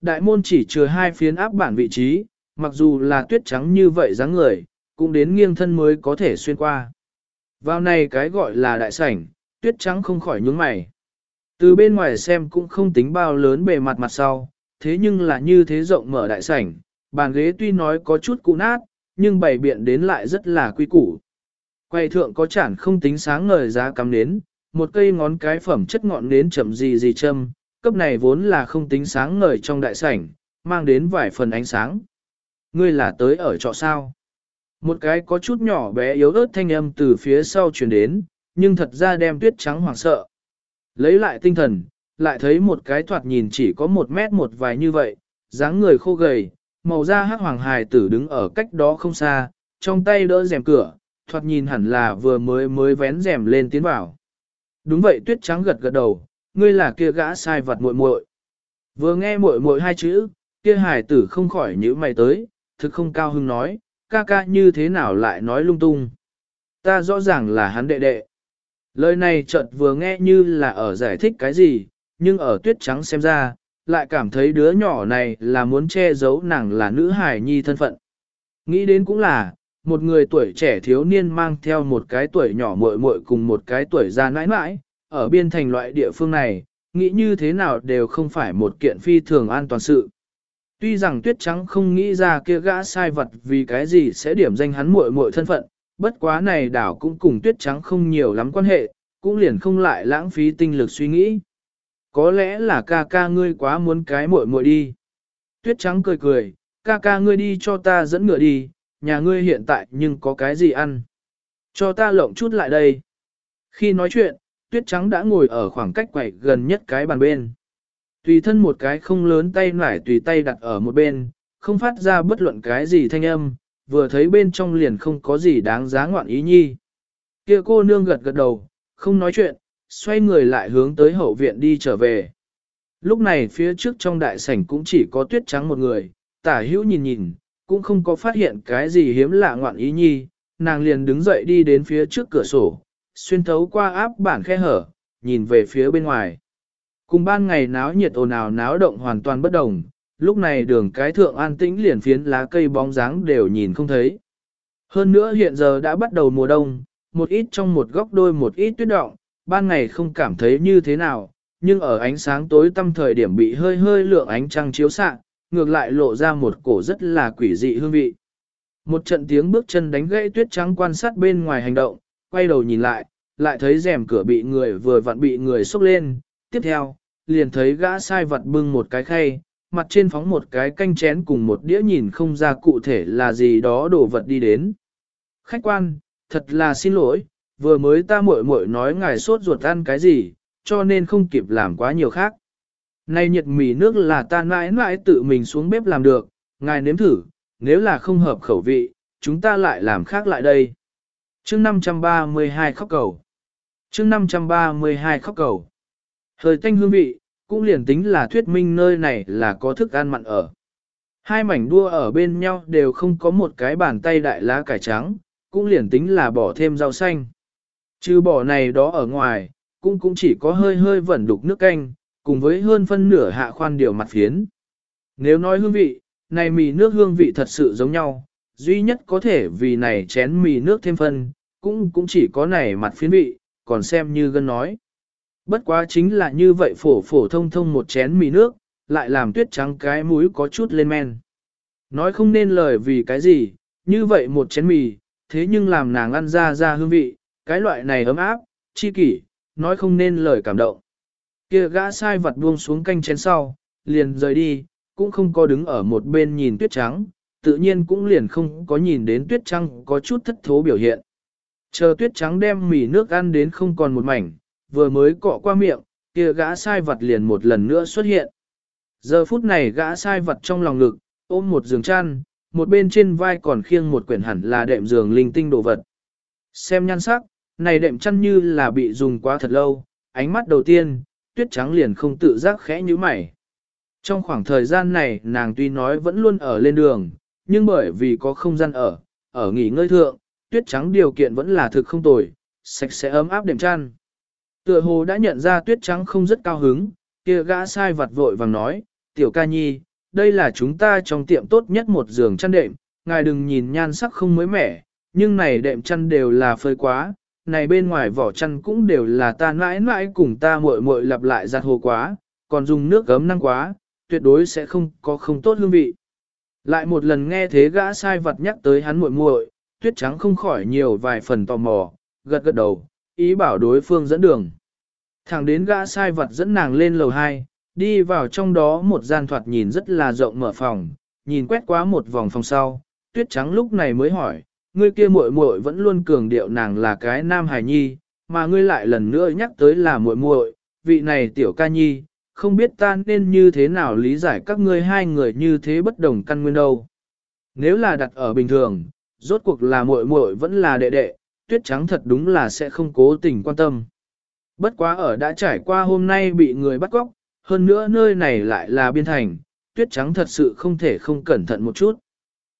Đại môn chỉ chừa hai phiến áp bản vị trí, mặc dù là tuyết trắng như vậy dáng người, cũng đến nghiêng thân mới có thể xuyên qua. Vào này cái gọi là đại sảnh, tuyết trắng không khỏi nhướng mày. Từ bên ngoài xem cũng không tính bao lớn bề mặt mặt sau, thế nhưng là như thế rộng mở đại sảnh, bàn ghế tuy nói có chút cũ nát, nhưng bày biện đến lại rất là quy củ. Quay thượng có chản không tính sáng ngời giá cắm nến, một cây ngón cái phẩm chất ngọn nến chậm gì gì châm, cấp này vốn là không tính sáng ngời trong đại sảnh, mang đến vài phần ánh sáng. Ngươi là tới ở trọ sao? Một cái có chút nhỏ bé yếu ớt thanh âm từ phía sau truyền đến, nhưng thật ra đem tuyết trắng hoảng sợ. Lấy lại tinh thần, lại thấy một cái thoạt nhìn chỉ có một mét một vài như vậy, dáng người khô gầy, màu da hắc hoàng hài tử đứng ở cách đó không xa, trong tay đỡ rèm cửa, thoạt nhìn hẳn là vừa mới mới vén rèm lên tiến vào. Đúng vậy tuyết trắng gật gật đầu, ngươi là kia gã sai vật muội muội. Vừa nghe muội muội hai chữ, kia hải tử không khỏi nhíu mày tới, thực không cao hứng nói, ca ca như thế nào lại nói lung tung. Ta rõ ràng là hắn đệ đệ. Lời này chợt vừa nghe như là ở giải thích cái gì, nhưng ở tuyết trắng xem ra, lại cảm thấy đứa nhỏ này là muốn che giấu nàng là nữ hải nhi thân phận. Nghĩ đến cũng là, một người tuổi trẻ thiếu niên mang theo một cái tuổi nhỏ muội muội cùng một cái tuổi già nãi nãi, ở biên thành loại địa phương này, nghĩ như thế nào đều không phải một kiện phi thường an toàn sự. Tuy rằng tuyết trắng không nghĩ ra kia gã sai vật vì cái gì sẽ điểm danh hắn muội muội thân phận, bất quá này đảo cũng cùng tuyết trắng không nhiều lắm quan hệ, cũng liền không lại lãng phí tinh lực suy nghĩ. Có lẽ là ca ca ngươi quá muốn cái muội muội đi. Tuyết trắng cười cười, ca ca ngươi đi cho ta dẫn ngựa đi, nhà ngươi hiện tại nhưng có cái gì ăn. Cho ta lộng chút lại đây. Khi nói chuyện, tuyết trắng đã ngồi ở khoảng cách quậy gần nhất cái bàn bên. Tùy thân một cái không lớn tay nải tùy tay đặt ở một bên, không phát ra bất luận cái gì thanh âm, vừa thấy bên trong liền không có gì đáng giá ngoạn ý nhi. Kia cô nương gật gật đầu, không nói chuyện, xoay người lại hướng tới hậu viện đi trở về. Lúc này phía trước trong đại sảnh cũng chỉ có tuyết trắng một người, tả hữu nhìn nhìn, cũng không có phát hiện cái gì hiếm lạ ngoạn ý nhi, nàng liền đứng dậy đi đến phía trước cửa sổ, xuyên thấu qua áp bản khe hở, nhìn về phía bên ngoài. Cùng ban ngày náo nhiệt ồn ào náo động hoàn toàn bất đồng, lúc này đường cái thượng an tĩnh liền phiến lá cây bóng dáng đều nhìn không thấy. Hơn nữa hiện giờ đã bắt đầu mùa đông, một ít trong một góc đôi một ít tuyết động, ban ngày không cảm thấy như thế nào, nhưng ở ánh sáng tối tăm thời điểm bị hơi hơi lượng ánh trăng chiếu xạ, ngược lại lộ ra một cổ rất là quỷ dị hương vị. Một trận tiếng bước chân đánh gãy tuyết trắng quan sát bên ngoài hành động, quay đầu nhìn lại, lại thấy rèm cửa bị người vừa vặn bị người xốc lên, tiếp theo, liền thấy gã sai vật bưng một cái khay, mặt trên phóng một cái canh chén cùng một đĩa nhìn không ra cụ thể là gì đó đổ vật đi đến. Khách quan, thật là xin lỗi, vừa mới ta muội muội nói ngài sốt ruột ăn cái gì, cho nên không kịp làm quá nhiều khác. Này nhiệt mì nước là ta mãi mãi tự mình xuống bếp làm được, ngài nếm thử, nếu là không hợp khẩu vị, chúng ta lại làm khác lại đây chương 532 khóc cầu. chương 532 khóc cầu. Hơi tanh hương vị, cũng liền tính là thuyết minh nơi này là có thức ăn mặn ở. Hai mảnh đua ở bên nhau đều không có một cái bàn tay đại lá cải trắng, cũng liền tính là bỏ thêm rau xanh. Trừ bỏ này đó ở ngoài, cũng cũng chỉ có hơi hơi vẩn đục nước canh, cùng với hơn phân nửa hạ khoan điều mặt phiến. Nếu nói hương vị, này mì nước hương vị thật sự giống nhau, duy nhất có thể vì này chén mì nước thêm phân, cũng cũng chỉ có này mặt phiến vị, còn xem như gân nói. Bất quá chính là như vậy phổ phổ thông thông một chén mì nước, lại làm tuyết trắng cái mũi có chút lên men. Nói không nên lời vì cái gì, như vậy một chén mì, thế nhưng làm nàng ăn ra ra hương vị, cái loại này ấm áp, chi kỷ, nói không nên lời cảm động. Kia gã sai vật buông xuống canh chén sau, liền rời đi, cũng không có đứng ở một bên nhìn tuyết trắng, tự nhiên cũng liền không có nhìn đến tuyết trắng có chút thất thố biểu hiện. Chờ tuyết trắng đem mì nước ăn đến không còn một mảnh, vừa mới cọ qua miệng, kia gã sai vật liền một lần nữa xuất hiện. Giờ phút này gã sai vật trong lòng ngực, ôm một giường chăn, một bên trên vai còn khiêng một quyển hẳn là đệm giường linh tinh đồ vật. Xem nhan sắc, này đệm chăn như là bị dùng quá thật lâu, ánh mắt đầu tiên, tuyết trắng liền không tự giác khẽ như mày. Trong khoảng thời gian này nàng tuy nói vẫn luôn ở lên đường, nhưng bởi vì có không gian ở, ở nghỉ ngơi thượng, tuyết trắng điều kiện vẫn là thực không tồi, sạch sẽ ấm áp đệm chăn. Tựa hồ đã nhận ra tuyết trắng không rất cao hứng, kia gã sai vặt vội vàng nói, tiểu ca nhi, đây là chúng ta trong tiệm tốt nhất một giường chăn đệm, ngài đừng nhìn nhan sắc không mới mẻ, nhưng này đệm chăn đều là phơi quá, này bên ngoài vỏ chăn cũng đều là ta mãi mãi cùng ta muội muội lặp lại giặt hồ quá, còn dùng nước gấm năng quá, tuyệt đối sẽ không có không tốt hương vị. Lại một lần nghe thế gã sai vật nhắc tới hắn muội muội, tuyết trắng không khỏi nhiều vài phần tò mò, gật gật đầu, ý bảo đối phương dẫn đường. Thẳng đến gã sai vật dẫn nàng lên lầu 2, đi vào trong đó một gian thoạt nhìn rất là rộng mở phòng, nhìn quét qua một vòng phòng sau, tuyết trắng lúc này mới hỏi, ngươi kia muội muội vẫn luôn cường điệu nàng là cái nam hài nhi, mà ngươi lại lần nữa nhắc tới là muội muội, vị này tiểu ca nhi, không biết ta nên như thế nào lý giải các ngươi hai người như thế bất đồng căn nguyên đâu. Nếu là đặt ở bình thường, rốt cuộc là muội muội vẫn là đệ đệ, tuyết trắng thật đúng là sẽ không cố tình quan tâm. Bất quá ở đã trải qua hôm nay bị người bắt cóc, hơn nữa nơi này lại là biên thành, tuyết trắng thật sự không thể không cẩn thận một chút.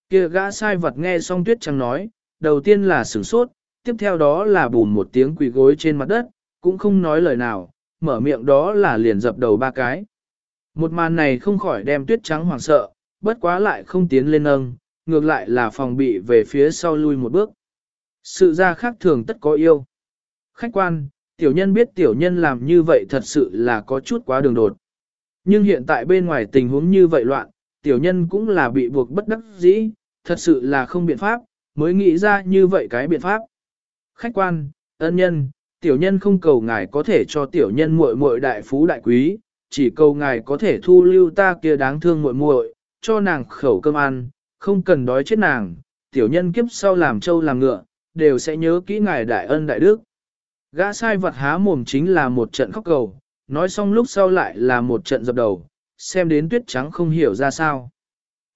Kia gã sai vật nghe xong tuyết trắng nói, đầu tiên là sửng sốt, tiếp theo đó là bùn một tiếng quỳ gối trên mặt đất, cũng không nói lời nào, mở miệng đó là liền dập đầu ba cái. Một màn này không khỏi đem tuyết trắng hoảng sợ, bất quá lại không tiến lên nâng, ngược lại là phòng bị về phía sau lui một bước. Sự ra khác thường tất có yêu. Khách quan, tiểu nhân biết tiểu nhân làm như vậy thật sự là có chút quá đường đột. Nhưng hiện tại bên ngoài tình huống như vậy loạn, tiểu nhân cũng là bị buộc bất đắc dĩ, thật sự là không biện pháp, mới nghĩ ra như vậy cái biện pháp. Khách quan, ân nhân, tiểu nhân không cầu ngài có thể cho tiểu nhân muội muội đại phú đại quý, chỉ cầu ngài có thể thu lưu ta kia đáng thương muội muội, cho nàng khẩu cơm ăn, không cần đói chết nàng, tiểu nhân kiếp sau làm trâu làm ngựa, đều sẽ nhớ kỹ ngài đại ân đại đức. Gã sai vật há mồm chính là một trận khóc cầu, nói xong lúc sau lại là một trận dập đầu, xem đến tuyết trắng không hiểu ra sao.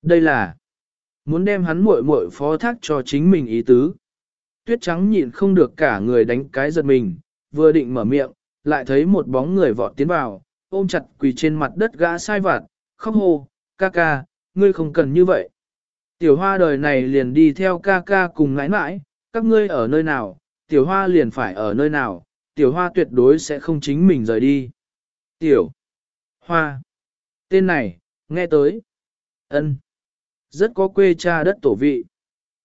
Đây là muốn đem hắn muội muội phó thác cho chính mình ý tứ. Tuyết trắng nhịn không được cả người đánh cái giật mình, vừa định mở miệng, lại thấy một bóng người vọt tiến vào, ôm chặt quỳ trên mặt đất gã sai vặt, khóc hô, ca ca, ngươi không cần như vậy. Tiểu hoa đời này liền đi theo ca ca cùng ngãi mãi, các ngươi ở nơi nào, tiểu hoa liền phải ở nơi nào, tiểu hoa tuyệt đối sẽ không chính mình rời đi. Tiểu hoa, tên này, nghe tới, ân, rất có quê cha đất tổ vị.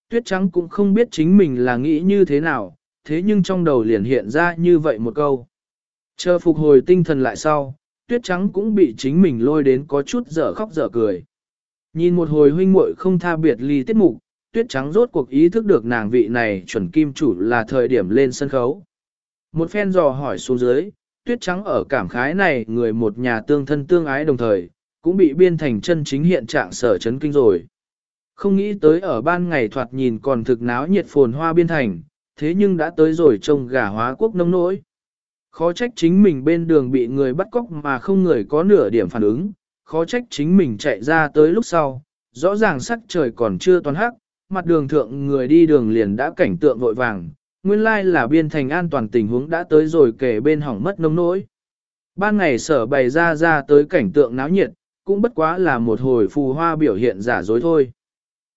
Tuyết trắng cũng không biết chính mình là nghĩ như thế nào, thế nhưng trong đầu liền hiện ra như vậy một câu. Chờ phục hồi tinh thần lại sau, tuyết trắng cũng bị chính mình lôi đến có chút dở khóc dở cười. Nhìn một hồi huynh muội không tha biệt ly tiết mục, tuyết trắng rốt cuộc ý thức được nàng vị này chuẩn kim chủ là thời điểm lên sân khấu. Một phen dò hỏi xuống dưới, tuyết trắng ở cảm khái này người một nhà tương thân tương ái đồng thời, cũng bị biên thành chân chính hiện trạng sở chấn kinh rồi. Không nghĩ tới ở ban ngày thoạt nhìn còn thực náo nhiệt phồn hoa biên thành, thế nhưng đã tới rồi trông gà hóa quốc nông nỗi. Khó trách chính mình bên đường bị người bắt cóc mà không người có nửa điểm phản ứng, khó trách chính mình chạy ra tới lúc sau, rõ ràng sắc trời còn chưa toàn hắc, mặt đường thượng người đi đường liền đã cảnh tượng vội vàng, nguyên lai là biên thành an toàn tình huống đã tới rồi kể bên hỏng mất nông nỗi. Ban ngày sở bày ra ra tới cảnh tượng náo nhiệt, cũng bất quá là một hồi phù hoa biểu hiện giả dối thôi.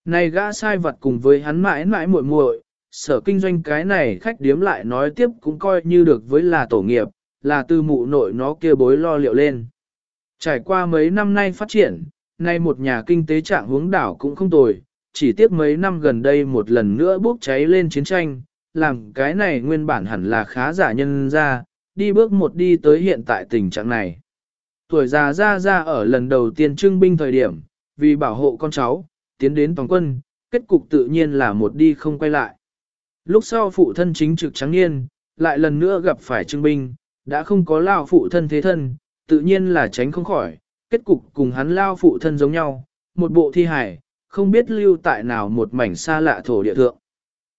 Này gã sai vật cùng với hắn mãi mãi muội muội, sở kinh doanh cái này khách điếm lại nói tiếp cũng coi như được với là tổ nghiệp, là tư mụ nội nó kia bối lo liệu lên. Trải qua mấy năm nay phát triển, nay một nhà kinh tế trạng hướng đảo cũng không tồi, chỉ tiếc mấy năm gần đây một lần nữa bốc cháy lên chiến tranh, làm cái này nguyên bản hẳn là khá giả nhân ra, đi bước một đi tới hiện tại tình trạng này. Tuổi già ra ra ở lần đầu tiên trưng binh thời điểm, vì bảo hộ con cháu, tiến đến toàn quân, kết cục tự nhiên là một đi không quay lại. Lúc sau phụ thân chính trực trắng niên, lại lần nữa gặp phải trưng binh, đã không có lao phụ thân thế thân, tự nhiên là tránh không khỏi, kết cục cùng hắn lao phụ thân giống nhau, một bộ thi hài không biết lưu tại nào một mảnh xa lạ thổ địa thượng.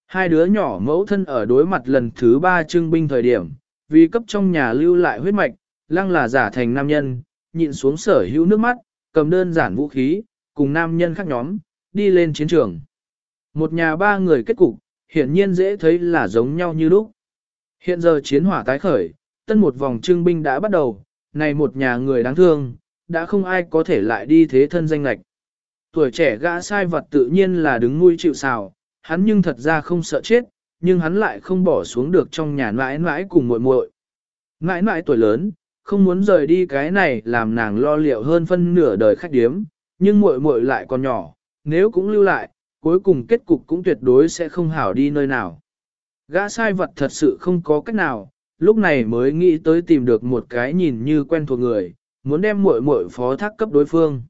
Hai đứa nhỏ mẫu thân ở đối mặt lần thứ ba trưng binh thời điểm, vì cấp trong nhà lưu lại huyết mạch, lăng là giả thành nam nhân, nhịn xuống sở hữu nước mắt, cầm đơn giản vũ khí, cùng nam nhân khác nhóm, đi lên chiến trường. Một nhà ba người kết cục, hiển nhiên dễ thấy là giống nhau như lúc. Hiện giờ chiến hỏa tái khởi, tân một vòng trưng binh đã bắt đầu, này một nhà người đáng thương, đã không ai có thể lại đi thế thân danh lạch. Tuổi trẻ gã sai vật tự nhiên là đứng nuôi chịu xào, hắn nhưng thật ra không sợ chết, nhưng hắn lại không bỏ xuống được trong nhà mãi mãi cùng muội muội. Mãi mãi tuổi lớn, không muốn rời đi cái này làm nàng lo liệu hơn phân nửa đời khách điếm, nhưng muội muội lại còn nhỏ, nếu cũng lưu lại, cuối cùng kết cục cũng tuyệt đối sẽ không hảo đi nơi nào. Gã sai vật thật sự không có cách nào, lúc này mới nghĩ tới tìm được một cái nhìn như quen thuộc người, muốn đem muội muội phó thác cấp đối phương.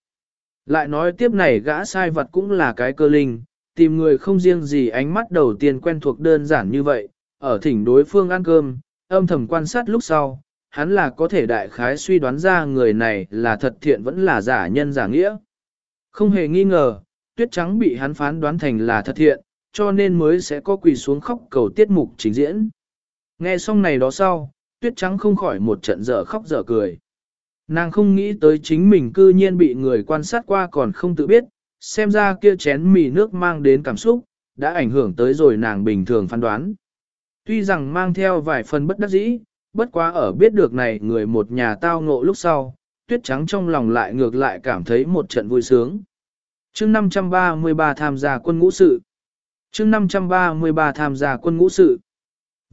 Lại nói tiếp này gã sai vật cũng là cái cơ linh, tìm người không riêng gì ánh mắt đầu tiên quen thuộc đơn giản như vậy, ở thỉnh đối phương ăn cơm, âm thầm quan sát lúc sau, hắn là có thể đại khái suy đoán ra người này là thật thiện vẫn là giả nhân giả nghĩa. Không hề nghi ngờ, tuyết trắng bị hắn phán đoán thành là thật thiện, cho nên mới sẽ có quỳ xuống khóc cầu tiết mục trình diễn. Nghe xong này đó sau, tuyết trắng không khỏi một trận dở khóc dở cười. Nàng không nghĩ tới chính mình cư nhiên bị người quan sát qua còn không tự biết, xem ra kia chén mì nước mang đến cảm xúc, đã ảnh hưởng tới rồi nàng bình thường phán đoán. Tuy rằng mang theo vài phần bất đắc dĩ, bất quá ở biết được này người một nhà tao ngộ lúc sau, tuyết trắng trong lòng lại ngược lại cảm thấy một trận vui sướng. chương 533 tham gia quân ngũ sự. chương 533 tham gia quân ngũ sự.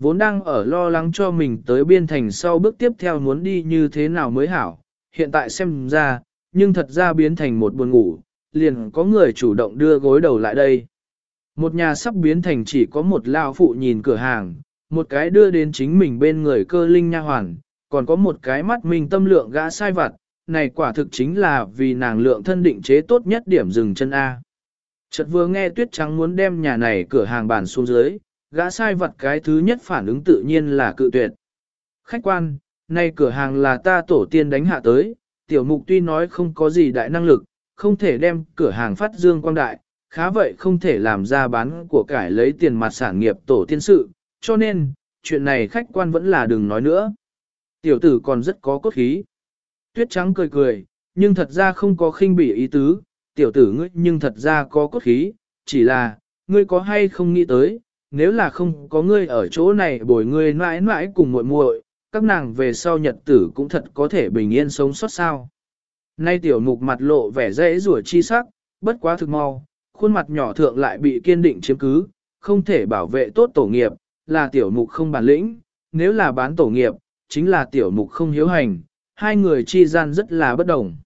Vốn đang ở lo lắng cho mình tới biên thành sau bước tiếp theo muốn đi như thế nào mới hảo, hiện tại xem ra, nhưng thật ra biến thành một buồn ngủ, liền có người chủ động đưa gối đầu lại đây. Một nhà sắp biến thành chỉ có một lao phụ nhìn cửa hàng, một cái đưa đến chính mình bên người cơ linh nha hoàn, còn có một cái mắt mình tâm lượng gã sai vặt, này quả thực chính là vì nàng lượng thân định chế tốt nhất điểm dừng chân A. Chợt vừa nghe tuyết trắng muốn đem nhà này cửa hàng bàn xuống dưới, gã sai vật cái thứ nhất phản ứng tự nhiên là cự tuyệt. Khách quan, nay cửa hàng là ta tổ tiên đánh hạ tới, tiểu mục tuy nói không có gì đại năng lực, không thể đem cửa hàng phát dương quang đại, khá vậy không thể làm ra bán của cải lấy tiền mặt sản nghiệp tổ tiên sự, cho nên, chuyện này khách quan vẫn là đừng nói nữa. Tiểu tử còn rất có cốt khí. Tuyết trắng cười cười, nhưng thật ra không có khinh bỉ ý tứ, tiểu tử ngươi nhưng thật ra có cốt khí, chỉ là, ngươi có hay không nghĩ tới, nếu là không có ngươi ở chỗ này bồi ngươi mãi mãi cùng muội muội, các nàng về sau nhật tử cũng thật có thể bình yên sống sót sao. Nay tiểu mục mặt lộ vẻ dễ rủa chi sắc, bất quá thực mau, khuôn mặt nhỏ thượng lại bị kiên định chiếm cứ, không thể bảo vệ tốt tổ nghiệp, là tiểu mục không bản lĩnh, nếu là bán tổ nghiệp, chính là tiểu mục không hiếu hành, hai người chi gian rất là bất đồng.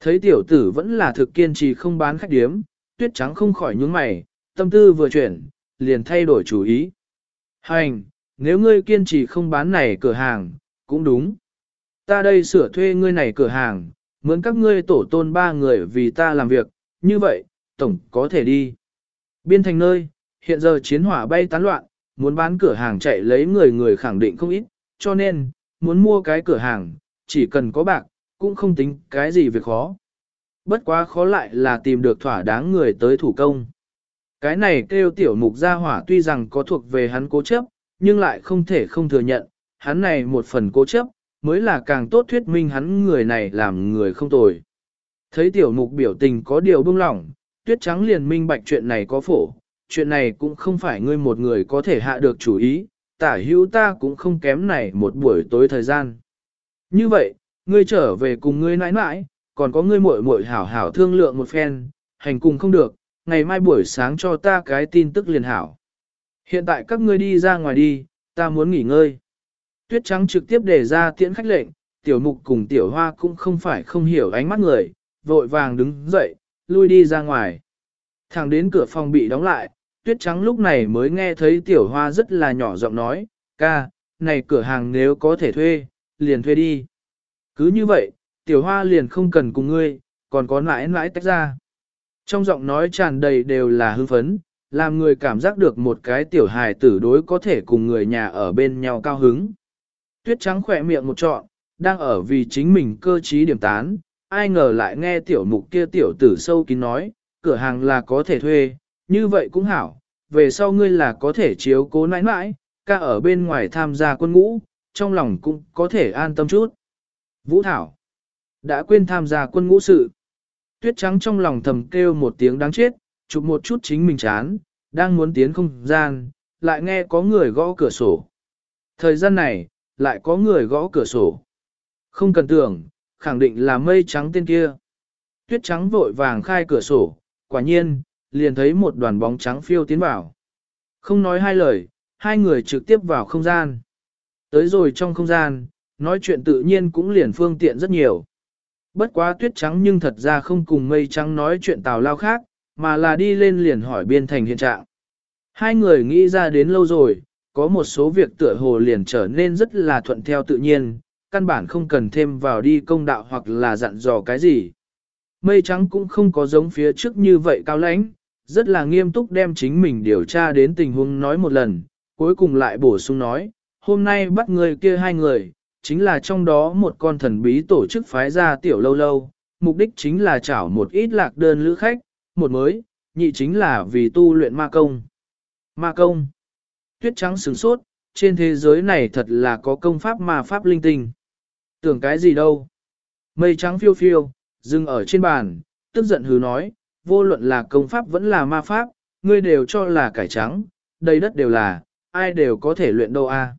Thấy tiểu tử vẫn là thực kiên trì không bán khách điếm, tuyết trắng không khỏi nhướng mày, tâm tư vừa chuyển, liền thay đổi chủ ý. Hành, nếu ngươi kiên trì không bán này cửa hàng, cũng đúng. Ta đây sửa thuê ngươi này cửa hàng, mướn các ngươi tổ tôn ba người vì ta làm việc, như vậy, tổng có thể đi. Biên thành nơi, hiện giờ chiến hỏa bay tán loạn, muốn bán cửa hàng chạy lấy người người khẳng định không ít, cho nên, muốn mua cái cửa hàng, chỉ cần có bạc, cũng không tính cái gì việc khó. Bất quá khó lại là tìm được thỏa đáng người tới thủ công. Cái này kêu tiểu mục gia hỏa tuy rằng có thuộc về hắn cố chấp, nhưng lại không thể không thừa nhận, hắn này một phần cố chấp, mới là càng tốt thuyết minh hắn người này làm người không tồi. Thấy tiểu mục biểu tình có điều bưng lỏng, tuyết trắng liền minh bạch chuyện này có phổ, chuyện này cũng không phải ngươi một người có thể hạ được chủ ý, tả hữu ta cũng không kém này một buổi tối thời gian. Như vậy, ngươi trở về cùng ngươi nãi nãi, còn có ngươi muội muội hảo hảo thương lượng một phen, hành cùng không được, ngày mai buổi sáng cho ta cái tin tức liền hảo. Hiện tại các ngươi đi ra ngoài đi, ta muốn nghỉ ngơi. Tuyết trắng trực tiếp đề ra tiễn khách lệnh, tiểu mục cùng tiểu hoa cũng không phải không hiểu ánh mắt người, vội vàng đứng dậy, lui đi ra ngoài. Thẳng đến cửa phòng bị đóng lại, tuyết trắng lúc này mới nghe thấy tiểu hoa rất là nhỏ giọng nói, ca, này cửa hàng nếu có thể thuê, liền thuê đi. Cứ như vậy, tiểu hoa liền không cần cùng ngươi, còn có mãi mãi tách ra. Trong giọng nói tràn đầy đều là hưng phấn, làm người cảm giác được một cái tiểu hài tử đối có thể cùng người nhà ở bên nhau cao hứng. Tuyết trắng khỏe miệng một trọn, đang ở vì chính mình cơ trí điểm tán, ai ngờ lại nghe tiểu mục kia tiểu tử sâu kín nói, cửa hàng là có thể thuê, như vậy cũng hảo, về sau ngươi là có thể chiếu cố nãi nãi, ca ở bên ngoài tham gia quân ngũ, trong lòng cũng có thể an tâm chút. Vũ Thảo đã quên tham gia quân ngũ sự. Tuyết trắng trong lòng thầm kêu một tiếng đáng chết, chụp một chút chính mình chán, đang muốn tiến không gian, lại nghe có người gõ cửa sổ. Thời gian này, lại có người gõ cửa sổ. Không cần tưởng, khẳng định là mây trắng tên kia. Tuyết trắng vội vàng khai cửa sổ, quả nhiên, liền thấy một đoàn bóng trắng phiêu tiến vào. Không nói hai lời, hai người trực tiếp vào không gian. Tới rồi trong không gian, nói chuyện tự nhiên cũng liền phương tiện rất nhiều. Bất quá tuyết trắng nhưng thật ra không cùng mây trắng nói chuyện tào lao khác, mà là đi lên liền hỏi biên thành hiện trạng. Hai người nghĩ ra đến lâu rồi, có một số việc tựa hồ liền trở nên rất là thuận theo tự nhiên, căn bản không cần thêm vào đi công đạo hoặc là dặn dò cái gì. Mây trắng cũng không có giống phía trước như vậy cao lãnh, rất là nghiêm túc đem chính mình điều tra đến tình huống nói một lần, cuối cùng lại bổ sung nói, hôm nay bắt người kia hai người, chính là trong đó một con thần bí tổ chức phái ra tiểu lâu lâu, mục đích chính là chảo một ít lạc đơn lữ khách, một mới, nhị chính là vì tu luyện ma công. Ma công. Tuyết trắng sướng sốt, trên thế giới này thật là có công pháp ma pháp linh tinh. Tưởng cái gì đâu. Mây trắng phiêu phiêu, dừng ở trên bàn, tức giận hứ nói, vô luận là công pháp vẫn là ma pháp, ngươi đều cho là cải trắng, đầy đất đều là, ai đều có thể luyện đâu a.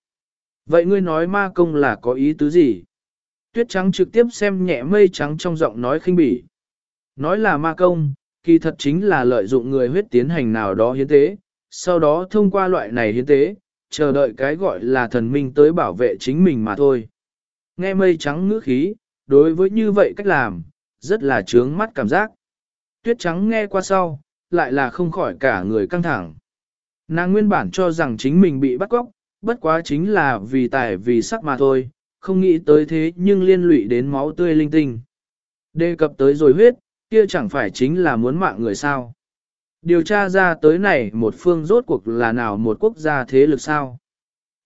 Vậy ngươi nói ma công là có ý tứ gì? Tuyết trắng trực tiếp xem nhẹ mây trắng trong giọng nói khinh bỉ. Nói là ma công, kỳ thật chính là lợi dụng người huyết tiến hành nào đó hiến tế, sau đó thông qua loại này hiến tế, chờ đợi cái gọi là thần minh tới bảo vệ chính mình mà thôi. Nghe mây trắng ngữ khí, đối với như vậy cách làm, rất là trướng mắt cảm giác. Tuyết trắng nghe qua sau, lại là không khỏi cả người căng thẳng. Nàng nguyên bản cho rằng chính mình bị bắt cóc, bất quá chính là vì tài vì sắc mà thôi, không nghĩ tới thế nhưng liên lụy đến máu tươi linh tinh. Đề cập tới rồi huyết, kia chẳng phải chính là muốn mạng người sao. Điều tra ra tới này một phương rốt cuộc là nào một quốc gia thế lực sao.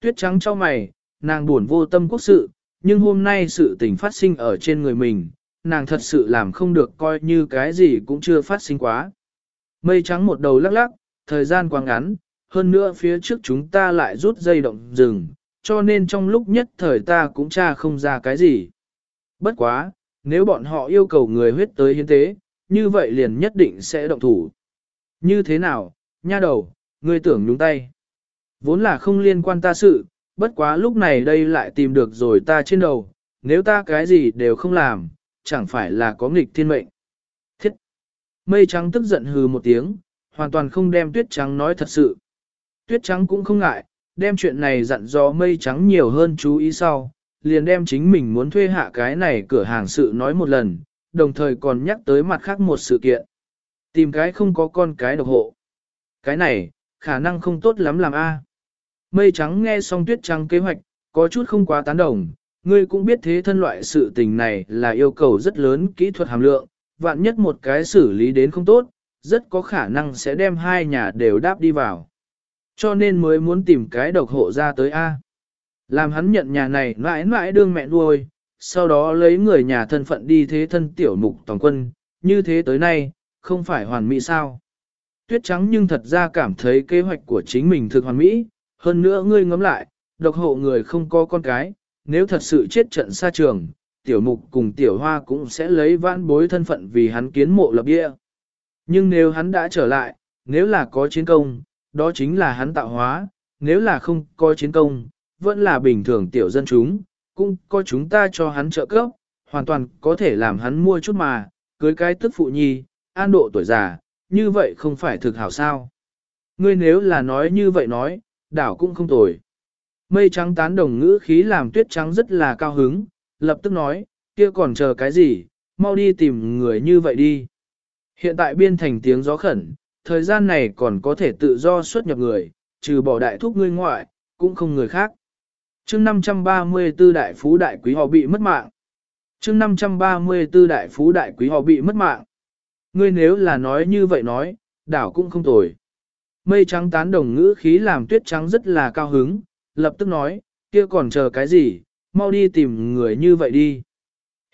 Tuyết trắng cho mày, nàng buồn vô tâm quốc sự, nhưng hôm nay sự tình phát sinh ở trên người mình, nàng thật sự làm không được coi như cái gì cũng chưa phát sinh quá. Mây trắng một đầu lắc lắc, thời gian quá ngắn, hơn nữa phía trước chúng ta lại rút dây động rừng, cho nên trong lúc nhất thời ta cũng tra không ra cái gì. Bất quá, nếu bọn họ yêu cầu người huyết tới hiến tế, như vậy liền nhất định sẽ động thủ. Như thế nào, nha đầu, ngươi tưởng nhúng tay. Vốn là không liên quan ta sự, bất quá lúc này đây lại tìm được rồi ta trên đầu, nếu ta cái gì đều không làm, chẳng phải là có nghịch thiên mệnh. Thiết! Mây trắng tức giận hừ một tiếng, hoàn toàn không đem tuyết trắng nói thật sự. Tuyết trắng cũng không ngại, đem chuyện này dặn dò mây trắng nhiều hơn chú ý sau, liền đem chính mình muốn thuê hạ cái này cửa hàng sự nói một lần, đồng thời còn nhắc tới mặt khác một sự kiện. Tìm cái không có con cái độc hộ. Cái này, khả năng không tốt lắm làm A. Mây trắng nghe xong tuyết trắng kế hoạch, có chút không quá tán đồng, ngươi cũng biết thế thân loại sự tình này là yêu cầu rất lớn kỹ thuật hàm lượng, vạn nhất một cái xử lý đến không tốt, rất có khả năng sẽ đem hai nhà đều đáp đi vào. Cho nên mới muốn tìm cái độc hộ ra tới A. Làm hắn nhận nhà này mãi mãi đương mẹ nuôi, sau đó lấy người nhà thân phận đi thế thân tiểu mục toàn quân, như thế tới nay, không phải hoàn mỹ sao. Tuyết trắng nhưng thật ra cảm thấy kế hoạch của chính mình thực hoàn mỹ, hơn nữa ngươi ngắm lại, độc hộ người không có con cái, nếu thật sự chết trận xa trường, tiểu mục cùng tiểu hoa cũng sẽ lấy vãn bối thân phận vì hắn kiến mộ lập địa. Nhưng nếu hắn đã trở lại, nếu là có chiến công, đó chính là hắn tạo hóa, nếu là không có chiến công, vẫn là bình thường tiểu dân chúng, cũng có chúng ta cho hắn trợ cấp, hoàn toàn có thể làm hắn mua chút mà, cưới cái tức phụ nhi, an độ tuổi già, như vậy không phải thực hảo sao. Ngươi nếu là nói như vậy nói, đảo cũng không tồi. Mây trắng tán đồng ngữ khí làm tuyết trắng rất là cao hứng, lập tức nói, kia còn chờ cái gì, mau đi tìm người như vậy đi. Hiện tại biên thành tiếng gió khẩn, thời gian này còn có thể tự do xuất nhập người, trừ bỏ đại thúc ngươi ngoại, cũng không người khác. chương 534 đại phú đại quý họ bị mất mạng. chương 534 đại phú đại quý họ bị mất mạng. Ngươi nếu là nói như vậy nói, đảo cũng không tồi. Mây trắng tán đồng ngữ khí làm tuyết trắng rất là cao hứng, lập tức nói, kia còn chờ cái gì, mau đi tìm người như vậy đi.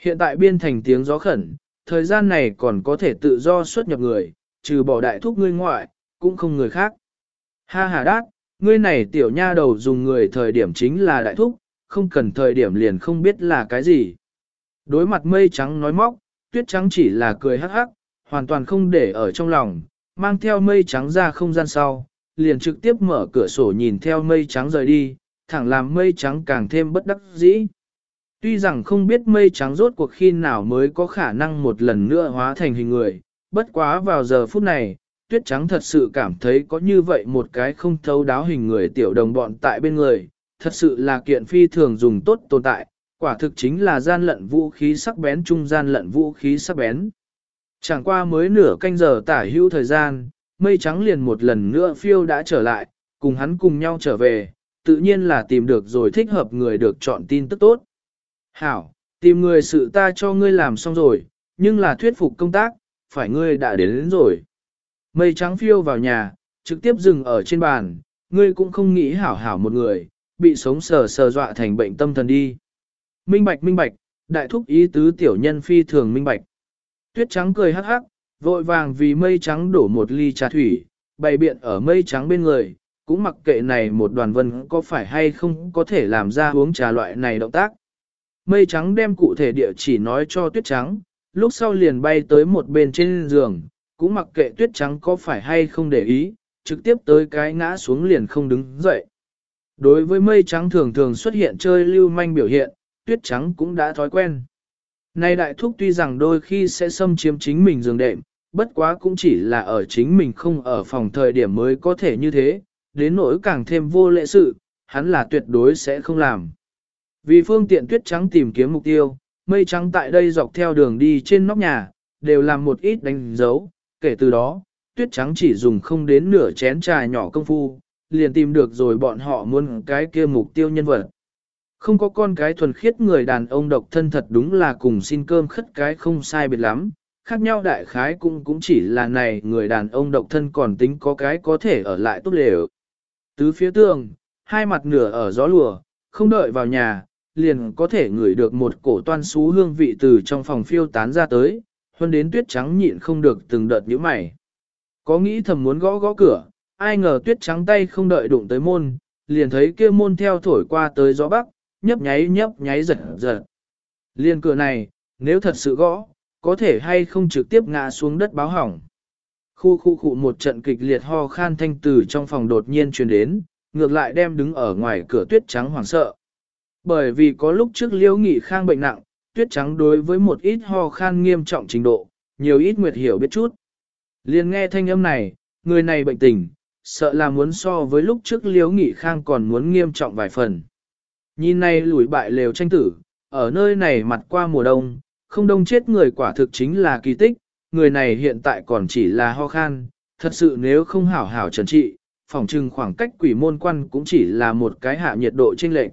Hiện tại biên thành tiếng gió khẩn, thời gian này còn có thể tự do xuất nhập người, trừ bỏ đại thúc ngươi ngoại, cũng không người khác. Ha ha đát, ngươi này tiểu nha đầu dùng người thời điểm chính là đại thúc, không cần thời điểm liền không biết là cái gì. Đối mặt mây trắng nói móc, tuyết trắng chỉ là cười hắc hắc, hoàn toàn không để ở trong lòng, mang theo mây trắng ra không gian sau, liền trực tiếp mở cửa sổ nhìn theo mây trắng rời đi, thẳng làm mây trắng càng thêm bất đắc dĩ. Tuy rằng không biết mây trắng rốt cuộc khi nào mới có khả năng một lần nữa hóa thành hình người, bất quá vào giờ phút này, tuyết trắng thật sự cảm thấy có như vậy một cái không thấu đáo hình người tiểu đồng bọn tại bên người, thật sự là kiện phi thường dùng tốt tồn tại, Quả thực chính là gian lận vũ khí sắc bén trung gian lận vũ khí sắc bén. Chẳng qua mới nửa canh giờ tả hữu thời gian, mây trắng liền một lần nữa phiêu đã trở lại, cùng hắn cùng nhau trở về, tự nhiên là tìm được rồi thích hợp người được chọn tin tức tốt. Hảo, tìm người sự ta cho ngươi làm xong rồi, nhưng là thuyết phục công tác, phải ngươi đã đến, đến rồi. Mây trắng phiêu vào nhà, trực tiếp dừng ở trên bàn, ngươi cũng không nghĩ hảo hảo một người, bị sống sờ sờ dọa thành bệnh tâm thần đi. Minh bạch minh bạch, đại thúc ý tứ tiểu nhân phi thường minh bạch. Tuyết trắng cười hắc hắc, vội vàng vì mây trắng đổ một ly trà thủy, bày biện ở mây trắng bên người, cũng mặc kệ này một đoàn vân có phải hay không có thể làm ra uống trà loại này động tác. Mây trắng đem cụ thể địa chỉ nói cho tuyết trắng, lúc sau liền bay tới một bên trên giường, cũng mặc kệ tuyết trắng có phải hay không để ý, trực tiếp tới cái ngã xuống liền không đứng dậy. Đối với mây trắng thường thường xuất hiện chơi lưu manh biểu hiện, tuyết trắng cũng đã thói quen. Nay đại thúc tuy rằng đôi khi sẽ xâm chiếm chính mình giường đệm, bất quá cũng chỉ là ở chính mình không ở phòng thời điểm mới có thể như thế, đến nỗi càng thêm vô lệ sự, hắn là tuyệt đối sẽ không làm. Vì phương tiện tuyết trắng tìm kiếm mục tiêu, mây trắng tại đây dọc theo đường đi trên nóc nhà, đều làm một ít đánh dấu, kể từ đó, tuyết trắng chỉ dùng không đến nửa chén trà nhỏ công phu, liền tìm được rồi bọn họ muốn cái kia mục tiêu nhân vật. Không có con cái thuần khiết người đàn ông độc thân thật đúng là cùng xin cơm khất cái không sai biệt lắm, khác nhau đại khái cũng cũng chỉ là này người đàn ông độc thân còn tính có cái có thể ở lại tốt lều. Tứ phía tường, hai mặt nửa ở gió lùa, không đợi vào nhà, liền có thể ngửi được một cổ toan xú hương vị từ trong phòng phiêu tán ra tới, hơn đến tuyết trắng nhịn không được từng đợt nhíu mày. Có nghĩ thầm muốn gõ gõ cửa, ai ngờ tuyết trắng tay không đợi đụng tới môn, liền thấy kia môn theo thổi qua tới gió bắc, nhấp nháy nhấp nháy giật giật. Liên cửa này, nếu thật sự gõ, có thể hay không trực tiếp ngã xuống đất báo hỏng. Khu khu khu một trận kịch liệt ho khan thanh từ trong phòng đột nhiên truyền đến, ngược lại đem đứng ở ngoài cửa tuyết trắng hoảng sợ. Bởi vì có lúc trước liễu nghị khang bệnh nặng, tuyết trắng đối với một ít ho khan nghiêm trọng trình độ, nhiều ít nguyệt hiểu biết chút. Liên nghe thanh âm này, người này bệnh tình, sợ là muốn so với lúc trước liễu nghị khang còn muốn nghiêm trọng vài phần. Nhìn này lùi bại lều tranh tử, ở nơi này mặt qua mùa đông, không đông chết người quả thực chính là kỳ tích, người này hiện tại còn chỉ là ho khan, thật sự nếu không hảo hảo trần trị, phòng trừng khoảng cách quỷ môn quan cũng chỉ là một cái hạ nhiệt độ trên lệnh.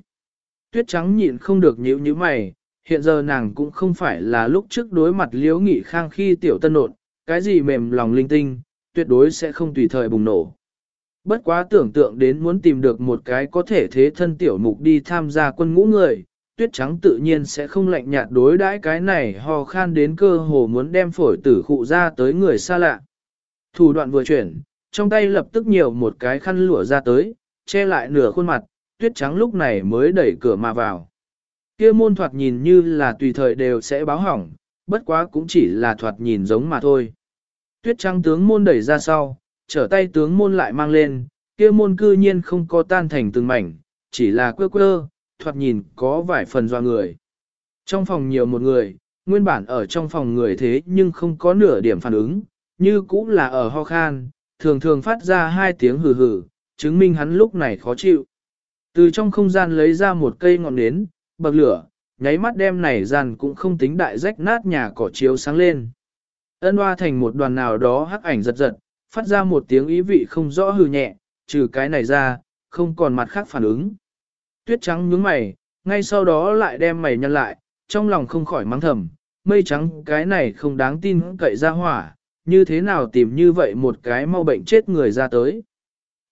Tuyết trắng nhịn không được nhíu nhíu mày, hiện giờ nàng cũng không phải là lúc trước đối mặt liễu nghị khang khi tiểu tân nột, cái gì mềm lòng linh tinh, tuyệt đối sẽ không tùy thời bùng nổ. Bất quá tưởng tượng đến muốn tìm được một cái có thể thế thân tiểu mục đi tham gia quân ngũ người, tuyết trắng tự nhiên sẽ không lạnh nhạt đối đãi cái này ho khan đến cơ hồ muốn đem phổi tử khụ ra tới người xa lạ. Thủ đoạn vừa chuyển, trong tay lập tức nhiều một cái khăn lụa ra tới, che lại nửa khuôn mặt, tuyết trắng lúc này mới đẩy cửa mà vào. kia môn thoạt nhìn như là tùy thời đều sẽ báo hỏng, bất quá cũng chỉ là thoạt nhìn giống mà thôi. Tuyết trắng tướng môn đẩy ra sau, trở tay tướng môn lại mang lên, kia môn cư nhiên không có tan thành từng mảnh, chỉ là quơ quơ, thoạt nhìn có vài phần doa người. Trong phòng nhiều một người, nguyên bản ở trong phòng người thế nhưng không có nửa điểm phản ứng, như cũng là ở ho khan, thường thường phát ra hai tiếng hừ hừ, chứng minh hắn lúc này khó chịu. Từ trong không gian lấy ra một cây ngọn nến, bậc lửa, nháy mắt đem này gian cũng không tính đại rách nát nhà cỏ chiếu sáng lên. Ân hoa thành một đoàn nào đó hắc ảnh giật giật, phát ra một tiếng ý vị không rõ hừ nhẹ, trừ cái này ra, không còn mặt khác phản ứng. Tuyết trắng nhướng mày, ngay sau đó lại đem mày nhăn lại, trong lòng không khỏi mắng thầm, mây trắng cái này không đáng tin cậy ra hỏa, như thế nào tìm như vậy một cái mau bệnh chết người ra tới.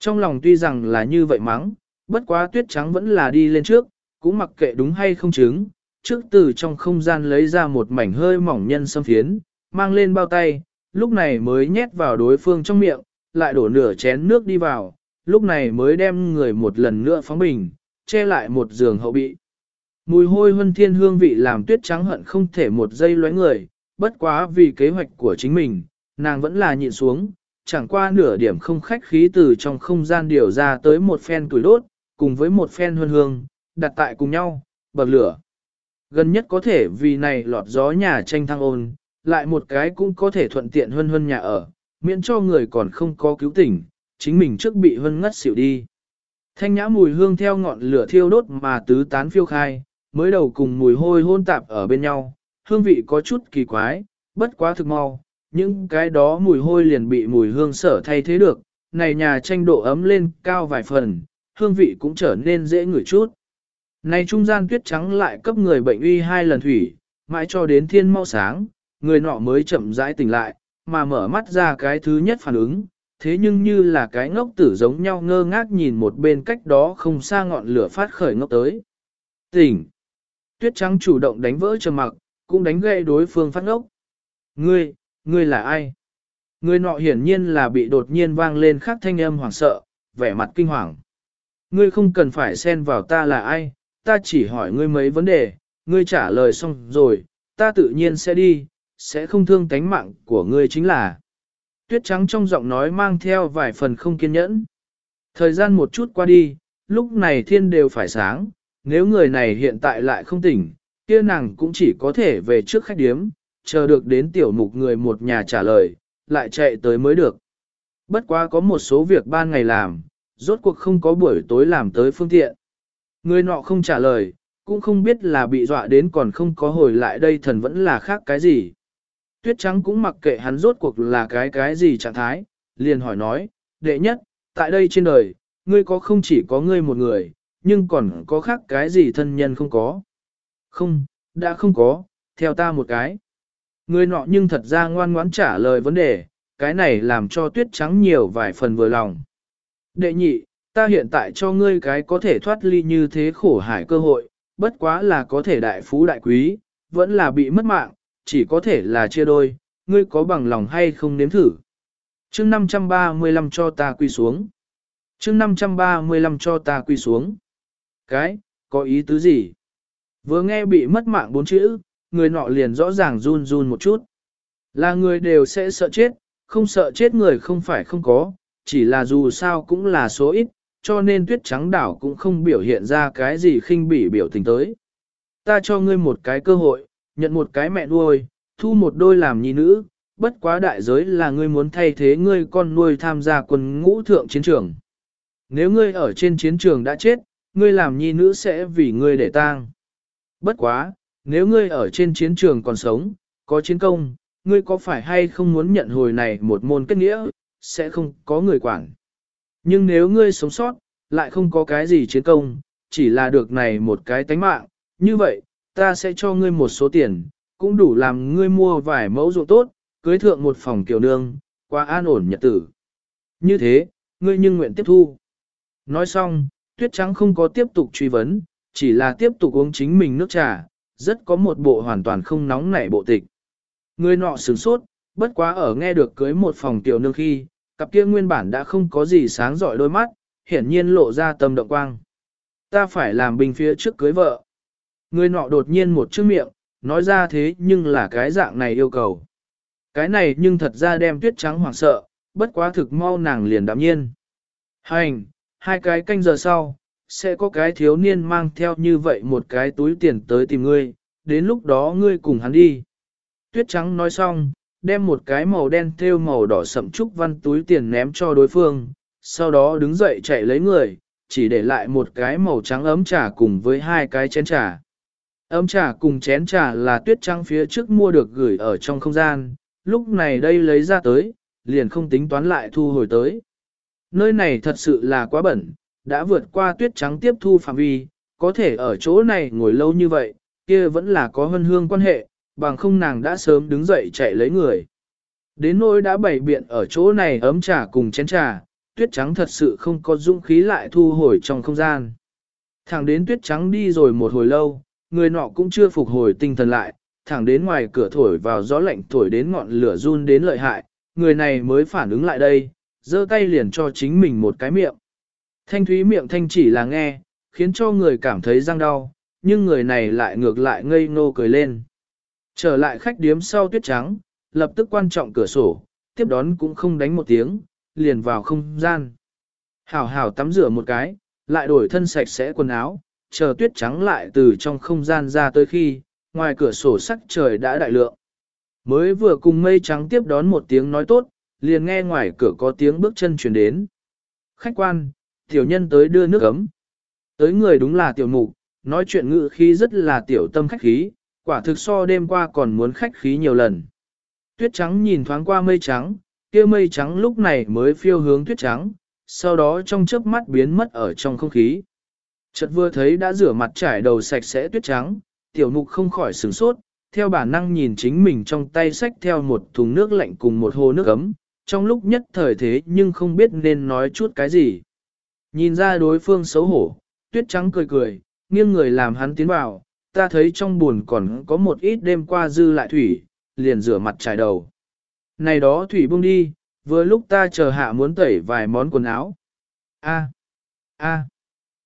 Trong lòng tuy rằng là như vậy mắng, bất quá tuyết trắng vẫn là đi lên trước, cũng mặc kệ đúng hay không chứng, trước từ trong không gian lấy ra một mảnh hơi mỏng nhân sâm phiến, mang lên bao tay, lúc này mới nhét vào đối phương trong miệng, lại đổ nửa chén nước đi vào, lúc này mới đem người một lần nữa phóng bình, che lại một giường hậu bị. Mùi hôi huân thiên hương vị làm tuyết trắng hận không thể một giây lóe người, bất quá vì kế hoạch của chính mình, nàng vẫn là nhịn xuống, chẳng qua nửa điểm không khách khí từ trong không gian điều ra tới một phen tuổi đốt, cùng với một phen hương hương, đặt tại cùng nhau, bậc lửa. Gần nhất có thể vì này lọt gió nhà tranh thăng ôn, lại một cái cũng có thể thuận tiện hơn hơn nhà ở, miễn cho người còn không có cứu tỉnh, chính mình trước bị hơn ngất xỉu đi. Thanh nhã mùi hương theo ngọn lửa thiêu đốt mà tứ tán phiêu khai, mới đầu cùng mùi hôi hôn tạp ở bên nhau, hương vị có chút kỳ quái, bất quá thực mau, những cái đó mùi hôi liền bị mùi hương sở thay thế được, này nhà tranh độ ấm lên cao vài phần, hương vị cũng trở nên dễ ngửi chút. Này trung gian tuyết trắng lại cấp người bệnh uy hai lần thủy, mãi cho đến thiên mau sáng, người nọ mới chậm rãi tỉnh lại, mà mở mắt ra cái thứ nhất phản ứng, thế nhưng như là cái ngốc tử giống nhau ngơ ngác nhìn một bên cách đó không xa ngọn lửa phát khởi ngốc tới. Tỉnh! Tuyết trắng chủ động đánh vỡ trầm mặc, cũng đánh gậy đối phương phát ngốc. Ngươi, ngươi là ai? Người nọ hiển nhiên là bị đột nhiên vang lên khắc thanh âm hoảng sợ, vẻ mặt kinh hoàng. Ngươi không cần phải xen vào ta là ai, ta chỉ hỏi ngươi mấy vấn đề, ngươi trả lời xong rồi, ta tự nhiên sẽ đi, sẽ không thương tánh mạng của ngươi chính là. Tuyết trắng trong giọng nói mang theo vài phần không kiên nhẫn. Thời gian một chút qua đi, lúc này thiên đều phải sáng, nếu người này hiện tại lại không tỉnh, kia nàng cũng chỉ có thể về trước khách điếm, chờ được đến tiểu mục người một nhà trả lời, lại chạy tới mới được. Bất quá có một số việc ban ngày làm, rốt cuộc không có buổi tối làm tới phương tiện. Người nọ không trả lời, cũng không biết là bị dọa đến còn không có hồi lại đây thần vẫn là khác cái gì. Tuyết trắng cũng mặc kệ hắn rốt cuộc là cái cái gì trạng thái, liền hỏi nói, đệ nhất, tại đây trên đời, ngươi có không chỉ có ngươi một người, nhưng còn có khác cái gì thân nhân không có. Không, đã không có, theo ta một cái. Người nọ nhưng thật ra ngoan ngoãn trả lời vấn đề, cái này làm cho tuyết trắng nhiều vài phần vừa lòng. Đệ nhị, ta hiện tại cho ngươi cái có thể thoát ly như thế khổ hải cơ hội, bất quá là có thể đại phú đại quý, vẫn là bị mất mạng, chỉ có thể là chia đôi, ngươi có bằng lòng hay không nếm thử. chương 535 cho ta quy xuống. chương 535 cho ta quy xuống. Cái, có ý tứ gì? Vừa nghe bị mất mạng bốn chữ, người nọ liền rõ ràng run run một chút. Là người đều sẽ sợ chết, không sợ chết người không phải không có, chỉ là dù sao cũng là số ít, cho nên tuyết trắng đảo cũng không biểu hiện ra cái gì khinh bỉ biểu tình tới. Ta cho ngươi một cái cơ hội, nhận một cái mẹ nuôi, thu một đôi làm nhi nữ, bất quá đại giới là ngươi muốn thay thế ngươi con nuôi tham gia quân ngũ thượng chiến trường. Nếu ngươi ở trên chiến trường đã chết, ngươi làm nhi nữ sẽ vì ngươi để tang. Bất quá, nếu ngươi ở trên chiến trường còn sống, có chiến công, ngươi có phải hay không muốn nhận hồi này một môn kết nghĩa, sẽ không có người quản. Nhưng nếu ngươi sống sót, lại không có cái gì chiến công, chỉ là được này một cái tánh mạng, như vậy, ta sẽ cho ngươi một số tiền, cũng đủ làm ngươi mua vài mẫu ruộng tốt, cưới thượng một phòng kiều nương, qua an ổn nhật tử. Như thế, ngươi nhưng nguyện tiếp thu. Nói xong, tuyết trắng không có tiếp tục truy vấn, chỉ là tiếp tục uống chính mình nước trà, rất có một bộ hoàn toàn không nóng nảy bộ tịch. Người nọ sửng sốt, bất quá ở nghe được cưới một phòng tiểu nương khi, cặp kia nguyên bản đã không có gì sáng giỏi đôi mắt, hiển nhiên lộ ra tâm động quang. Ta phải làm bình phía trước cưới vợ. Người nọ đột nhiên một chữ miệng, nói ra thế nhưng là cái dạng này yêu cầu. Cái này nhưng thật ra đem tuyết trắng hoảng sợ, bất quá thực mau nàng liền đạm nhiên. Hành, hai cái canh giờ sau, sẽ có cái thiếu niên mang theo như vậy một cái túi tiền tới tìm ngươi, đến lúc đó ngươi cùng hắn đi. Tuyết trắng nói xong, đem một cái màu đen thêu màu đỏ sậm trúc văn túi tiền ném cho đối phương, sau đó đứng dậy chạy lấy người, chỉ để lại một cái màu trắng ấm trà cùng với hai cái chén trà. Ấm trà cùng chén trà là tuyết trắng phía trước mua được gửi ở trong không gian, lúc này đây lấy ra tới, liền không tính toán lại thu hồi tới. Nơi này thật sự là quá bẩn, đã vượt qua tuyết trắng tiếp thu phạm vi, có thể ở chỗ này ngồi lâu như vậy, kia vẫn là có hân hương quan hệ, bằng không nàng đã sớm đứng dậy chạy lấy người. Đến nỗi đã bày biện ở chỗ này ấm trà cùng chén trà, tuyết trắng thật sự không có dũng khí lại thu hồi trong không gian. Thẳng đến tuyết trắng đi rồi một hồi lâu, người nọ cũng chưa phục hồi tinh thần lại, thẳng đến ngoài cửa thổi vào gió lạnh thổi đến ngọn lửa run đến lợi hại, người này mới phản ứng lại đây, giơ tay liền cho chính mình một cái miệng. Thanh thúy miệng thanh chỉ là nghe, khiến cho người cảm thấy răng đau, nhưng người này lại ngược lại ngây ngô cười lên. Trở lại khách điếm sau tuyết trắng, lập tức quan trọng cửa sổ, tiếp đón cũng không đánh một tiếng, liền vào không gian. Hảo hảo tắm rửa một cái, lại đổi thân sạch sẽ quần áo, chờ tuyết trắng lại từ trong không gian ra tới khi, ngoài cửa sổ sắc trời đã đại lượng. Mới vừa cùng mây trắng tiếp đón một tiếng nói tốt, liền nghe ngoài cửa có tiếng bước chân chuyển đến. Khách quan, tiểu nhân tới đưa nước ấm. Tới người đúng là tiểu mục, nói chuyện ngữ khí rất là tiểu tâm khách khí, quả thực so đêm qua còn muốn khách khí nhiều lần. Tuyết trắng nhìn thoáng qua mây trắng, kia mây trắng lúc này mới phiêu hướng tuyết trắng, sau đó trong chớp mắt biến mất ở trong không khí. Chợt vừa thấy đã rửa mặt trải đầu sạch sẽ tuyết trắng, tiểu mục không khỏi sửng sốt, theo bản năng nhìn chính mình trong tay xách theo một thùng nước lạnh cùng một hồ nước ấm, trong lúc nhất thời thế nhưng không biết nên nói chút cái gì. Nhìn ra đối phương xấu hổ, tuyết trắng cười cười, nghiêng người làm hắn tiến vào, ta thấy trong buồn còn có một ít đêm qua dư lại thủy, liền rửa mặt trải đầu. Này đó thủy buông đi, vừa lúc ta chờ hạ muốn tẩy vài món quần áo. A, a.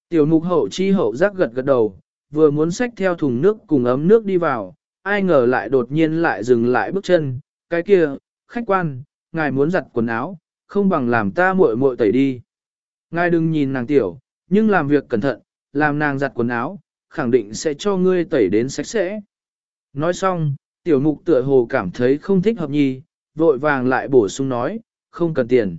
Tiểu mục hậu chi hậu giác gật gật đầu, vừa muốn xách theo thùng nước cùng ấm nước đi vào, ai ngờ lại đột nhiên lại dừng lại bước chân, cái kia, khách quan, ngài muốn giặt quần áo, không bằng làm ta muội muội tẩy đi. Ngài đừng nhìn nàng tiểu, nhưng làm việc cẩn thận, làm nàng giặt quần áo, khẳng định sẽ cho ngươi tẩy đến sạch sẽ. Nói xong, tiểu mục tựa hồ cảm thấy không thích hợp nhi, vội vàng lại bổ sung nói, không cần tiền.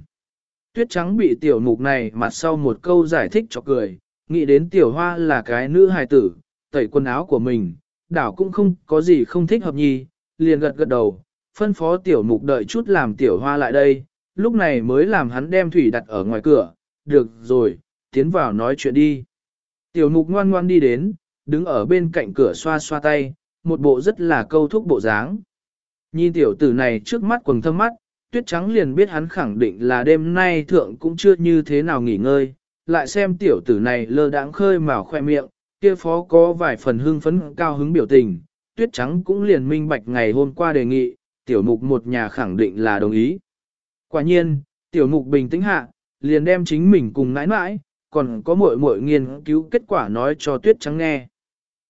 Tuyết trắng bị tiểu mục này mặt sau một câu giải thích cho cười, nghĩ đến tiểu hoa là cái nữ hài tử, tẩy quần áo của mình, đảo cũng không có gì không thích hợp nhi, liền gật gật đầu, phân phó tiểu mục đợi chút làm tiểu hoa lại đây, lúc này mới làm hắn đem thủy đặt ở ngoài cửa, được rồi, tiến vào nói chuyện đi. Tiểu mục ngoan ngoan đi đến, đứng ở bên cạnh cửa xoa xoa tay, một bộ rất là câu thúc bộ dáng. Nhìn tiểu tử này trước mắt quần thâm mắt, tuyết trắng liền biết hắn khẳng định là đêm nay thượng cũng chưa như thế nào nghỉ ngơi, lại xem tiểu tử này lơ đãng khơi mào khoe miệng, kia phó có vài phần hưng phấn cao hứng biểu tình, tuyết trắng cũng liền minh bạch ngày hôm qua đề nghị, tiểu mục một nhà khẳng định là đồng ý. Quả nhiên, tiểu mục bình tĩnh hạ, liền đem chính mình cùng nãi nãi, còn có muội muội nghiên cứu kết quả nói cho tuyết trắng nghe.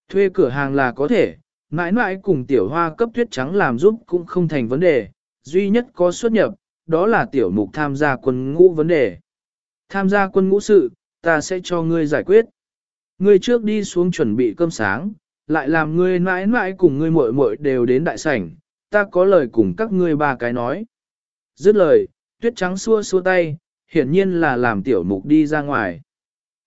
Thuê cửa hàng là có thể, nãi nãi cùng tiểu hoa cấp tuyết trắng làm giúp cũng không thành vấn đề, duy nhất có xuất nhập, đó là tiểu mục tham gia quân ngũ vấn đề. Tham gia quân ngũ sự, ta sẽ cho ngươi giải quyết. Ngươi trước đi xuống chuẩn bị cơm sáng, lại làm ngươi mãi mãi cùng ngươi muội muội đều đến đại sảnh, ta có lời cùng các ngươi ba cái nói. Dứt lời, tuyết trắng xua xua tay, hiển nhiên là làm tiểu mục đi ra ngoài.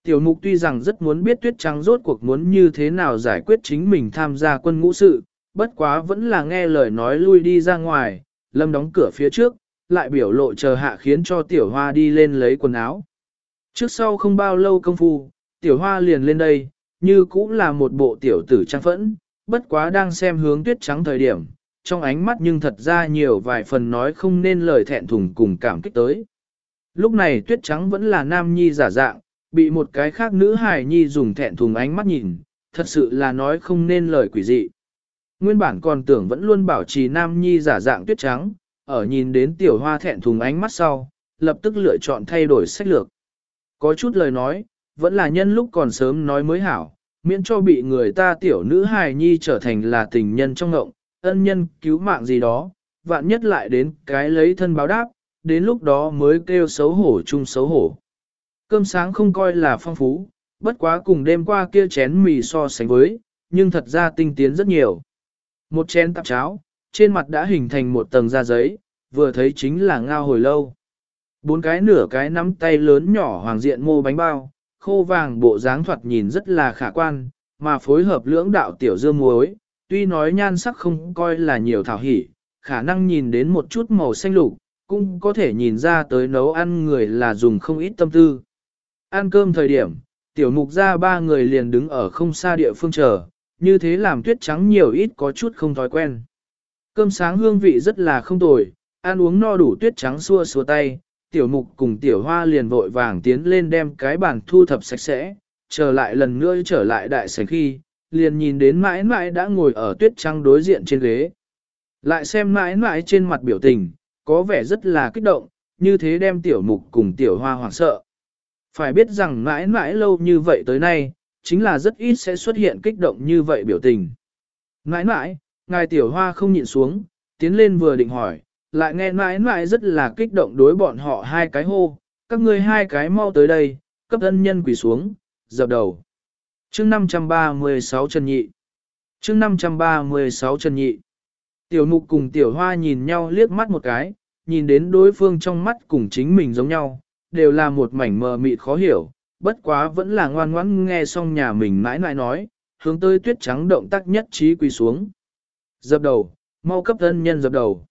Tiểu mục tuy rằng rất muốn biết tuyết trắng rốt cuộc muốn như thế nào giải quyết chính mình tham gia quân ngũ sự, bất quá vẫn là nghe lời nói lui đi ra ngoài, lâm đóng cửa phía trước, lại biểu lộ chờ hạ khiến cho tiểu hoa đi lên lấy quần áo. Trước sau không bao lâu công phu, tiểu hoa liền lên đây, như cũng là một bộ tiểu tử trang phẫn, bất quá đang xem hướng tuyết trắng thời điểm, trong ánh mắt nhưng thật ra nhiều vài phần nói không nên lời thẹn thùng cùng cảm kích tới. Lúc này tuyết trắng vẫn là nam nhi giả dạng, bị một cái khác nữ hài nhi dùng thẹn thùng ánh mắt nhìn, thật sự là nói không nên lời quỷ dị. Nguyên bản còn tưởng vẫn luôn bảo trì nam nhi giả dạng tuyết trắng, ở nhìn đến tiểu hoa thẹn thùng ánh mắt sau, lập tức lựa chọn thay đổi sách lược. Có chút lời nói, vẫn là nhân lúc còn sớm nói mới hảo, miễn cho bị người ta tiểu nữ hài nhi trở thành là tình nhân trong ngộng, ân nhân cứu mạng gì đó, vạn nhất lại đến cái lấy thân báo đáp, đến lúc đó mới kêu xấu hổ chung xấu hổ. Cơm sáng không coi là phong phú, bất quá cùng đêm qua kia chén mì so sánh với, nhưng thật ra tinh tiến rất nhiều. Một chén tạp cháo, trên mặt đã hình thành một tầng da giấy, vừa thấy chính là ngao hồi lâu. Bốn cái nửa cái nắm tay lớn nhỏ hoàng diện mô bánh bao, khô vàng bộ dáng thoạt nhìn rất là khả quan, mà phối hợp lưỡng đạo tiểu dưa muối, tuy nói nhan sắc không coi là nhiều thảo hỉ, khả năng nhìn đến một chút màu xanh lục, cũng có thể nhìn ra tới nấu ăn người là dùng không ít tâm tư. Ăn cơm thời điểm, tiểu mục ra ba người liền đứng ở không xa địa phương chờ, như thế làm tuyết trắng nhiều ít có chút không thói quen. Cơm sáng hương vị rất là không tồi, ăn uống no đủ tuyết trắng xua xua tay, tiểu mục cùng tiểu hoa liền vội vàng tiến lên đem cái bàn thu thập sạch sẽ, trở lại lần nữa trở lại đại sảnh khi, liền nhìn đến mãi mãi đã ngồi ở tuyết trắng đối diện trên ghế. Lại xem mãi mãi trên mặt biểu tình, có vẻ rất là kích động, như thế đem tiểu mục cùng tiểu hoa hoảng sợ. Phải biết rằng mãi mãi lâu như vậy tới nay, chính là rất ít sẽ xuất hiện kích động như vậy biểu tình. Mãi mãi, ngài tiểu hoa không nhịn xuống, tiến lên vừa định hỏi, lại nghe mãi mãi rất là kích động đối bọn họ hai cái hô, các ngươi hai cái mau tới đây, cấp ân nhân quỳ xuống, dập đầu. chương 536 Trần Nhị chương 536 Trần Nhị Tiểu mục cùng tiểu hoa nhìn nhau liếc mắt một cái, nhìn đến đối phương trong mắt cùng chính mình giống nhau, đều là một mảnh mờ mịt khó hiểu, bất quá vẫn là ngoan ngoãn nghe xong nhà mình mãi mãi nói, hướng tới tuyết trắng động tác nhất trí quỳ xuống. Dập đầu, mau cấp ân nhân dập đầu.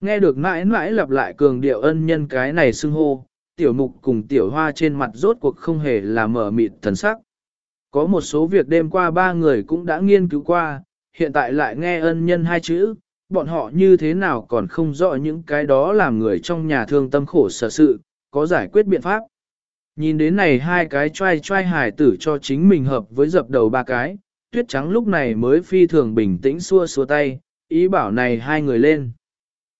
Nghe được mãi mãi lặp lại cường điệu ân nhân cái này xưng hô, tiểu mục cùng tiểu hoa trên mặt rốt cuộc không hề là mở mịt thần sắc. Có một số việc đêm qua ba người cũng đã nghiên cứu qua, hiện tại lại nghe ân nhân hai chữ, bọn họ như thế nào còn không rõ những cái đó làm người trong nhà thương tâm khổ sở sự, có giải quyết biện pháp. Nhìn đến này hai cái trai trai hài tử cho chính mình hợp với dập đầu ba cái, tuyết trắng lúc này mới phi thường bình tĩnh xua xua tay, ý bảo này hai người lên.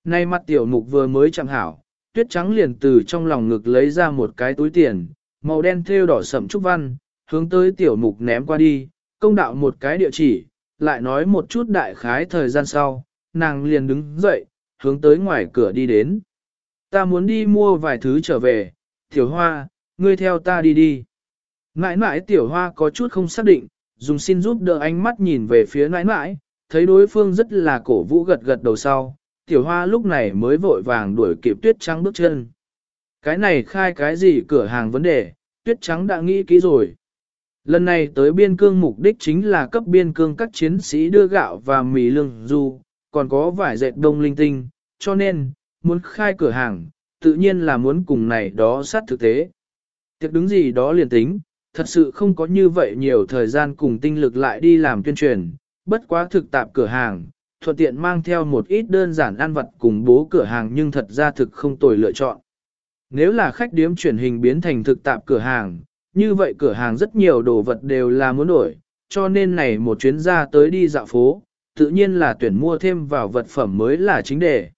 Nay mặt tiểu mục vừa mới chẳng hảo, tuyết trắng liền từ trong lòng ngực lấy ra một cái túi tiền, màu đen thêu đỏ sậm trúc văn, hướng tới tiểu mục ném qua đi, công đạo một cái địa chỉ, lại nói một chút đại khái thời gian sau, nàng liền đứng dậy, hướng tới ngoài cửa đi đến. Ta muốn đi mua vài thứ trở về, tiểu hoa, ngươi theo ta đi đi. Nãi nãi tiểu hoa có chút không xác định, dùng xin giúp đỡ ánh mắt nhìn về phía nãi nãi, thấy đối phương rất là cổ vũ gật gật đầu sau, tiểu hoa lúc này mới vội vàng đuổi kịp tuyết trắng bước chân. Cái này khai cái gì cửa hàng vấn đề, tuyết trắng đã nghĩ kỹ rồi. Lần này tới biên cương mục đích chính là cấp biên cương các chiến sĩ đưa gạo và mì lương du, còn có vải dệt đông linh tinh, cho nên, muốn khai cửa hàng, tự nhiên là muốn cùng này đó sát thực tế. Tiệc đứng gì đó liền tính, thật sự không có như vậy nhiều thời gian cùng tinh lực lại đi làm tuyên truyền, bất quá thực tạp cửa hàng, thuận tiện mang theo một ít đơn giản ăn vật cùng bố cửa hàng nhưng thật ra thực không tồi lựa chọn. Nếu là khách điếm chuyển hình biến thành thực tạp cửa hàng, như vậy cửa hàng rất nhiều đồ vật đều là muốn đổi, cho nên này một chuyến ra tới đi dạo phố, tự nhiên là tuyển mua thêm vào vật phẩm mới là chính đề.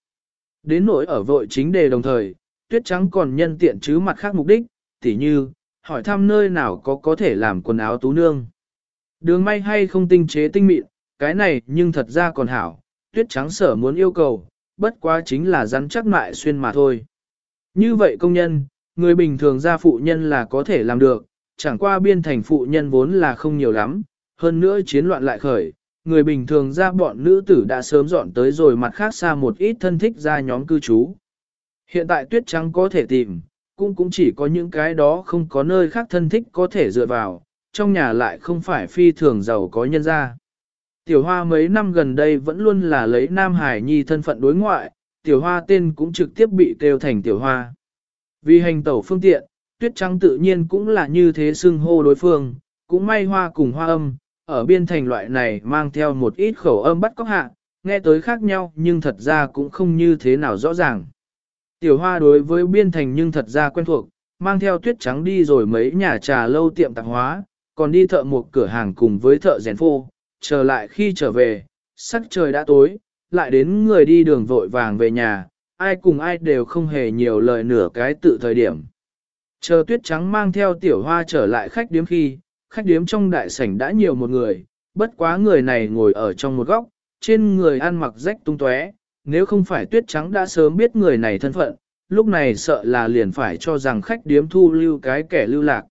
Đến nỗi ở vội chính đề đồng thời, tuyết trắng còn nhân tiện chứ mặt khác mục đích, tỉ như, hỏi thăm nơi nào có có thể làm quần áo tú nương. Đường may hay không tinh chế tinh mịn, cái này nhưng thật ra còn hảo, tuyết trắng sở muốn yêu cầu, bất quá chính là rắn chắc mại xuyên mà thôi. Như vậy công nhân, người bình thường ra phụ nhân là có thể làm được, chẳng qua biên thành phụ nhân vốn là không nhiều lắm, hơn nữa chiến loạn lại khởi, người bình thường ra bọn nữ tử đã sớm dọn tới rồi mặt khác xa một ít thân thích ra nhóm cư trú. Hiện tại tuyết trắng có thể tìm, cũng cũng chỉ có những cái đó không có nơi khác thân thích có thể dựa vào, trong nhà lại không phải phi thường giàu có nhân gia. Tiểu hoa mấy năm gần đây vẫn luôn là lấy Nam Hải Nhi thân phận đối ngoại, tiểu hoa tên cũng trực tiếp bị kêu thành tiểu hoa. Vì hành tẩu phương tiện, tuyết trắng tự nhiên cũng là như thế xưng hô đối phương, cũng may hoa cùng hoa âm, ở biên thành loại này mang theo một ít khẩu âm bắt cóc hạ, nghe tới khác nhau nhưng thật ra cũng không như thế nào rõ ràng. Tiểu hoa đối với biên thành nhưng thật ra quen thuộc, mang theo tuyết trắng đi rồi mấy nhà trà lâu tiệm tạp hóa, còn đi thợ một cửa hàng cùng với thợ rèn phô, trở lại khi trở về, sắc trời đã tối, lại đến người đi đường vội vàng về nhà, ai cùng ai đều không hề nhiều lời nửa cái tự thời điểm. Chờ tuyết trắng mang theo tiểu hoa trở lại khách điếm khi, khách điếm trong đại sảnh đã nhiều một người, bất quá người này ngồi ở trong một góc, trên người ăn mặc rách tung tóe, nếu không phải tuyết trắng đã sớm biết người này thân phận, lúc này sợ là liền phải cho rằng khách điếm thu lưu cái kẻ lưu lạc.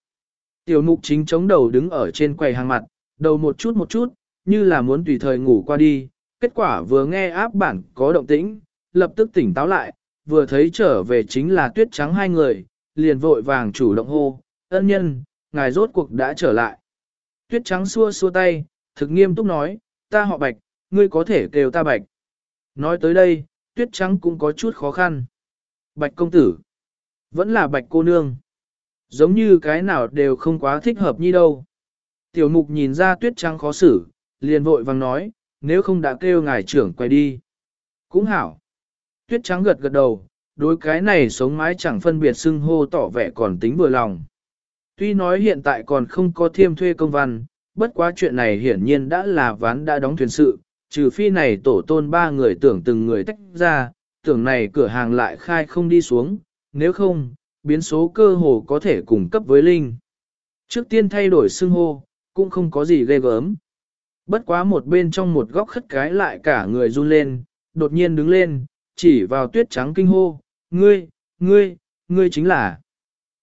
Tiểu mục chính chống đầu đứng ở trên quầy hàng mặt, đầu một chút một chút, như là muốn tùy thời ngủ qua đi, kết quả vừa nghe áp bản có động tĩnh, lập tức tỉnh táo lại, vừa thấy trở về chính là tuyết trắng hai người, liền vội vàng chủ động hô, ân nhân, ngài rốt cuộc đã trở lại. Tuyết trắng xua xua tay, thực nghiêm túc nói, ta họ bạch, ngươi có thể kêu ta bạch. Nói tới đây, tuyết trắng cũng có chút khó khăn. Bạch công tử, vẫn là bạch cô nương. Giống như cái nào đều không quá thích hợp như đâu. Tiểu mục nhìn ra tuyết trắng khó xử, liền vội vàng nói, nếu không đã kêu ngài trưởng quay đi. Cũng hảo. Tuyết trắng gật gật đầu, đối cái này sống mái chẳng phân biệt xưng hô tỏ vẻ còn tính vừa lòng. Tuy nói hiện tại còn không có thiêm thuê công văn, bất quá chuyện này hiển nhiên đã là ván đã đóng thuyền sự, trừ phi này tổ tôn ba người tưởng từng người tách ra, tưởng này cửa hàng lại khai không đi xuống, nếu không, biến số cơ hồ có thể cung cấp với Linh. Trước tiên thay đổi xưng hô, cũng không có gì ghê gớm. Bất quá một bên trong một góc khất cái lại cả người run lên, đột nhiên đứng lên, chỉ vào tuyết trắng kinh hô, ngươi, ngươi, ngươi chính là.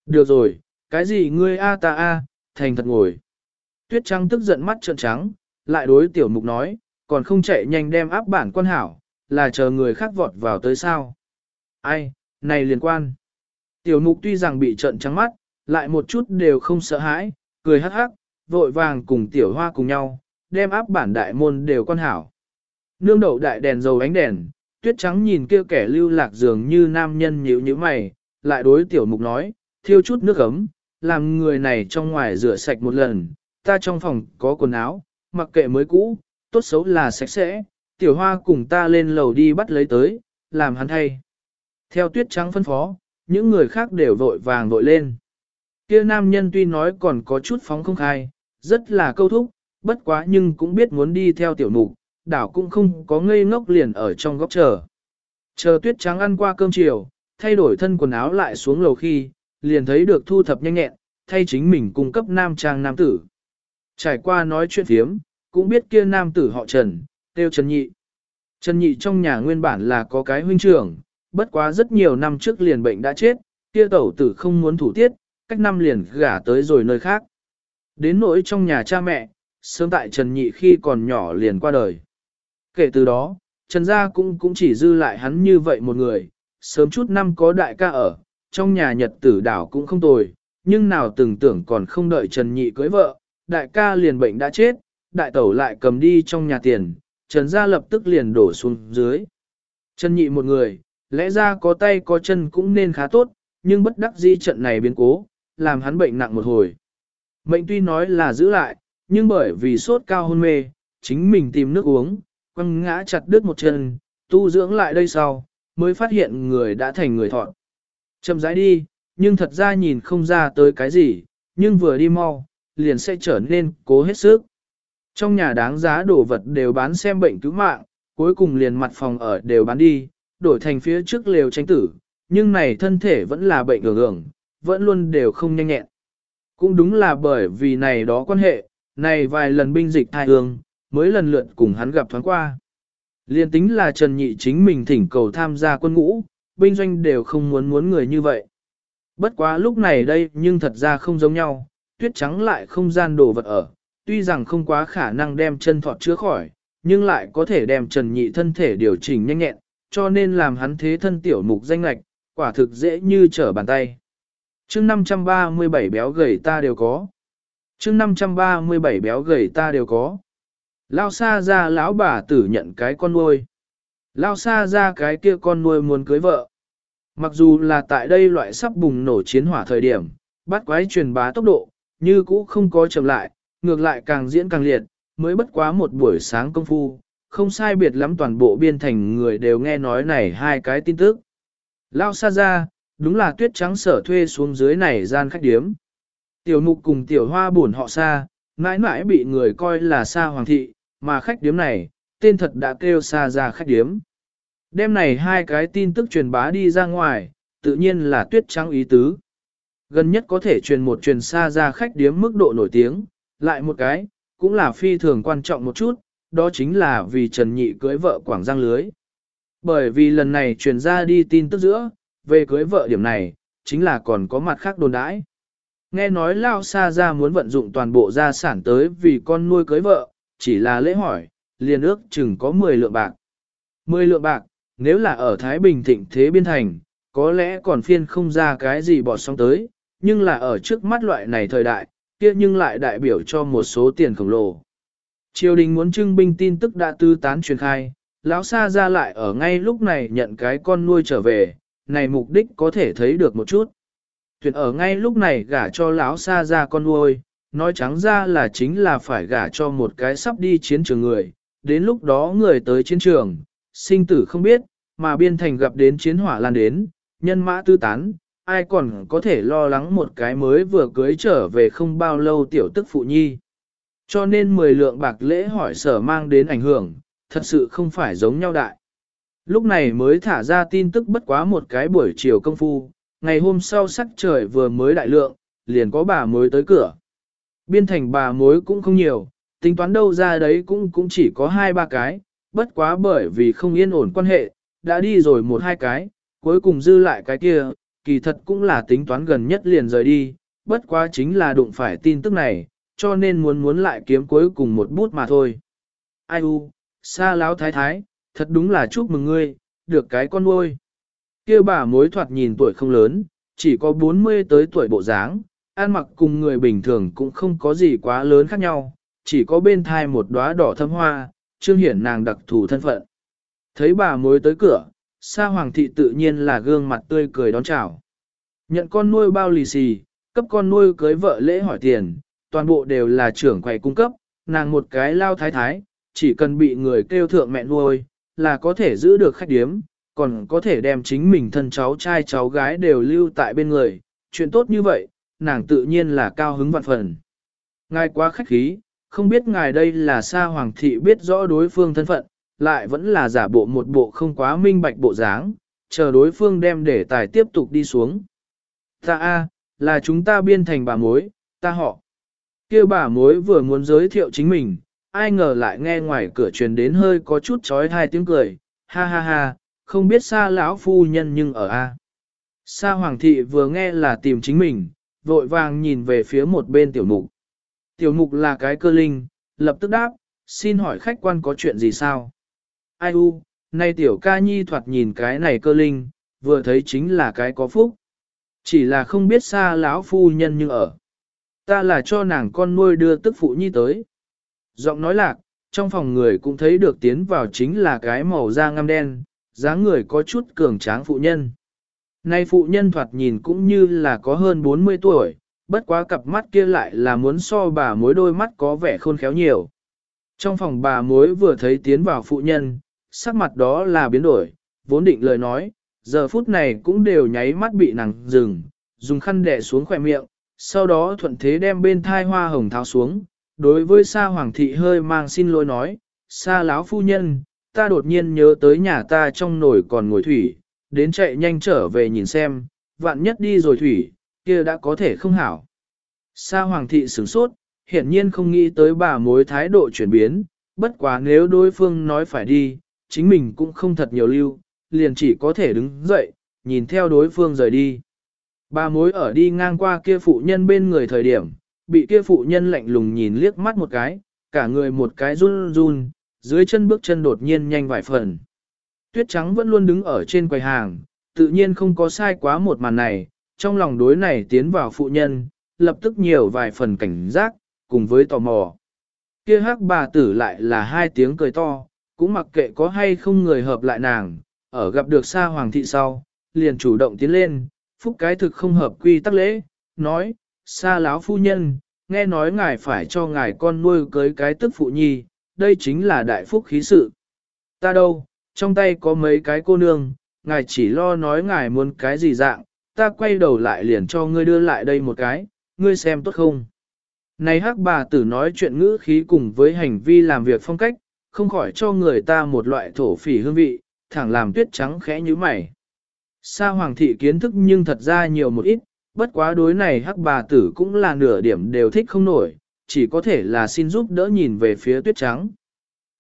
Được rồi, cái gì ngươi a ta a, thành thật ngồi. Tuyết trắng tức giận mắt trợn trắng, lại đối tiểu mục nói, còn không chạy nhanh đem áp bản quan hảo, là chờ người khác vọt vào tới sao. Ai, này liên quan. Tiểu mục tuy rằng bị trợn trắng mắt, lại một chút đều không sợ hãi, cười hắc hắc, vội vàng cùng tiểu hoa cùng nhau, đem áp bản đại môn đều quan hảo. Nương đậu đại đèn dầu ánh đèn, tuyết trắng nhìn kia kẻ lưu lạc dường như nam nhân nhíu nhíu mày, lại đối tiểu mục nói, thiêu chút nước ấm, làm người này trong ngoài rửa sạch một lần, ta trong phòng có quần áo, mặc kệ mới cũ, tốt xấu là sạch sẽ, tiểu hoa cùng ta lên lầu đi bắt lấy tới, làm hắn thay. Theo tuyết trắng phân phó, những người khác đều vội vàng vội lên. Kia nam nhân tuy nói còn có chút phóng không khai, rất là câu thúc, bất quá nhưng cũng biết muốn đi theo tiểu mục, đảo cũng không có ngây ngốc liền ở trong góc chờ. Chờ tuyết trắng ăn qua cơm chiều, thay đổi thân quần áo lại xuống lầu khi, liền thấy được thu thập nhanh nhẹn, thay chính mình cung cấp nam trang nam tử. Trải qua nói chuyện phiếm, cũng biết kia nam tử họ Trần, tiêu Trần Nhị. Trần Nhị trong nhà nguyên bản là có cái huynh trưởng, bất quá rất nhiều năm trước liền bệnh đã chết, kia tẩu tử không muốn thủ tiết, cách năm liền gả tới rồi nơi khác. Đến nỗi trong nhà cha mẹ, sớm tại Trần Nhị khi còn nhỏ liền qua đời. Kể từ đó, Trần Gia cũng cũng chỉ dư lại hắn như vậy một người, sớm chút năm có đại ca ở, trong nhà nhật tử đảo cũng không tồi, nhưng nào từng tưởng còn không đợi Trần Nhị cưới vợ, đại ca liền bệnh đã chết, đại tẩu lại cầm đi trong nhà tiền, Trần Gia lập tức liền đổ xuống dưới. Trần Nhị một người, lẽ ra có tay có chân cũng nên khá tốt, nhưng bất đắc di trận này biến cố, làm hắn bệnh nặng một hồi. Mệnh tuy nói là giữ lại, nhưng bởi vì sốt cao hôn mê, chính mình tìm nước uống, quăng ngã chặt đứt một chân, tu dưỡng lại đây sau, mới phát hiện người đã thành người thọn. Chậm rãi đi, nhưng thật ra nhìn không ra tới cái gì, nhưng vừa đi mau, liền sẽ trở nên cố hết sức. Trong nhà đáng giá đồ vật đều bán xem bệnh cứu mạng, cuối cùng liền mặt phòng ở đều bán đi, đổi thành phía trước lều tranh tử, nhưng này thân thể vẫn là bệnh ở ưởng, vẫn luôn đều không nhanh nhẹn. Cũng đúng là bởi vì này đó quan hệ, này vài lần binh dịch thai hương, mới lần lượt cùng hắn gặp thoáng qua. Liên tính là Trần Nhị chính mình thỉnh cầu tham gia quân ngũ, binh doanh đều không muốn muốn người như vậy. Bất quá lúc này đây nhưng thật ra không giống nhau, tuyết trắng lại không gian đồ vật ở, tuy rằng không quá khả năng đem chân thọt chữa khỏi, nhưng lại có thể đem Trần Nhị thân thể điều chỉnh nhanh nhẹn, cho nên làm hắn thế thân tiểu mục danh lạch, quả thực dễ như trở bàn tay. chương 537 béo gầy ta đều có. chương 537 béo gầy ta đều có. Lao xa ra lão bà tử nhận cái con nuôi. Lao xa ra cái kia con nuôi muốn cưới vợ. Mặc dù là tại đây loại sắp bùng nổ chiến hỏa thời điểm, bắt quái truyền bá tốc độ, như cũ không có chậm lại, ngược lại càng diễn càng liệt, mới bất quá một buổi sáng công phu, không sai biệt lắm toàn bộ biên thành người đều nghe nói này hai cái tin tức. Lao xa ra, đúng là tuyết trắng sở thuê xuống dưới này gian khách điếm. Tiểu mục cùng tiểu hoa buồn họ xa, mãi mãi bị người coi là xa hoàng thị, mà khách điếm này, tên thật đã kêu xa ra khách điếm. Đêm này hai cái tin tức truyền bá đi ra ngoài, tự nhiên là tuyết trắng ý tứ. Gần nhất có thể truyền một truyền xa ra khách điếm mức độ nổi tiếng, lại một cái, cũng là phi thường quan trọng một chút, đó chính là vì Trần Nhị cưới vợ Quảng Giang lưới. Bởi vì lần này truyền ra đi tin tức giữa, về cưới vợ điểm này, chính là còn có mặt khác đồn đãi. Nghe nói Lao Sa ra muốn vận dụng toàn bộ gia sản tới vì con nuôi cưới vợ, chỉ là lễ hỏi, liền ước chừng có 10 lượng bạc. 10 lượng bạc, nếu là ở Thái Bình thịnh thế biên thành, có lẽ còn phiên không ra cái gì bỏ xong tới, nhưng là ở trước mắt loại này thời đại, kia nhưng lại đại biểu cho một số tiền khổng lồ. Triều đình muốn trưng binh tin tức đã tư tán truyền khai, lão xa ra lại ở ngay lúc này nhận cái con nuôi trở về, này mục đích có thể thấy được một chút. Tuyển ở ngay lúc này gả cho lão xa ra con nuôi, nói trắng ra là chính là phải gả cho một cái sắp đi chiến trường người, đến lúc đó người tới chiến trường, sinh tử không biết, mà biên thành gặp đến chiến hỏa lan đến, nhân mã tư tán, ai còn có thể lo lắng một cái mới vừa cưới trở về không bao lâu tiểu tức phụ nhi. Cho nên 10 lượng bạc lễ hỏi sở mang đến ảnh hưởng, thật sự không phải giống nhau đại. Lúc này mới thả ra tin tức bất quá một cái buổi chiều công phu, ngày hôm sau sắc trời vừa mới đại lượng, liền có bà mối tới cửa. Biên thành bà mối cũng không nhiều, tính toán đâu ra đấy cũng cũng chỉ có hai ba cái, bất quá bởi vì không yên ổn quan hệ, đã đi rồi một hai cái, cuối cùng dư lại cái kia, kỳ thật cũng là tính toán gần nhất liền rời đi, bất quá chính là đụng phải tin tức này, cho nên muốn muốn lại kiếm cuối cùng một bút mà thôi. Ai u, xa láo thái thái, thật đúng là chúc mừng ngươi, được cái con nuôi. kia bà mối thoạt nhìn tuổi không lớn, chỉ có 40 tới tuổi bộ dáng, ăn mặc cùng người bình thường cũng không có gì quá lớn khác nhau, chỉ có bên thai một đóa đỏ thâm hoa, trương hiển nàng đặc thù thân phận. Thấy bà mối tới cửa, Sa Hoàng thị tự nhiên là gương mặt tươi cười đón chào. Nhận con nuôi bao lì xì, cấp con nuôi cưới vợ lễ hỏi tiền, toàn bộ đều là trưởng quầy cung cấp, nàng một cái lao thái thái, chỉ cần bị người kêu thượng mẹ nuôi, là có thể giữ được khách điếm, còn có thể đem chính mình thân cháu trai cháu gái đều lưu tại bên người, chuyện tốt như vậy, nàng tự nhiên là cao hứng vạn phần. Ngài quá khách khí, không biết ngài đây là sa hoàng thị biết rõ đối phương thân phận, lại vẫn là giả bộ một bộ không quá minh bạch bộ dáng, chờ đối phương đem để tài tiếp tục đi xuống. Ta a, là chúng ta biên thành bà mối, ta họ. kia bà mối vừa muốn giới thiệu chính mình, ai ngờ lại nghe ngoài cửa truyền đến hơi có chút trói hai tiếng cười, ha ha ha, không biết xa lão phu nhân nhưng ở a. Sa hoàng thị vừa nghe là tìm chính mình, vội vàng nhìn về phía một bên tiểu mục. Tiểu mục là cái cơ linh, lập tức đáp, xin hỏi khách quan có chuyện gì sao? Ai u, nay tiểu ca nhi thoạt nhìn cái này cơ linh, vừa thấy chính là cái có phúc. Chỉ là không biết xa lão phu nhân nhưng ở. Ta là cho nàng con nuôi đưa tức phụ nhi tới. Giọng nói lạc, trong phòng người cũng thấy được tiến vào chính là cái màu da ngăm đen, dáng người có chút cường tráng phụ nhân. Nay phụ nhân thoạt nhìn cũng như là có hơn 40 tuổi, bất quá cặp mắt kia lại là muốn so bà mối đôi mắt có vẻ khôn khéo nhiều. Trong phòng bà mối vừa thấy tiến vào phụ nhân, sắc mặt đó là biến đổi, vốn định lời nói, giờ phút này cũng đều nháy mắt bị nàng dừng, dùng khăn đẻ xuống khỏe miệng, sau đó thuận thế đem bên thai hoa hồng tháo xuống. Đối với Sa Hoàng thị hơi mang xin lỗi nói, Sa lão phu nhân, ta đột nhiên nhớ tới nhà ta trong nồi còn ngồi thủy, đến chạy nhanh trở về nhìn xem, vạn nhất đi rồi thủy, kia đã có thể không hảo. Sa Hoàng thị sửng sốt, hiển nhiên không nghĩ tới bà mối thái độ chuyển biến, bất quá nếu đối phương nói phải đi, chính mình cũng không thật nhiều lưu, liền chỉ có thể đứng dậy, nhìn theo đối phương rời đi. Bà mối ở đi ngang qua kia phụ nhân bên người thời điểm, bị kia phụ nhân lạnh lùng nhìn liếc mắt một cái, cả người một cái run run, dưới chân bước chân đột nhiên nhanh vài phần. Tuyết trắng vẫn luôn đứng ở trên quầy hàng, tự nhiên không có sai quá một màn này, trong lòng đối này tiến vào phụ nhân, lập tức nhiều vài phần cảnh giác, cùng với tò mò. Kia hắc bà tử lại là hai tiếng cười to, cũng mặc kệ có hay không người hợp lại nàng, ở gặp được xa hoàng thị sau, liền chủ động tiến lên, phúc cái thực không hợp quy tắc lễ, nói, xa láo phu nhân, nghe nói ngài phải cho ngài con nuôi cưới cái tức phụ nhi, đây chính là đại phúc khí sự. Ta đâu, trong tay có mấy cái cô nương, ngài chỉ lo nói ngài muốn cái gì dạng, ta quay đầu lại liền cho ngươi đưa lại đây một cái, ngươi xem tốt không. Này hắc bà tử nói chuyện ngữ khí cùng với hành vi làm việc phong cách, không khỏi cho người ta một loại thổ phỉ hương vị, thẳng làm tuyết trắng khẽ như mày. Sa hoàng thị kiến thức nhưng thật ra nhiều một ít, bất quá đối này hắc bà tử cũng là nửa điểm đều thích không nổi, chỉ có thể là xin giúp đỡ nhìn về phía tuyết trắng.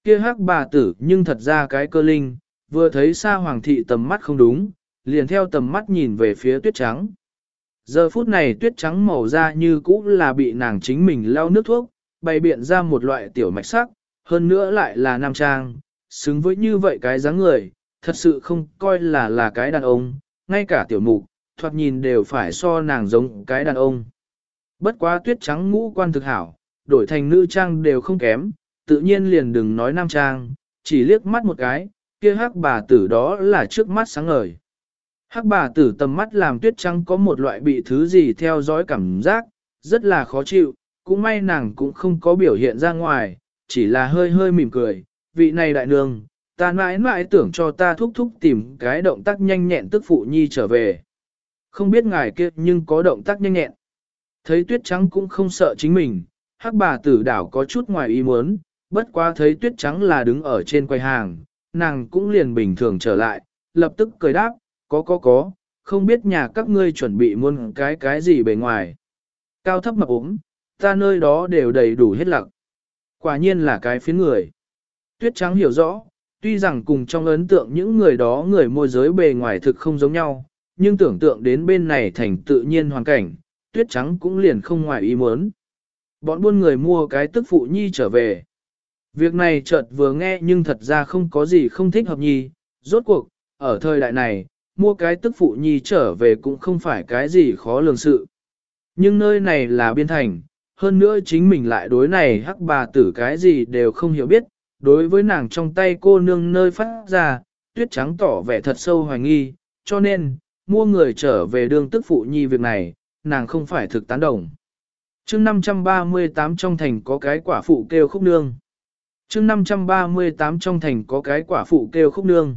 Kia hắc bà tử nhưng thật ra cái cơ linh, vừa thấy sa hoàng thị tầm mắt không đúng, liền theo tầm mắt nhìn về phía tuyết trắng. Giờ phút này tuyết trắng màu da như cũ là bị nàng chính mình lau nước thuốc, bày biện ra một loại tiểu mạch sắc, hơn nữa lại là nam trang, xứng với như vậy cái dáng người, thật sự không coi là là cái đàn ông, ngay cả tiểu mục, thoạt nhìn đều phải so nàng giống cái đàn ông. Bất quá tuyết trắng ngũ quan thực hảo, đổi thành nữ trang đều không kém, tự nhiên liền đừng nói nam trang, chỉ liếc mắt một cái, kia hắc bà tử đó là trước mắt sáng ngời. Hắc bà tử tầm mắt làm tuyết trắng có một loại bị thứ gì theo dõi cảm giác, rất là khó chịu, cũng may nàng cũng không có biểu hiện ra ngoài, chỉ là hơi hơi mỉm cười, vị này đại nương, ta mãi mãi tưởng cho ta thúc thúc tìm cái động tác nhanh nhẹn tức phụ nhi trở về. Không biết ngài kia nhưng có động tác nhanh nhẹn. Thấy tuyết trắng cũng không sợ chính mình, hắc bà tử đảo có chút ngoài ý muốn, bất quá thấy tuyết trắng là đứng ở trên quầy hàng, nàng cũng liền bình thường trở lại, lập tức cười đáp, có có có, không biết nhà các ngươi chuẩn bị muôn cái cái gì bề ngoài. Cao thấp mập ốm, ta nơi đó đều đầy đủ hết lặng. Quả nhiên là cái phiến người. Tuyết trắng hiểu rõ, tuy rằng cùng trong ấn tượng những người đó người môi giới bề ngoài thực không giống nhau, nhưng tưởng tượng đến bên này thành tự nhiên hoàn cảnh, tuyết trắng cũng liền không ngoài ý muốn. Bọn buôn người mua cái tức phụ nhi trở về. Việc này chợt vừa nghe nhưng thật ra không có gì không thích hợp nhi, rốt cuộc, ở thời đại này, mua cái tức phụ nhi trở về cũng không phải cái gì khó lường sự. Nhưng nơi này là biên thành, hơn nữa chính mình lại đối này hắc bà tử cái gì đều không hiểu biết, đối với nàng trong tay cô nương nơi phát ra, tuyết trắng tỏ vẻ thật sâu hoài nghi, cho nên, mua người trở về đường tức phụ nhi việc này, nàng không phải thực tán đồng. chương 538 trong thành có cái quả phụ kêu khúc nương. chương 538 trong thành có cái quả phụ kêu khúc nương.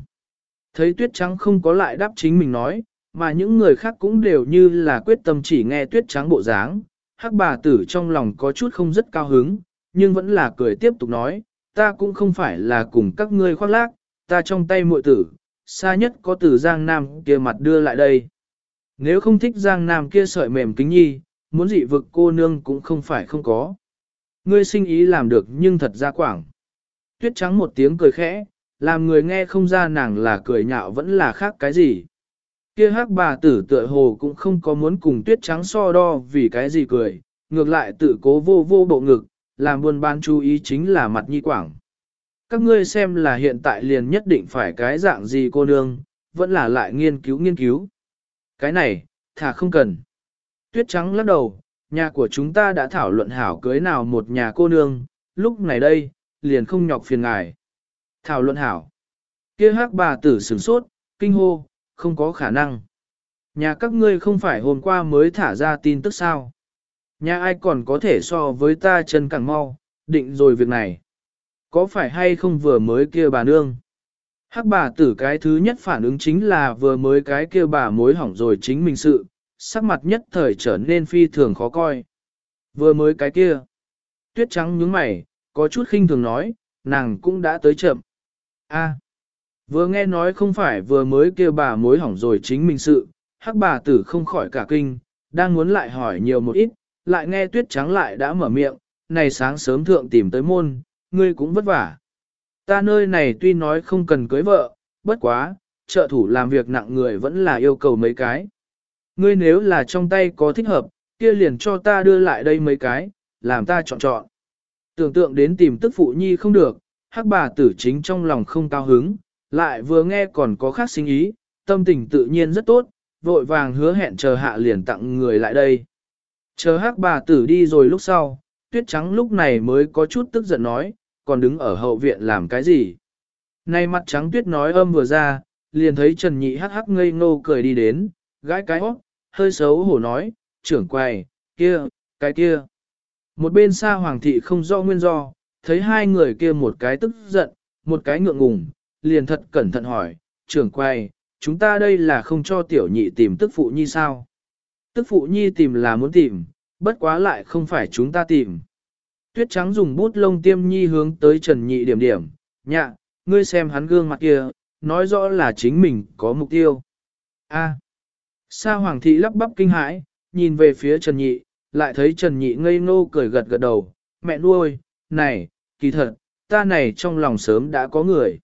Thấy tuyết trắng không có lại đáp chính mình nói, mà những người khác cũng đều như là quyết tâm chỉ nghe tuyết trắng bộ dáng. Hắc bà tử trong lòng có chút không rất cao hứng, nhưng vẫn là cười tiếp tục nói, ta cũng không phải là cùng các ngươi khoác lác, ta trong tay muội tử, xa nhất có từ Giang Nam kia mặt đưa lại đây. Nếu không thích Giang Nam kia sợi mềm kính nhi, muốn dị vực cô nương cũng không phải không có. Ngươi sinh ý làm được nhưng thật ra quảng. Tuyết trắng một tiếng cười khẽ, làm người nghe không ra nàng là cười nhạo vẫn là khác cái gì. Kia hắc bà tử tựa hồ cũng không có muốn cùng tuyết trắng so đo vì cái gì cười, ngược lại tự cố vô vô bộ ngực, làm buôn bán chú ý chính là mặt nhi quảng. Các ngươi xem là hiện tại liền nhất định phải cái dạng gì cô nương, vẫn là lại nghiên cứu nghiên cứu. Cái này, thả không cần. Tuyết trắng lắc đầu, nhà của chúng ta đã thảo luận hảo cưới nào một nhà cô nương, lúc này đây, liền không nhọc phiền ngài. Thảo luận hảo. kia hắc bà tử sửng sốt, kinh hô, không có khả năng. Nhà các ngươi không phải hôm qua mới thả ra tin tức sao. Nhà ai còn có thể so với ta chân càng mau, định rồi việc này. Có phải hay không vừa mới kia bà nương? Hắc bà tử cái thứ nhất phản ứng chính là vừa mới cái kia bà mối hỏng rồi chính mình sự, sắc mặt nhất thời trở nên phi thường khó coi. Vừa mới cái kia. Tuyết trắng nhướng mày, có chút khinh thường nói, nàng cũng đã tới chậm. A. vừa nghe nói không phải vừa mới kêu bà mối hỏng rồi chính mình sự, hắc bà tử không khỏi cả kinh, đang muốn lại hỏi nhiều một ít, lại nghe tuyết trắng lại đã mở miệng, này sáng sớm thượng tìm tới môn, ngươi cũng vất vả. Ta nơi này tuy nói không cần cưới vợ, bất quá, trợ thủ làm việc nặng người vẫn là yêu cầu mấy cái. Ngươi nếu là trong tay có thích hợp, kia liền cho ta đưa lại đây mấy cái, làm ta chọn chọn. Tưởng tượng đến tìm tức phụ nhi không được, hắc bà tử chính trong lòng không cao hứng, lại vừa nghe còn có khác sinh ý, tâm tình tự nhiên rất tốt, vội vàng hứa hẹn chờ hạ liền tặng người lại đây. Chờ hắc bà tử đi rồi lúc sau, tuyết trắng lúc này mới có chút tức giận nói, còn đứng ở hậu viện làm cái gì. Nay mặt trắng tuyết nói âm vừa ra, liền thấy Trần Nhị hắc hắc ngây ngô cười đi đến, gãi cái hót, hơi xấu hổ nói, trưởng quầy, kia, cái kia. Một bên xa hoàng thị không rõ nguyên do, thấy hai người kia một cái tức giận, một cái ngượng ngùng, liền thật cẩn thận hỏi, trưởng quay, chúng ta đây là không cho tiểu nhị tìm tức phụ nhi sao? Tức phụ nhi tìm là muốn tìm, bất quá lại không phải chúng ta tìm. Tuyết trắng dùng bút lông tiêm nhi hướng tới Trần Nhị điểm điểm, nhạ, ngươi xem hắn gương mặt kia, nói rõ là chính mình có mục tiêu. A. Sa Hoàng thị lắp bắp kinh hãi, nhìn về phía Trần Nhị, lại thấy Trần Nhị ngây ngô cười gật gật đầu, mẹ nuôi, này, kỳ thật, ta này trong lòng sớm đã có người.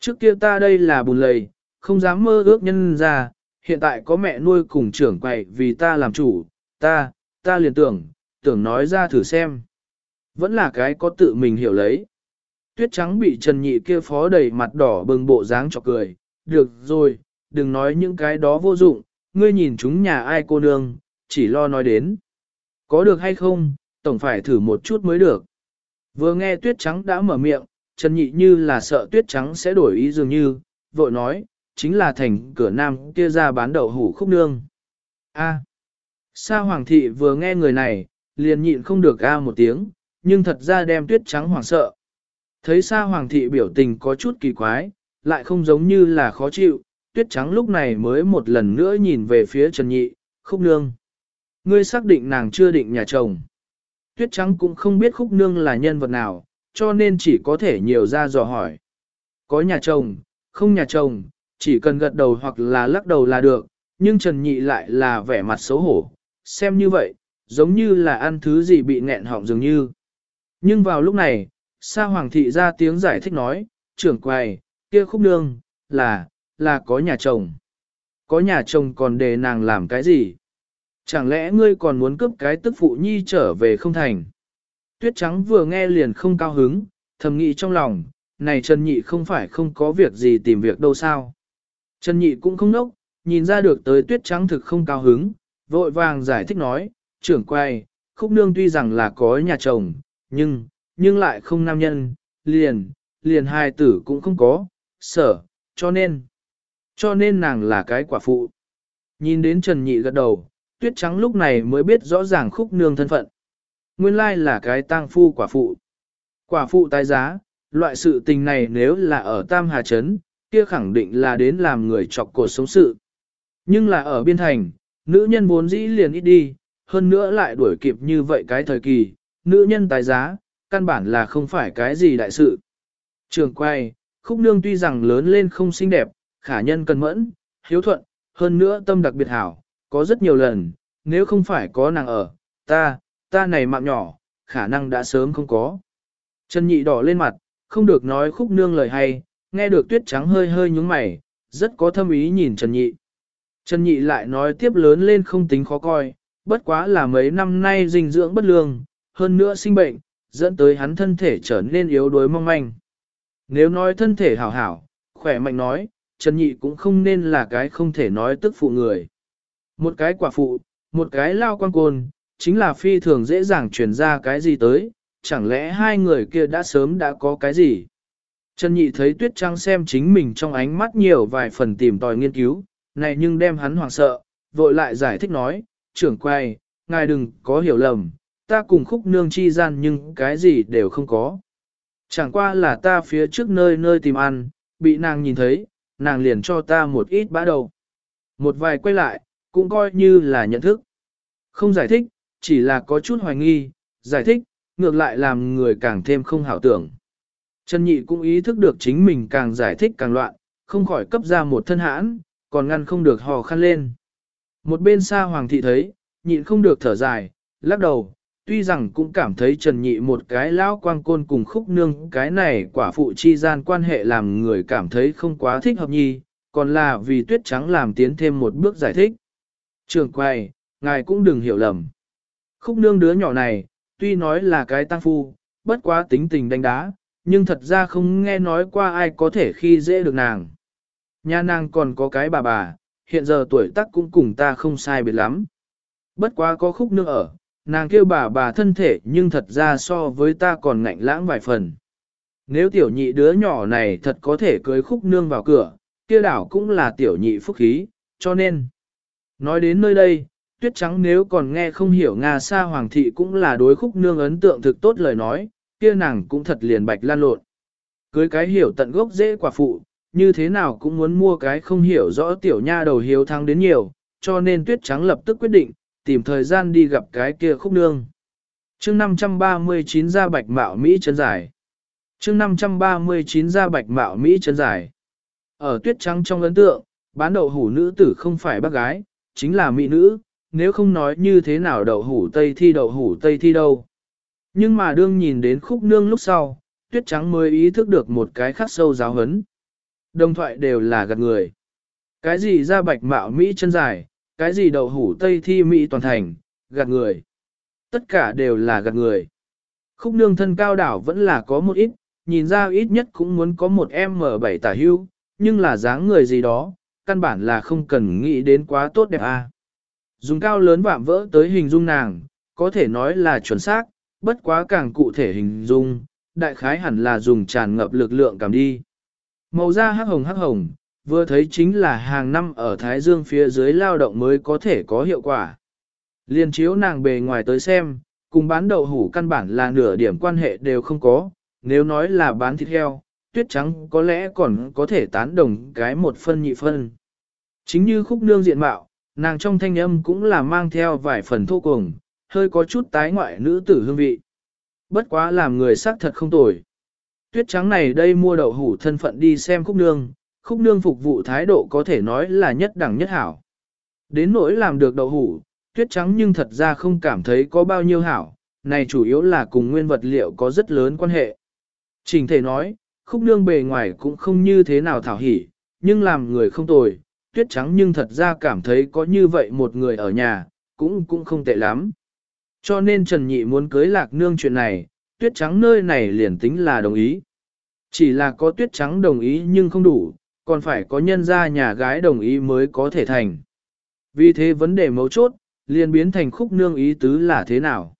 Trước kia ta đây là bùn lầy, không dám mơ ước nhân ra, hiện tại có mẹ nuôi cùng trưởng quậy vì ta làm chủ, ta, ta liền tưởng, tưởng nói ra thử xem. Vẫn là cái có tự mình hiểu lấy. Tuyết trắng bị Trần Nhị kia phó đầy mặt đỏ bừng bộ dáng cho cười, được rồi, đừng nói những cái đó vô dụng, ngươi nhìn chúng nhà ai cô nương, chỉ lo nói đến. Có được hay không, tổng phải thử một chút mới được. Vừa nghe tuyết trắng đã mở miệng, Trần Nhị như là sợ tuyết trắng sẽ đổi ý dường như, vội nói, chính là thành cửa nam kia ra bán đậu hủ khúc nương. A. Sa Hoàng thị vừa nghe người này, liền nhịn không được a một tiếng, nhưng thật ra đem tuyết trắng hoảng sợ. Thấy Sa Hoàng thị biểu tình có chút kỳ quái, lại không giống như là khó chịu, tuyết trắng lúc này mới một lần nữa nhìn về phía Trần Nhị, khúc nương. Ngươi xác định nàng chưa định nhà chồng. Tuyết trắng cũng không biết khúc nương là nhân vật nào, cho nên chỉ có thể nhiều ra dò hỏi. Có nhà chồng, không nhà chồng, chỉ cần gật đầu hoặc là lắc đầu là được, nhưng Trần Nhị lại là vẻ mặt xấu hổ, xem như vậy, giống như là ăn thứ gì bị nghẹn họng dường như. Nhưng vào lúc này, Sa Hoàng thị ra tiếng giải thích nói, trưởng quầy, kia khúc nương, là, là có nhà chồng. Có nhà chồng còn để nàng làm cái gì? Chẳng lẽ ngươi còn muốn cướp cái tức phụ nhi trở về không thành? Tuyết trắng vừa nghe liền không cao hứng, thầm nghĩ trong lòng, này Trần Nhị không phải không có việc gì tìm việc đâu sao. Trần Nhị cũng không nốc, nhìn ra được tới tuyết trắng thực không cao hứng, vội vàng giải thích nói, trưởng quay, khúc nương tuy rằng là có nhà chồng, nhưng, nhưng lại không nam nhân, liền, liền hai tử cũng không có, sở, cho nên, cho nên nàng là cái quả phụ. Nhìn đến Trần Nhị gật đầu, tuyết trắng lúc này mới biết rõ ràng khúc nương thân phận. Nguyên lai là cái tang phu quả phụ. Quả phụ tái giá, loại sự tình này nếu là ở Tam Hà Trấn, kia khẳng định là đến làm người chọc cột sống sự. Nhưng là ở biên thành, nữ nhân vốn dĩ liền ít đi, hơn nữa lại đuổi kịp như vậy cái thời kỳ, nữ nhân tái giá, căn bản là không phải cái gì đại sự. Trường quay, khúc nương tuy rằng lớn lên không xinh đẹp, khả nhân cần mẫn, hiếu thuận, hơn nữa tâm đặc biệt hảo, có rất nhiều lần, nếu không phải có nàng ở, ta, ta này mạng nhỏ, khả năng đã sớm không có. Trần nhị đỏ lên mặt, không được nói khúc nương lời hay, nghe được tuyết trắng hơi hơi nhúng mày, rất có thâm ý nhìn Trần nhị. Trần nhị lại nói tiếp lớn lên không tính khó coi, bất quá là mấy năm nay dinh dưỡng bất lương, hơn nữa sinh bệnh, dẫn tới hắn thân thể trở nên yếu đuối mong manh. Nếu nói thân thể hảo hảo, khỏe mạnh nói, Trần Nhị cũng không nên là cái không thể nói tức phụ người. Một cái quả phụ, một cái lao quan côn, chính là phi thường dễ dàng truyền ra cái gì tới, chẳng lẽ hai người kia đã sớm đã có cái gì. Trần Nhị thấy Tuyết Trăng xem chính mình trong ánh mắt nhiều vài phần tìm tòi nghiên cứu, này nhưng đem hắn hoảng sợ, vội lại giải thích nói, trưởng quay, ngài đừng có hiểu lầm, ta cùng khúc nương chi gian nhưng cái gì đều không có. Chẳng qua là ta phía trước nơi nơi tìm ăn, bị nàng nhìn thấy, nàng liền cho ta một ít bã đầu. Một vài quay lại, cũng coi như là nhận thức. Không giải thích, chỉ là có chút hoài nghi, giải thích, ngược lại làm người càng thêm không hảo tưởng. Trần Nhị cũng ý thức được chính mình càng giải thích càng loạn, không khỏi cấp ra một thân hãn, còn ngăn không được hò khăn lên. Một bên xa Hoàng thị thấy, nhịn không được thở dài, lắc đầu, tuy rằng cũng cảm thấy Trần Nhị một cái lão quang côn cùng khúc nương cái này quả phụ chi gian quan hệ làm người cảm thấy không quá thích hợp nhi, còn là vì tuyết trắng làm tiến thêm một bước giải thích. Trường quay, ngài cũng đừng hiểu lầm. Khúc nương đứa nhỏ này, tuy nói là cái tăng phu, bất quá tính tình đánh đá, nhưng thật ra không nghe nói qua ai có thể khi dễ được nàng. Nhà nàng còn có cái bà bà, hiện giờ tuổi tác cũng cùng ta không sai biệt lắm. Bất quá có khúc nương ở, nàng kêu bà bà thân thể nhưng thật ra so với ta còn ngạnh lãng vài phần. Nếu tiểu nhị đứa nhỏ này thật có thể cưới khúc nương vào cửa, kia đảo cũng là tiểu nhị phúc khí, cho nên. Nói đến nơi đây, tuyết trắng nếu còn nghe không hiểu Nga sa hoàng thị cũng là đối khúc nương ấn tượng thực tốt lời nói, kia nàng cũng thật liền bạch lan lộn. Cưới cái hiểu tận gốc dễ quả phụ, như thế nào cũng muốn mua cái không hiểu rõ tiểu nha đầu hiếu thắng đến nhiều, cho nên tuyết trắng lập tức quyết định, tìm thời gian đi gặp cái kia khúc nương. chương 539 ra bạch mạo Mỹ chân dài. chương 539 ra bạch mạo Mỹ chân dài. Ở tuyết trắng trong ấn tượng, bán đậu hủ nữ tử không phải bác gái, chính là mỹ nữ, nếu không nói như thế nào đậu hủ tây thi đậu hủ tây thi đâu. Nhưng mà đương nhìn đến khúc nương lúc sau, tuyết trắng mới ý thức được một cái khắc sâu giáo hấn. Đồng thoại đều là gạt người. Cái gì ra bạch mạo Mỹ chân dài, cái gì đậu hủ tây thi Mỹ toàn thành, gạt người. Tất cả đều là gạt người. Khúc nương thân cao đảo vẫn là có một ít, nhìn ra ít nhất cũng muốn có một M7 tả hưu, nhưng là dáng người gì đó, căn bản là không cần nghĩ đến quá tốt đẹp a. À. Dùng cao lớn vạm vỡ tới hình dung nàng, có thể nói là chuẩn xác, bất quá càng cụ thể hình dung, đại khái hẳn là dùng tràn ngập lực lượng cảm đi. Màu da hắc hồng hắc hồng, vừa thấy chính là hàng năm ở Thái Dương phía dưới lao động mới có thể có hiệu quả. Liên chiếu nàng bề ngoài tới xem, cùng bán đậu hủ căn bản là nửa điểm quan hệ đều không có, nếu nói là bán thịt heo, tuyết trắng có lẽ còn có thể tán đồng cái một phân nhị phân. Chính như khúc nương diện mạo, nàng trong thanh âm cũng là mang theo vài phần thô cùng, hơi có chút tái ngoại nữ tử hương vị. Bất quá làm người xác thật không tồi. Tuyết trắng này đây mua đậu hủ thân phận đi xem khúc nương, khúc nương phục vụ thái độ có thể nói là nhất đẳng nhất hảo. Đến nỗi làm được đậu hủ, tuyết trắng nhưng thật ra không cảm thấy có bao nhiêu hảo, này chủ yếu là cùng nguyên vật liệu có rất lớn quan hệ. Trình thể nói, khúc nương bề ngoài cũng không như thế nào thảo hỉ, nhưng làm người không tồi, tuyết trắng nhưng thật ra cảm thấy có như vậy một người ở nhà, cũng cũng không tệ lắm. Cho nên Trần Nhị muốn cưới lạc nương chuyện này, tuyết trắng nơi này liền tính là đồng ý. Chỉ là có tuyết trắng đồng ý nhưng không đủ, còn phải có nhân gia nhà gái đồng ý mới có thể thành. Vì thế vấn đề mấu chốt, liền biến thành khúc nương ý tứ là thế nào.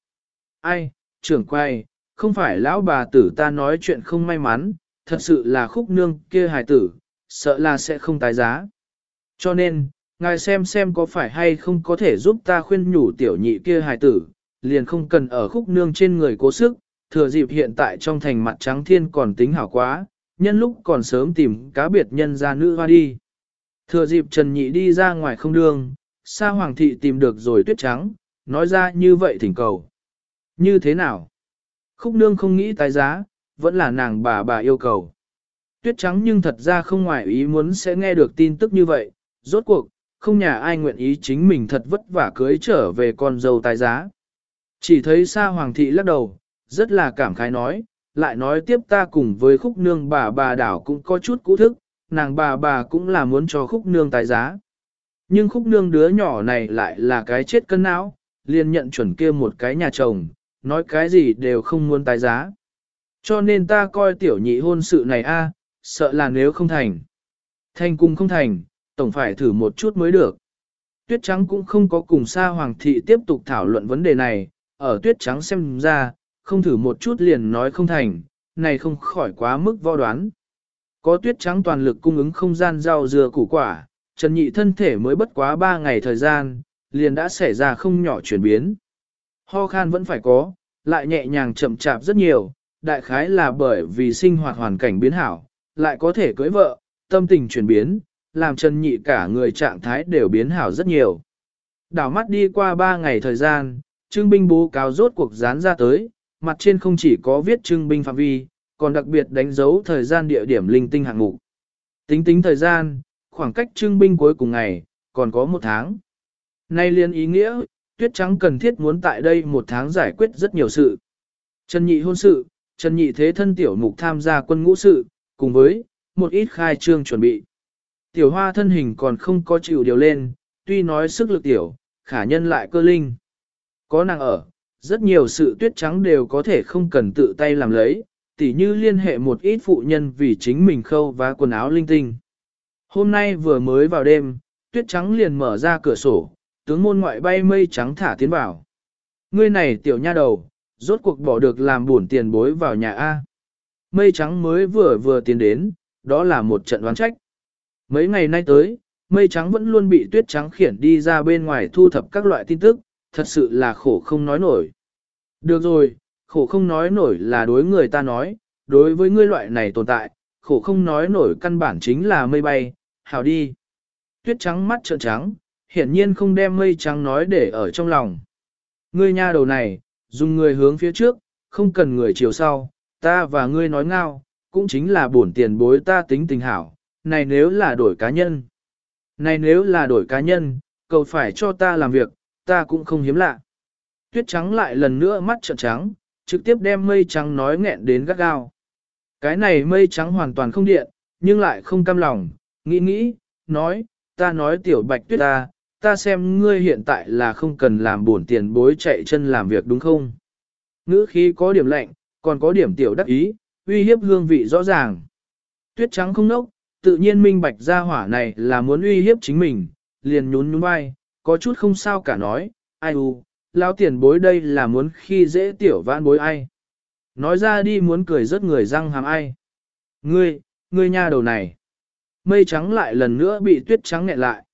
ai, trưởng quay, không phải lão bà tử ta nói chuyện không may mắn, thật sự là khúc nương kia hài tử, sợ là sẽ không tái giá. Cho nên, ngài xem xem có phải hay không có thể giúp ta khuyên nhủ tiểu nhị kia hài tử, liền không cần ở khúc nương trên người cố sức, thừa dịp hiện tại trong thành mặt trắng thiên còn tính hảo quá, nhân lúc còn sớm tìm cá biệt nhân ra nữ hoa đi. Thừa dịp Trần Nhị đi ra ngoài không đường, xa Hoàng thị tìm được rồi tuyết trắng, nói ra như vậy thỉnh cầu. Như thế nào? Khúc nương không nghĩ tái giá, vẫn là nàng bà bà yêu cầu. Tuyết trắng nhưng thật ra không ngoài ý muốn sẽ nghe được tin tức như vậy, rốt cuộc, không nhà ai nguyện ý chính mình thật vất vả cưới trở về con dâu tài giá. Chỉ thấy Sa Hoàng thị lắc đầu, rất là cảm khái nói, lại nói tiếp ta cùng với khúc nương bà bà đảo cũng có chút cũ thức, nàng bà bà cũng là muốn cho khúc nương tài giá. Nhưng khúc nương đứa nhỏ này lại là cái chết cân não, liền nhận chuẩn kia một cái nhà chồng, nói cái gì đều không muốn tài giá. Cho nên ta coi tiểu nhị hôn sự này a, sợ là nếu không thành. Thành cùng không thành, tổng phải thử một chút mới được. Tuyết Trắng cũng không có cùng Sa Hoàng thị tiếp tục thảo luận vấn đề này, ở Tuyết Trắng xem ra, không thử một chút liền nói không thành, này không khỏi quá mức vo đoán. Có tuyết trắng toàn lực cung ứng không gian rau dừa củ quả, Trần Nhị thân thể mới bất quá 3 ngày thời gian, liền đã xảy ra không nhỏ chuyển biến. Ho khan vẫn phải có, lại nhẹ nhàng chậm chạp rất nhiều, đại khái là bởi vì sinh hoạt hoàn cảnh biến hảo, lại có thể cưới vợ, tâm tình chuyển biến, làm Trần Nhị cả người trạng thái đều biến hảo rất nhiều. Đảo mắt đi qua 3 ngày thời gian, trưng binh bố cáo rốt cuộc dán ra tới, mặt trên không chỉ có viết trưng binh phạm vi, còn đặc biệt đánh dấu thời gian địa điểm linh tinh hạng mục. Tính tính thời gian, khoảng cách trưng binh cuối cùng ngày, còn có một tháng. Nay liên ý nghĩa, tuyết trắng cần thiết muốn tại đây một tháng giải quyết rất nhiều sự. Trần nhị hôn sự, Trần nhị thế thân tiểu mục tham gia quân ngũ sự, cùng với một ít khai trương chuẩn bị. Tiểu hoa thân hình còn không có chịu điều lên, tuy nói sức lực tiểu, khả nhân lại cơ linh. Có nàng ở, rất nhiều sự tuyết trắng đều có thể không cần tự tay làm lấy, tỉ như liên hệ một ít phụ nhân vì chính mình khâu và quần áo linh tinh. Hôm nay vừa mới vào đêm, tuyết trắng liền mở ra cửa sổ, tướng môn ngoại bay mây trắng thả tiến vào. Ngươi này tiểu nha đầu, rốt cuộc bỏ được làm buồn tiền bối vào nhà A. Mây trắng mới vừa vừa tiến đến, đó là một trận đoán trách. Mấy ngày nay tới, mây trắng vẫn luôn bị tuyết trắng khiển đi ra bên ngoài thu thập các loại tin tức, thật sự là khổ không nói nổi. Được rồi, khổ không nói nổi là đối người ta nói, đối với ngươi loại này tồn tại, khổ không nói nổi căn bản chính là mây bay, hào đi. Tuyết trắng mắt trợn trắng, hiển nhiên không đem mây trắng nói để ở trong lòng. Ngươi nha đầu này, dùng người hướng phía trước, không cần người chiều sau, ta và ngươi nói ngao, cũng chính là bổn tiền bối ta tính tình hảo, này nếu là đổi cá nhân. Này nếu là đổi cá nhân, cậu phải cho ta làm việc, ta cũng không hiếm lạ. Tuyết trắng lại lần nữa mắt trợn trắng, trực tiếp đem mây trắng nói nghẹn đến gắt gao. Cái này mây trắng hoàn toàn không điện, nhưng lại không cam lòng, nghĩ nghĩ, nói, ta nói tiểu bạch tuyết ta, ta xem ngươi hiện tại là không cần làm buồn tiền bối chạy chân làm việc đúng không? Ngữ khí có điểm lạnh, còn có điểm tiểu đắc ý, uy hiếp hương vị rõ ràng. Tuyết trắng không nốc, tự nhiên minh bạch ra hỏa này là muốn uy hiếp chính mình, liền nhún nhún vai, có chút không sao cả nói, ai u, lao tiền bối đây là muốn khi dễ tiểu vãn bối ai. Nói ra đi muốn cười rớt người răng hàm ai. Ngươi, ngươi nha đầu này. Mây trắng lại lần nữa bị tuyết trắng nghẹn lại.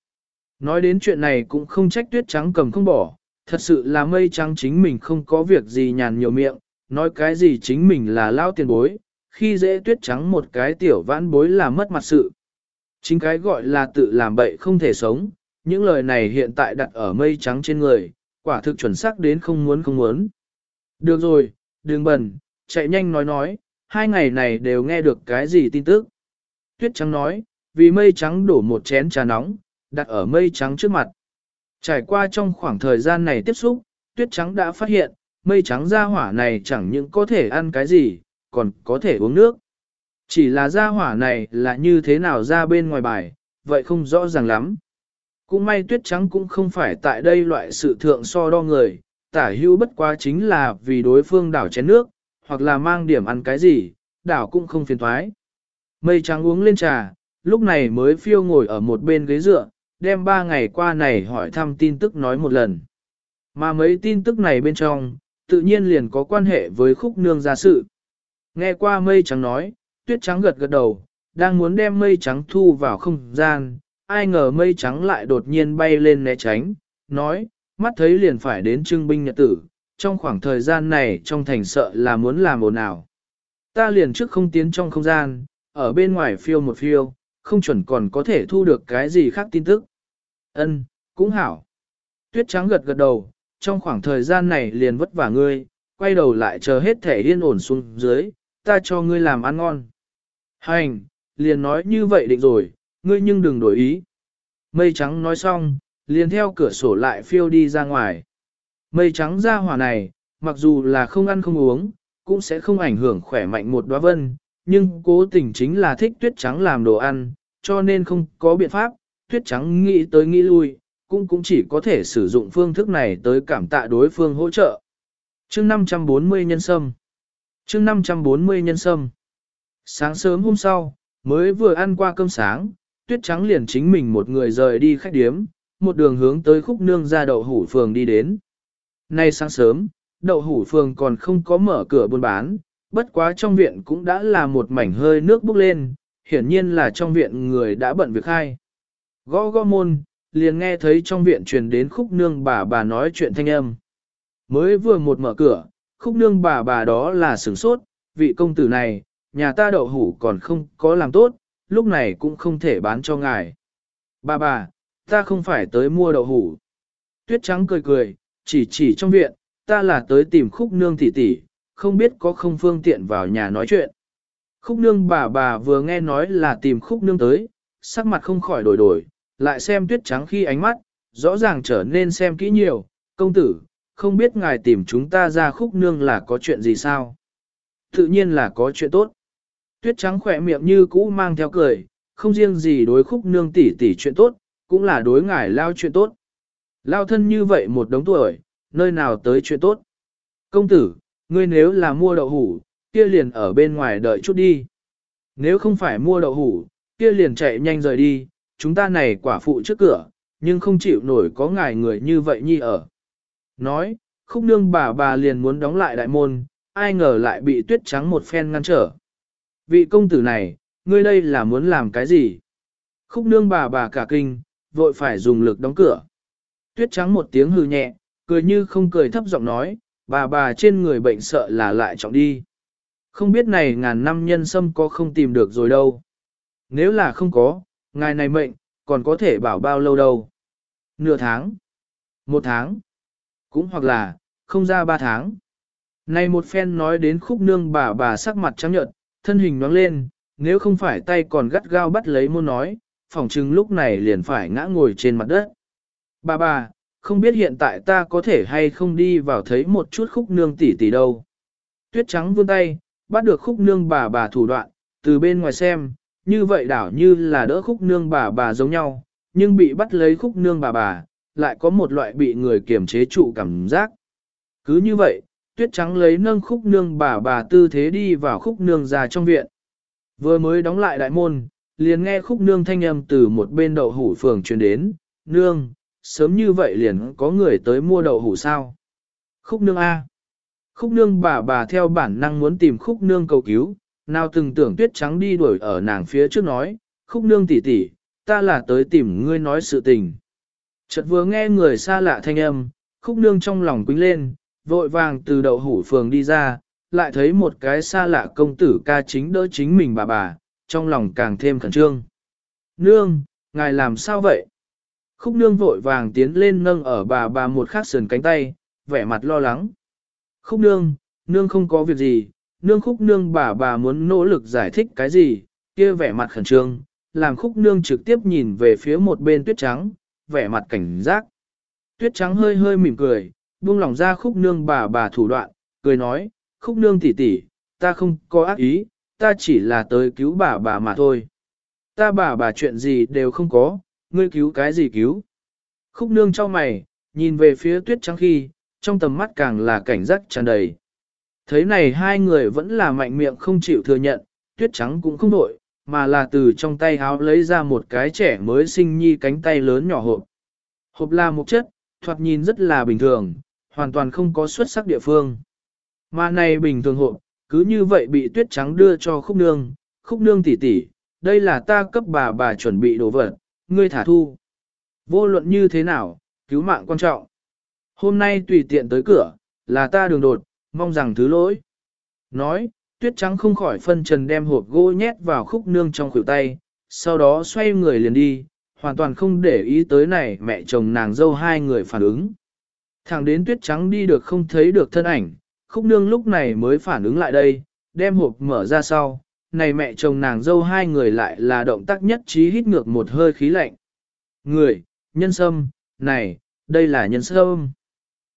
Nói đến chuyện này cũng không trách tuyết trắng cầm không bỏ, thật sự là mây trắng chính mình không có việc gì nhàn nhiều miệng, nói cái gì chính mình là lao tiền bối, khi dễ tuyết trắng một cái tiểu vãn bối là mất mặt sự. Chính cái gọi là tự làm bậy không thể sống, những lời này hiện tại đặt ở mây trắng trên người, quả thực chuẩn xác đến không muốn không muốn. Được rồi, đừng bẩn, chạy nhanh nói nói, hai ngày này đều nghe được cái gì tin tức. Tuyết trắng nói, vì mây trắng đổ một chén trà nóng, đặt ở mây trắng trước mặt. Trải qua trong khoảng thời gian này tiếp xúc, tuyết trắng đã phát hiện, mây trắng ra hỏa này chẳng những có thể ăn cái gì, còn có thể uống nước. Chỉ là ra hỏa này là như thế nào ra bên ngoài bài, vậy không rõ ràng lắm. Cũng may tuyết trắng cũng không phải tại đây loại sự thượng so đo người, tả hưu bất quá chính là vì đối phương đảo chén nước, hoặc là mang điểm ăn cái gì, đảo cũng không phiền thoái. Mây trắng uống lên trà, lúc này mới phiêu ngồi ở một bên ghế dựa, đem ba ngày qua này hỏi thăm tin tức nói một lần. Mà mấy tin tức này bên trong, tự nhiên liền có quan hệ với khúc nương gia sự. Nghe qua mây trắng nói, tuyết trắng gật gật đầu, đang muốn đem mây trắng thu vào không gian, ai ngờ mây trắng lại đột nhiên bay lên né tránh, nói, mắt thấy liền phải đến trưng binh nhật tử, trong khoảng thời gian này trong thành sợ là muốn làm ồn ào. Ta liền trước không tiến trong không gian, ở bên ngoài phiêu một phiêu, không chuẩn còn có thể thu được cái gì khác tin tức. Ân, cũng hảo. Tuyết trắng gật gật đầu, trong khoảng thời gian này liền vất vả ngươi, quay đầu lại chờ hết thể yên ổn xuống dưới, ta cho ngươi làm ăn ngon. Hành, liền nói như vậy định rồi, ngươi nhưng đừng đổi ý. Mây trắng nói xong, liền theo cửa sổ lại phiêu đi ra ngoài. Mây trắng ra hỏa này, mặc dù là không ăn không uống, cũng sẽ không ảnh hưởng khỏe mạnh một đóa vân, nhưng cố tình chính là thích tuyết trắng làm đồ ăn, cho nên không có biện pháp, tuyết trắng nghĩ tới nghĩ lui, cũng cũng chỉ có thể sử dụng phương thức này tới cảm tạ đối phương hỗ trợ. chương 540 nhân sâm chương 540 nhân sâm Sáng sớm hôm sau, mới vừa ăn qua cơm sáng, tuyết trắng liền chính mình một người rời đi khách điếm, một đường hướng tới khúc nương ra đậu hủ phường đi đến. Nay sáng sớm, đậu hủ phường còn không có mở cửa buôn bán, bất quá trong viện cũng đã là một mảnh hơi nước bốc lên, hiển nhiên là trong viện người đã bận việc hai. Gõ gõ môn, liền nghe thấy trong viện truyền đến khúc nương bà bà nói chuyện thanh âm. Mới vừa một mở cửa, khúc nương bà bà đó là sửng sốt, vị công tử này, nhà ta đậu hủ còn không có làm tốt, lúc này cũng không thể bán cho ngài. Bà bà, ta không phải tới mua đậu hủ. Tuyết trắng cười cười, chỉ chỉ trong viện, ta là tới tìm khúc nương tỷ tỷ, không biết có không phương tiện vào nhà nói chuyện. Khúc nương bà bà vừa nghe nói là tìm khúc nương tới, sắc mặt không khỏi đổi đổi, lại xem tuyết trắng khi ánh mắt, rõ ràng trở nên xem kỹ nhiều, công tử, không biết ngài tìm chúng ta ra khúc nương là có chuyện gì sao? Tự nhiên là có chuyện tốt. Tuyết trắng khỏe miệng như cũ mang theo cười, không riêng gì đối khúc nương tỷ tỷ chuyện tốt, cũng là đối ngài lao chuyện tốt. Lao thân như vậy một đống tuổi, nơi nào tới chuyện tốt. Công tử, ngươi nếu là mua đậu hủ, kia liền ở bên ngoài đợi chút đi. Nếu không phải mua đậu hủ, kia liền chạy nhanh rời đi, chúng ta này quả phụ trước cửa, nhưng không chịu nổi có ngài người như vậy nhi ở. Nói, khúc nương bà bà liền muốn đóng lại đại môn, ai ngờ lại bị tuyết trắng một phen ngăn trở. Vị công tử này, ngươi đây là muốn làm cái gì? Khúc nương bà bà cả kinh, vội phải dùng lực đóng cửa. Tuyết trắng một tiếng hừ nhẹ, cười như không cười thấp giọng nói, bà bà trên người bệnh sợ là lại trọng đi. Không biết này ngàn năm nhân sâm có không tìm được rồi đâu. Nếu là không có, ngài này mệnh, còn có thể bảo bao lâu đâu. Nửa tháng, một tháng, cũng hoặc là, không ra ba tháng. Này một phen nói đến khúc nương bà bà sắc mặt trắng nhợt, thân hình nhoáng lên, nếu không phải tay còn gắt gao bắt lấy môn nói, phỏng chừng lúc này liền phải ngã ngồi trên mặt đất. Bà bà, không biết hiện tại ta có thể hay không đi vào thấy một chút khúc nương tỷ tỷ đâu. Tuyết trắng vươn tay, bắt được khúc nương bà bà thủ đoạn, từ bên ngoài xem, như vậy đảo như là đỡ khúc nương bà bà giống nhau, nhưng bị bắt lấy khúc nương bà bà, lại có một loại bị người kiềm chế trụ cảm giác. Cứ như vậy, tuyết trắng lấy nâng khúc nương bà bà tư thế đi vào khúc nương già trong viện. Vừa mới đóng lại đại môn, liền nghe khúc nương thanh âm từ một bên đậu hủ phường truyền đến, nương, sớm như vậy liền có người tới mua đậu hủ sao. Khúc nương A. Khúc nương bà bà theo bản năng muốn tìm khúc nương cầu cứu, nào từng tưởng tuyết trắng đi đuổi ở nàng phía trước nói, khúc nương tỷ tỷ, ta là tới tìm ngươi nói sự tình. Chợt vừa nghe người xa lạ thanh âm, khúc nương trong lòng quính lên, vội vàng từ đậu hủ phường đi ra, lại thấy một cái xa lạ công tử ca chính đỡ chính mình bà bà, trong lòng càng thêm khẩn trương. Nương, ngài làm sao vậy? Khúc nương vội vàng tiến lên nâng ở bà bà một khắc sườn cánh tay, vẻ mặt lo lắng. Khúc nương, nương không có việc gì, nương khúc nương bà bà muốn nỗ lực giải thích cái gì, kia vẻ mặt khẩn trương, làm khúc nương trực tiếp nhìn về phía một bên tuyết trắng, vẻ mặt cảnh giác. Tuyết trắng hơi hơi mỉm cười, buông lòng ra khúc nương bà bà thủ đoạn, cười nói, khúc nương tỷ tỷ, ta không có ác ý, ta chỉ là tới cứu bà bà mà thôi. Ta bà bà chuyện gì đều không có, ngươi cứu cái gì cứu. Khúc nương cho mày, nhìn về phía tuyết trắng khi, trong tầm mắt càng là cảnh giác tràn đầy. Thấy này hai người vẫn là mạnh miệng không chịu thừa nhận, tuyết trắng cũng không đổi, mà là từ trong tay háo lấy ra một cái trẻ mới sinh nhi cánh tay lớn nhỏ hộp. Hộp là một chất, thoạt nhìn rất là bình thường, hoàn toàn không có xuất sắc địa phương. Mà này bình thường hộp, cứ như vậy bị tuyết trắng đưa cho khúc nương, khúc nương tỷ tỷ, đây là ta cấp bà bà chuẩn bị đồ vật, ngươi thả thu. Vô luận như thế nào, cứu mạng quan trọng. Hôm nay tùy tiện tới cửa, là ta đường đột, mong rằng thứ lỗi. Nói, tuyết trắng không khỏi phân trần đem hộp gỗ nhét vào khúc nương trong khuỷu tay, sau đó xoay người liền đi, hoàn toàn không để ý tới này mẹ chồng nàng dâu hai người phản ứng. Thẳng đến tuyết trắng đi được không thấy được thân ảnh, khúc nương lúc này mới phản ứng lại đây, đem hộp mở ra sau, này mẹ chồng nàng dâu hai người lại là động tác nhất trí hít ngược một hơi khí lạnh. Người, nhân sâm, này, đây là nhân sâm.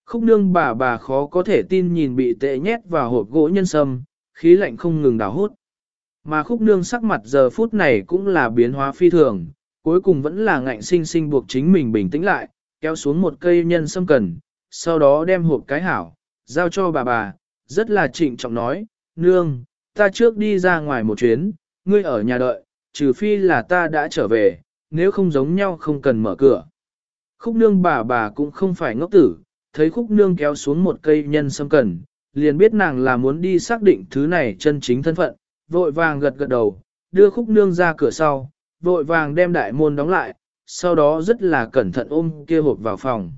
Khúc nương bà bà khó có thể tin nhìn bị tệ nhét vào hộp gỗ nhân sâm, khí lạnh không ngừng đào hút. Mà khúc nương sắc mặt giờ phút này cũng là biến hóa phi thường, cuối cùng vẫn là ngạnh sinh sinh buộc chính mình bình tĩnh lại, kéo xuống một cây nhân sâm cần, sau đó đem hộp cái hảo, giao cho bà bà, rất là trịnh trọng nói, nương, ta trước đi ra ngoài một chuyến, ngươi ở nhà đợi, trừ phi là ta đã trở về, nếu không giống nhau không cần mở cửa. Khúc nương bà bà cũng không phải ngốc tử, thấy khúc nương kéo xuống một cây nhân sâm cần, liền biết nàng là muốn đi xác định thứ này chân chính thân phận, vội vàng gật gật đầu, đưa khúc nương ra cửa sau, vội vàng đem đại môn đóng lại, sau đó rất là cẩn thận ôm kia hộp vào phòng.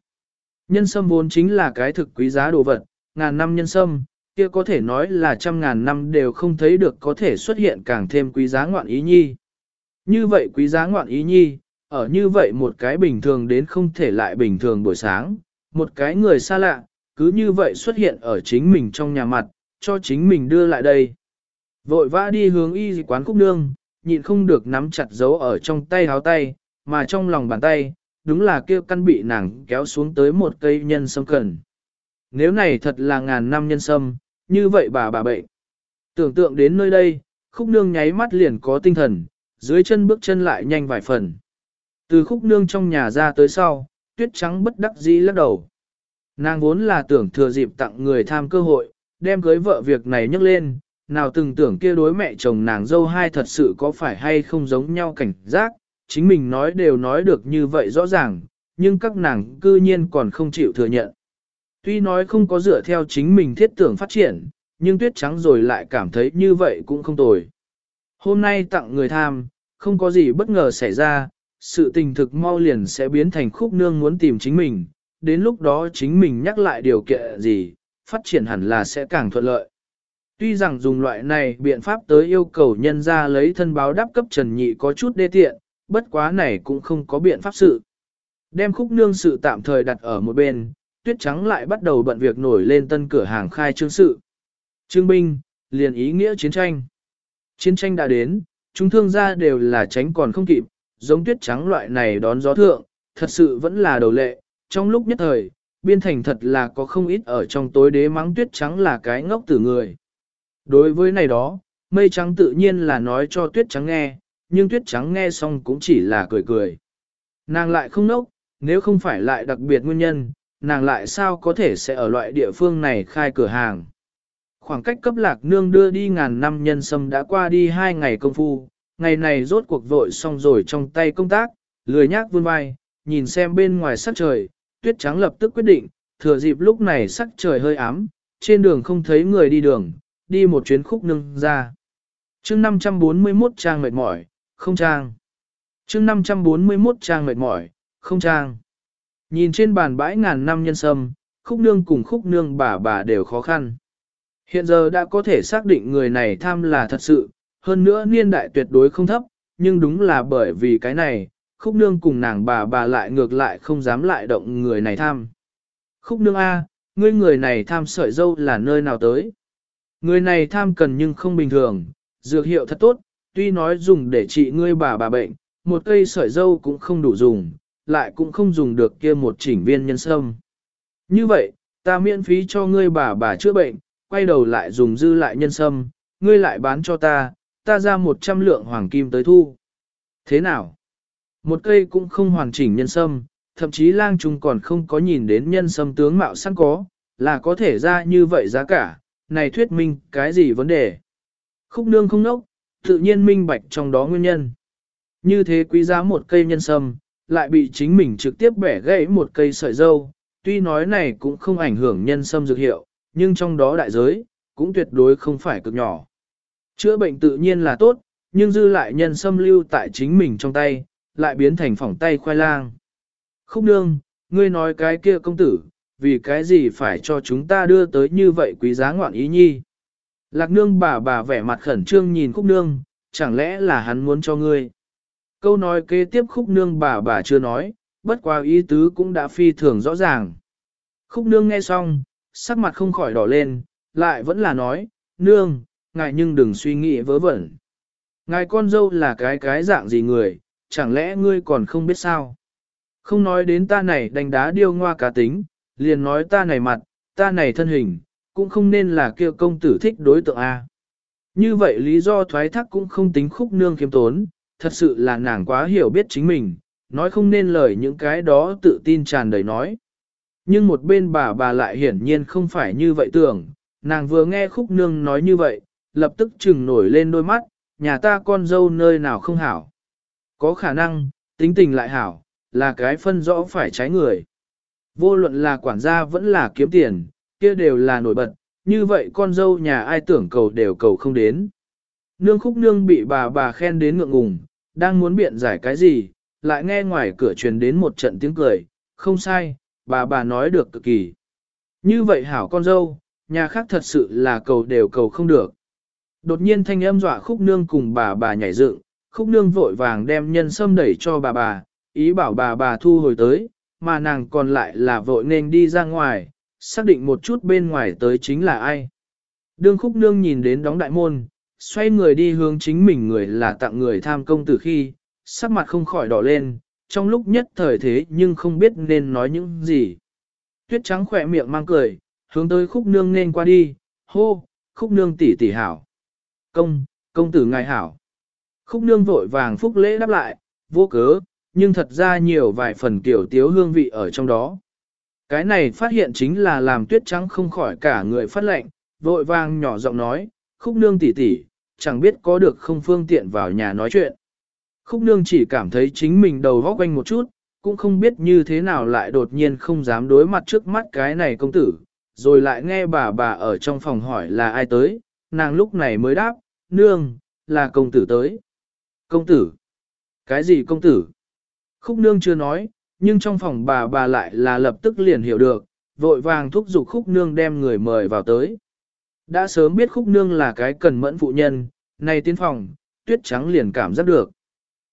Nhân sâm vốn chính là cái thực quý giá đồ vật, ngàn năm nhân sâm, kia có thể nói là trăm ngàn năm đều không thấy được có thể xuất hiện càng thêm quý giá ngoạn ý nhi. Như vậy quý giá ngoạn ý nhi, ở như vậy một cái bình thường đến không thể lại bình thường buổi sáng, một cái người xa lạ, cứ như vậy xuất hiện ở chính mình trong nhà mặt, cho chính mình đưa lại đây. Vội vã đi hướng y quán khúc nương, nhịn không được nắm chặt dấu ở trong tay háo tay, mà trong lòng bàn tay, đúng là kêu căn bị nàng kéo xuống tới một cây nhân sâm cần. Nếu này thật là ngàn năm nhân sâm, như vậy bà bà bệnh. Tưởng tượng đến nơi đây, khúc nương nháy mắt liền có tinh thần, dưới chân bước chân lại nhanh vài phần. Từ khúc nương trong nhà ra tới sau, tuyết trắng bất đắc dĩ lắc đầu. Nàng vốn là tưởng thừa dịp tặng người tham cơ hội, đem cưới vợ việc này nhắc lên, nào từng tưởng kia đối mẹ chồng nàng dâu hai thật sự có phải hay không giống nhau cảnh giác, chính mình nói đều nói được như vậy rõ ràng, nhưng các nàng cư nhiên còn không chịu thừa nhận. Tuy nói không có dựa theo chính mình thiết tưởng phát triển, nhưng tuyết trắng rồi lại cảm thấy như vậy cũng không tồi. Hôm nay tặng người tham, không có gì bất ngờ xảy ra, sự tình thực mau liền sẽ biến thành khúc nương muốn tìm chính mình, đến lúc đó chính mình nhắc lại điều kiện gì, phát triển hẳn là sẽ càng thuận lợi. Tuy rằng dùng loại này biện pháp tới yêu cầu nhân ra lấy thân báo đáp cấp trần nhị có chút đê tiện, bất quá này cũng không có biện pháp sự. Đem khúc nương sự tạm thời đặt ở một bên, tuyết trắng lại bắt đầu bận việc nổi lên tân cửa hàng khai trương sự. Trương binh, liền ý nghĩa chiến tranh. Chiến tranh đã đến, chúng thương gia đều là tránh còn không kịp, giống tuyết trắng loại này đón gió thượng, thật sự vẫn là đầu lệ. Trong lúc nhất thời, biên thành thật là có không ít ở trong tối đế mắng tuyết trắng là cái ngốc tử người. Đối với này đó, mây trắng tự nhiên là nói cho tuyết trắng nghe, nhưng tuyết trắng nghe xong cũng chỉ là cười cười. Nàng lại không nốc, nếu không phải lại đặc biệt nguyên nhân, nàng lại sao có thể sẽ ở loại địa phương này khai cửa hàng. Khoảng cách cấp lạc nương đưa đi ngàn năm nhân sâm đã qua đi hai ngày công phu, ngày này rốt cuộc vội xong rồi trong tay công tác, lười nhác vươn vai, nhìn xem bên ngoài sắc trời, tuyết trắng lập tức quyết định, thừa dịp lúc này sắc trời hơi ám, trên đường không thấy người đi đường, đi một chuyến khúc nương ra. chương 541 trang mệt mỏi, không trang. chương 541 trang mệt mỏi, không trang. Nhìn trên bàn bãi ngàn năm nhân sâm, khúc nương cùng khúc nương bà bà đều khó khăn. Hiện giờ đã có thể xác định người này tham là thật sự, hơn nữa niên đại tuyệt đối không thấp, nhưng đúng là bởi vì cái này, khúc nương cùng nàng bà bà lại ngược lại không dám lại động người này tham. Khúc nương A, ngươi người này tham sợi dâu là nơi nào tới? Người này tham cần nhưng không bình thường, dược hiệu thật tốt, tuy nói dùng để trị ngươi bà bà bệnh, một cây sợi dâu cũng không đủ dùng, lại cũng không dùng được kia một chỉnh viên nhân sâm. Như vậy, ta miễn phí cho ngươi bà bà chữa bệnh, quay đầu lại dùng dư lại nhân sâm, ngươi lại bán cho ta, ta ra một trăm lượng hoàng kim tới thu. Thế nào? Một cây cũng không hoàn chỉnh nhân sâm, thậm chí lang trung còn không có nhìn đến nhân sâm tướng mạo sẵn có, là có thể ra như vậy giá cả, này thuyết minh cái gì vấn đề? Khúc nương không nốc, tự nhiên minh bạch trong đó nguyên nhân. Như thế quý giá một cây nhân sâm, lại bị chính mình trực tiếp bẻ gãy một cây sợi dâu, tuy nói này cũng không ảnh hưởng nhân sâm dược hiệu, nhưng trong đó đại giới, cũng tuyệt đối không phải cực nhỏ. Chữa bệnh tự nhiên là tốt, nhưng dư lại nhân sâm lưu tại chính mình trong tay, lại biến thành phỏng tay khoai lang. Khúc nương, ngươi nói cái kia công tử, vì cái gì phải cho chúng ta đưa tới như vậy quý giá ngoạn ý nhi. Lạc nương bà bà vẻ mặt khẩn trương nhìn khúc nương, chẳng lẽ là hắn muốn cho ngươi. Câu nói kế tiếp khúc nương bà bà chưa nói, bất qua ý tứ cũng đã phi thường rõ ràng. Khúc nương nghe xong, sắc mặt không khỏi đỏ lên, lại vẫn là nói, nương, ngài nhưng đừng suy nghĩ vớ vẩn. Ngài con dâu là cái cái dạng gì người, chẳng lẽ ngươi còn không biết sao? Không nói đến ta này đánh đá điêu ngoa cá tính, liền nói ta này mặt, ta này thân hình, cũng không nên là kêu công tử thích đối tượng A. Như vậy lý do thoái thác cũng không tính khúc nương kiếm tốn, thật sự là nàng quá hiểu biết chính mình, nói không nên lời những cái đó tự tin tràn đầy nói. Nhưng một bên bà bà lại hiển nhiên không phải như vậy tưởng, nàng vừa nghe khúc nương nói như vậy, lập tức chừng nổi lên đôi mắt, nhà ta con dâu nơi nào không hảo. Có khả năng, tính tình lại hảo, là cái phân rõ phải trái người. Vô luận là quản gia vẫn là kiếm tiền, kia đều là nổi bật, như vậy con dâu nhà ai tưởng cầu đều cầu không đến. Nương khúc nương bị bà bà khen đến ngượng ngùng, đang muốn biện giải cái gì, lại nghe ngoài cửa truyền đến một trận tiếng cười, không sai, bà bà nói được cực kỳ. Như vậy hảo con dâu, nhà khác thật sự là cầu đều cầu không được. Đột nhiên thanh âm dọa khúc nương cùng bà bà nhảy dựng, khúc nương vội vàng đem nhân sâm đẩy cho bà bà, ý bảo bà bà thu hồi tới, mà nàng còn lại là vội nên đi ra ngoài, xác định một chút bên ngoài tới chính là ai. Đương khúc nương nhìn đến đóng đại môn, xoay người đi hướng chính mình người là tặng người tham công từ khi, sắc mặt không khỏi đỏ lên, trong lúc nhất thời thế nhưng không biết nên nói những gì. Tuyết trắng khỏe miệng mang cười, hướng tới khúc nương nên qua đi, hô, khúc nương tỷ tỷ hảo. Công, công tử ngài hảo. Khúc nương vội vàng phúc lễ đáp lại, vô cớ, nhưng thật ra nhiều vài phần tiểu tiếu hương vị ở trong đó. Cái này phát hiện chính là làm tuyết trắng không khỏi cả người phát lệnh, vội vàng nhỏ giọng nói, khúc nương tỷ tỷ, chẳng biết có được không phương tiện vào nhà nói chuyện. Khúc nương chỉ cảm thấy chính mình đầu góc quanh một chút, cũng không biết như thế nào lại đột nhiên không dám đối mặt trước mắt cái này công tử, rồi lại nghe bà bà ở trong phòng hỏi là ai tới, nàng lúc này mới đáp, nương, là công tử tới. Công tử? Cái gì công tử? Khúc nương chưa nói, nhưng trong phòng bà bà lại là lập tức liền hiểu được, vội vàng thúc giục khúc nương đem người mời vào tới. Đã sớm biết khúc nương là cái cần mẫn phụ nhân, nay tiến phòng, tuyết trắng liền cảm giác được.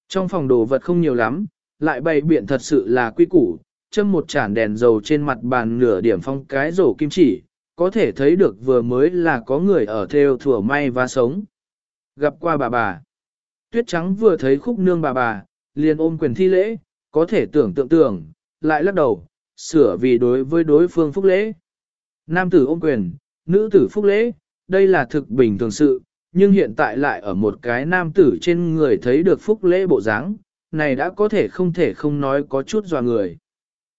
Trong phòng đồ vật không nhiều lắm, lại bày biện thật sự là quy củ, châm một chản đèn dầu trên mặt bàn nửa điểm phong cái rổ kim chỉ, có thể thấy được vừa mới là có người ở theo thừa may và sống. Gặp qua bà bà. Tuyết trắng vừa thấy khúc nương bà bà, liền ôm quyền thi lễ, có thể tưởng tượng tưởng, lại lắc đầu, sửa vì đối với đối phương phúc lễ. Nam tử ôm quyền, nữ tử phúc lễ, đây là thực bình thường sự, nhưng hiện tại lại ở một cái nam tử trên người thấy được phúc lễ bộ dáng, này đã có thể không thể không nói có chút dò người.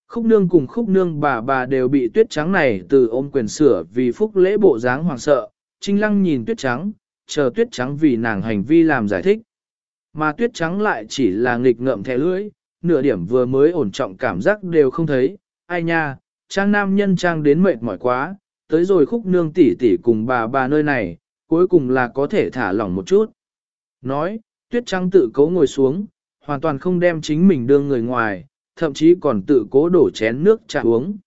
Khúc nương cùng khúc nương bà bà đều bị tuyết trắng này từ ôm quyền sửa vì phúc lễ bộ dáng hoàng sợ, trinh lăng nhìn tuyết trắng, chờ tuyết trắng vì nàng hành vi làm giải thích. Mà tuyết trắng lại chỉ là nghịch ngợm thẻ lưỡi, nửa điểm vừa mới ổn trọng cảm giác đều không thấy, ai nha, trang nam nhân trang đến mệt mỏi quá, tới rồi khúc nương tỷ tỷ cùng bà bà nơi này, cuối cùng là có thể thả lỏng một chút. Nói, tuyết trắng tự cố ngồi xuống, hoàn toàn không đem chính mình đưa người ngoài, thậm chí còn tự cố đổ chén nước trà uống.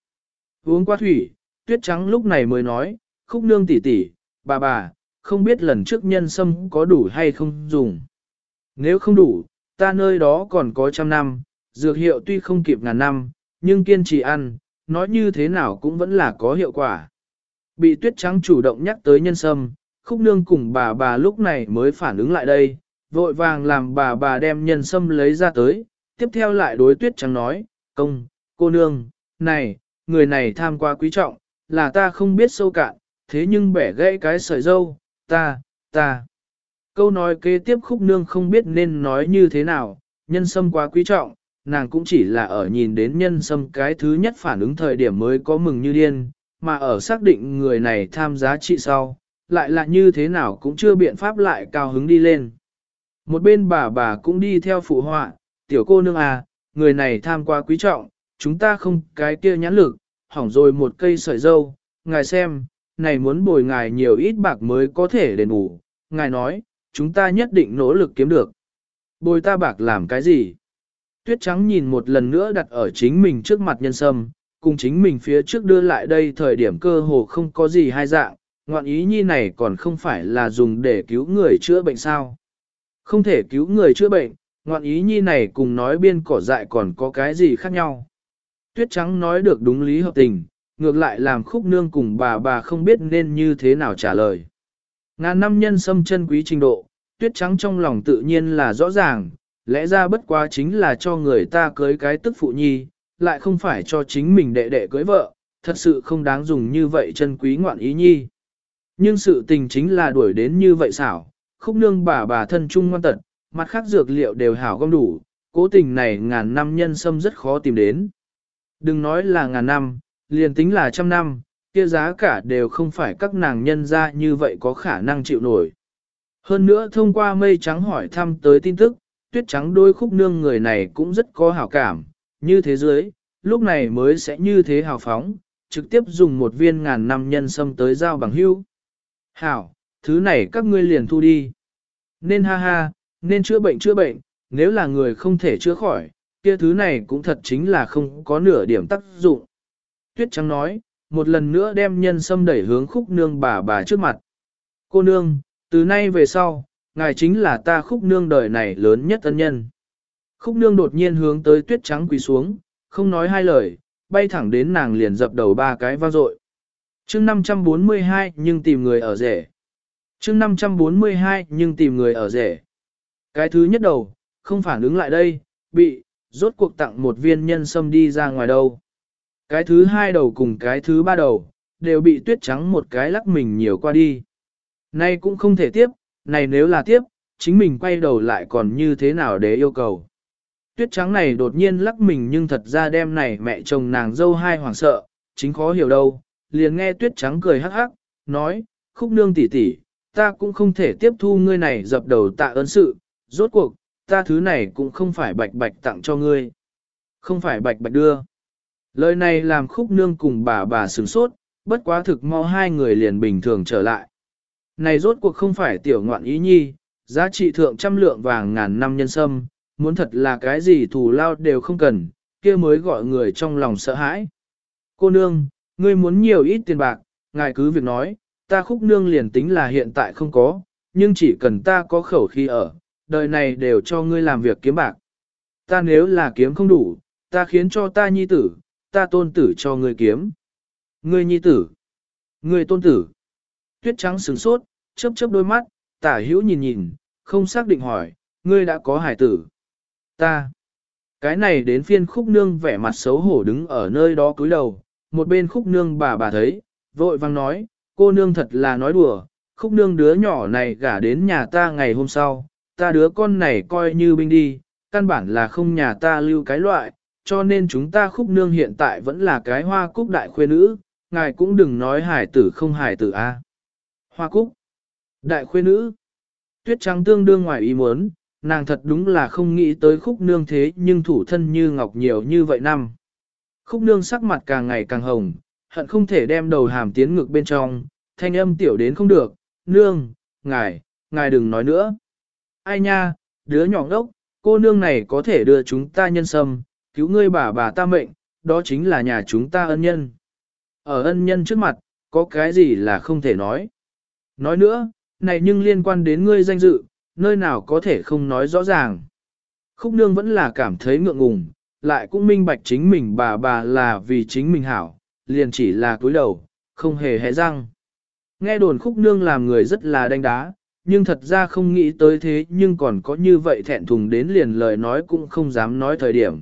Uống qua thủy, tuyết trắng lúc này mới nói, khúc nương tỷ tỷ, bà bà, không biết lần trước nhân sâm có đủ hay không dùng. Nếu không đủ, ta nơi đó còn có trăm năm, dược hiệu tuy không kịp ngàn năm, nhưng kiên trì ăn, nói như thế nào cũng vẫn là có hiệu quả. Bị tuyết trắng chủ động nhắc tới nhân sâm, khúc nương cùng bà bà lúc này mới phản ứng lại đây, vội vàng làm bà bà đem nhân sâm lấy ra tới, tiếp theo lại đối tuyết trắng nói, công, cô nương, này, người này tham qua quý trọng, là ta không biết sâu cạn, thế nhưng bẻ gãy cái sợi dâu, ta, ta. Câu nói kế tiếp khúc nương không biết nên nói như thế nào, nhân sâm quá quý trọng, nàng cũng chỉ là ở nhìn đến nhân sâm cái thứ nhất phản ứng thời điểm mới có mừng như điên, mà ở xác định người này tham giá trị sau, lại là như thế nào cũng chưa biện pháp lại cao hứng đi lên. Một bên bà bà cũng đi theo phụ họa, tiểu cô nương à, người này tham quá quý trọng, chúng ta không cái kia nhãn lực, hỏng rồi một cây sợi dâu, ngài xem, này muốn bồi ngài nhiều ít bạc mới có thể đền bù. Ngài nói, chúng ta nhất định nỗ lực kiếm được. Bồi ta bạc làm cái gì? Tuyết trắng nhìn một lần nữa đặt ở chính mình trước mặt nhân sâm, cùng chính mình phía trước đưa lại đây thời điểm cơ hồ không có gì hai dạng, ngoạn ý nhi này còn không phải là dùng để cứu người chữa bệnh sao. Không thể cứu người chữa bệnh, ngoạn ý nhi này cùng nói biên cỏ dại còn có cái gì khác nhau. Tuyết trắng nói được đúng lý hợp tình, ngược lại làm khúc nương cùng bà bà không biết nên như thế nào trả lời. Ngàn năm nhân sâm chân quý trình độ, tuyết trắng trong lòng tự nhiên là rõ ràng, lẽ ra bất quá chính là cho người ta cưới cái tức phụ nhi, lại không phải cho chính mình đệ đệ cưới vợ, thật sự không đáng dùng như vậy chân quý ngoạn ý nhi. Nhưng sự tình chính là đuổi đến như vậy xảo, khúc nương bà bà thân trung ngoan tật, mặt khác dược liệu đều hảo gom đủ, cố tình này ngàn năm nhân sâm rất khó tìm đến. Đừng nói là ngàn năm, liền tính là trăm năm, kia giá cả đều không phải các nàng nhân ra như vậy có khả năng chịu nổi. Hơn nữa thông qua mây trắng hỏi thăm tới tin tức, tuyết trắng đôi khúc nương người này cũng rất có hảo cảm, như thế giới, lúc này mới sẽ như thế hào phóng, trực tiếp dùng một viên ngàn năm nhân sâm tới giao bằng hưu. Hảo, thứ này các ngươi liền thu đi. Nên ha ha, nên chữa bệnh chữa bệnh, nếu là người không thể chữa khỏi, kia thứ này cũng thật chính là không có nửa điểm tác dụng. Tuyết trắng nói, một lần nữa đem nhân sâm đẩy hướng khúc nương bà bà trước mặt. Cô nương, từ nay về sau, ngài chính là ta khúc nương đời này lớn nhất ân nhân. Khúc nương đột nhiên hướng tới tuyết trắng quỳ xuống, không nói hai lời, bay thẳng đến nàng liền dập đầu ba cái vang dội. chương 542 nhưng tìm người ở rể. chương 542 nhưng tìm người ở rể. Cái thứ nhất đầu, không phản ứng lại đây, bị, rốt cuộc tặng một viên nhân sâm đi ra ngoài đâu. Cái thứ hai đầu cùng cái thứ ba đầu, đều bị tuyết trắng một cái lắc mình nhiều qua đi. Nay cũng không thể tiếp, này nếu là tiếp, chính mình quay đầu lại còn như thế nào để yêu cầu. Tuyết trắng này đột nhiên lắc mình nhưng thật ra đem này mẹ chồng nàng dâu hai hoảng sợ, chính khó hiểu đâu, liền nghe tuyết trắng cười hắc hắc, nói, khúc nương tỷ tỷ, ta cũng không thể tiếp thu ngươi này dập đầu tạ ơn sự, rốt cuộc, ta thứ này cũng không phải bạch bạch tặng cho ngươi. Không phải bạch bạch đưa. Lời này làm khúc nương cùng bà bà sửng sốt, bất quá thực mau hai người liền bình thường trở lại. Này rốt cuộc không phải tiểu ngoạn ý nhi, giá trị thượng trăm lượng vàng ngàn năm nhân sâm, muốn thật là cái gì thù lao đều không cần, kia mới gọi người trong lòng sợ hãi. Cô nương, ngươi muốn nhiều ít tiền bạc, ngài cứ việc nói, ta khúc nương liền tính là hiện tại không có, nhưng chỉ cần ta có khẩu khí ở, đời này đều cho ngươi làm việc kiếm bạc. Ta nếu là kiếm không đủ, ta khiến cho ta nhi tử, ta tôn tử cho ngươi kiếm. Ngươi nhi tử, ngươi tôn tử. Tuyết trắng sừng sốt, chớp chớp đôi mắt, tả hữu nhìn nhìn, không xác định hỏi, ngươi đã có hải tử. Ta. Cái này đến phiên khúc nương vẻ mặt xấu hổ đứng ở nơi đó cúi đầu, một bên khúc nương bà bà thấy, vội vang nói, cô nương thật là nói đùa, khúc nương đứa nhỏ này gả đến nhà ta ngày hôm sau, ta đứa con này coi như binh đi, căn bản là không nhà ta lưu cái loại, cho nên chúng ta khúc nương hiện tại vẫn là cái hoa cúc đại khuê nữ, ngài cũng đừng nói hải tử không hải tử a. Hoa cúc, đại khuê nữ, tuyết trắng tương đương ngoài ý muốn, nàng thật đúng là không nghĩ tới khúc nương thế nhưng thủ thân như ngọc nhiều như vậy năm. Khúc nương sắc mặt càng ngày càng hồng, hận không thể đem đầu hàm tiến ngực bên trong, thanh âm tiểu đến không được, nương, ngài, ngài đừng nói nữa. Ai nha, đứa nhỏ ngốc, cô nương này có thể đưa chúng ta nhân sâm, cứu ngươi bà bà ta mệnh, đó chính là nhà chúng ta ân nhân. Ở ân nhân trước mặt, có cái gì là không thể nói. Nói nữa, này nhưng liên quan đến ngươi danh dự, nơi nào có thể không nói rõ ràng. Khúc nương vẫn là cảm thấy ngượng ngùng, lại cũng minh bạch chính mình bà bà là vì chính mình hảo, liền chỉ là cúi đầu, không hề hé răng. Nghe đồn khúc nương làm người rất là đánh đá, nhưng thật ra không nghĩ tới thế nhưng còn có như vậy thẹn thùng đến liền lời nói cũng không dám nói thời điểm.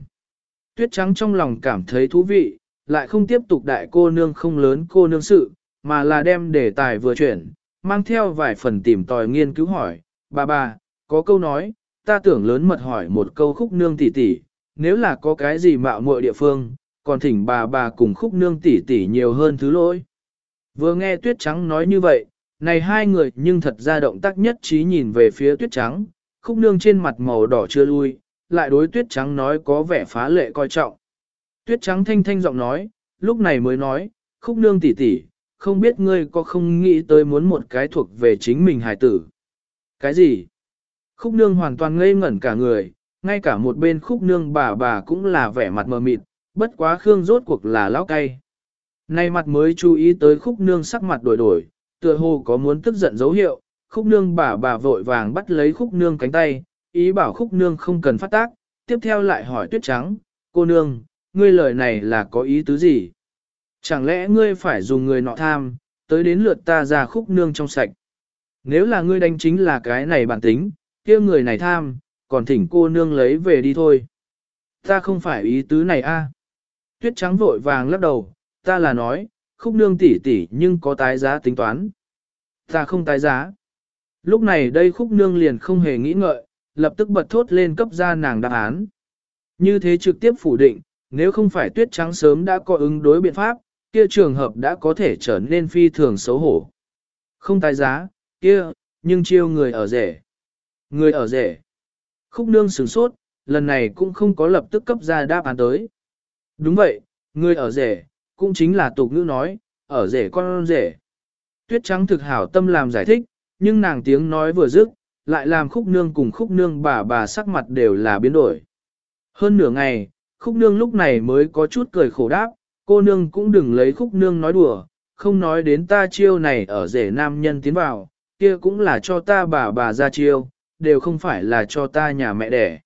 Tuyết trắng trong lòng cảm thấy thú vị, lại không tiếp tục đại cô nương không lớn cô nương sự, mà là đem đề tài vừa chuyển, mang theo vài phần tìm tòi nghiên cứu hỏi, bà bà, có câu nói, ta tưởng lớn mật hỏi một câu khúc nương tỷ tỷ, nếu là có cái gì mạo muội địa phương, còn thỉnh bà bà cùng khúc nương tỷ tỷ nhiều hơn thứ lỗi. Vừa nghe tuyết trắng nói như vậy, này hai người nhưng thật ra động tác nhất trí nhìn về phía tuyết trắng, khúc nương trên mặt màu đỏ chưa lui, lại đối tuyết trắng nói có vẻ phá lệ coi trọng. Tuyết trắng thanh thanh giọng nói, lúc này mới nói, khúc nương tỷ tỷ, không biết ngươi có không nghĩ tới muốn một cái thuộc về chính mình hài tử. Cái gì? Khúc nương hoàn toàn ngây ngẩn cả người, ngay cả một bên khúc nương bà bà cũng là vẻ mặt mờ mịt, bất quá Khương rốt cuộc là lão cay. Nay mặt mới chú ý tới khúc nương sắc mặt đổi đổi, tựa hồ có muốn tức giận dấu hiệu, khúc nương bà bà vội vàng bắt lấy khúc nương cánh tay, ý bảo khúc nương không cần phát tác, tiếp theo lại hỏi tuyết trắng, cô nương, ngươi lời này là có ý tứ gì? Chẳng lẽ ngươi phải dùng người nọ tham, tới đến lượt ta ra khúc nương trong sạch? Nếu là ngươi đánh chính là cái này bản tính, kia người này tham, còn thỉnh cô nương lấy về đi thôi. Ta không phải ý tứ này a. Tuyết trắng vội vàng lắc đầu, ta là nói, khúc nương tỷ tỷ nhưng có tái giá tính toán. Ta không tái giá. Lúc này đây khúc nương liền không hề nghĩ ngợi, lập tức bật thốt lên cấp ra nàng đáp án. Như thế trực tiếp phủ định, nếu không phải tuyết trắng sớm đã có ứng đối biện pháp, kia trường hợp đã có thể trở nên phi thường xấu hổ. Không tái giá, kia, nhưng chiêu người ở rể. Người ở rể. Khúc nương sửng sốt, lần này cũng không có lập tức cấp ra đáp án tới. Đúng vậy, người ở rể, cũng chính là tục ngữ nói, ở rể con rể. Tuyết trắng thực hảo tâm làm giải thích, nhưng nàng tiếng nói vừa dứt, lại làm khúc nương cùng khúc nương bà bà sắc mặt đều là biến đổi. Hơn nửa ngày, khúc nương lúc này mới có chút cười khổ đáp, cô nương cũng đừng lấy khúc nương nói đùa, không nói đến ta chiêu này ở rể nam nhân tiến vào, kia cũng là cho ta bà bà ra chiêu, đều không phải là cho ta nhà mẹ đẻ.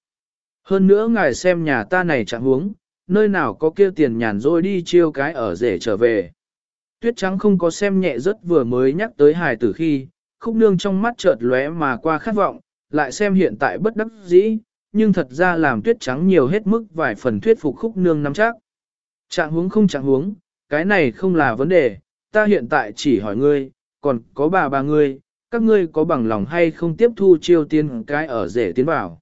Hơn nữa ngài xem nhà ta này chẳng huống, nơi nào có kia tiền nhàn rồi đi chiêu cái ở rể trở về. Tuyết trắng không có xem nhẹ rất vừa mới nhắc tới hài tử khi, khúc nương trong mắt chợt lóe mà qua khát vọng, lại xem hiện tại bất đắc dĩ, nhưng thật ra làm tuyết trắng nhiều hết mức vài phần thuyết phục khúc nương nắm chắc. Trạng huống không trạng huống, cái này không là vấn đề, ta hiện tại chỉ hỏi ngươi, còn có bà bà ngươi, các ngươi có bằng lòng hay không tiếp thu chiêu tiên cái ở rể tiến vào.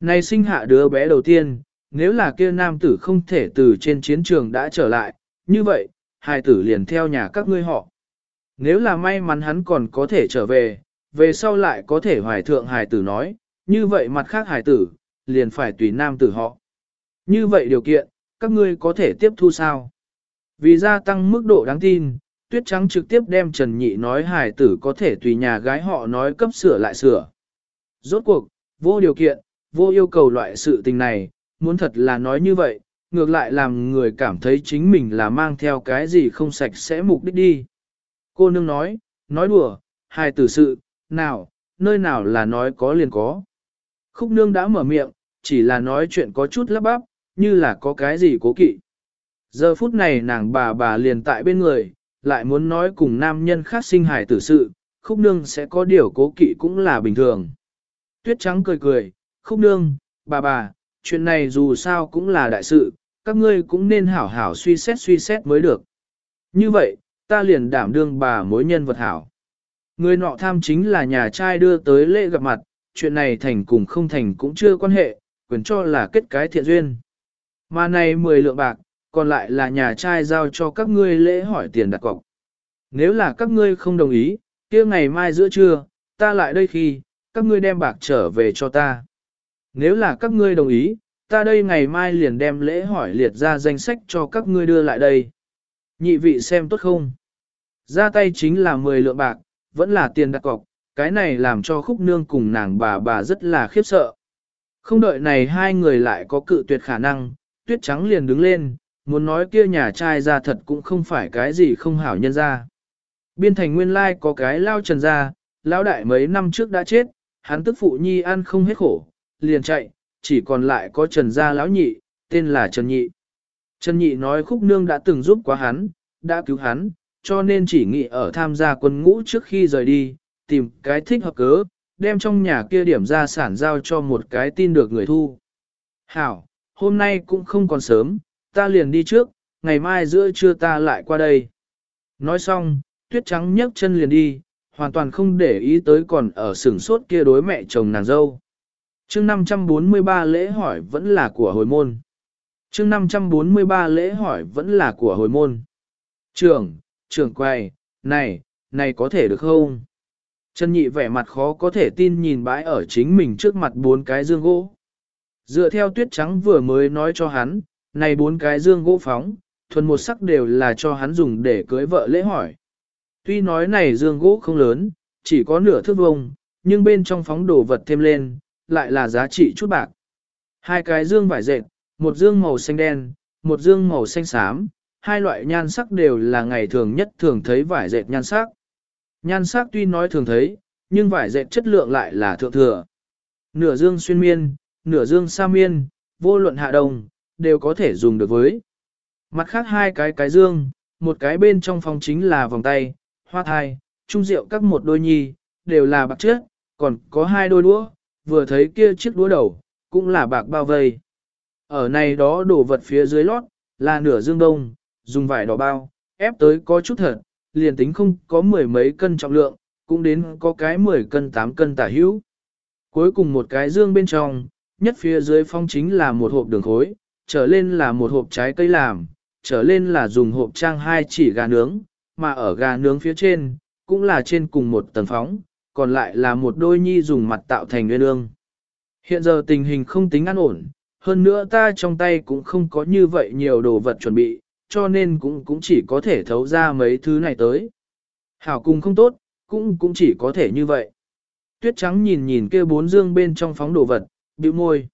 Này sinh hạ đứa bé đầu tiên, nếu là kia nam tử không thể từ trên chiến trường đã trở lại, như vậy, hai tử liền theo nhà các ngươi họ. Nếu là may mắn hắn còn có thể trở về, về sau lại có thể hoài thượng hài tử nói, như vậy mặt khác hài tử, liền phải tùy nam tử họ. Như vậy điều kiện, các ngươi có thể tiếp thu sao? Vì gia tăng mức độ đáng tin, tuyết trắng trực tiếp đem Trần Nhị nói hài tử có thể tùy nhà gái họ nói cấp sửa lại sửa. Rốt cuộc, vô điều kiện, vô yêu cầu loại sự tình này, muốn thật là nói như vậy, ngược lại làm người cảm thấy chính mình là mang theo cái gì không sạch sẽ mục đích đi. Cô nương nói, nói đùa, hài tử sự, nào, nơi nào là nói có liền có. Khúc nương đã mở miệng, chỉ là nói chuyện có chút lắp bắp, như là có cái gì cố kỵ. Giờ phút này nàng bà bà liền tại bên người, lại muốn nói cùng nam nhân khác sinh hài tử sự, khúc nương sẽ có điều cố kỵ cũng là bình thường. Tuyết trắng cười cười, khúc nương, bà bà, chuyện này dù sao cũng là đại sự, các ngươi cũng nên hảo hảo suy xét suy xét mới được. Như vậy, ta liền đảm đương bà mối nhân vật hảo. Người nọ tham chính là nhà trai đưa tới lễ gặp mặt, chuyện này thành cùng không thành cũng chưa quan hệ, quyền cho là kết cái thiện duyên. Mà này 10 lượng bạc, còn lại là nhà trai giao cho các ngươi lễ hỏi tiền đặt cọc. Nếu là các ngươi không đồng ý, kia ngày mai giữa trưa, ta lại đây khi, các ngươi đem bạc trở về cho ta. Nếu là các ngươi đồng ý, ta đây ngày mai liền đem lễ hỏi liệt ra danh sách cho các ngươi đưa lại đây. Nhị vị xem tốt không? Ra tay chính là 10 lượng bạc, vẫn là tiền đặt cọc, cái này làm cho khúc nương cùng nàng bà bà rất là khiếp sợ. Không đợi này hai người lại có cự tuyệt khả năng, tuyết trắng liền đứng lên, muốn nói kia nhà trai ra thật cũng không phải cái gì không hảo nhân ra. Biên thành nguyên lai có cái lao trần ra, lão đại mấy năm trước đã chết, hắn tức phụ nhi ăn không hết khổ, liền chạy, chỉ còn lại có trần gia lão nhị, tên là Trần Nhị. Trần Nhị nói khúc nương đã từng giúp quá hắn, đã cứu hắn, cho nên chỉ nghĩ ở tham gia quân ngũ trước khi rời đi, tìm cái thích hợp cớ, đem trong nhà kia điểm gia sản giao cho một cái tin được người thu. Hảo, hôm nay cũng không còn sớm, ta liền đi trước, ngày mai giữa trưa ta lại qua đây. Nói xong, tuyết trắng nhấc chân liền đi, hoàn toàn không để ý tới còn ở sửng sốt kia đối mẹ chồng nàng dâu. chương 543 lễ hỏi vẫn là của hồi môn chương 543 lễ hỏi vẫn là của hồi môn. Trưởng, trưởng quầy, này, này có thể được không? Trần Nhị vẻ mặt khó có thể tin nhìn bãi ở chính mình trước mặt bốn cái dương gỗ. Dựa theo tuyết trắng vừa mới nói cho hắn, này bốn cái dương gỗ phóng, thuần một sắc đều là cho hắn dùng để cưới vợ lễ hỏi. Tuy nói này dương gỗ không lớn, chỉ có nửa thước vông, nhưng bên trong phóng đồ vật thêm lên, lại là giá trị chút bạc. Hai cái dương vải dệt, một dương màu xanh đen, một dương màu xanh xám, hai loại nhan sắc đều là ngày thường nhất thường thấy vải dệt nhan sắc. Nhan sắc tuy nói thường thấy, nhưng vải dệt chất lượng lại là thượng thừa. Nửa dương xuyên miên, nửa dương sa miên, vô luận hạ đồng, đều có thể dùng được với. Mặt khác hai cái cái dương, một cái bên trong phòng chính là vòng tay, hoa thai, trung rượu các một đôi nhi, đều là bạc trước, còn có hai đôi đũa, vừa thấy kia chiếc đũa đầu, cũng là bạc bao vây. Ở này đó đổ vật phía dưới lót, là nửa dương đông, dùng vải đỏ bao, ép tới có chút thật, liền tính không có mười mấy cân trọng lượng, cũng đến có cái 10 cân 8 cân tả hữu. Cuối cùng một cái dương bên trong, nhất phía dưới phong chính là một hộp đường khối, trở lên là một hộp trái cây làm, trở lên là dùng hộp trang hai chỉ gà nướng, mà ở gà nướng phía trên, cũng là trên cùng một tầng phóng, còn lại là một đôi nhi dùng mặt tạo thành nguyên ương. Hiện giờ tình hình không tính an ổn, hơn nữa ta trong tay cũng không có như vậy nhiều đồ vật chuẩn bị, cho nên cũng cũng chỉ có thể thấu ra mấy thứ này tới. Hảo cùng không tốt, cũng cũng chỉ có thể như vậy. Tuyết trắng nhìn nhìn kia bốn dương bên trong phóng đồ vật, bĩu môi.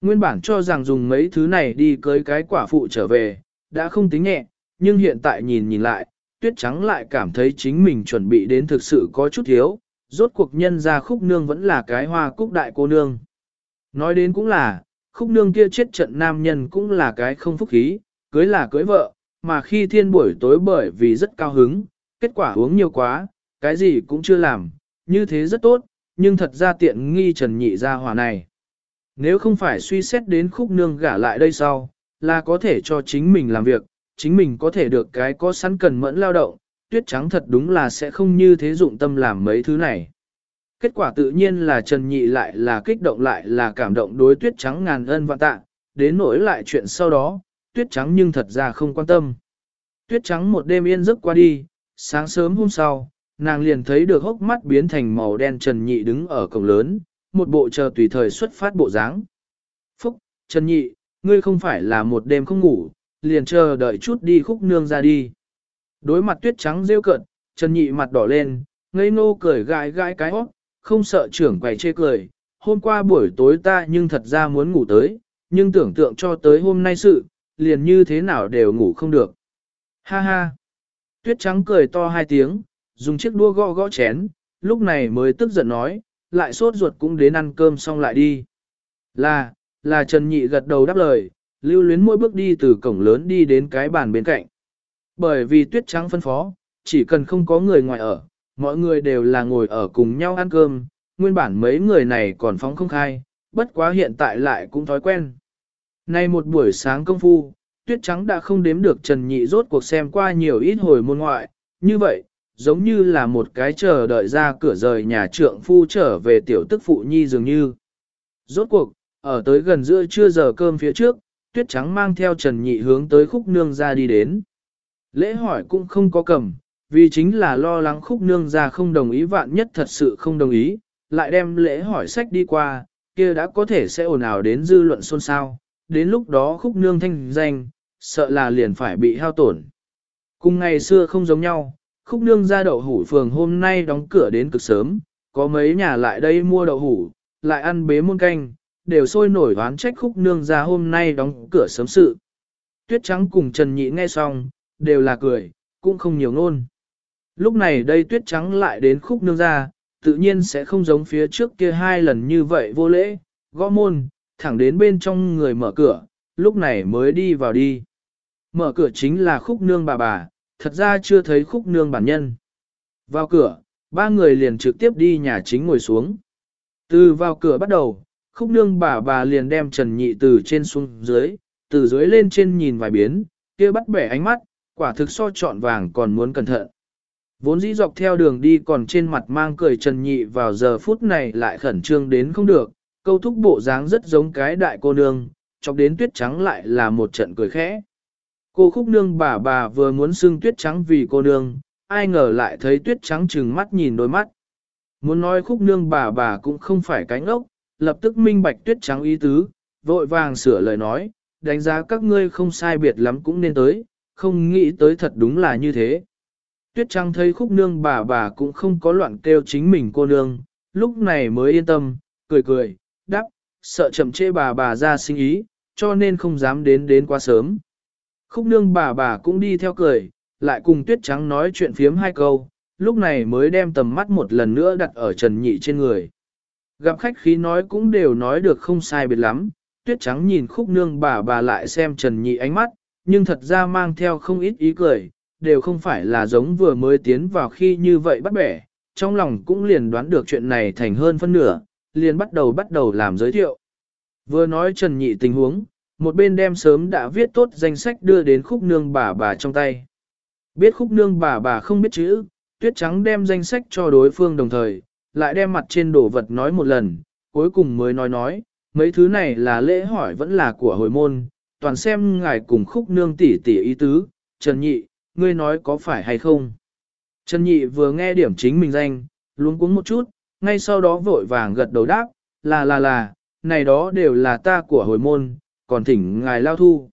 Nguyên bản cho rằng dùng mấy thứ này đi cưới cái quả phụ trở về, đã không tính nhẹ, nhưng hiện tại nhìn nhìn lại, tuyết trắng lại cảm thấy chính mình chuẩn bị đến thực sự có chút thiếu, rốt cuộc nhân ra khúc nương vẫn là cái hoa cúc đại cô nương. Nói đến cũng là, khúc nương kia chết trận nam nhân cũng là cái không phúc khí, cưới là cưới vợ, mà khi thiên buổi tối bởi vì rất cao hứng, kết quả uống nhiều quá, cái gì cũng chưa làm, như thế rất tốt, nhưng thật ra tiện nghi trần nhị ra hòa này. Nếu không phải suy xét đến khúc nương gả lại đây sau, là có thể cho chính mình làm việc, chính mình có thể được cái có sẵn cần mẫn lao động, tuyết trắng thật đúng là sẽ không như thế dụng tâm làm mấy thứ này. Kết quả tự nhiên là Trần Nhị lại là kích động lại là cảm động đối tuyết trắng ngàn ân vạn tạ, đến nỗi lại chuyện sau đó, tuyết trắng nhưng thật ra không quan tâm. Tuyết trắng một đêm yên giấc qua đi, sáng sớm hôm sau, nàng liền thấy được hốc mắt biến thành màu đen Trần Nhị đứng ở cổng lớn, một bộ chờ tùy thời xuất phát bộ dáng. Phúc, Trần Nhị, ngươi không phải là một đêm không ngủ, liền chờ đợi chút đi khúc nương ra đi. Đối mặt tuyết trắng rêu cận, Trần Nhị mặt đỏ lên, ngây ngô cười gãi gãi cái hót, không sợ trưởng quầy chê cười. Hôm qua buổi tối ta nhưng thật ra muốn ngủ tới, nhưng tưởng tượng cho tới hôm nay sự, liền như thế nào đều ngủ không được. Ha ha! Tuyết trắng cười to hai tiếng, dùng chiếc đua gõ gõ chén, lúc này mới tức giận nói, lại sốt ruột cũng đến ăn cơm xong lại đi. Là, là Trần Nhị gật đầu đáp lời, lưu luyến mỗi bước đi từ cổng lớn đi đến cái bàn bên cạnh. Bởi vì tuyết trắng phân phó, chỉ cần không có người ngoài ở, mọi người đều là ngồi ở cùng nhau ăn cơm, nguyên bản mấy người này còn phóng không khai, bất quá hiện tại lại cũng thói quen. Nay một buổi sáng công phu, tuyết trắng đã không đếm được Trần Nhị rốt cuộc xem qua nhiều ít hồi môn ngoại, như vậy, giống như là một cái chờ đợi ra cửa rời nhà trượng phu trở về tiểu tức phụ nhi dường như. Rốt cuộc, ở tới gần giữa trưa giờ cơm phía trước, tuyết trắng mang theo Trần Nhị hướng tới khúc nương ra đi đến. Lễ hỏi cũng không có cầm, vì chính là lo lắng khúc nương ra không đồng ý vạn nhất thật sự không đồng ý, lại đem lễ hỏi sách đi qua, kia đã có thể sẽ ồn ào đến dư luận xôn xao, đến lúc đó khúc nương thanh danh, sợ là liền phải bị hao tổn. Cùng ngày xưa không giống nhau, khúc nương ra đậu hủ phường hôm nay đóng cửa đến cực sớm, có mấy nhà lại đây mua đậu hủ, lại ăn bế muôn canh, đều sôi nổi oán trách khúc nương ra hôm nay đóng cửa sớm sự. Tuyết trắng cùng Trần Nhị nghe xong, đều là cười, cũng không nhiều ngôn. Lúc này đây tuyết trắng lại đến khúc nương ra, tự nhiên sẽ không giống phía trước kia hai lần như vậy vô lễ, gõ môn, thẳng đến bên trong người mở cửa, lúc này mới đi vào đi. Mở cửa chính là khúc nương bà bà, thật ra chưa thấy khúc nương bản nhân. Vào cửa, ba người liền trực tiếp đi nhà chính ngồi xuống. Từ vào cửa bắt đầu, khúc nương bà bà liền đem Trần Nhị từ trên xuống dưới, từ dưới lên trên nhìn vài biến, kia bắt bẻ ánh mắt, quả thực so trọn vàng còn muốn cẩn thận. Vốn dĩ dọc theo đường đi còn trên mặt mang cười Trần Nhị vào giờ phút này lại khẩn trương đến không được, câu thúc bộ dáng rất giống cái đại cô nương, chọc đến tuyết trắng lại là một trận cười khẽ. Cô khúc nương bà bà vừa muốn xưng tuyết trắng vì cô nương, ai ngờ lại thấy tuyết trắng trừng mắt nhìn đôi mắt. Muốn nói khúc nương bà bà cũng không phải cánh ốc, lập tức minh bạch tuyết trắng ý tứ, vội vàng sửa lời nói, đánh giá các ngươi không sai biệt lắm cũng nên tới, không nghĩ tới thật đúng là như thế. Tuyết trắng thấy khúc nương bà bà cũng không có loạn kêu chính mình cô nương, lúc này mới yên tâm, cười cười, đáp, sợ chậm trễ bà bà ra sinh ý, cho nên không dám đến đến quá sớm. Khúc nương bà bà cũng đi theo cười, lại cùng tuyết trắng nói chuyện phiếm hai câu, lúc này mới đem tầm mắt một lần nữa đặt ở Trần Nhị trên người. Gặp khách khí nói cũng đều nói được không sai biệt lắm, tuyết trắng nhìn khúc nương bà bà lại xem Trần Nhị ánh mắt, nhưng thật ra mang theo không ít ý cười, đều không phải là giống vừa mới tiến vào khi như vậy bắt bẻ, trong lòng cũng liền đoán được chuyện này thành hơn phân nửa, liền bắt đầu bắt đầu làm giới thiệu. Vừa nói Trần Nhị tình huống, một bên đem sớm đã viết tốt danh sách đưa đến khúc nương bà bà trong tay. Biết khúc nương bà bà không biết chữ, tuyết trắng đem danh sách cho đối phương đồng thời, lại đem mặt trên đồ vật nói một lần, cuối cùng mới nói nói, mấy thứ này là lễ hỏi vẫn là của hồi môn, toàn xem ngài cùng khúc nương tỷ tỷ ý tứ, Trần Nhị, ngươi nói có phải hay không? Trần Nhị vừa nghe điểm chính mình danh, luống cuống một chút, ngay sau đó vội vàng gật đầu đáp, là là là, này đó đều là ta của hồi môn, còn thỉnh ngài lao thu.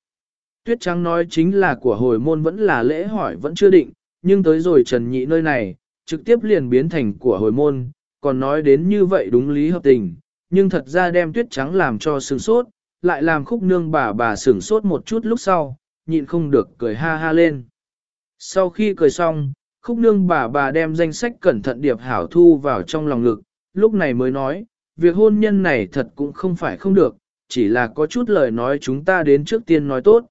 Tuyết Trắng nói chính là của hồi môn vẫn là lễ hỏi vẫn chưa định, nhưng tới rồi Trần Nhị nơi này, trực tiếp liền biến thành của hồi môn, còn nói đến như vậy đúng lý hợp tình, nhưng thật ra đem Tuyết Trắng làm cho sừng sốt, lại làm khúc nương bà bà sửng sốt một chút lúc sau, nhịn không được cười ha ha lên. Sau khi cười xong, khúc nương bà bà đem danh sách cẩn thận điệp hảo thu vào trong lòng ngực, lúc này mới nói, việc hôn nhân này thật cũng không phải không được, chỉ là có chút lời nói chúng ta đến trước tiên nói tốt.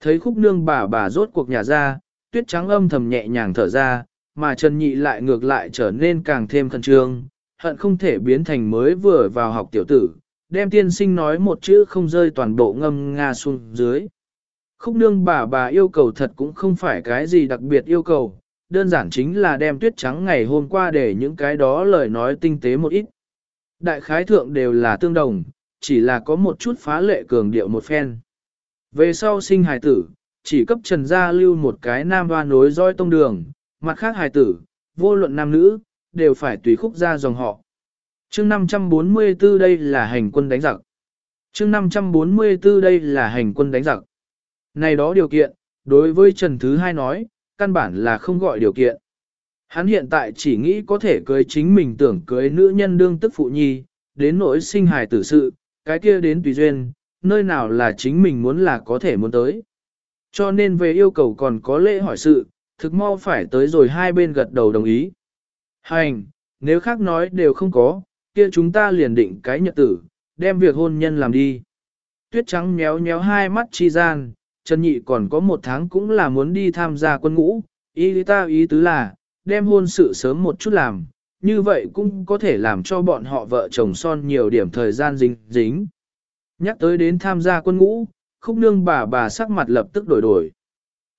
Thấy khúc nương bà bà rốt cuộc nhà ra, tuyết trắng âm thầm nhẹ nhàng thở ra, mà Trần Nhị lại ngược lại trở nên càng thêm khẩn trương, hận không thể biến thành mới vừa vào học tiểu tử, đem tiên sinh nói một chữ không rơi toàn bộ ngâm nga xuống dưới. Khúc nương bà bà yêu cầu thật cũng không phải cái gì đặc biệt yêu cầu, đơn giản chính là đem tuyết trắng ngày hôm qua để những cái đó lời nói tinh tế một ít. Đại khái thượng đều là tương đồng, chỉ là có một chút phá lệ cường điệu một phen. Về sau sinh hài tử, chỉ cấp trần gia lưu một cái nam hoa nối roi tông đường, mặt khác hài tử, vô luận nam nữ, đều phải tùy khúc ra dòng họ. chương 544 đây là hành quân đánh giặc. chương 544 đây là hành quân đánh giặc. Này đó điều kiện, đối với Trần Thứ Hai nói, căn bản là không gọi điều kiện. Hắn hiện tại chỉ nghĩ có thể cưới chính mình tưởng cưới nữ nhân đương tức phụ nhi, đến nỗi sinh hài tử sự, cái kia đến tùy duyên, nơi nào là chính mình muốn là có thể muốn tới. Cho nên về yêu cầu còn có lễ hỏi sự, thực mau phải tới rồi hai bên gật đầu đồng ý. Hành, nếu khác nói đều không có, kia chúng ta liền định cái nhật tử, đem việc hôn nhân làm đi. Tuyết trắng méo méo hai mắt chi gian, Trần Nhị còn có một tháng cũng là muốn đi tham gia quân ngũ, ý lý ta ý tứ là, đem hôn sự sớm một chút làm, như vậy cũng có thể làm cho bọn họ vợ chồng son nhiều điểm thời gian dính dính. Nhắc tới đến tham gia quân ngũ, khúc nương bà bà sắc mặt lập tức đổi đổi.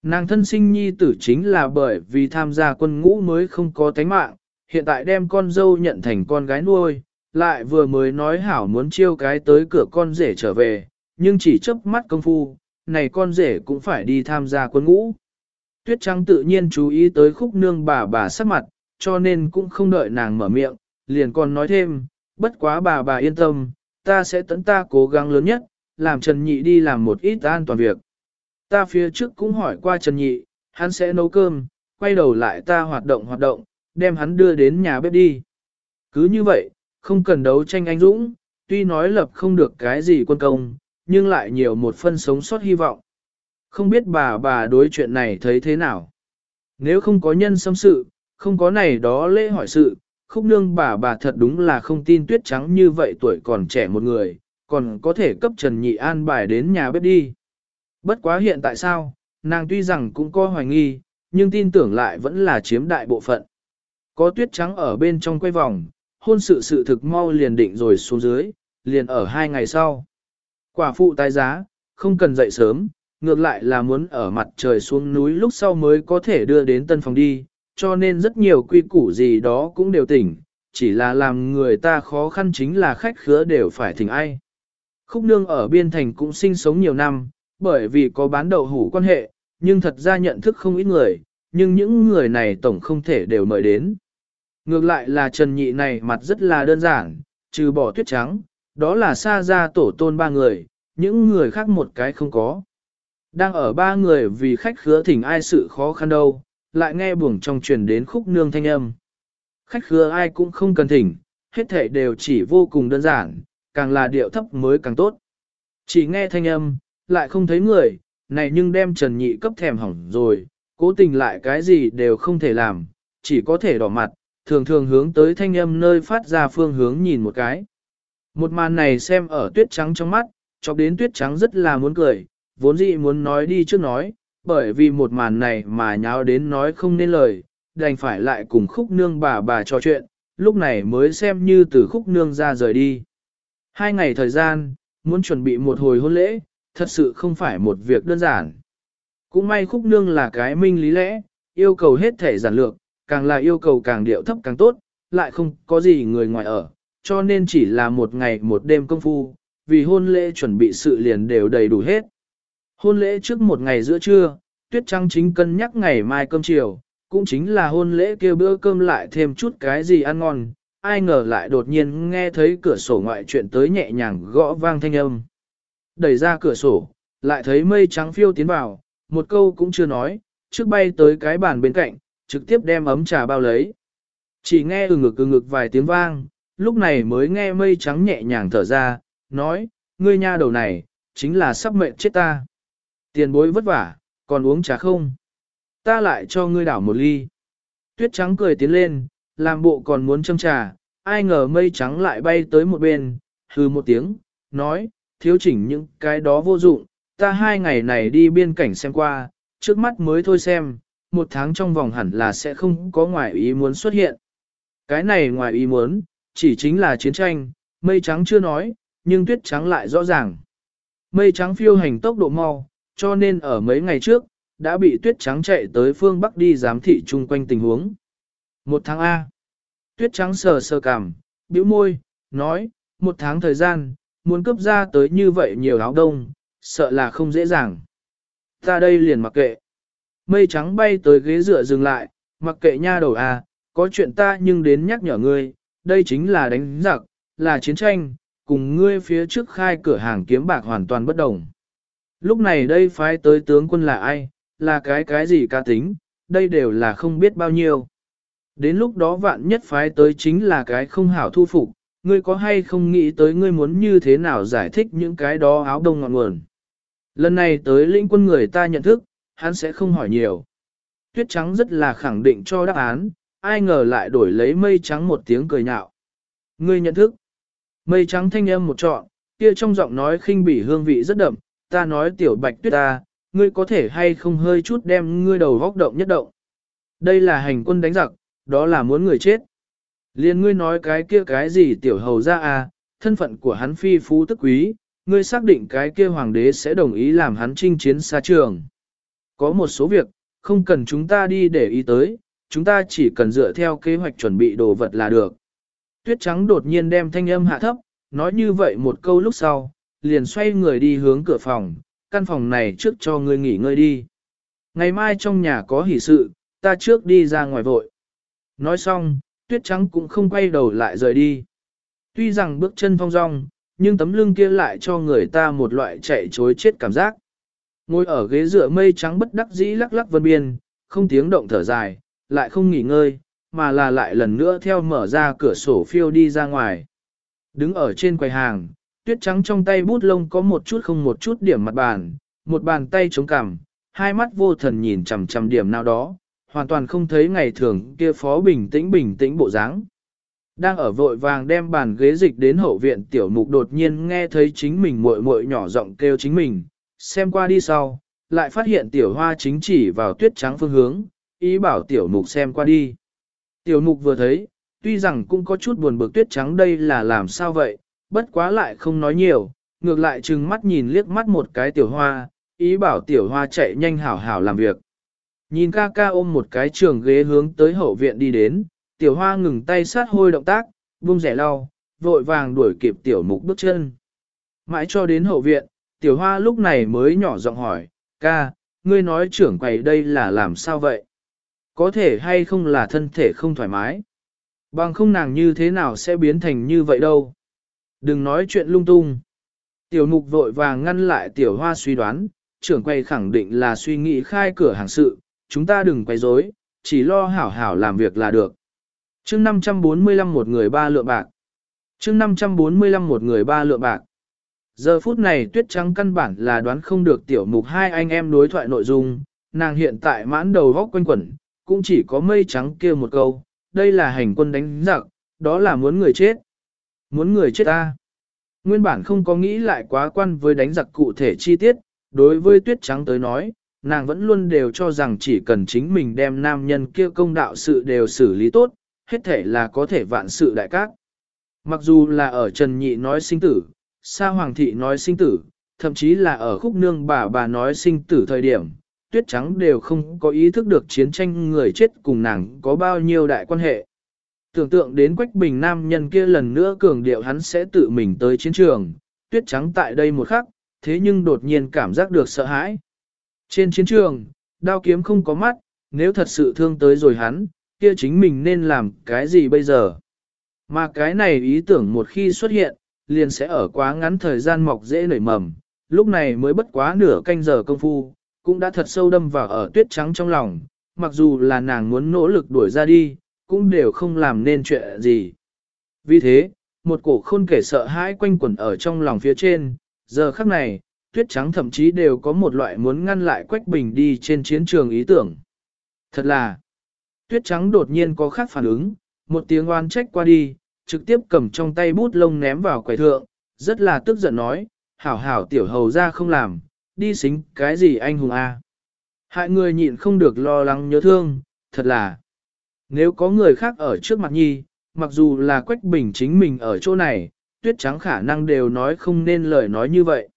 Nàng thân sinh nhi tử chính là bởi vì tham gia quân ngũ mới không có tánh mạng, hiện tại đem con dâu nhận thành con gái nuôi, lại vừa mới nói hảo muốn chiêu cái tới cửa con rể trở về, nhưng chỉ chớp mắt công phu, này con rể cũng phải đi tham gia quân ngũ. Tuyết trắng tự nhiên chú ý tới khúc nương bà bà sắc mặt, cho nên cũng không đợi nàng mở miệng, liền còn nói thêm, bất quá bà bà yên tâm, ta sẽ tận ta cố gắng lớn nhất, làm Trần Nhị đi làm một ít an toàn việc. Ta phía trước cũng hỏi qua Trần Nhị, hắn sẽ nấu cơm, quay đầu lại ta hoạt động hoạt động, đem hắn đưa đến nhà bếp đi. Cứ như vậy, không cần đấu tranh anh dũng, tuy nói lập không được cái gì quân công, nhưng lại nhiều một phân sống sót hy vọng. Không biết bà bà đối chuyện này thấy thế nào. Nếu không có nhân xâm sự, không có này đó lễ hỏi sự, khúc nương bà bà thật đúng là không tin tuyết trắng như vậy tuổi còn trẻ một người, còn có thể cấp Trần Nhị An bài đến nhà bếp đi. Bất quá hiện tại sao, nàng tuy rằng cũng có hoài nghi, nhưng tin tưởng lại vẫn là chiếm đại bộ phận. Có tuyết trắng ở bên trong quay vòng, hôn sự sự thực mau liền định rồi xuống dưới, liền ở hai ngày sau. Quả phụ tái giá, không cần dậy sớm, ngược lại là muốn ở mặt trời xuống núi lúc sau mới có thể đưa đến tân phòng đi, cho nên rất nhiều quy củ gì đó cũng đều tỉnh, chỉ là làm người ta khó khăn chính là khách khứa đều phải thỉnh ai. Khúc nương ở biên thành cũng sinh sống nhiều năm, bởi vì có bán đậu hủ quan hệ, nhưng thật ra nhận thức không ít người, nhưng những người này tổng không thể đều mời đến. Ngược lại là Trần Nhị này mặt rất là đơn giản, trừ bỏ tuyết trắng, đó là xa ra tổ tôn ba người, những người khác một cái không có. Đang ở ba người vì khách khứa thỉnh ai sự khó khăn đâu, lại nghe buồng trong truyền đến khúc nương thanh âm. Khách khứa ai cũng không cần thỉnh, hết thể đều chỉ vô cùng đơn giản, càng là điệu thấp mới càng tốt. Chỉ nghe thanh âm, lại không thấy người, này nhưng đem Trần Nhị cấp thèm hỏng rồi, cố tình lại cái gì đều không thể làm, chỉ có thể đỏ mặt, thường thường hướng tới thanh âm nơi phát ra phương hướng nhìn một cái. Một màn này xem ở tuyết trắng trong mắt, chọc đến tuyết trắng rất là muốn cười, vốn dĩ muốn nói đi trước nói, bởi vì một màn này mà nháo đến nói không nên lời, đành phải lại cùng khúc nương bà bà trò chuyện, lúc này mới xem như từ khúc nương ra rời đi. Hai ngày thời gian, muốn chuẩn bị một hồi hôn lễ, thật sự không phải một việc đơn giản. Cũng may khúc nương là cái minh lý lẽ, yêu cầu hết thể giản lược, càng là yêu cầu càng điệu thấp càng tốt, lại không có gì người ngoài ở, cho nên chỉ là một ngày một đêm công phu, vì hôn lễ chuẩn bị sự liền đều đầy đủ hết. Hôn lễ trước một ngày giữa trưa, tuyết trăng chính cân nhắc ngày mai cơm chiều, cũng chính là hôn lễ kia bữa cơm lại thêm chút cái gì ăn ngon, ai ngờ lại đột nhiên nghe thấy cửa sổ ngoại chuyện tới nhẹ nhàng gõ vang thanh âm. Đẩy ra cửa sổ, lại thấy mây trắng phiêu tiến vào, một câu cũng chưa nói, trước bay tới cái bàn bên cạnh, trực tiếp đem ấm trà bao lấy. Chỉ nghe ừ ngực ừ ngực vài tiếng vang, lúc này mới nghe mây trắng nhẹ nhàng thở ra, nói, ngươi nha đầu này, chính là sắp mệnh chết ta. Tiền bối vất vả, còn uống trà không? Ta lại cho ngươi đảo một ly. Tuyết trắng cười tiến lên, làm bộ còn muốn châm trà, ai ngờ mây trắng lại bay tới một bên, hừ một tiếng, nói, thiếu chỉnh những cái đó vô dụng, ta hai ngày này đi biên cảnh xem qua, trước mắt mới thôi xem, một tháng trong vòng hẳn là sẽ không có ngoại ý muốn xuất hiện. Cái này ngoài ý muốn, chỉ chính là chiến tranh, mây trắng chưa nói, nhưng tuyết trắng lại rõ ràng. Mây trắng phiêu hành tốc độ mau, cho nên ở mấy ngày trước, đã bị tuyết trắng chạy tới phương Bắc đi giám thị chung quanh tình huống. Một tháng A. Tuyết trắng sờ sờ cảm, bĩu môi, nói, một tháng thời gian, muốn cấp ra tới như vậy nhiều áo đông, sợ là không dễ dàng. Ta đây liền mặc kệ. Mây trắng bay tới ghế dựa dừng lại, mặc kệ nha đầu A, có chuyện ta nhưng đến nhắc nhở ngươi, đây chính là đánh giặc, là chiến tranh, cùng ngươi phía trước khai cửa hàng kiếm bạc hoàn toàn bất đồng. Lúc này đây phái tới tướng quân là ai, là cái cái gì ca tính, đây đều là không biết bao nhiêu. Đến lúc đó vạn nhất phái tới chính là cái không hảo thu phục, ngươi có hay không nghĩ tới ngươi muốn như thế nào giải thích những cái đó áo đông ngọn nguồn. Lần này tới lĩnh quân người ta nhận thức, hắn sẽ không hỏi nhiều. Tuyết trắng rất là khẳng định cho đáp án, ai ngờ lại đổi lấy mây trắng một tiếng cười nhạo. Ngươi nhận thức. Mây trắng thanh âm một trọn, kia trong giọng nói khinh bỉ hương vị rất đậm, ta nói tiểu bạch tuyết ta, ngươi có thể hay không hơi chút đem ngươi đầu góc động nhất động. Đây là hành quân đánh giặc, đó là muốn người chết. Liên ngươi nói cái kia cái gì tiểu hầu ra à, thân phận của hắn phi phú tức quý, ngươi xác định cái kia hoàng đế sẽ đồng ý làm hắn chinh chiến xa trường. Có một số việc, không cần chúng ta đi để ý tới, chúng ta chỉ cần dựa theo kế hoạch chuẩn bị đồ vật là được. Tuyết trắng đột nhiên đem thanh âm hạ thấp, nói như vậy một câu lúc sau, liền xoay người đi hướng cửa phòng, căn phòng này trước cho ngươi nghỉ ngơi đi. Ngày mai trong nhà có hỷ sự, ta trước đi ra ngoài vội. Nói xong, tuyết trắng cũng không quay đầu lại rời đi. Tuy rằng bước chân phong rong, nhưng tấm lưng kia lại cho người ta một loại chạy chối chết cảm giác. Ngồi ở ghế dựa mây trắng bất đắc dĩ lắc lắc vân biên, không tiếng động thở dài, lại không nghỉ ngơi, mà là lại lần nữa theo mở ra cửa sổ phiêu đi ra ngoài. Đứng ở trên quầy hàng, tuyết trắng trong tay bút lông có một chút không một chút điểm mặt bàn, một bàn tay chống cằm, hai mắt vô thần nhìn chằm chằm điểm nào đó, hoàn toàn không thấy ngày thường kia phó bình tĩnh bình tĩnh bộ dáng. Đang ở vội vàng đem bàn ghế dịch đến hậu viện tiểu mục đột nhiên nghe thấy chính mình muội muội nhỏ giọng kêu chính mình, xem qua đi sau, lại phát hiện tiểu hoa chính chỉ vào tuyết trắng phương hướng, ý bảo tiểu mục xem qua đi. Tiểu mục vừa thấy, tuy rằng cũng có chút buồn bực tuyết trắng đây là làm sao vậy, bất quá lại không nói nhiều, ngược lại trừng mắt nhìn liếc mắt một cái tiểu hoa, ý bảo tiểu hoa chạy nhanh hảo hảo làm việc. Nhìn ca ca ôm một cái trường ghế hướng tới hậu viện đi đến, tiểu hoa ngừng tay sát hôi động tác, buông rẻ lau, vội vàng đuổi kịp tiểu mục bước chân. Mãi cho đến hậu viện, tiểu hoa lúc này mới nhỏ giọng hỏi, ca, ngươi nói trưởng quầy đây là làm sao vậy? Có thể hay không là thân thể không thoải mái? Bằng không nàng như thế nào sẽ biến thành như vậy đâu? Đừng nói chuyện lung tung. Tiểu mục vội vàng ngăn lại tiểu hoa suy đoán, trưởng quay khẳng định là suy nghĩ khai cửa hàng sự, chúng ta đừng quay rối, chỉ lo hảo hảo làm việc là được. chương 545 một người ba lượng bạc. chương 545 một người ba lượng bạc. Giờ phút này tuyết trắng căn bản là đoán không được tiểu mục hai anh em đối thoại nội dung, nàng hiện tại mãn đầu góc quanh quẩn, cũng chỉ có mây trắng kia một câu, đây là hành quân đánh giặc, đó là muốn người chết. Muốn người chết ta. Nguyên bản không có nghĩ lại quá quan với đánh giặc cụ thể chi tiết, đối với tuyết trắng tới nói, nàng vẫn luôn đều cho rằng chỉ cần chính mình đem nam nhân kia công đạo sự đều xử lý tốt, hết thể là có thể vạn sự đại cát. Mặc dù là ở Trần Nhị nói sinh tử, Sa Hoàng Thị nói sinh tử, thậm chí là ở khúc nương bà bà nói sinh tử thời điểm, tuyết trắng đều không có ý thức được chiến tranh người chết cùng nàng có bao nhiêu đại quan hệ. Tưởng tượng đến Quách Bình nam nhân kia lần nữa cường điệu hắn sẽ tự mình tới chiến trường, tuyết trắng tại đây một khắc, thế nhưng đột nhiên cảm giác được sợ hãi. Trên chiến trường, đao kiếm không có mắt, nếu thật sự thương tới rồi hắn, kia chính mình nên làm cái gì bây giờ? Mà cái này ý tưởng một khi xuất hiện, liền sẽ ở quá ngắn thời gian mọc dễ nảy mầm, lúc này mới bất quá nửa canh giờ công phu, cũng đã thật sâu đâm vào ở tuyết trắng trong lòng, mặc dù là nàng muốn nỗ lực đuổi ra đi, cũng đều không làm nên chuyện gì. Vì thế, một cổ khôn kể sợ hãi quanh quẩn ở trong lòng phía trên, giờ khắc này, tuyết trắng thậm chí đều có một loại muốn ngăn lại Quách Bình đi trên chiến trường ý tưởng. Thật là, tuyết trắng đột nhiên có khác phản ứng, một tiếng oan trách qua đi, trực tiếp cầm trong tay bút lông ném vào quầy thượng, rất là tức giận nói, hảo hảo tiểu hầu ra không làm, đi xính cái gì anh hùng a? Hại người nhịn không được lo lắng nhớ thương, thật là, nếu có người khác ở trước mặt nhi, mặc dù là Quách Bình chính mình ở chỗ này, tuyết trắng khả năng đều nói không nên lời nói như vậy.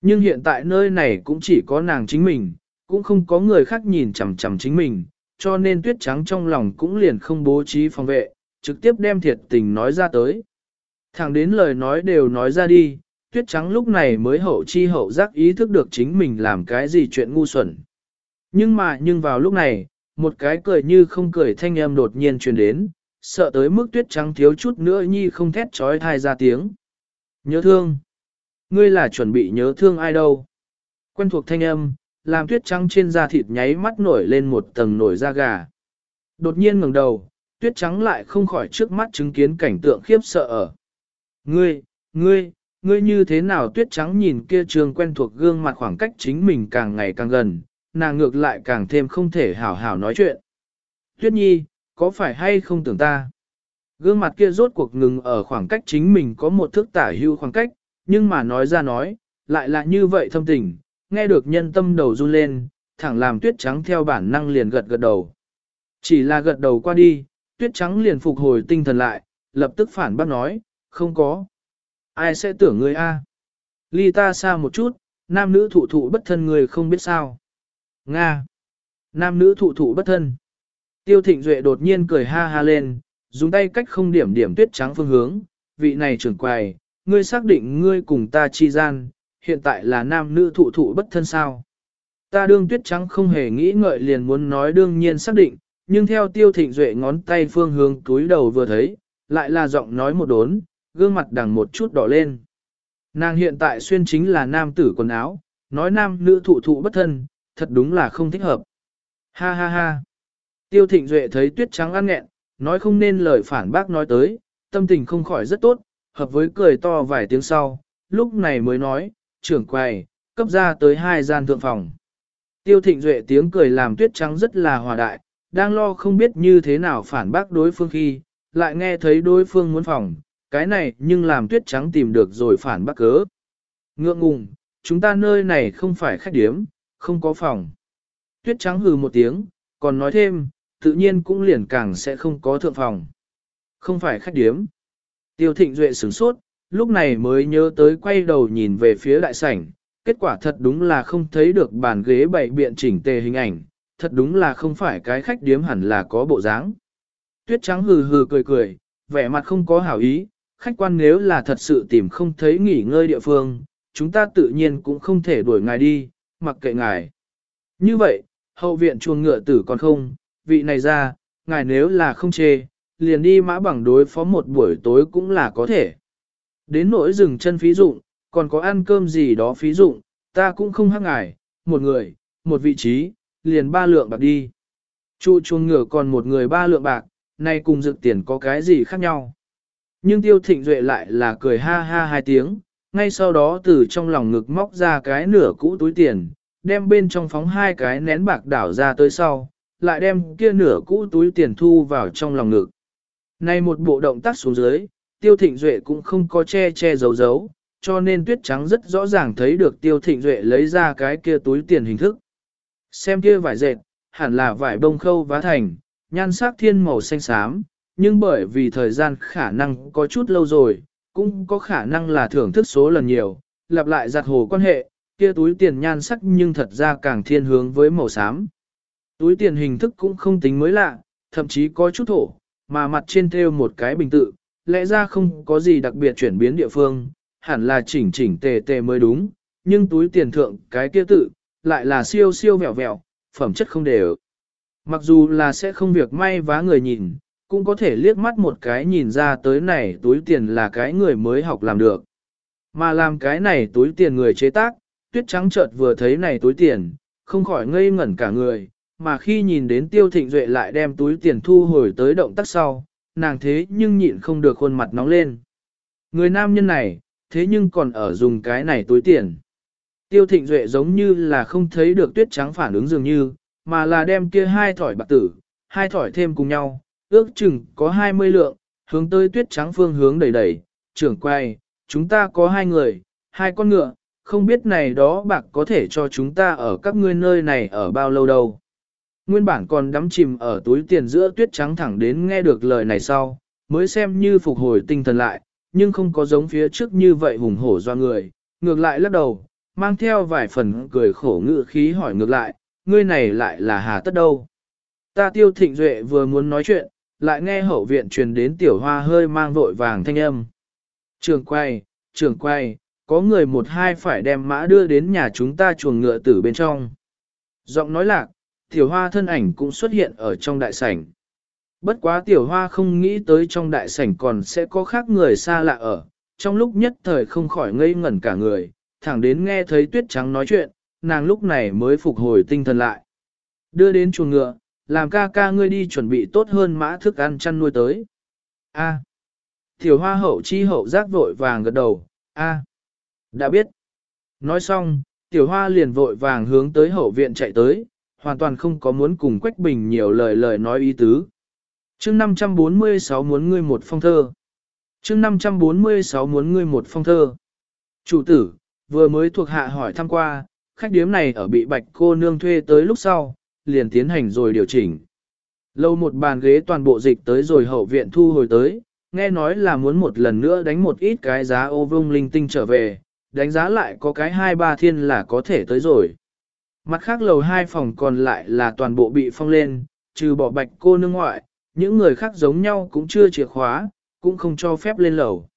Nhưng hiện tại nơi này cũng chỉ có nàng chính mình, cũng không có người khác nhìn chằm chằm chính mình, cho nên tuyết trắng trong lòng cũng liền không bố trí phòng vệ, trực tiếp đem thiệt tình nói ra tới. Thẳng đến lời nói đều nói ra đi, tuyết trắng lúc này mới hậu chi hậu giác ý thức được chính mình làm cái gì chuyện ngu xuẩn. Nhưng mà nhưng vào lúc này, một cái cười như không cười thanh âm đột nhiên truyền đến, sợ tới mức tuyết trắng thiếu chút nữa nhi không thét trói thai ra tiếng. Nhớ thương. Ngươi là chuẩn bị nhớ thương ai đâu. Quen thuộc thanh âm, làm tuyết trắng trên da thịt nháy mắt nổi lên một tầng nổi da gà. Đột nhiên ngẩng đầu, tuyết trắng lại không khỏi trước mắt chứng kiến cảnh tượng khiếp sợ ở. Ngươi, ngươi, ngươi như thế nào tuyết trắng nhìn kia trường quen thuộc gương mặt khoảng cách chính mình càng ngày càng gần, nàng ngược lại càng thêm không thể hảo hảo nói chuyện. Tuyết nhi, có phải hay không tưởng ta? Gương mặt kia rốt cuộc ngừng ở khoảng cách chính mình có một thước tả hưu khoảng cách, nhưng mà nói ra nói, lại là như vậy thâm tình, nghe được nhân tâm đầu run lên, thẳng làm tuyết trắng theo bản năng liền gật gật đầu. Chỉ là gật đầu qua đi, tuyết trắng liền phục hồi tinh thần lại, lập tức phản bác nói, không có. Ai sẽ tưởng ngươi a? Ly ta xa một chút, nam nữ thụ thụ bất thân người không biết sao. Nga. Nam nữ thụ thụ bất thân. Tiêu thịnh duệ đột nhiên cười ha ha lên, dùng tay cách không điểm điểm tuyết trắng phương hướng, vị này trưởng quầy, ngươi xác định ngươi cùng ta chi gian, hiện tại là nam nữ thụ thụ bất thân sao. Ta đương tuyết trắng không hề nghĩ ngợi liền muốn nói đương nhiên xác định, nhưng theo tiêu thịnh duệ ngón tay phương hướng túi đầu vừa thấy, lại là giọng nói một đốn, gương mặt đằng một chút đỏ lên. Nàng hiện tại xuyên chính là nam tử quần áo, nói nam nữ thụ thụ bất thân, thật đúng là không thích hợp. Ha ha ha. Tiêu thịnh duệ thấy tuyết trắng ăn nghẹn, nói không nên lời phản bác nói tới, tâm tình không khỏi rất tốt, hợp với cười to vài tiếng sau, lúc này mới nói, trưởng quầy, cấp ra tới hai gian thượng phòng. Tiêu thịnh duệ tiếng cười làm tuyết trắng rất là hòa đại, đang lo không biết như thế nào phản bác đối phương khi, lại nghe thấy đối phương muốn phòng, cái này nhưng làm tuyết trắng tìm được rồi phản bác cớ. Ngượng ngùng, chúng ta nơi này không phải khách điếm, không có phòng. Tuyết trắng hừ một tiếng, còn nói thêm, tự nhiên cũng liền càng sẽ không có thượng phòng. Không phải khách điếm. Tiêu thịnh duệ sửng sốt, lúc này mới nhớ tới quay đầu nhìn về phía đại sảnh, kết quả thật đúng là không thấy được bàn ghế bày biện chỉnh tề hình ảnh, thật đúng là không phải cái khách điếm hẳn là có bộ dáng. Tuyết trắng hừ hừ cười cười, vẻ mặt không có hảo ý, khách quan nếu là thật sự tìm không thấy nghỉ ngơi địa phương, chúng ta tự nhiên cũng không thể đuổi ngài đi, mặc kệ ngài. Như vậy, hậu viện chuồng ngựa tử còn không, vị này ra, ngài nếu là không chê, liền đi mã bằng đối phó một buổi tối cũng là có thể. Đến nỗi dừng chân phí dụng, còn có ăn cơm gì đó phí dụng, ta cũng không hắc ngài, một người, một vị trí, liền ba lượng bạc đi. Chu chuồng ngựa còn một người ba lượng bạc, nay cùng dự tiền có cái gì khác nhau. Nhưng tiêu thịnh duệ lại là cười ha ha hai tiếng, ngay sau đó từ trong lòng ngực móc ra cái nửa cũ túi tiền, đem bên trong phóng hai cái nén bạc đảo ra tới sau, lại đem kia nửa cũ túi tiền thu vào trong lòng ngực. Này một bộ động tác xuống dưới, tiêu thịnh duệ cũng không có che che giấu giấu, cho nên tuyết trắng rất rõ ràng thấy được tiêu thịnh duệ lấy ra cái kia túi tiền hình thức. Xem kia vải dệt, hẳn là vải bông khâu vá thành, nhan sắc thiên màu xanh xám, nhưng bởi vì thời gian khả năng có chút lâu rồi, cũng có khả năng là thưởng thức số lần nhiều, lặp lại giặt hồ quan hệ, kia túi tiền nhan sắc nhưng thật ra càng thiên hướng với màu xám. Túi tiền hình thức cũng không tính mới lạ, thậm chí có chút thổ, mà mặt trên thêu một cái bình tự, lẽ ra không có gì đặc biệt chuyển biến địa phương, hẳn là chỉnh chỉnh tề tề mới đúng, nhưng túi tiền thượng cái kia tự, lại là siêu siêu vẹo vẹo, phẩm chất không đều. Mặc dù là sẽ không việc may vá người nhìn, cũng có thể liếc mắt một cái nhìn ra tới này túi tiền là cái người mới học làm được. Mà làm cái này túi tiền người chế tác, tuyết trắng chợt vừa thấy này túi tiền, không khỏi ngây ngẩn cả người, mà khi nhìn đến tiêu thịnh duệ lại đem túi tiền thu hồi tới động tác sau, nàng thế nhưng nhịn không được khuôn mặt nóng lên. Người nam nhân này, thế nhưng còn ở dùng cái này túi tiền. Tiêu thịnh duệ giống như là không thấy được tuyết trắng phản ứng dường như, mà là đem kia hai thỏi bạc tử, hai thỏi thêm cùng nhau, ước chừng có 20 lượng, hướng tới tuyết trắng phương hướng đẩy đẩy, trưởng quay, chúng ta có hai người, hai con ngựa, không biết này đó bạc có thể cho chúng ta ở các ngươi nơi này ở bao lâu đâu. Nguyên bản còn đắm chìm ở túi tiền giữa tuyết trắng thẳng đến nghe được lời này sau, mới xem như phục hồi tinh thần lại, nhưng không có giống phía trước như vậy hùng hổ do người, ngược lại lắc đầu, mang theo vài phần cười khổ ngự khí hỏi ngược lại, ngươi này lại là hà tất đâu. Ta tiêu thịnh duệ vừa muốn nói chuyện, lại nghe hậu viện truyền đến tiểu hoa hơi mang vội vàng thanh âm. Trường quay, trường quay, có người một hai phải đem mã đưa đến nhà chúng ta chuồng ngựa tử bên trong. Giọng nói lạc, tiểu hoa thân ảnh cũng xuất hiện ở trong đại sảnh. Bất quá tiểu hoa không nghĩ tới trong đại sảnh còn sẽ có khác người xa lạ ở, trong lúc nhất thời không khỏi ngây ngẩn cả người, thẳng đến nghe thấy tuyết trắng nói chuyện, nàng lúc này mới phục hồi tinh thần lại. Đưa đến chuồng ngựa, làm ca ca ngươi đi chuẩn bị tốt hơn mã thức ăn chăn nuôi tới. A. Tiểu hoa hậu chi hậu giác vội vàng gật đầu, A. Đã biết. Nói xong, tiểu hoa liền vội vàng hướng tới hậu viện chạy tới, hoàn toàn không có muốn cùng Quách Bình nhiều lời lời nói ý tứ. chương 546 muốn ngươi một phong thơ. chương 546 muốn ngươi một phong thơ. Chủ tử, vừa mới thuộc hạ hỏi thăm qua, khách điếm này ở bị bạch cô nương thuê tới lúc sau, liền tiến hành rồi điều chỉnh. Lâu một bàn ghế toàn bộ dịch tới rồi hậu viện thu hồi tới, nghe nói là muốn một lần nữa đánh một ít cái giá ô vông linh tinh trở về, đánh giá lại có cái hai ba thiên là có thể tới rồi. Mặt khác lầu hai phòng còn lại là toàn bộ bị phong lên, trừ bỏ bạch cô nương ngoại, những người khác giống nhau cũng chưa chìa khóa, cũng không cho phép lên lầu.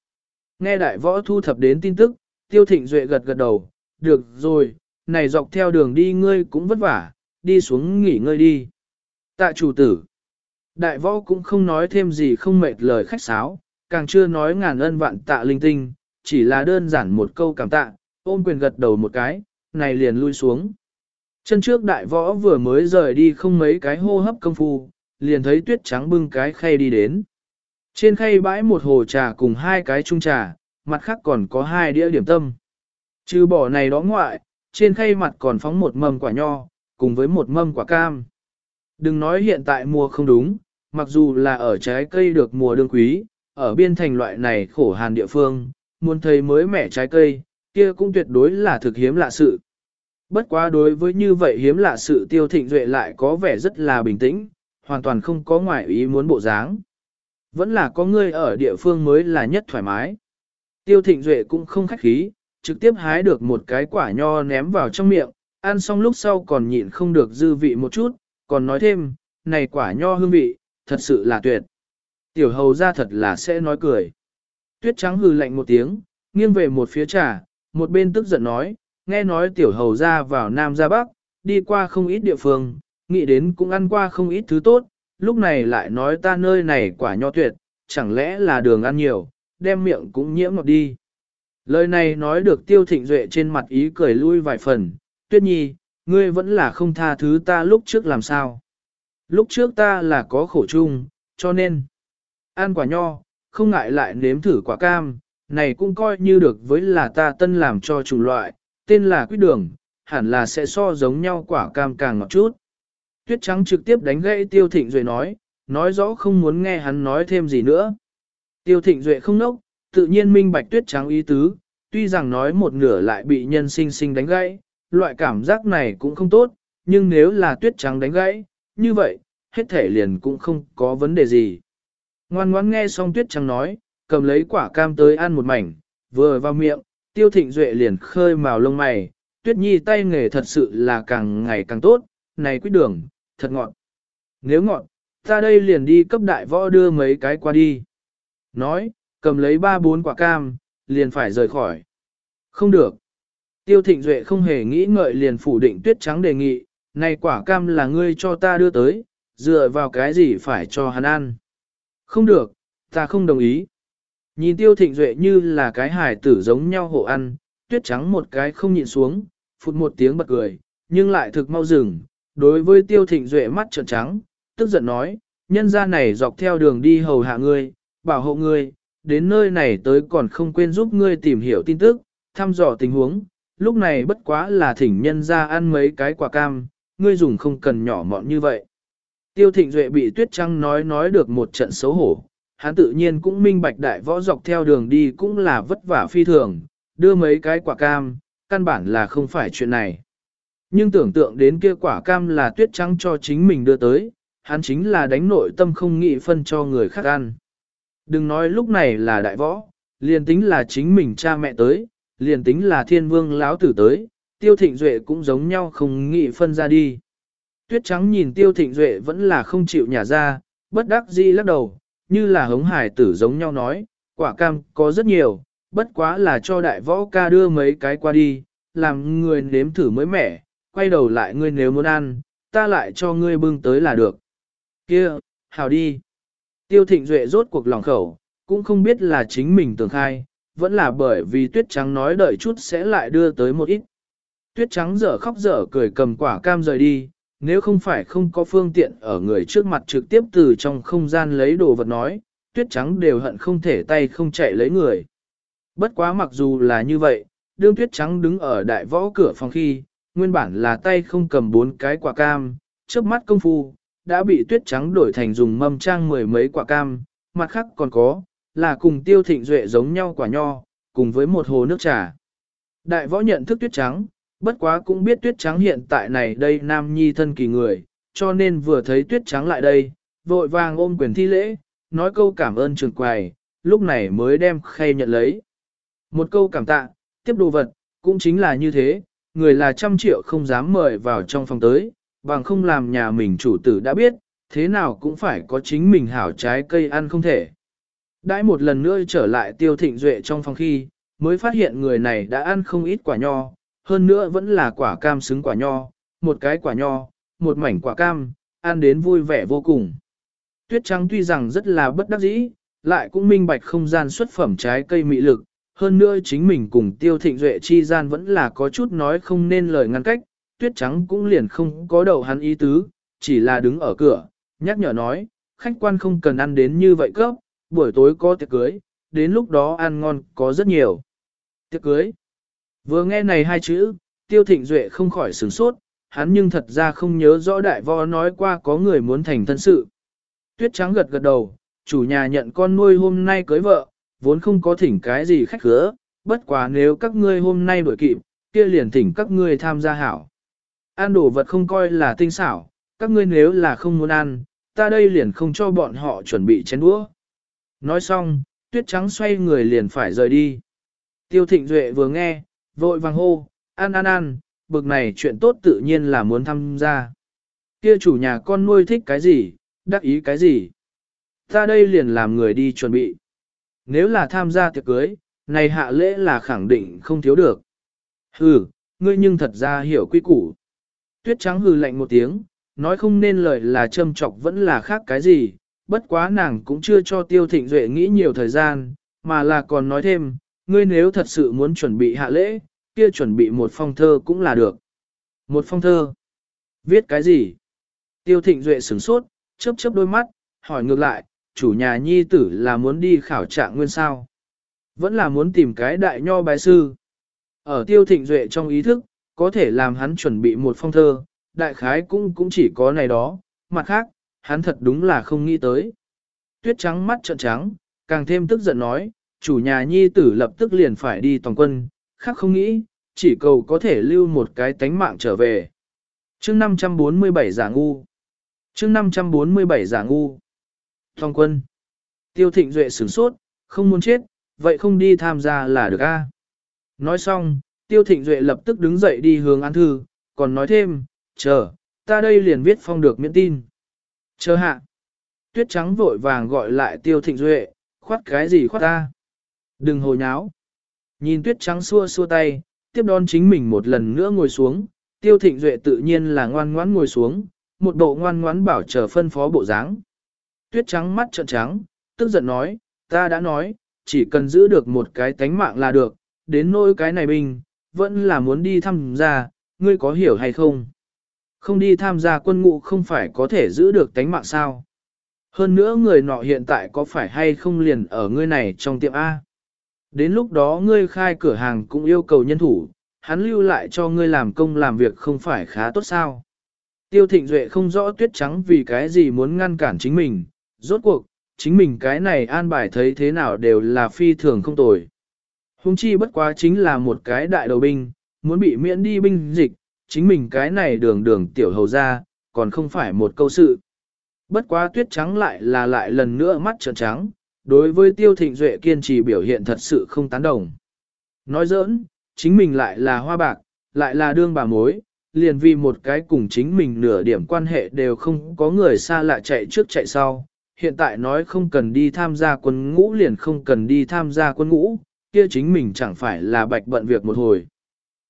Nghe đại võ thu thập đến tin tức, tiêu thịnh duệ gật gật đầu, được rồi, này dọc theo đường đi ngươi cũng vất vả, đi xuống nghỉ ngơi đi. Tạ chủ tử, đại võ cũng không nói thêm gì không mệt lời khách sáo, càng chưa nói ngàn ân vạn tạ linh tinh, chỉ là đơn giản một câu cảm tạ, ôm quyền gật đầu một cái, này liền lui xuống. Chân trước đại võ vừa mới rời đi không mấy cái hô hấp công phu, liền thấy tuyết trắng bưng cái khay đi đến. Trên khay bãi một hồ trà cùng hai cái chung trà, mặt khác còn có hai đĩa điểm tâm. Trừ bỏ này đó ngoại, trên khay mặt còn phóng một mâm quả nho, cùng với một mâm quả cam. Đừng nói hiện tại mùa không đúng, mặc dù là ở trái cây được mùa đương quý, ở biên thành loại này khổ hàn địa phương, muốn thấy mới mẻ trái cây, kia cũng tuyệt đối là thực hiếm lạ sự. Bất quá đối với như vậy hiếm lạ sự tiêu thịnh duệ lại có vẻ rất là bình tĩnh, hoàn toàn không có ngoại ý muốn bộ dáng. Vẫn là có người ở địa phương mới là nhất thoải mái. Tiêu thịnh duệ cũng không khách khí, trực tiếp hái được một cái quả nho ném vào trong miệng, ăn xong lúc sau còn nhịn không được dư vị một chút, còn nói thêm, này quả nho hương vị, thật sự là tuyệt. Tiểu hầu ra thật là sẽ nói cười. Tuyết trắng hừ lạnh một tiếng, nghiêng về một phía trà, một bên tức giận nói, nghe nói tiểu hầu ra vào Nam ra Bắc, đi qua không ít địa phương, nghĩ đến cũng ăn qua không ít thứ tốt, lúc này lại nói ta nơi này quả nho tuyệt, chẳng lẽ là đường ăn nhiều, đem miệng cũng nhiễm ngọt đi. Lời này nói được tiêu thịnh duệ trên mặt ý cười lui vài phần, tuyết nhi, ngươi vẫn là không tha thứ ta lúc trước làm sao. Lúc trước ta là có khổ chung, cho nên, ăn quả nho, không ngại lại nếm thử quả cam, này cũng coi như được với là ta tân làm cho chủng loại, tên là quyết đường, hẳn là sẽ so giống nhau quả cam càng ngọt chút. Tuyết trắng trực tiếp đánh gãy tiêu thịnh Duệ nói, nói rõ không muốn nghe hắn nói thêm gì nữa. Tiêu thịnh duệ không nốc, tự nhiên minh bạch tuyết trắng ý tứ, tuy rằng nói một nửa lại bị nhân sinh sinh đánh gãy, loại cảm giác này cũng không tốt, nhưng nếu là tuyết trắng đánh gãy, như vậy, hết thể liền cũng không có vấn đề gì. Ngoan ngoãn nghe xong tuyết trắng nói, cầm lấy quả cam tới ăn một mảnh, vừa vào miệng, tiêu thịnh duệ liền khơi màu lông mày, tuyết nhi tay nghề thật sự là càng ngày càng tốt, này quyết đường, thật ngọn. Nếu ngọn, ta đây liền đi cấp đại võ đưa mấy cái qua đi. Nói, cầm lấy ba bốn quả cam, liền phải rời khỏi. Không được. Tiêu thịnh duệ không hề nghĩ ngợi liền phủ định tuyết trắng đề nghị, này quả cam là ngươi cho ta đưa tới, dựa vào cái gì phải cho hắn ăn. Không được, ta không đồng ý. Nhìn tiêu thịnh duệ như là cái hài tử giống nhau hộ ăn, tuyết trắng một cái không nhịn xuống, phụt một tiếng bật cười, nhưng lại thực mau dừng. Đối với tiêu thịnh duệ mắt trợn trắng, tức giận nói, nhân gia này dọc theo đường đi hầu hạ ngươi, bảo hộ ngươi, đến nơi này tới còn không quên giúp ngươi tìm hiểu tin tức, thăm dò tình huống, lúc này bất quá là thỉnh nhân ra ăn mấy cái quả cam, ngươi dùng không cần nhỏ mọn như vậy. Tiêu thịnh duệ bị tuyết trăng nói nói được một trận xấu hổ, hắn tự nhiên cũng minh bạch đại võ dọc theo đường đi cũng là vất vả phi thường, đưa mấy cái quả cam, căn bản là không phải chuyện này. Nhưng tưởng tượng đến kia quả cam là tuyết trắng cho chính mình đưa tới, hắn chính là đánh nội tâm không nghĩ phân cho người khác ăn. Đừng nói lúc này là đại võ, liền tính là chính mình cha mẹ tới, liền tính là thiên vương lão tử tới, tiêu thịnh duệ cũng giống nhau không nghĩ phân ra đi. Tuyết trắng nhìn tiêu thịnh duệ vẫn là không chịu nhả ra, bất đắc dĩ lắc đầu, như là hống hải tử giống nhau nói, quả cam có rất nhiều, bất quá là cho đại võ ca đưa mấy cái qua đi, làm người nếm thử mới mẻ, quay đầu lại ngươi nếu muốn ăn, ta lại cho ngươi bưng tới là được. Kia, hào đi. Tiêu thịnh duệ rốt cuộc lòng khẩu, cũng không biết là chính mình tưởng khai, vẫn là bởi vì tuyết trắng nói đợi chút sẽ lại đưa tới một ít. Tuyết trắng dở khóc dở cười cầm quả cam rời đi, nếu không phải không có phương tiện ở người trước mặt trực tiếp từ trong không gian lấy đồ vật nói, tuyết trắng đều hận không thể tay không chạy lấy người. Bất quá mặc dù là như vậy, đương tuyết trắng đứng ở đại võ cửa phòng khi, nguyên bản là tay không cầm bốn cái quả cam, trước mắt công phu, đã bị tuyết trắng đổi thành dùng mâm trang mười mấy quả cam, mặt khác còn có, là cùng tiêu thịnh duệ giống nhau quả nho, cùng với một hồ nước trà. Đại võ nhận thức tuyết trắng, bất quá cũng biết tuyết trắng hiện tại này đây nam nhi thân kỳ người, cho nên vừa thấy tuyết trắng lại đây, vội vàng ôm quyền thi lễ, nói câu cảm ơn trường quầy, lúc này mới đem khay nhận lấy. Một câu cảm tạ, tiếp đồ vật, cũng chính là như thế, người là trăm triệu không dám mời vào trong phòng tới, bằng không làm nhà mình chủ tử đã biết, thế nào cũng phải có chính mình hảo trái cây ăn không thể. Đãi một lần nữa trở lại tiêu thịnh duệ trong phòng khi, mới phát hiện người này đã ăn không ít quả nho, hơn nữa vẫn là quả cam xứng quả nho, một cái quả nho, một mảnh quả cam, ăn đến vui vẻ vô cùng. Tuyết trắng tuy rằng rất là bất đắc dĩ, lại cũng minh bạch không gian xuất phẩm trái cây mị lực, hơn nữa chính mình cùng tiêu thịnh duệ chi gian vẫn là có chút nói không nên lời ngăn cách, tuyết trắng cũng liền không có đầu hắn ý tứ, chỉ là đứng ở cửa, nhắc nhở nói, khách quan không cần ăn đến như vậy cấp, buổi tối có tiệc cưới, đến lúc đó ăn ngon có rất nhiều. Tiệc cưới. Vừa nghe này hai chữ, tiêu thịnh duệ không khỏi sửng sốt, hắn nhưng thật ra không nhớ rõ đại võ nói qua có người muốn thành thân sự. Tuyết trắng gật gật đầu, chủ nhà nhận con nuôi hôm nay cưới vợ, vốn không có thỉnh cái gì khách khứa, bất quá nếu các ngươi hôm nay đổi kịp, kia liền thỉnh các ngươi tham gia hảo. Ăn đồ vật không coi là tinh xảo, các ngươi nếu là không muốn ăn, ta đây liền không cho bọn họ chuẩn bị chén đũa. Nói xong, tuyết trắng xoay người liền phải rời đi. Tiêu thịnh duệ vừa nghe, vội vàng hô, ăn ăn ăn, bực này chuyện tốt tự nhiên là muốn tham gia. Kia chủ nhà con nuôi thích cái gì, đắc ý cái gì. Ta đây liền làm người đi chuẩn bị. Nếu là tham gia tiệc cưới, này hạ lễ là khẳng định không thiếu được. Hừ, ngươi nhưng thật ra hiểu quy củ. Tuyết trắng hừ lạnh một tiếng, nói không nên lời là châm chọc vẫn là khác cái gì, bất quá nàng cũng chưa cho tiêu thịnh duệ nghĩ nhiều thời gian, mà là còn nói thêm, ngươi nếu thật sự muốn chuẩn bị hạ lễ, kia chuẩn bị một phong thơ cũng là được. Một phong thơ. Viết cái gì? Tiêu thịnh duệ sửng sốt, chớp chớp đôi mắt, hỏi ngược lại, chủ nhà nhi tử là muốn đi khảo trạng nguyên sao. Vẫn là muốn tìm cái đại nho bài sư. Ở tiêu thịnh duệ trong ý thức, có thể làm hắn chuẩn bị một phong thơ, đại khái cũng cũng chỉ có này đó, mặt khác, hắn thật đúng là không nghĩ tới. Tuyết trắng mắt trợn trắng, càng thêm tức giận nói, chủ nhà nhi tử lập tức liền phải đi toàn quân, khác không nghĩ, chỉ cầu có thể lưu một cái tánh mạng trở về. chương 547 giả ngu. chương 547 giả ngu. Toàn quân. Tiêu thịnh duệ sửng sốt, không muốn chết, vậy không đi tham gia là được a Nói xong, tiêu thịnh duệ lập tức đứng dậy đi hướng án thư, còn nói thêm, chờ, ta đây liền viết phong được miễn tin. Chờ hạ. Tuyết trắng vội vàng gọi lại tiêu thịnh duệ, khoát cái gì khoát ta. Đừng hồ nháo. Nhìn tuyết trắng xua xua tay, tiếp đón chính mình một lần nữa ngồi xuống, tiêu thịnh duệ tự nhiên là ngoan ngoãn ngồi xuống, một bộ ngoan ngoãn bảo chờ phân phó bộ dáng. Tuyết trắng mắt trợn trắng, tức giận nói, ta đã nói, chỉ cần giữ được một cái tánh mạng là được, đến nỗi cái này bình, vẫn là muốn đi thăm gia, ngươi có hiểu hay không? Không đi tham gia quân ngũ không phải có thể giữ được tánh mạng sao? Hơn nữa người nọ hiện tại có phải hay không liền ở ngươi này trong tiệm A? Đến lúc đó ngươi khai cửa hàng cũng yêu cầu nhân thủ, hắn lưu lại cho ngươi làm công làm việc không phải khá tốt sao? Tiêu thịnh duệ không rõ tuyết trắng vì cái gì muốn ngăn cản chính mình, rốt cuộc, chính mình cái này an bài thấy thế nào đều là phi thường không tồi. Hùng chi bất quá chính là một cái đại đầu binh, muốn bị miễn đi binh dịch, chính mình cái này đường đường tiểu hầu ra, còn không phải một câu sự. Bất quá tuyết trắng lại là lại lần nữa mắt trợn trắng, đối với tiêu thịnh duệ kiên trì biểu hiện thật sự không tán đồng. Nói giỡn, chính mình lại là hoa bạc, lại là đương bà mối, liền vì một cái cùng chính mình nửa điểm quan hệ đều không có người xa lạ chạy trước chạy sau. Hiện tại nói không cần đi tham gia quân ngũ liền không cần đi tham gia quân ngũ, kia chính mình chẳng phải là bạch bận việc một hồi.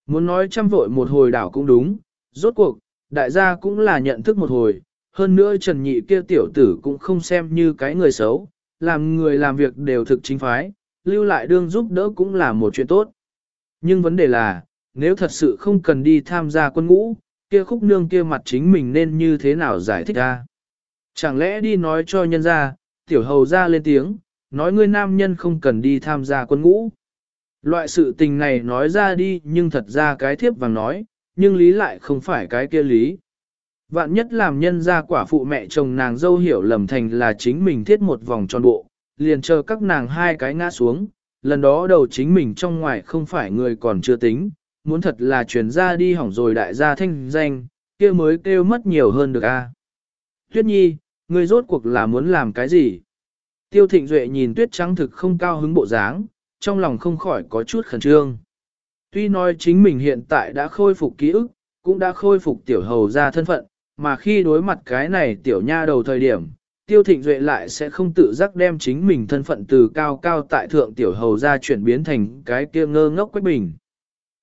Muốn nói chăm vội một hồi đảo cũng đúng, rốt cuộc, đại gia cũng là nhận thức một hồi, hơn nữa Trần Nhị kia tiểu tử cũng không xem như cái người xấu, làm người làm việc đều thực chính phái, lưu lại đương giúp đỡ cũng là một chuyện tốt. Nhưng vấn đề là, nếu thật sự không cần đi tham gia quân ngũ, kia khúc nương kia mặt chính mình nên như thế nào giải thích ra? Chẳng lẽ đi nói cho nhân ra, tiểu hầu ra lên tiếng, nói ngươi nam nhân không cần đi tham gia quân ngũ. Loại sự tình này nói ra đi nhưng thật ra cái thiếp vàng nói, nhưng lý lại không phải cái kia lý. Vạn nhất làm nhân ra quả phụ mẹ chồng nàng dâu hiểu lầm thành là chính mình thiết một vòng tròn bộ, liền chờ các nàng hai cái ngã xuống, lần đó đầu chính mình trong ngoài không phải người còn chưa tính, muốn thật là chuyển ra đi hỏng rồi đại gia thanh danh, kia mới kêu mất nhiều hơn được a. Tuyết nhi, người rốt cuộc là muốn làm cái gì? Tiêu thịnh duệ nhìn tuyết trắng thực không cao hứng bộ dáng, trong lòng không khỏi có chút khẩn trương. Tuy nói chính mình hiện tại đã khôi phục ký ức, cũng đã khôi phục tiểu hầu ra thân phận, mà khi đối mặt cái này tiểu nha đầu thời điểm, tiêu thịnh duệ lại sẽ không tự giác đem chính mình thân phận từ cao cao tại thượng tiểu hầu ra chuyển biến thành cái kia ngơ ngốc quách bình.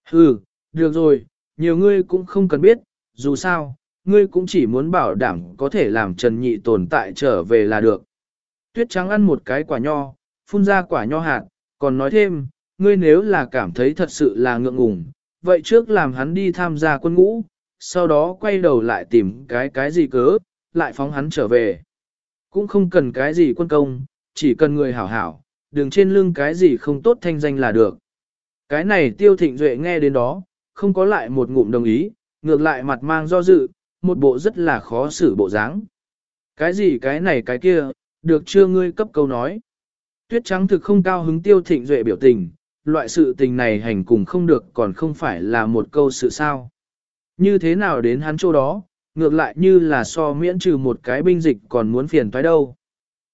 Hừ, được rồi, nhiều ngươi cũng không cần biết, dù sao, ngươi cũng chỉ muốn bảo đảm có thể làm Trần Nhị tồn tại trở về là được. Tuyết trắng ăn một cái quả nho, phun ra quả nho hạt, còn nói thêm, ngươi nếu là cảm thấy thật sự là ngượng ngùng, vậy trước làm hắn đi tham gia quân ngũ, sau đó quay đầu lại tìm cái cái gì cớ, lại phóng hắn trở về. Cũng không cần cái gì quân công, chỉ cần người hảo hảo, đừng trên lưng cái gì không tốt thanh danh là được. Cái này tiêu thịnh duệ nghe đến đó, không có lại một ngụm đồng ý, ngược lại mặt mang do dự, một bộ rất là khó xử bộ dáng. Cái gì cái này cái kia, được chưa ngươi cấp câu nói. Tuyết trắng thực không cao hứng tiêu thịnh duệ biểu tình, loại sự tình này hành cùng không được còn không phải là một câu sự sao. Như thế nào đến hắn chỗ đó, ngược lại như là so miễn trừ một cái binh dịch còn muốn phiền toái đâu.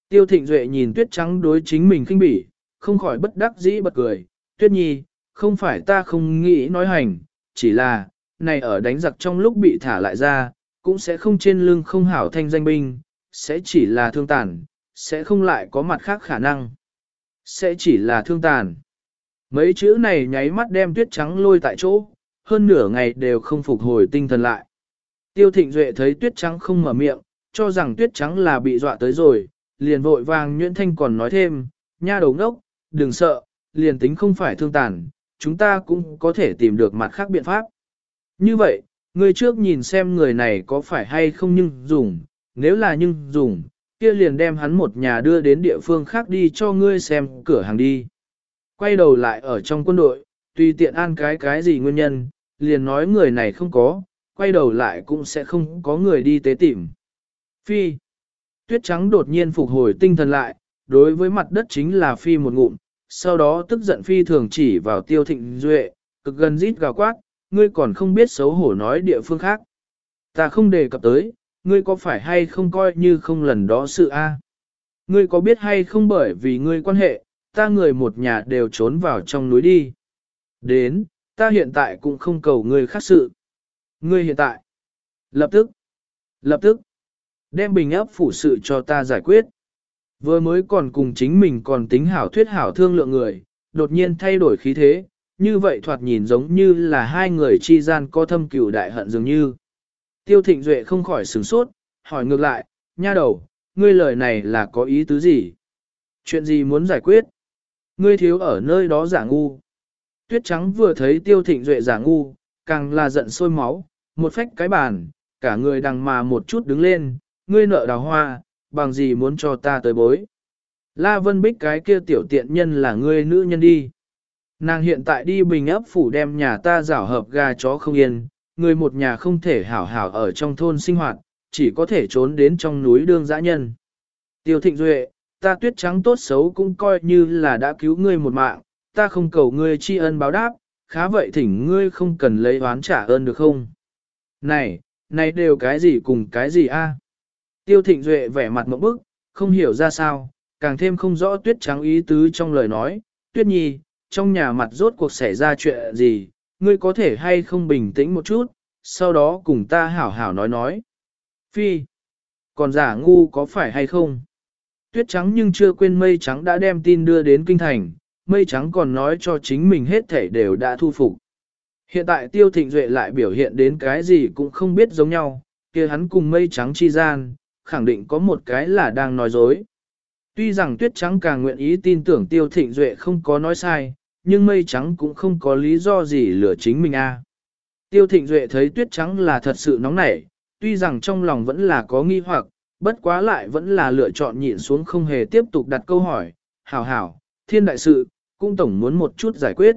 Tiêu thịnh duệ nhìn tuyết trắng đối chính mình khinh bỉ, không khỏi bất đắc dĩ bật cười, tuyết nhi, không phải ta không nghĩ nói hành, chỉ là, này ở đánh giặc trong lúc bị thả lại ra, cũng sẽ không trên lưng không hảo thanh danh binh, sẽ chỉ là thương tàn, sẽ không lại có mặt khác khả năng. Sẽ chỉ là thương tàn. Mấy chữ này nháy mắt đem tuyết trắng lôi tại chỗ, hơn nửa ngày đều không phục hồi tinh thần lại. Tiêu thịnh duệ thấy tuyết trắng không mở miệng, cho rằng tuyết trắng là bị dọa tới rồi, liền vội vàng nhuyễn thanh còn nói thêm, nha đầu ngốc, đừng sợ, liền tính không phải thương tàn, chúng ta cũng có thể tìm được mặt khác biện pháp. Như vậy, người trước nhìn xem người này có phải hay không nhưng dùng, nếu là nhưng dùng, kia liền đem hắn một nhà đưa đến địa phương khác đi cho ngươi xem cửa hàng đi. Quay đầu lại ở trong quân đội, tùy tiện an cái cái gì nguyên nhân, liền nói người này không có, quay đầu lại cũng sẽ không có người đi tế tìm. Phi. Tuyết trắng đột nhiên phục hồi tinh thần lại, đối với mặt đất chính là phi một ngụm, sau đó tức giận phi thường chỉ vào tiêu thịnh duệ, cực gần rít gào quát, ngươi còn không biết xấu hổ nói địa phương khác. Ta không đề cập tới, ngươi có phải hay không coi như không lần đó sự a? Ngươi có biết hay không bởi vì ngươi quan hệ, ta người một nhà đều trốn vào trong núi đi. Đến, ta hiện tại cũng không cầu ngươi khác sự. Ngươi hiện tại, lập tức, lập tức, đem bình ấp phủ sự cho ta giải quyết. Vừa mới còn cùng chính mình còn tính hảo thuyết hảo thương lượng người, đột nhiên thay đổi khí thế, như vậy thoạt nhìn giống như là hai người chi gian có thâm cửu đại hận dường như. Tiêu Thịnh Duệ không khỏi sửng sốt, hỏi ngược lại, nha đầu, ngươi lời này là có ý tứ gì? Chuyện gì muốn giải quyết? Ngươi thiếu ở nơi đó giả ngu. Tuyết trắng vừa thấy Tiêu Thịnh Duệ giả ngu, càng là giận sôi máu, một phách cái bàn, cả người đằng mà một chút đứng lên, ngươi nợ đào hoa, bằng gì muốn cho ta tới bối. La Vân Bích cái kia tiểu tiện nhân là ngươi nữ nhân đi. Nàng hiện tại đi bình ấp phủ đem nhà ta rảo hợp gà chó không yên, người một nhà không thể hảo hảo ở trong thôn sinh hoạt, chỉ có thể trốn đến trong núi đương dã nhân. Tiêu thịnh duệ, ta tuyết trắng tốt xấu cũng coi như là đã cứu ngươi một mạng, ta không cầu ngươi tri ân báo đáp, khá vậy thỉnh ngươi không cần lấy oán trả ơn được không? Này, này đều cái gì cùng cái gì a? Tiêu thịnh duệ vẻ mặt mộng bức, không hiểu ra sao, càng thêm không rõ tuyết trắng ý tứ trong lời nói, tuyết nhi, trong nhà mặt rốt cuộc xảy ra chuyện gì, ngươi có thể hay không bình tĩnh một chút, sau đó cùng ta hảo hảo nói nói. Phi, còn giả ngu có phải hay không? Tuyết trắng nhưng chưa quên mây trắng đã đem tin đưa đến kinh thành, mây trắng còn nói cho chính mình hết thể đều đã thu phục. Hiện tại tiêu thịnh duệ lại biểu hiện đến cái gì cũng không biết giống nhau, kia hắn cùng mây trắng chi gian, khẳng định có một cái là đang nói dối. Tuy rằng tuyết trắng càng nguyện ý tin tưởng tiêu thịnh duệ không có nói sai, nhưng mây trắng cũng không có lý do gì lừa chính mình a. Tiêu thịnh duệ thấy tuyết trắng là thật sự nóng nảy, tuy rằng trong lòng vẫn là có nghi hoặc, bất quá lại vẫn là lựa chọn nhịn xuống không hề tiếp tục đặt câu hỏi, hảo hảo, thiên đại sự, cũng tổng muốn một chút giải quyết.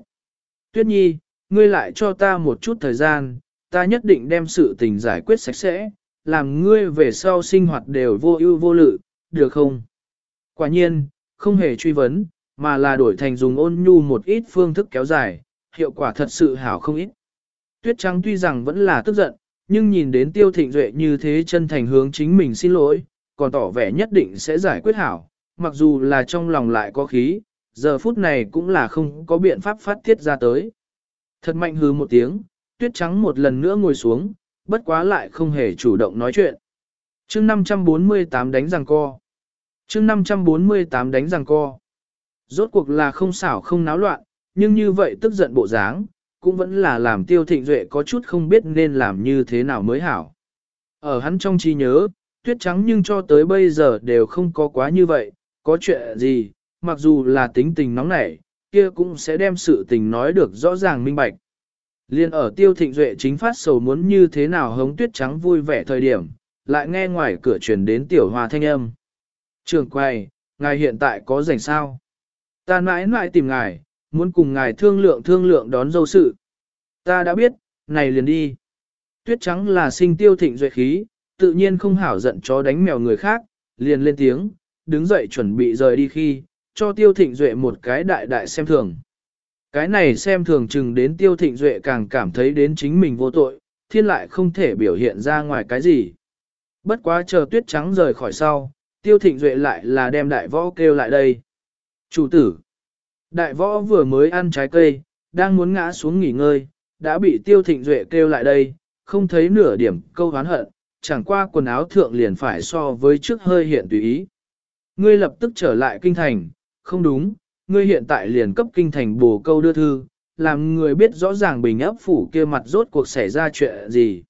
Tuyết nhi, ngươi lại cho ta một chút thời gian, ta nhất định đem sự tình giải quyết sạch sẽ, làm ngươi về sau sinh hoạt đều vô ưu vô lự, được không? Quả nhiên, không hề truy vấn, mà là đổi thành dùng ôn nhu một ít phương thức kéo dài, hiệu quả thật sự hảo không ít. Tuyết Trắng tuy rằng vẫn là tức giận, nhưng nhìn đến Tiêu Thịnh Duệ như thế chân thành hướng chính mình xin lỗi, còn tỏ vẻ nhất định sẽ giải quyết hảo, mặc dù là trong lòng lại có khí, giờ phút này cũng là không có biện pháp phát tiết ra tới. Thật mạnh hứ một tiếng, Tuyết Trắng một lần nữa ngồi xuống, bất quá lại không hề chủ động nói chuyện. chương 548 đánh rằng co. chương 548 đánh rằng co. Rốt cuộc là không xảo không náo loạn, nhưng như vậy tức giận bộ dáng, cũng vẫn là làm tiêu thịnh duệ có chút không biết nên làm như thế nào mới hảo. Ở hắn trong trí nhớ, tuyết trắng nhưng cho tới bây giờ đều không có quá như vậy, có chuyện gì, mặc dù là tính tình nóng nảy, kia cũng sẽ đem sự tình nói được rõ ràng minh bạch. Liên ở tiêu thịnh duệ chính phát sầu muốn như thế nào hống tuyết trắng vui vẻ thời điểm, lại nghe ngoài cửa truyền đến tiểu hòa thanh âm. Trường quay, ngài hiện tại có rảnh sao? Ta mãi mãi tìm ngài, muốn cùng ngài thương lượng thương lượng đón dâu sự. Ta đã biết, này liền đi. Tuyết trắng là sinh tiêu thịnh duệ khí, tự nhiên không hảo giận chó đánh mèo người khác, liền lên tiếng, đứng dậy chuẩn bị rời đi khi, cho tiêu thịnh duệ một cái đại đại xem thường. Cái này xem thường chừng đến tiêu thịnh duệ càng cảm thấy đến chính mình vô tội, thiên lại không thể biểu hiện ra ngoài cái gì. Bất quá chờ tuyết trắng rời khỏi sau, tiêu thịnh duệ lại là đem đại võ kêu lại đây. Chủ tử, đại võ vừa mới ăn trái cây, đang muốn ngã xuống nghỉ ngơi, đã bị tiêu thịnh duệ kêu lại đây, không thấy nửa điểm câu hán hận, chẳng qua quần áo thượng liền phải so với trước hơi hiện tùy ý. Ngươi lập tức trở lại kinh thành, không đúng, ngươi hiện tại liền cấp kinh thành bổ câu đưa thư, làm người biết rõ ràng bình ấp phủ kia mặt rốt cuộc xảy ra chuyện gì.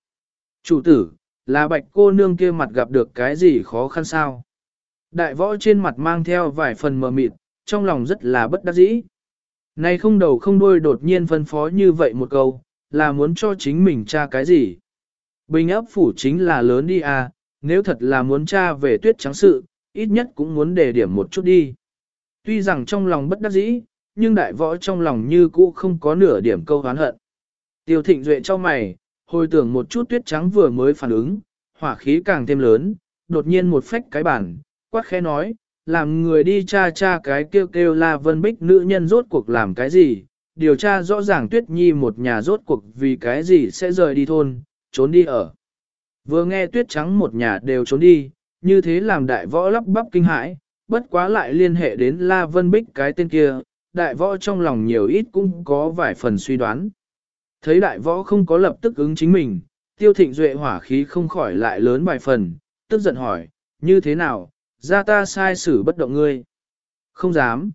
Chủ tử, là bạch cô nương kia mặt gặp được cái gì khó khăn sao? Đại võ trên mặt mang theo vài phần mờ mịt, trong lòng rất là bất đắc dĩ. Này không đầu không đuôi đột nhiên phân phó như vậy một câu, là muốn cho chính mình tra cái gì? Bình ấp phủ chính là lớn đi à, nếu thật là muốn tra về tuyết trắng sự, ít nhất cũng muốn đề điểm một chút đi. Tuy rằng trong lòng bất đắc dĩ, nhưng đại võ trong lòng như cũ không có nửa điểm câu hán hận. Tiêu thịnh duệ cho mày, hồi tưởng một chút tuyết trắng vừa mới phản ứng, hỏa khí càng thêm lớn, đột nhiên một phách cái bản, quát khẽ nói, làm người đi tra tra cái kêu kêu la vân bích nữ nhân rốt cuộc làm cái gì, điều tra rõ ràng tuyết nhi một nhà rốt cuộc vì cái gì sẽ rời đi thôn, trốn đi ở. Vừa nghe tuyết trắng một nhà đều trốn đi, như thế làm đại võ lắp bắp kinh hãi, bất quá lại liên hệ đến La Vân Bích cái tên kia, đại võ trong lòng nhiều ít cũng có vài phần suy đoán. Thấy đại võ không có lập tức ứng chính mình, tiêu thịnh duệ hỏa khí không khỏi lại lớn vài phần, tức giận hỏi, như thế nào, ra ta sai xử bất động ngươi. Không dám.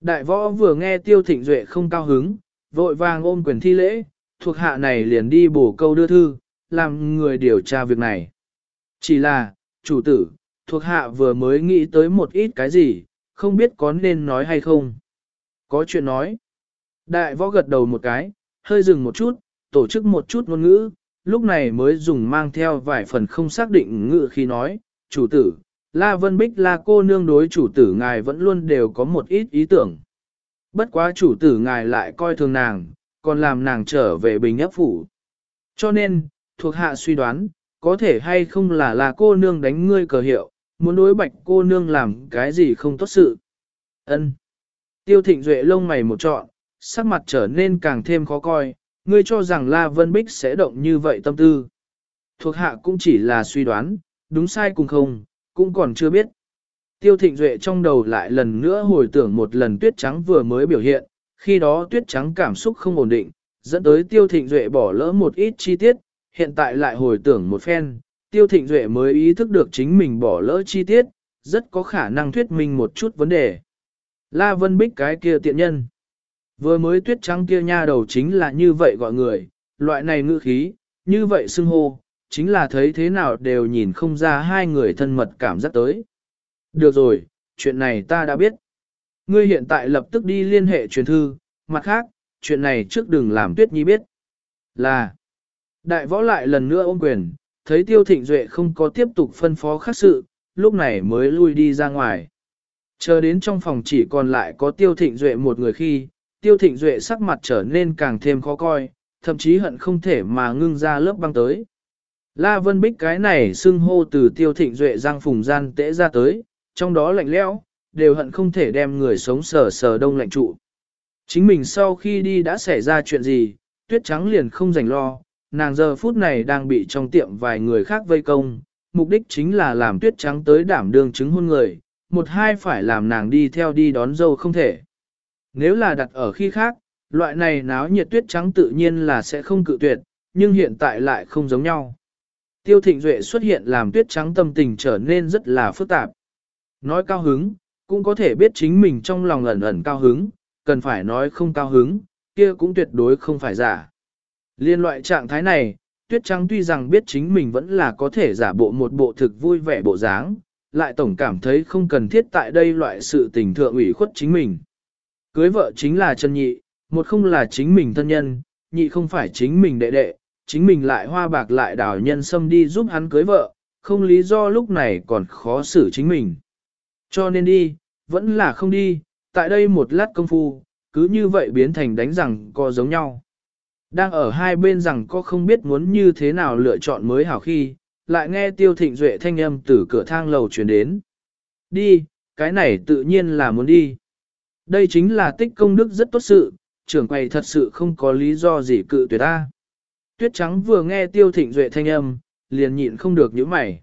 Đại võ vừa nghe tiêu thịnh duệ không cao hứng, vội vàng ôm quyền thi lễ, thuộc hạ này liền đi bổ câu đưa thư, làm người điều tra việc này. Chỉ là, chủ tử, thuộc hạ vừa mới nghĩ tới một ít cái gì, không biết có nên nói hay không. Có chuyện nói. Đại võ gật đầu một cái, hơi dừng một chút, tổ chức một chút ngôn ngữ, lúc này mới dùng mang theo vài phần không xác định ngữ khi nói, chủ tử, La Vân Bích là cô nương đối chủ tử ngài vẫn luôn đều có một ít ý tưởng. Bất quá chủ tử ngài lại coi thường nàng, còn làm nàng trở về bình ấp phủ. Cho nên, thuộc hạ suy đoán, có thể hay không là là cô nương đánh ngươi cờ hiệu, muốn đối bạch cô nương làm cái gì không tốt sự. Ân. Tiêu thịnh duệ lông mày một trọn, sắc mặt trở nên càng thêm khó coi, ngươi cho rằng La Vân Bích sẽ động như vậy tâm tư. Thuộc hạ cũng chỉ là suy đoán, đúng sai cùng không, cũng còn chưa biết. Tiêu thịnh duệ trong đầu lại lần nữa hồi tưởng một lần tuyết trắng vừa mới biểu hiện, khi đó tuyết trắng cảm xúc không ổn định, dẫn tới tiêu thịnh duệ bỏ lỡ một ít chi tiết, hiện tại lại hồi tưởng một phen, tiêu thịnh duệ mới ý thức được chính mình bỏ lỡ chi tiết, rất có khả năng thuyết minh một chút vấn đề. La Vân Bích cái kia tiện nhân. Vừa mới tuyết trắng kia nha đầu chính là như vậy gọi người, loại này ngữ khí, như vậy xưng hô, chính là thấy thế nào đều nhìn không ra hai người thân mật cảm giác tới. Được rồi, chuyện này ta đã biết. Ngươi hiện tại lập tức đi liên hệ truyền thư, mặt khác, chuyện này trước đừng làm tuyết nhi biết. Là, đại võ lại lần nữa ôm quyền, thấy tiêu thịnh duệ không có tiếp tục phân phó khác sự, lúc này mới lui đi ra ngoài. Chờ đến trong phòng chỉ còn lại có tiêu thịnh duệ một người khi, tiêu thịnh duệ sắc mặt trở nên càng thêm khó coi, thậm chí hận không thể mà ngưng ra lớp băng tới. La Vân Bích cái này xưng hô từ tiêu thịnh duệ giang phùng gian tễ ra tới, trong đó lạnh lẽo, đều hận không thể đem người sống sờ sờ đông lạnh trụ. Chính mình sau khi đi đã xảy ra chuyện gì, tuyết trắng liền không rảnh lo, nàng giờ phút này đang bị trong tiệm vài người khác vây công, mục đích chính là làm tuyết trắng tới đảm đương chứng hôn người, một hai phải làm nàng đi theo đi đón dâu không thể. Nếu là đặt ở khi khác, loại này náo nhiệt tuyết trắng tự nhiên là sẽ không cự tuyệt, nhưng hiện tại lại không giống nhau. Tiêu thịnh duệ xuất hiện làm tuyết trắng tâm tình trở nên rất là phức tạp. Nói cao hứng, cũng có thể biết chính mình trong lòng ẩn ẩn cao hứng, cần phải nói không cao hứng, kia cũng tuyệt đối không phải giả. Liên loại trạng thái này, tuyết trắng tuy rằng biết chính mình vẫn là có thể giả bộ một bộ thực vui vẻ bộ dáng, lại tổng cảm thấy không cần thiết tại đây loại sự tình thượng ủy khuất chính mình. Cưới vợ chính là chân nhị, một không là chính mình thân nhân, nhị không phải chính mình đệ đệ, chính mình lại hoa bạc lại đào nhân sâm đi giúp hắn cưới vợ, không lý do lúc này còn khó xử chính mình. Cho nên đi, vẫn là không đi, tại đây một lát công phu, cứ như vậy biến thành đánh rằng co giống nhau. Đang ở hai bên rằng có không biết muốn như thế nào lựa chọn mới hảo khi, lại nghe tiêu thịnh duệ thanh âm từ cửa thang lầu truyền đến. Đi, cái này tự nhiên là muốn đi. Đây chính là tích công đức rất tốt sự, trưởng quầy thật sự không có lý do gì cự tuyệt ta. Tuyết trắng vừa nghe tiêu thịnh duệ thanh âm, liền nhịn không được những mày.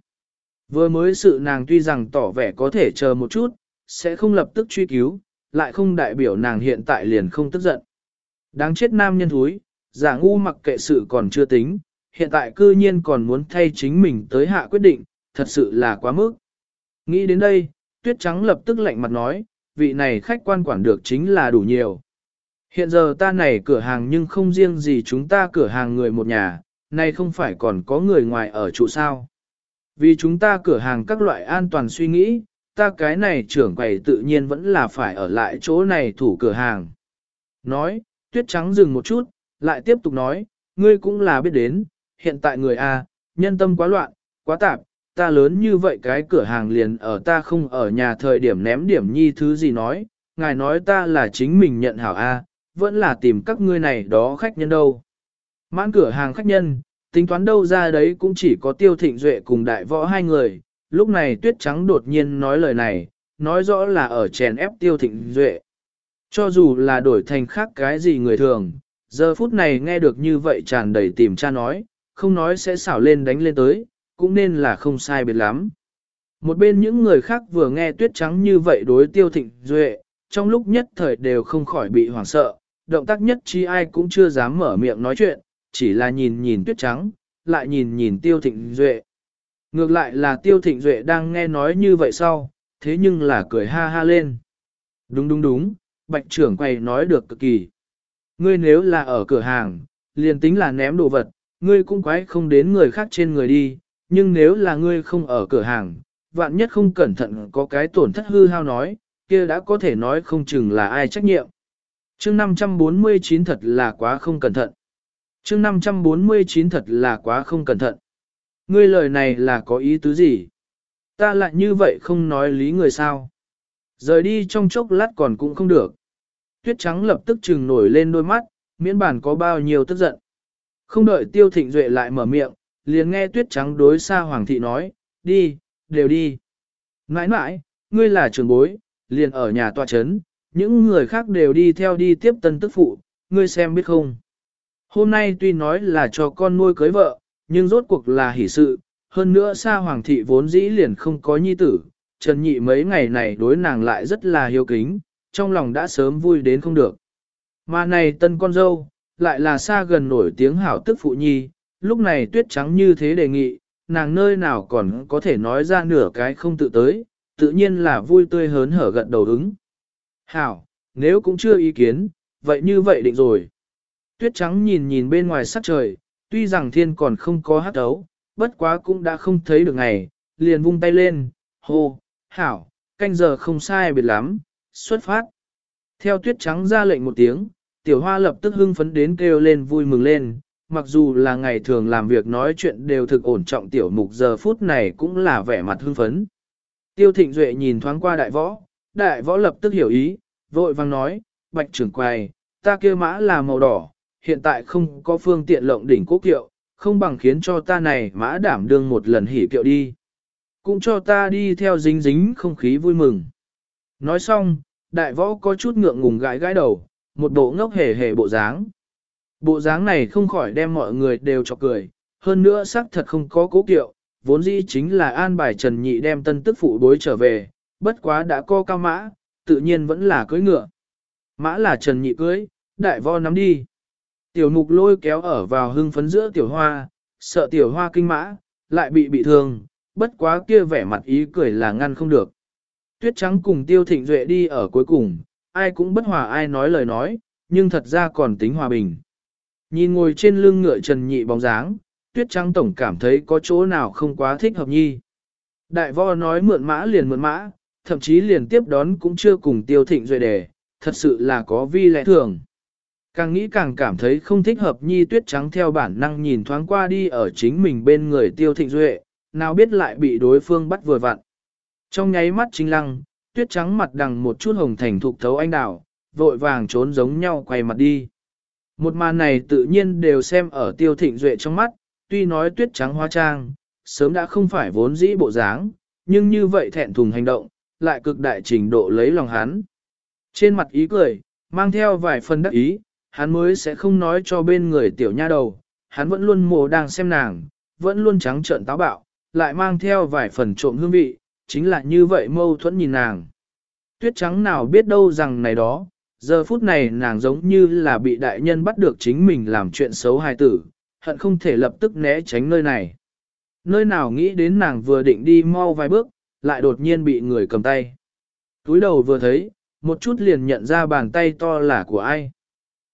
Vừa mới sự nàng tuy rằng tỏ vẻ có thể chờ một chút, sẽ không lập tức truy cứu, lại không đại biểu nàng hiện tại liền không tức giận. Đáng chết nam nhân thúi, giả ngu mặc kệ sự còn chưa tính, hiện tại cư nhiên còn muốn thay chính mình tới hạ quyết định, thật sự là quá mức. Nghĩ đến đây, tuyết trắng lập tức lạnh mặt nói, vị này khách quan quản được chính là đủ nhiều. Hiện giờ ta này cửa hàng nhưng không riêng gì chúng ta cửa hàng người một nhà, nay không phải còn có người ngoài ở trụ sao. Vì chúng ta cửa hàng các loại an toàn suy nghĩ, ta cái này trưởng quầy tự nhiên vẫn là phải ở lại chỗ này thủ cửa hàng. Nói, tuyết trắng dừng một chút, lại tiếp tục nói, ngươi cũng là biết đến, hiện tại người A, nhân tâm quá loạn, quá tạp, ta lớn như vậy cái cửa hàng liền ở ta không ở nhà thời điểm ném điểm nhi thứ gì nói, ngài nói ta là chính mình nhận hảo A, vẫn là tìm các ngươi này đó khách nhân đâu. Mãn cửa hàng khách nhân, tính toán đâu ra đấy cũng chỉ có tiêu thịnh duệ cùng đại võ hai người, lúc này tuyết trắng đột nhiên nói lời này, nói rõ là ở chèn ép tiêu thịnh duệ. Cho dù là đổi thành khác cái gì người thường, giờ phút này nghe được như vậy tràn đầy tìm cha nói, không nói sẽ xảo lên đánh lên tới, cũng nên là không sai biệt lắm. Một bên những người khác vừa nghe tuyết trắng như vậy đối tiêu thịnh duệ, trong lúc nhất thời đều không khỏi bị hoảng sợ, động tác nhất chi ai cũng chưa dám mở miệng nói chuyện, chỉ là nhìn nhìn tuyết trắng, lại nhìn nhìn tiêu thịnh duệ. Ngược lại là tiêu thịnh duệ đang nghe nói như vậy sau, thế nhưng là cười ha ha lên. Đúng đúng đúng, bạch trưởng quầy nói được cực kỳ. Ngươi nếu là ở cửa hàng, liền tính là ném đồ vật, ngươi cũng quái không đến người khác trên người đi, nhưng nếu là ngươi không ở cửa hàng, vạn nhất không cẩn thận có cái tổn thất hư hao nói, kia đã có thể nói không chừng là ai trách nhiệm chương 549 thật là quá không cẩn thận. chương 549 thật là quá không cẩn thận. Ngươi lời này là có ý tứ gì? Ta lại như vậy không nói lý người sao? Rời đi trong chốc lát còn cũng không được. Tuyết trắng lập tức trừng nổi lên đôi mắt, miễn bản có bao nhiêu tức giận. Không đợi tiêu thịnh duệ lại mở miệng, liền nghe tuyết trắng đối xa hoàng thị nói, đi, đều đi. Nãi nãi, ngươi là trưởng bối, liền ở nhà tòa chấn, những người khác đều đi theo đi tiếp tân tức phụ, ngươi xem biết không. Hôm nay tuy nói là cho con nuôi cưới vợ, nhưng rốt cuộc là hỷ sự, hơn nữa xa hoàng thị vốn dĩ liền không có nhi tử, Trần Nhị mấy ngày này đối nàng lại rất là hiếu kính, trong lòng đã sớm vui đến không được. Mà này tân con dâu, lại là xa gần nổi tiếng hảo tức phụ nhi, lúc này tuyết trắng như thế đề nghị, nàng nơi nào còn có thể nói ra nửa cái không tự tới, tự nhiên là vui tươi hớn hở gật đầu ứng. Hảo, nếu cũng chưa ý kiến, vậy như vậy định rồi. Tuyết trắng nhìn nhìn bên ngoài sắc trời, tuy rằng thiên còn không có hát đấu, bất quá cũng đã không thấy được ngày, liền vung tay lên, hô, hảo, canh giờ không sai biệt lắm, xuất phát. Theo tuyết trắng ra lệnh một tiếng, tiểu hoa lập tức hưng phấn đến kêu lên vui mừng lên, mặc dù là ngày thường làm việc nói chuyện đều thực ổn trọng tiểu mục giờ phút này cũng là vẻ mặt hưng phấn. Tiêu thịnh duệ nhìn thoáng qua đại võ, đại võ lập tức hiểu ý, vội vang nói, bạch trưởng quầy, ta kia mã là màu đỏ, hiện tại không có phương tiện lộng đỉnh cố kiệu, không bằng khiến cho ta này mã đảm đương một lần hỉ kiệu đi. Cũng cho ta đi theo dính dính không khí vui mừng. Nói xong, đại võ có chút ngượng ngùng gãi gãi đầu, một bộ ngốc hề hề bộ dáng. Bộ dáng này không khỏi đem mọi người đều cho cười, hơn nữa xác thật không có cố kiệu, vốn dĩ chính là an bài Trần Nhị đem tân tức phụ đối trở về, bất quá đã co cao mã, tự nhiên vẫn là cưới ngựa. Mã là Trần Nhị cưới, đại vo nắm đi. Tiểu mục lôi kéo ở vào hưng phấn giữa tiểu hoa, sợ tiểu hoa kinh mã, lại bị bị thương, bất quá kia vẻ mặt ý cười là ngăn không được. Tuyết trắng cùng tiêu thịnh duệ đi ở cuối cùng, ai cũng bất hòa ai nói lời nói, nhưng thật ra còn tính hòa bình. Nhìn ngồi trên lưng ngựa trần nhị bóng dáng, tuyết trắng tổng cảm thấy có chỗ nào không quá thích hợp nhi. Đại vo nói mượn mã liền mượn mã, thậm chí liền tiếp đón cũng chưa cùng tiêu thịnh duệ đề, thật sự là có vi lẽ thường. Càng nghĩ càng cảm thấy không thích hợp nhi tuyết trắng theo bản năng nhìn thoáng qua đi ở chính mình bên người tiêu thịnh duệ, nào biết lại bị đối phương bắt vừa vặn. Trong nháy mắt chính lăng, tuyết trắng mặt đằng một chút hồng thành thục thấu anh đào, vội vàng trốn giống nhau quay mặt đi. Một màn này tự nhiên đều xem ở tiêu thịnh duệ trong mắt, tuy nói tuyết trắng hoa trang, sớm đã không phải vốn dĩ bộ dáng, nhưng như vậy thẹn thùng hành động, lại cực đại trình độ lấy lòng hắn. Trên mặt ý cười, mang theo vài phần đắc ý, hắn mới sẽ không nói cho bên người tiểu nha đầu, hắn vẫn luôn mồ đang xem nàng, vẫn luôn trắng trợn táo bạo, lại mang theo vài phần trộm hương vị, chính là như vậy mâu thuẫn nhìn nàng. Tuyết trắng nào biết đâu rằng này đó, giờ phút này nàng giống như là bị đại nhân bắt được chính mình làm chuyện xấu hài tử, hận không thể lập tức né tránh nơi này. Nơi nào nghĩ đến nàng vừa định đi mau vài bước, lại đột nhiên bị người cầm tay. Túi đầu vừa thấy, một chút liền nhận ra bàn tay to là của ai.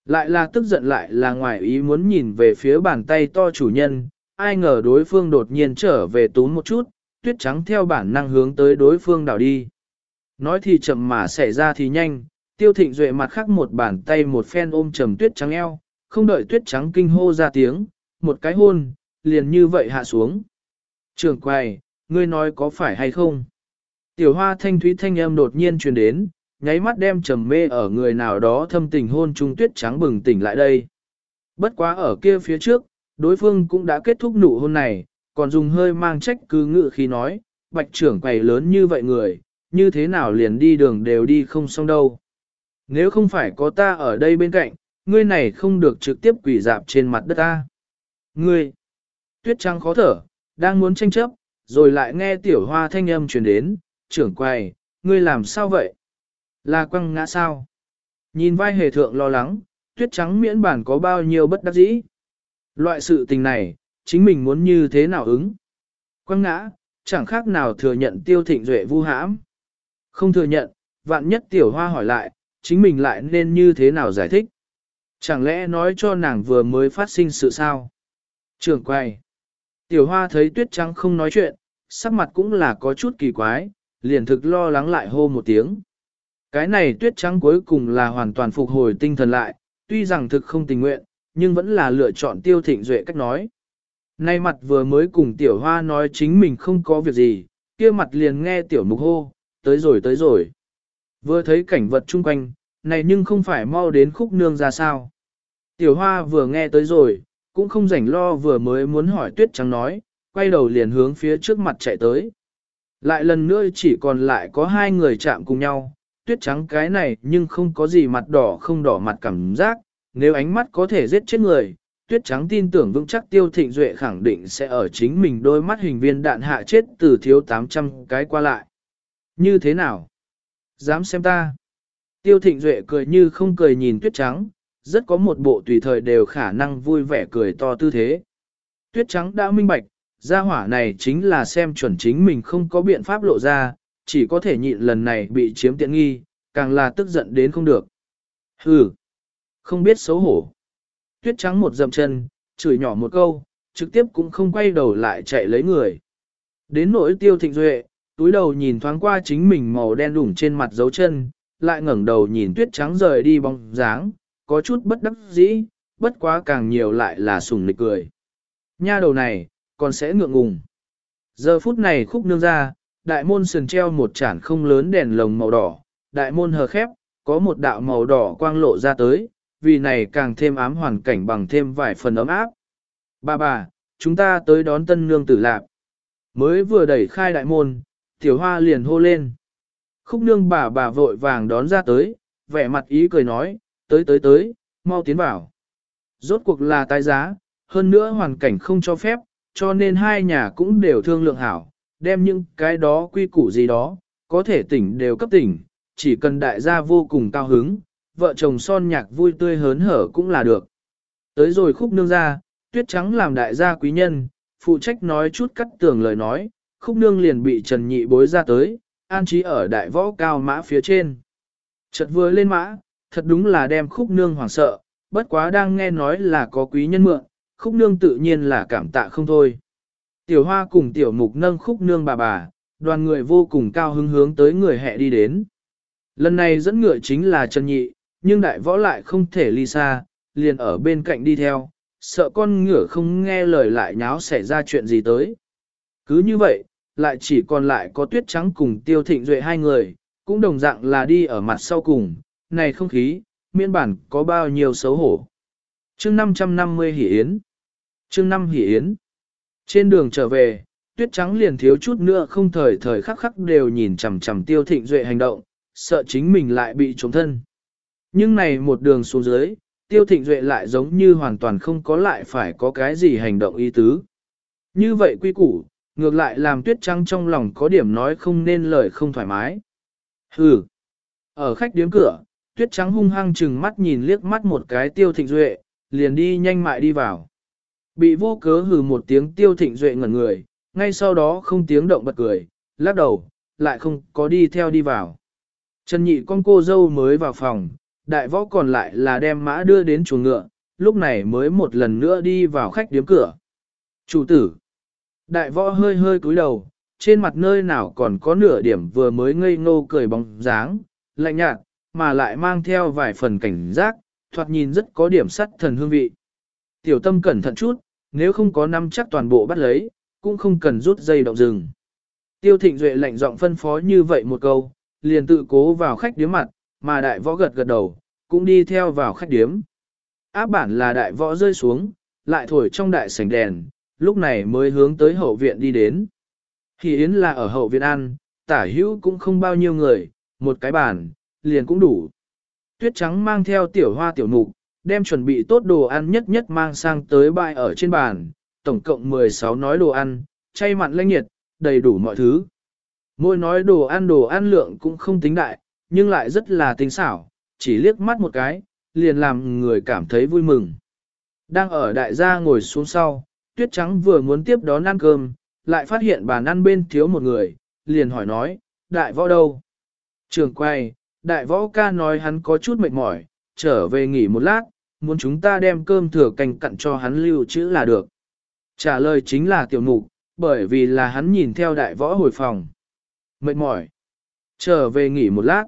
Lại là tức giận lại là ngoài ý muốn nhìn về phía bàn tay to chủ nhân, ai ngờ đối phương đột nhiên trở về túm một chút, tuyết trắng theo bản năng hướng tới đối phương đảo đi. Nói thì chậm mà xảy ra thì nhanh, tiêu thịnh duệ mặt khắc một bàn tay một phen ôm trầm tuyết trắng eo, không đợi tuyết trắng kinh hô ra tiếng, một cái hôn, liền như vậy hạ xuống. Trường quay, ngươi nói có phải hay không? Tiểu hoa thanh thúy thanh âm đột nhiên truyền đến, nháy mắt đem trầm mê ở người nào đó thâm tình hôn trung tuyết trắng bừng tỉnh lại đây. Bất quá ở kia phía trước, đối phương cũng đã kết thúc nụ hôn này, còn dùng hơi mang trách cứ ngự khi nói, bạch trưởng quầy lớn như vậy người, như thế nào liền đi đường đều đi không xong đâu. Nếu không phải có ta ở đây bên cạnh, ngươi này không được trực tiếp quỷ dạp trên mặt đất ta. Ngươi, tuyết trắng khó thở, đang muốn tranh chấp, rồi lại nghe tiểu hoa thanh âm truyền đến, trưởng quầy, ngươi làm sao vậy? Là quăng ngã sao? Nhìn vai hề thượng lo lắng, tuyết trắng miễn bản có bao nhiêu bất đắc dĩ. Loại sự tình này, chính mình muốn như thế nào ứng? Quăng ngã, chẳng khác nào thừa nhận tiêu thịnh duệ vu hãm. Không thừa nhận, vạn nhất tiểu hoa hỏi lại, chính mình lại nên như thế nào giải thích? Chẳng lẽ nói cho nàng vừa mới phát sinh sự sao? Trưởng quay. Tiểu hoa thấy tuyết trắng không nói chuyện, sắc mặt cũng là có chút kỳ quái, liền thực lo lắng lại hô một tiếng. Cái này tuyết trắng cuối cùng là hoàn toàn phục hồi tinh thần lại, tuy rằng thực không tình nguyện, nhưng vẫn là lựa chọn tiêu thịnh duệ cách nói. Nay mặt vừa mới cùng tiểu hoa nói chính mình không có việc gì, kia mặt liền nghe tiểu mục hô, tới rồi tới rồi. Vừa thấy cảnh vật chung quanh, này nhưng không phải mau đến khúc nương ra sao. Tiểu hoa vừa nghe tới rồi, cũng không rảnh lo vừa mới muốn hỏi tuyết trắng nói, quay đầu liền hướng phía trước mặt chạy tới. Lại lần nữa chỉ còn lại có hai người chạm cùng nhau, tuyết trắng cái này nhưng không có gì mặt đỏ không đỏ mặt cảm giác, nếu ánh mắt có thể giết chết người, tuyết trắng tin tưởng vững chắc tiêu thịnh duệ khẳng định sẽ ở chính mình đôi mắt hình viên đạn hạ chết từ thiếu 800 cái qua lại. Như thế nào? Dám xem ta? Tiêu thịnh duệ cười như không cười nhìn tuyết trắng, rất có một bộ tùy thời đều khả năng vui vẻ cười to tư thế. Tuyết trắng đã minh bạch, gia hỏa này chính là xem chuẩn chính mình không có biện pháp lộ ra, chỉ có thể nhịn lần này bị chiếm tiện nghi, càng là tức giận đến không được. Hừ, không biết xấu hổ. Tuyết trắng một dậm chân, chửi nhỏ một câu, trực tiếp cũng không quay đầu lại chạy lấy người. Đến nỗi tiêu thịnh duệ, túi đầu nhìn thoáng qua chính mình màu đen đủng trên mặt dấu chân, lại ngẩng đầu nhìn tuyết trắng rời đi bóng dáng, có chút bất đắc dĩ, bất quá càng nhiều lại là sùng nịch cười. Nha đầu này, còn sẽ ngượng ngùng. Giờ phút này khúc nương ra, đại môn sườn treo một chản không lớn đèn lồng màu đỏ, đại môn hờ khép, có một đạo màu đỏ quang lộ ra tới, vì này càng thêm ám hoàn cảnh bằng thêm vài phần ấm áp. Bà bà, chúng ta tới đón tân nương tử lạc. Mới vừa đẩy khai đại môn, tiểu hoa liền hô lên. Khúc nương bà bà vội vàng đón ra tới, vẻ mặt ý cười nói, tới tới tới, mau tiến vào. Rốt cuộc là tái giá, hơn nữa hoàn cảnh không cho phép, cho nên hai nhà cũng đều thương lượng hảo, đem những cái đó quy củ gì đó, có thể tỉnh đều cấp tỉnh, chỉ cần đại gia vô cùng cao hứng, vợ chồng son nhạc vui tươi hớn hở cũng là được. Tới rồi khúc nương ra, tuyết trắng làm đại gia quý nhân, phụ trách nói chút cắt tường lời nói, khúc nương liền bị trần nhị bối ra tới, an trí ở đại võ cao mã phía trên. Chợt vừa lên mã, thật đúng là đem khúc nương hoảng sợ, bất quá đang nghe nói là có quý nhân mượn, khúc nương tự nhiên là cảm tạ không thôi. Tiểu hoa cùng tiểu mục nâng khúc nương bà bà, đoàn người vô cùng cao hứng hướng tới người hẹ đi đến. Lần này dẫn ngựa chính là Trần Nhị, nhưng đại võ lại không thể ly xa, liền ở bên cạnh đi theo, sợ con ngựa không nghe lời lại nháo xảy ra chuyện gì tới. Cứ như vậy, lại chỉ còn lại có tuyết trắng cùng tiêu thịnh duệ hai người, cũng đồng dạng là đi ở mặt sau cùng, này không khí, miên bản có bao nhiêu xấu hổ. chương 550 hỉ yến. chương 5 hỉ yến. Trên đường trở về, tuyết trắng liền thiếu chút nữa không thời thời khắc khắc đều nhìn chằm chằm tiêu thịnh duệ hành động, sợ chính mình lại bị trống thân. Nhưng này một đường xuống dưới, tiêu thịnh duệ lại giống như hoàn toàn không có lại phải có cái gì hành động ý tứ. Như vậy quy củ, ngược lại làm tuyết trắng trong lòng có điểm nói không nên lời không thoải mái. Hừ. Ở khách điếm cửa, tuyết trắng hung hăng chừng mắt nhìn liếc mắt một cái tiêu thịnh duệ, liền đi nhanh mại đi vào. Bị vô cớ hừ một tiếng tiêu thịnh duệ ngẩn người, ngay sau đó không tiếng động bật cười, lắc đầu, lại không có đi theo đi vào. Trần nhị con cô dâu mới vào phòng, đại võ còn lại là đem mã đưa đến chuồng ngựa, lúc này mới một lần nữa đi vào khách điếm cửa. Chủ tử. Đại võ hơi hơi cúi đầu, trên mặt nơi nào còn có nửa điểm vừa mới ngây ngô cười bóng dáng, lạnh nhạt, mà lại mang theo vài phần cảnh giác, thoạt nhìn rất có điểm sắt thần hương vị. Tiểu tâm cẩn thận chút, nếu không có năm chắc toàn bộ bắt lấy, cũng không cần rút dây động rừng. Tiêu thịnh duệ lạnh giọng phân phó như vậy một câu, liền tự cố vào khách điếm mặt, mà đại võ gật gật đầu, cũng đi theo vào khách điếm. Áp bản là đại võ rơi xuống, lại thổi trong đại sảnh đèn, lúc này mới hướng tới hậu viện đi đến. Thì Yến là ở hậu viện ăn, tả hữu cũng không bao nhiêu người, một cái bàn, liền cũng đủ. Tuyết trắng mang theo tiểu hoa tiểu mục, đem chuẩn bị tốt đồ ăn nhất nhất mang sang tới bãi ở trên bàn, tổng cộng 16 nói đồ ăn, chay mặn lanh nhiệt, đầy đủ mọi thứ. Mỗi nói đồ ăn đồ ăn lượng cũng không tính đại, nhưng lại rất là tinh xảo, chỉ liếc mắt một cái, liền làm người cảm thấy vui mừng. Đang ở đại gia ngồi xuống sau, tuyết trắng vừa muốn tiếp đón ăn cơm, lại phát hiện bàn ăn bên thiếu một người, liền hỏi nói, đại võ đâu? Trường quay, đại võ ca nói hắn có chút mệt mỏi, trở về nghỉ một lát, muốn chúng ta đem cơm thừa canh cặn cho hắn lưu trữ là được. Trả lời chính là tiểu mục, bởi vì là hắn nhìn theo đại võ hồi phòng. Mệt mỏi. Trở về nghỉ một lát.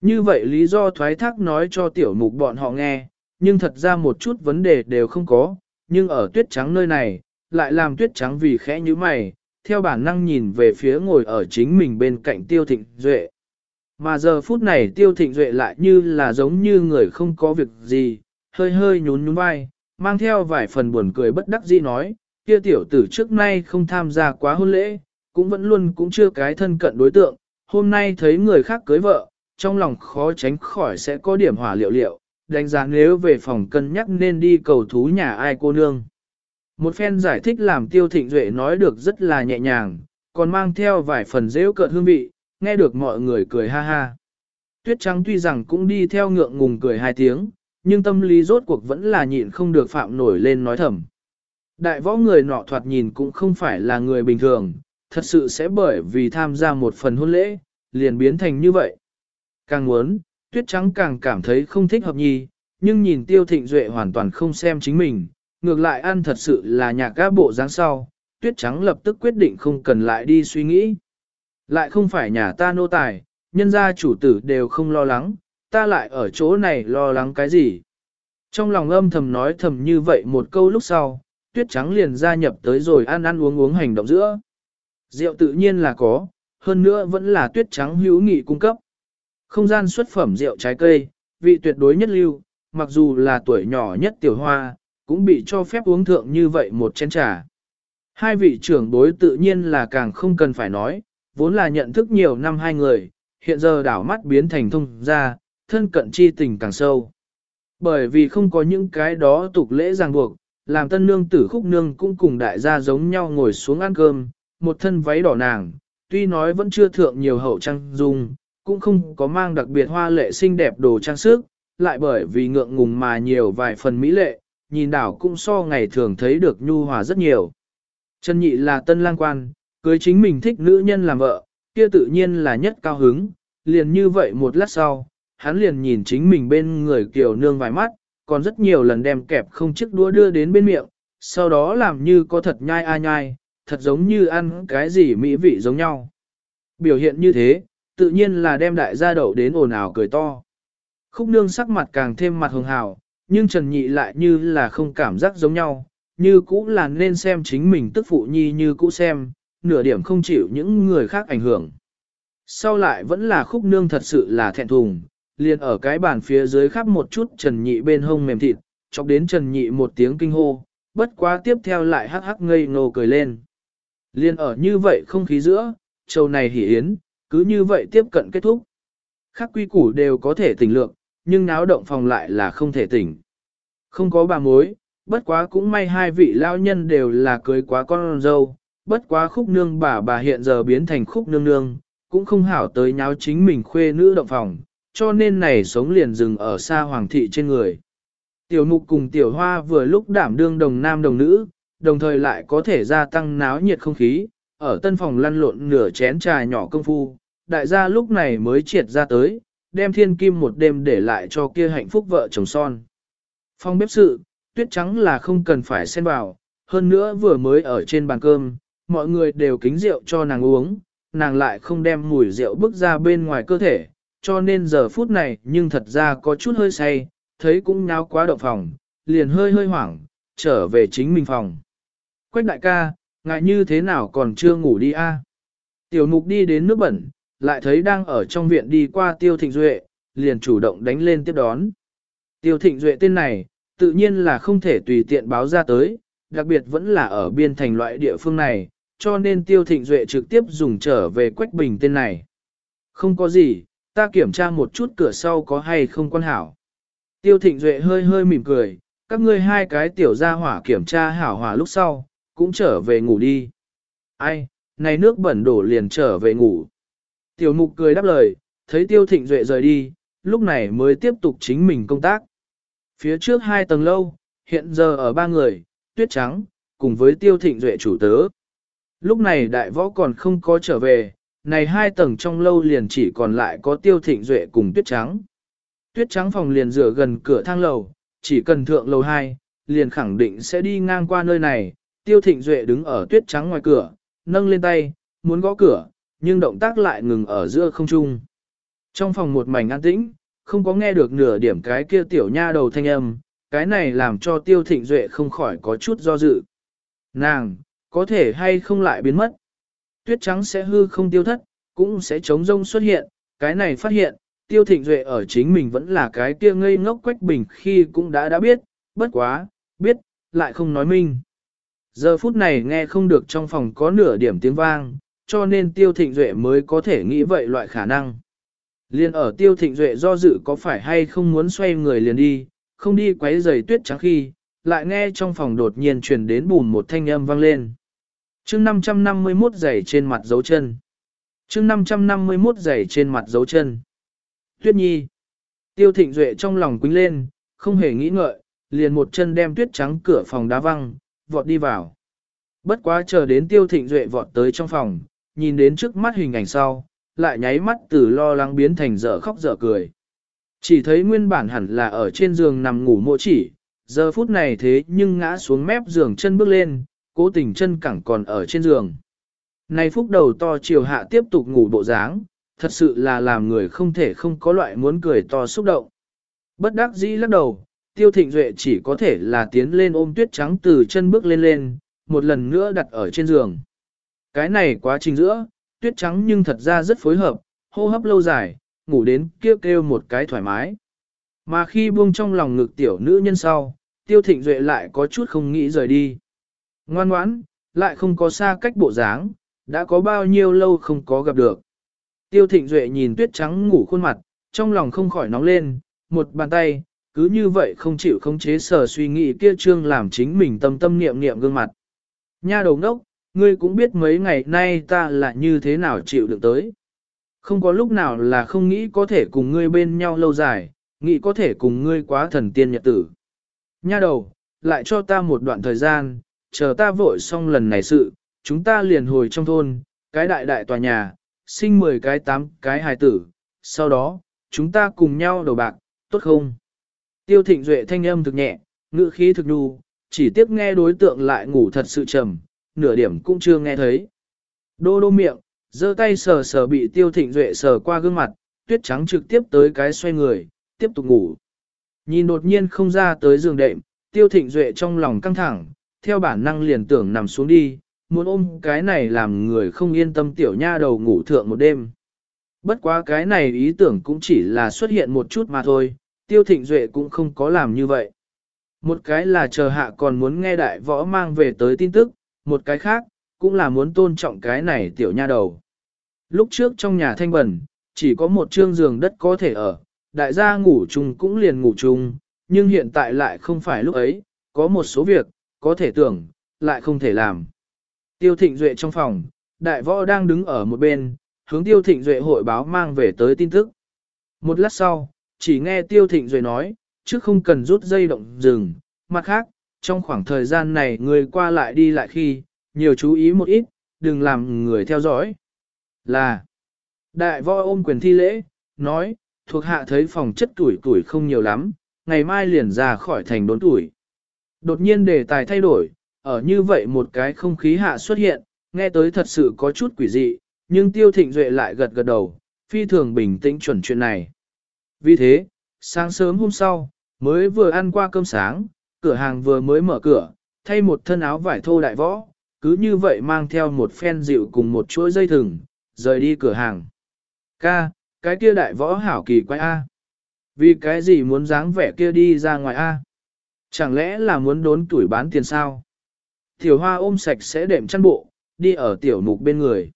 Như vậy lý do thoái thác nói cho tiểu mục bọn họ nghe, nhưng thật ra một chút vấn đề đều không có, nhưng ở tuyết trắng nơi này, lại làm tuyết trắng vì khẽ như mày, theo bản năng nhìn về phía ngồi ở chính mình bên cạnh tiêu thịnh duệ. Mà giờ phút này tiêu thịnh duệ lại như là giống như người không có việc gì, hơi hơi nhún nhún vai, mang theo vài phần buồn cười bất đắc dĩ nói, kia tiểu tử trước nay không tham gia quá hôn lễ, cũng vẫn luôn cũng chưa cái thân cận đối tượng, hôm nay thấy người khác cưới vợ, trong lòng khó tránh khỏi sẽ có điểm hỏa liệu liệu, đánh giá nếu về phòng cân nhắc nên đi cầu thú nhà ai cô nương. Một phen giải thích làm tiêu thịnh duệ nói được rất là nhẹ nhàng, còn mang theo vài phần rêu cợt hương vị, nghe được mọi người cười ha ha. Tuyết trắng tuy rằng cũng đi theo ngượng ngùng cười hai tiếng, nhưng tâm lý rốt cuộc vẫn là nhịn không được phạm nổi lên nói thầm. Đại võ người nọ thoạt nhìn cũng không phải là người bình thường, thật sự sẽ bởi vì tham gia một phần hôn lễ, liền biến thành như vậy. Càng muốn, tuyết trắng càng cảm thấy không thích hợp nhi, nhưng nhìn tiêu thịnh duệ hoàn toàn không xem chính mình, ngược lại ăn thật sự là nhạc cá bộ dáng sau, tuyết trắng lập tức quyết định không cần lại đi suy nghĩ. Lại không phải nhà ta nô tài, nhân gia chủ tử đều không lo lắng, ta lại ở chỗ này lo lắng cái gì. Trong lòng âm thầm nói thầm như vậy một câu lúc sau, tuyết trắng liền gia nhập tới rồi ăn ăn uống uống hành động giữa. Rượu tự nhiên là có, hơn nữa vẫn là tuyết trắng hữu nghị cung cấp. Không gian xuất phẩm rượu trái cây, vị tuyệt đối nhất lưu, mặc dù là tuổi nhỏ nhất tiểu hoa, cũng bị cho phép uống thượng như vậy một chén trà. Hai vị trưởng đối tự nhiên là càng không cần phải nói, vốn là nhận thức nhiều năm hai người, hiện giờ đảo mắt biến thành thông gia, thân cận chi tình càng sâu. Bởi vì không có những cái đó tục lễ ràng buộc, làm tân nương tử khúc nương cũng cùng đại gia giống nhau ngồi xuống ăn cơm, một thân váy đỏ nàng, tuy nói vẫn chưa thượng nhiều hậu trang dung, cũng không có mang đặc biệt hoa lệ xinh đẹp đồ trang sức, lại bởi vì ngượng ngùng mà nhiều vài phần mỹ lệ, nhìn đảo cũng so ngày thường thấy được nhu hòa rất nhiều. Trần Nhị là tân lang quan, cưới chính mình thích nữ nhân làm vợ, kia tự nhiên là nhất cao hứng, liền như vậy một lát sau, hắn liền nhìn chính mình bên người kiều nương vài mắt, còn rất nhiều lần đem kẹp không chiếc đũa đưa đến bên miệng, sau đó làm như có thật nhai a nhai, thật giống như ăn cái gì mỹ vị giống nhau. Biểu hiện như thế, tự nhiên là đem đại gia đậu đến ồn ào cười to. Khúc nương sắc mặt càng thêm mặt hường hào, nhưng Trần Nhị lại như là không cảm giác giống nhau, như cũ là nên xem chính mình tức phụ nhi như cũ xem, nửa điểm không chịu những người khác ảnh hưởng. Sau lại vẫn là khúc nương thật sự là thẹn thùng, liền ở cái bàn phía dưới khắp một chút Trần Nhị bên hông mềm thịt, chọc đến Trần Nhị một tiếng kinh hô, bất quá tiếp theo lại hắc hắc ngây ngô cười lên. Liên ở như vậy không khí giữa, châu này hỉ yến, cứ như vậy tiếp cận kết thúc. Khác quy củ đều có thể tỉnh lượng, nhưng náo động phòng lại là không thể tỉnh. Không có bà mối, bất quá cũng may hai vị lao nhân đều là cưới quá con dâu, bất quá khúc nương bà bà hiện giờ biến thành khúc nương nương, cũng không hảo tới nháo chính mình khuê nữ động phòng, cho nên này sống liền dừng ở xa hoàng thị trên người. Tiểu mục cùng tiểu hoa vừa lúc đảm đương đồng nam đồng nữ, đồng thời lại có thể gia tăng náo nhiệt không khí, ở tân phòng lăn lộn nửa chén trà nhỏ công phu, đại gia lúc này mới triệt ra tới, đem thiên kim một đêm để lại cho kia hạnh phúc vợ chồng son. Phong bếp sự, tuyết trắng là không cần phải xen vào, hơn nữa vừa mới ở trên bàn cơm, mọi người đều kính rượu cho nàng uống, nàng lại không đem mùi rượu bước ra bên ngoài cơ thể, cho nên giờ phút này nhưng thật ra có chút hơi say, thấy cũng nháo quá động phòng, liền hơi hơi hoảng, trở về chính mình phòng. Quách đại ca, ngại như thế nào còn chưa ngủ đi a? Tiểu mục đi đến nước bẩn, lại thấy đang ở trong viện đi qua tiêu thịnh duệ, liền chủ động đánh lên tiếp đón. Tiêu thịnh duệ tên này, tự nhiên là không thể tùy tiện báo ra tới, đặc biệt vẫn là ở biên thành loại địa phương này, cho nên tiêu thịnh duệ trực tiếp dùng trở về quách bình tên này. Không có gì, ta kiểm tra một chút cửa sau có hay không quan hảo. Tiêu thịnh duệ hơi hơi mỉm cười, các ngươi hai cái tiểu gia hỏa kiểm tra hảo hỏa lúc sau, cũng trở về ngủ đi. Ai, này nước bẩn đổ liền trở về ngủ. Tiểu mục cười đáp lời, thấy tiêu thịnh duệ rời đi, lúc này mới tiếp tục chính mình công tác. Phía trước hai tầng lâu, hiện giờ ở ba người, tuyết trắng, cùng với tiêu thịnh duệ chủ tớ. Lúc này đại võ còn không có trở về, này hai tầng trong lâu liền chỉ còn lại có tiêu thịnh duệ cùng tuyết trắng. Tuyết trắng phòng liền rửa gần cửa thang lầu, chỉ cần thượng lầu 2, liền khẳng định sẽ đi ngang qua nơi này. Tiêu thịnh duệ đứng ở tuyết trắng ngoài cửa, nâng lên tay, muốn gõ cửa, nhưng động tác lại ngừng ở giữa không trung. Trong phòng một mảnh an tĩnh, không có nghe được nửa điểm cái kia tiểu nha đầu thanh âm, cái này làm cho tiêu thịnh duệ không khỏi có chút do dự. Nàng, có thể hay không lại biến mất. Tuyết trắng sẽ hư không tiêu thất, cũng sẽ chống rông xuất hiện, cái này phát hiện, tiêu thịnh duệ ở chính mình vẫn là cái kia ngây ngốc quách bình khi cũng đã đã biết, bất quá, biết, lại không nói minh. Giờ phút này nghe không được trong phòng có nửa điểm tiếng vang, cho nên tiêu thịnh duệ mới có thể nghĩ vậy loại khả năng. Liên ở tiêu thịnh duệ do dự có phải hay không muốn xoay người liền đi, không đi quấy giày tuyết trắng khi, lại nghe trong phòng đột nhiên truyền đến bùn một thanh âm vang lên chương 551 giày trên mặt dấu chân. chương 551 giày trên mặt dấu chân. Tuyết nhi. Tiêu thịnh duệ trong lòng quính lên, không hề nghĩ ngợi, liền một chân đem tuyết trắng cửa phòng đá văng, vọt đi vào. Bất quá chờ đến tiêu thịnh duệ vọt tới trong phòng, nhìn đến trước mắt hình ảnh sau, lại nháy mắt từ lo lắng biến thành dở khóc dở cười. Chỉ thấy nguyên bản hẳn là ở trên giường nằm ngủ mộ chỉ, giờ phút này thế nhưng ngã xuống mép giường chân bước lên, cố tình chân cẳng còn ở trên giường. Này phúc đầu to chiều hạ tiếp tục ngủ bộ dáng, thật sự là làm người không thể không có loại muốn cười to xúc động. Bất đắc dĩ lắc đầu, tiêu thịnh duệ chỉ có thể là tiến lên ôm tuyết trắng từ chân bước lên lên, một lần nữa đặt ở trên giường. Cái này quá trình giữa, tuyết trắng nhưng thật ra rất phối hợp, hô hấp lâu dài, ngủ đến kêu kêu một cái thoải mái. Mà khi buông trong lòng ngực tiểu nữ nhân sau, tiêu thịnh duệ lại có chút không nghĩ rời đi. Ngoan ngoãn, lại không có xa cách bộ dáng, đã có bao nhiêu lâu không có gặp được. Tiêu thịnh duệ nhìn tuyết trắng ngủ khuôn mặt, trong lòng không khỏi nóng lên, một bàn tay, cứ như vậy không chịu không chế sở suy nghĩ kia trương làm chính mình tâm tâm niệm niệm gương mặt. Nha đầu ngốc, ngươi cũng biết mấy ngày nay ta là như thế nào chịu được tới. Không có lúc nào là không nghĩ có thể cùng ngươi bên nhau lâu dài, nghĩ có thể cùng ngươi quá thần tiên nhật tử. Nha đầu, lại cho ta một đoạn thời gian, chờ ta vội xong lần này sự, chúng ta liền hồi trong thôn, cái đại đại tòa nhà, sinh 10 cái 8 cái hài tử, sau đó, chúng ta cùng nhau đầu bạc, tốt không? Tiêu thịnh duệ thanh âm thực nhẹ, ngữ khí thực đu, chỉ tiếp nghe đối tượng lại ngủ thật sự trầm, nửa điểm cũng chưa nghe thấy. Đô đô miệng, giơ tay sờ sờ bị tiêu thịnh duệ sờ qua gương mặt, tuyết trắng trực tiếp tới cái xoay người, tiếp tục ngủ. Nhìn đột nhiên không ra tới giường đệm, tiêu thịnh duệ trong lòng căng thẳng, theo bản năng liền tưởng nằm xuống đi, muốn ôm cái này làm người không yên tâm tiểu nha đầu ngủ thượng một đêm. Bất quá cái này ý tưởng cũng chỉ là xuất hiện một chút mà thôi, tiêu thịnh duệ cũng không có làm như vậy. Một cái là chờ hạ còn muốn nghe đại võ mang về tới tin tức, một cái khác, cũng là muốn tôn trọng cái này tiểu nha đầu. Lúc trước trong nhà thanh bẩn, chỉ có một trương giường đất có thể ở, đại gia ngủ chung cũng liền ngủ chung, nhưng hiện tại lại không phải lúc ấy, có một số việc, có thể tưởng, lại không thể làm. Tiêu thịnh duệ trong phòng, đại võ đang đứng ở một bên, hướng tiêu thịnh duệ hội báo mang về tới tin tức. Một lát sau, chỉ nghe tiêu thịnh duệ nói, trước không cần rút dây động rừng, mặt khác, trong khoảng thời gian này người qua lại đi lại khi, nhiều chú ý một ít, đừng làm người theo dõi. Là, đại võ ôm quyền thi lễ, nói, thuộc hạ thấy phòng chất tuổi tuổi không nhiều lắm, ngày mai liền ra khỏi thành đốn tuổi. Đột nhiên đề tài thay đổi, ở như vậy một cái không khí hạ xuất hiện, nghe tới thật sự có chút quỷ dị, nhưng tiêu thịnh duệ lại gật gật đầu, phi thường bình tĩnh chuẩn chuyện này. Vì thế, sáng sớm hôm sau, mới vừa ăn qua cơm sáng, cửa hàng vừa mới mở cửa, thay một thân áo vải thô đại võ, cứ như vậy mang theo một phen rượu cùng một chuỗi dây thừng, rời đi cửa hàng. Ca, cái kia đại võ hảo kỳ quái A. Vì cái gì muốn dáng vẻ kia đi ra ngoài A? Chẳng lẽ là muốn đốn tuổi bán tiền sao? Tiểu hoa ôm sạch sẽ đệm chăn bộ, đi ở tiểu mục bên người.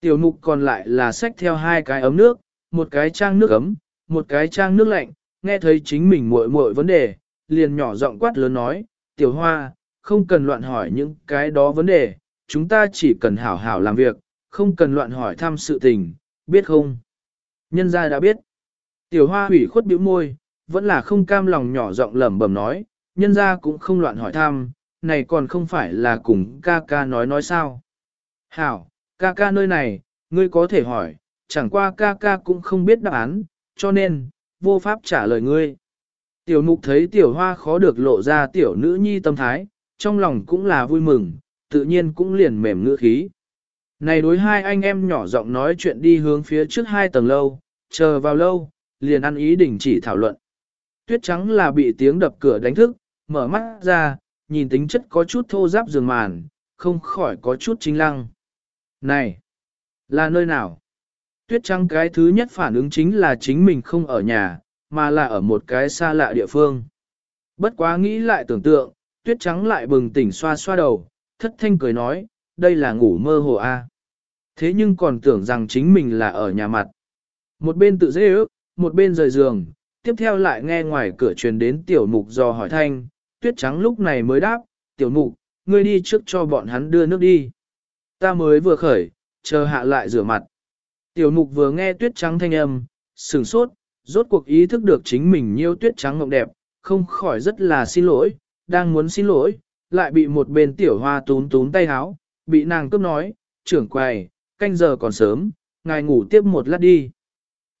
Tiểu mục còn lại là xách theo hai cái ấm nước, một cái trang nước ấm, một cái trang nước lạnh, nghe thấy chính mình muội muội vấn đề, liền nhỏ giọng quát lớn nói, tiểu hoa, không cần loạn hỏi những cái đó vấn đề, chúng ta chỉ cần hảo hảo làm việc, không cần loạn hỏi thăm sự tình, biết không? Nhân gia đã biết. Tiểu hoa hủy khuất bĩu môi, vẫn là không cam lòng nhỏ giọng lẩm bẩm nói, nhân gia cũng không loạn hỏi thăm, này còn không phải là cùng ca ca nói nói sao. Hảo, ca ca nơi này, ngươi có thể hỏi, chẳng qua ca ca cũng không biết đáp án, cho nên, vô pháp trả lời ngươi. Tiểu mục thấy tiểu hoa khó được lộ ra tiểu nữ nhi tâm thái, trong lòng cũng là vui mừng, tự nhiên cũng liền mềm ngữ khí. Này đối hai anh em nhỏ giọng nói chuyện đi hướng phía trước hai tầng lâu, chờ vào lâu, liền ăn ý đình chỉ thảo luận. Tuyết trắng là bị tiếng đập cửa đánh thức, mở mắt ra, nhìn tính chất có chút thô giáp giường màn, không khỏi có chút chính lăng. Này, là nơi nào? Tuyết trắng cái thứ nhất phản ứng chính là chính mình không ở nhà, mà là ở một cái xa lạ địa phương. Bất quá nghĩ lại tưởng tượng, tuyết trắng lại bừng tỉnh xoa xoa đầu, thất thanh cười nói, đây là ngủ mơ hồ a. Thế nhưng còn tưởng rằng chính mình là ở nhà mặt. Một bên tự dễ ước, một bên rời giường, tiếp theo lại nghe ngoài cửa truyền đến tiểu mục do hỏi thanh, tuyết trắng lúc này mới đáp, tiểu mục, ngươi đi trước cho bọn hắn đưa nước đi. Ta mới vừa khởi, chờ hạ lại rửa mặt. Tiểu mục vừa nghe tuyết trắng thanh âm, sửng sốt, rốt cuộc ý thức được chính mình nhiêu tuyết trắng ngọc đẹp, không khỏi rất là xin lỗi, đang muốn xin lỗi, lại bị một bên tiểu hoa tún tún tay háo, bị nàng cướp nói, trưởng quầy, canh giờ còn sớm, ngài ngủ tiếp một lát đi.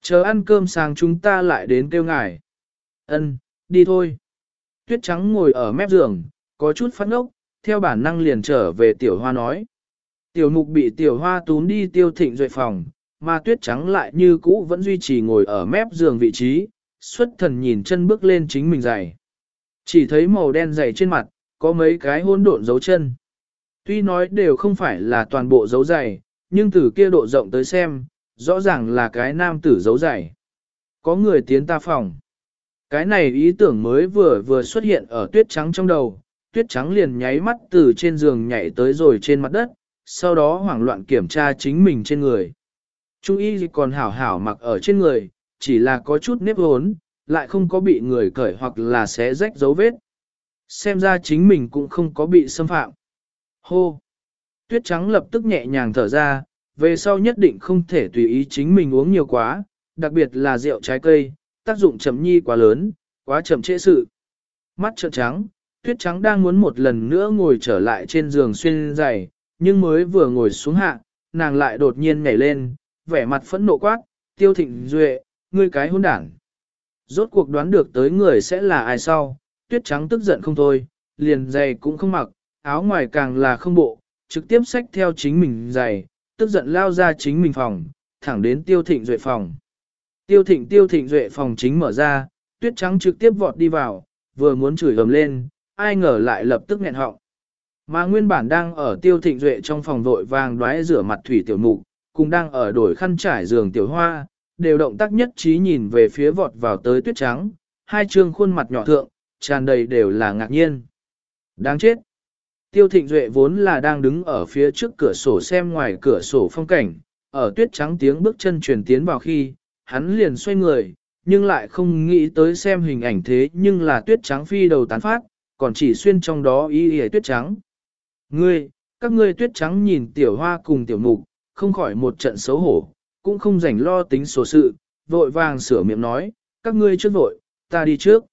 Chờ ăn cơm sáng chúng ta lại đến kêu ngài. Ân, đi thôi. Tuyết trắng ngồi ở mép giường, có chút phát ngốc, theo bản năng liền trở về tiểu hoa nói. Tiểu mục bị tiểu hoa tún đi tiêu thịnh duệ phòng, mà tuyết trắng lại như cũ vẫn duy trì ngồi ở mép giường vị trí, xuất thần nhìn chân bước lên chính mình giày. Chỉ thấy màu đen dày trên mặt, có mấy cái hôn độn dấu chân. Tuy nói đều không phải là toàn bộ dấu giày, nhưng từ kia độ rộng tới xem, rõ ràng là cái nam tử dấu giày. Có người tiến ta phòng. Cái này ý tưởng mới vừa vừa xuất hiện ở tuyết trắng trong đầu, tuyết trắng liền nháy mắt từ trên giường nhảy tới rồi trên mặt đất, sau đó hoảng loạn kiểm tra chính mình trên người. Trung y còn hảo hảo mặc ở trên người, chỉ là có chút nếp hốn, lại không có bị người cởi hoặc là xé rách dấu vết. Xem ra chính mình cũng không có bị xâm phạm. Hô! Tuyết trắng lập tức nhẹ nhàng thở ra, về sau nhất định không thể tùy ý chính mình uống nhiều quá, đặc biệt là rượu trái cây, tác dụng chậm nhi quá lớn, quá chậm trễ sự. Mắt trợn trắng, tuyết trắng đang muốn một lần nữa ngồi trở lại trên giường xuyên dày, nhưng mới vừa ngồi xuống hạ, nàng lại đột nhiên nhảy lên, vẻ mặt phẫn nộ quát, tiêu thịnh duệ, ngươi cái hôn đảng. Rốt cuộc đoán được tới người sẽ là ai sau, tuyết trắng tức giận không thôi, liền giày cũng không mặc, áo ngoài càng là không bộ, trực tiếp xách theo chính mình giày, tức giận lao ra chính mình phòng, thẳng đến tiêu thịnh duệ phòng. Tiêu thịnh tiêu thịnh duệ phòng chính mở ra, tuyết trắng trực tiếp vọt đi vào, vừa muốn chửi ầm lên, ai ngờ lại lập tức nghẹn họng. Mà nguyên bản đang ở tiêu thịnh duệ trong phòng vội vàng đoái rửa mặt thủy tiểu mục, cùng đang ở đổi khăn trải giường tiểu hoa, đều động tác nhất trí nhìn về phía vọt vào tới tuyết trắng, hai trương khuôn mặt nhỏ thượng, tràn đầy đều là ngạc nhiên. Đáng chết! Tiêu thịnh duệ vốn là đang đứng ở phía trước cửa sổ xem ngoài cửa sổ phong cảnh, ở tuyết trắng tiếng bước chân truyền tiến vào khi, hắn liền xoay người, nhưng lại không nghĩ tới xem hình ảnh thế nhưng là tuyết trắng phi đầu tán phát, còn chỉ xuyên trong đó y y tuyết trắng. Ngươi, các ngươi tuyết trắng nhìn tiểu hoa cùng tiểu mục, không khỏi một trận xấu hổ, cũng không rảnh lo tính số sự, vội vàng sửa miệng nói, các ngươi trước vội, ta đi trước.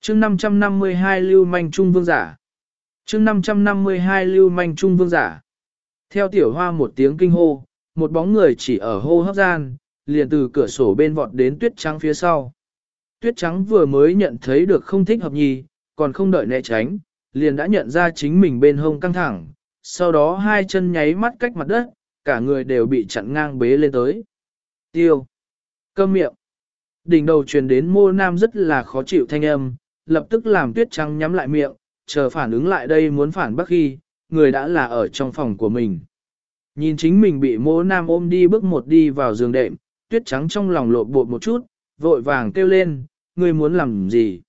chương 552 lưu manh trung vương giả. chương 552 lưu manh trung vương giả. Theo tiểu hoa một tiếng kinh hô, một bóng người chỉ ở hô hấp gian, liền từ cửa sổ bên vọt đến tuyết trắng phía sau. Tuyết trắng vừa mới nhận thấy được không thích hợp nhì, còn không đợi né tránh, liền đã nhận ra chính mình bên hông căng thẳng, sau đó hai chân nháy mắt cách mặt đất, cả người đều bị chặn ngang bế lên tới. Tiêu. Câm miệng. Đỉnh đầu truyền đến mô nam rất là khó chịu thanh âm, lập tức làm tuyết trắng nhắm lại miệng, chờ phản ứng lại đây muốn phản bác khi, người đã là ở trong phòng của mình. Nhìn chính mình bị mô nam ôm đi bước một đi vào giường đệm, tuyết trắng trong lòng lộn bột một chút, vội vàng kêu lên, ngươi muốn làm gì?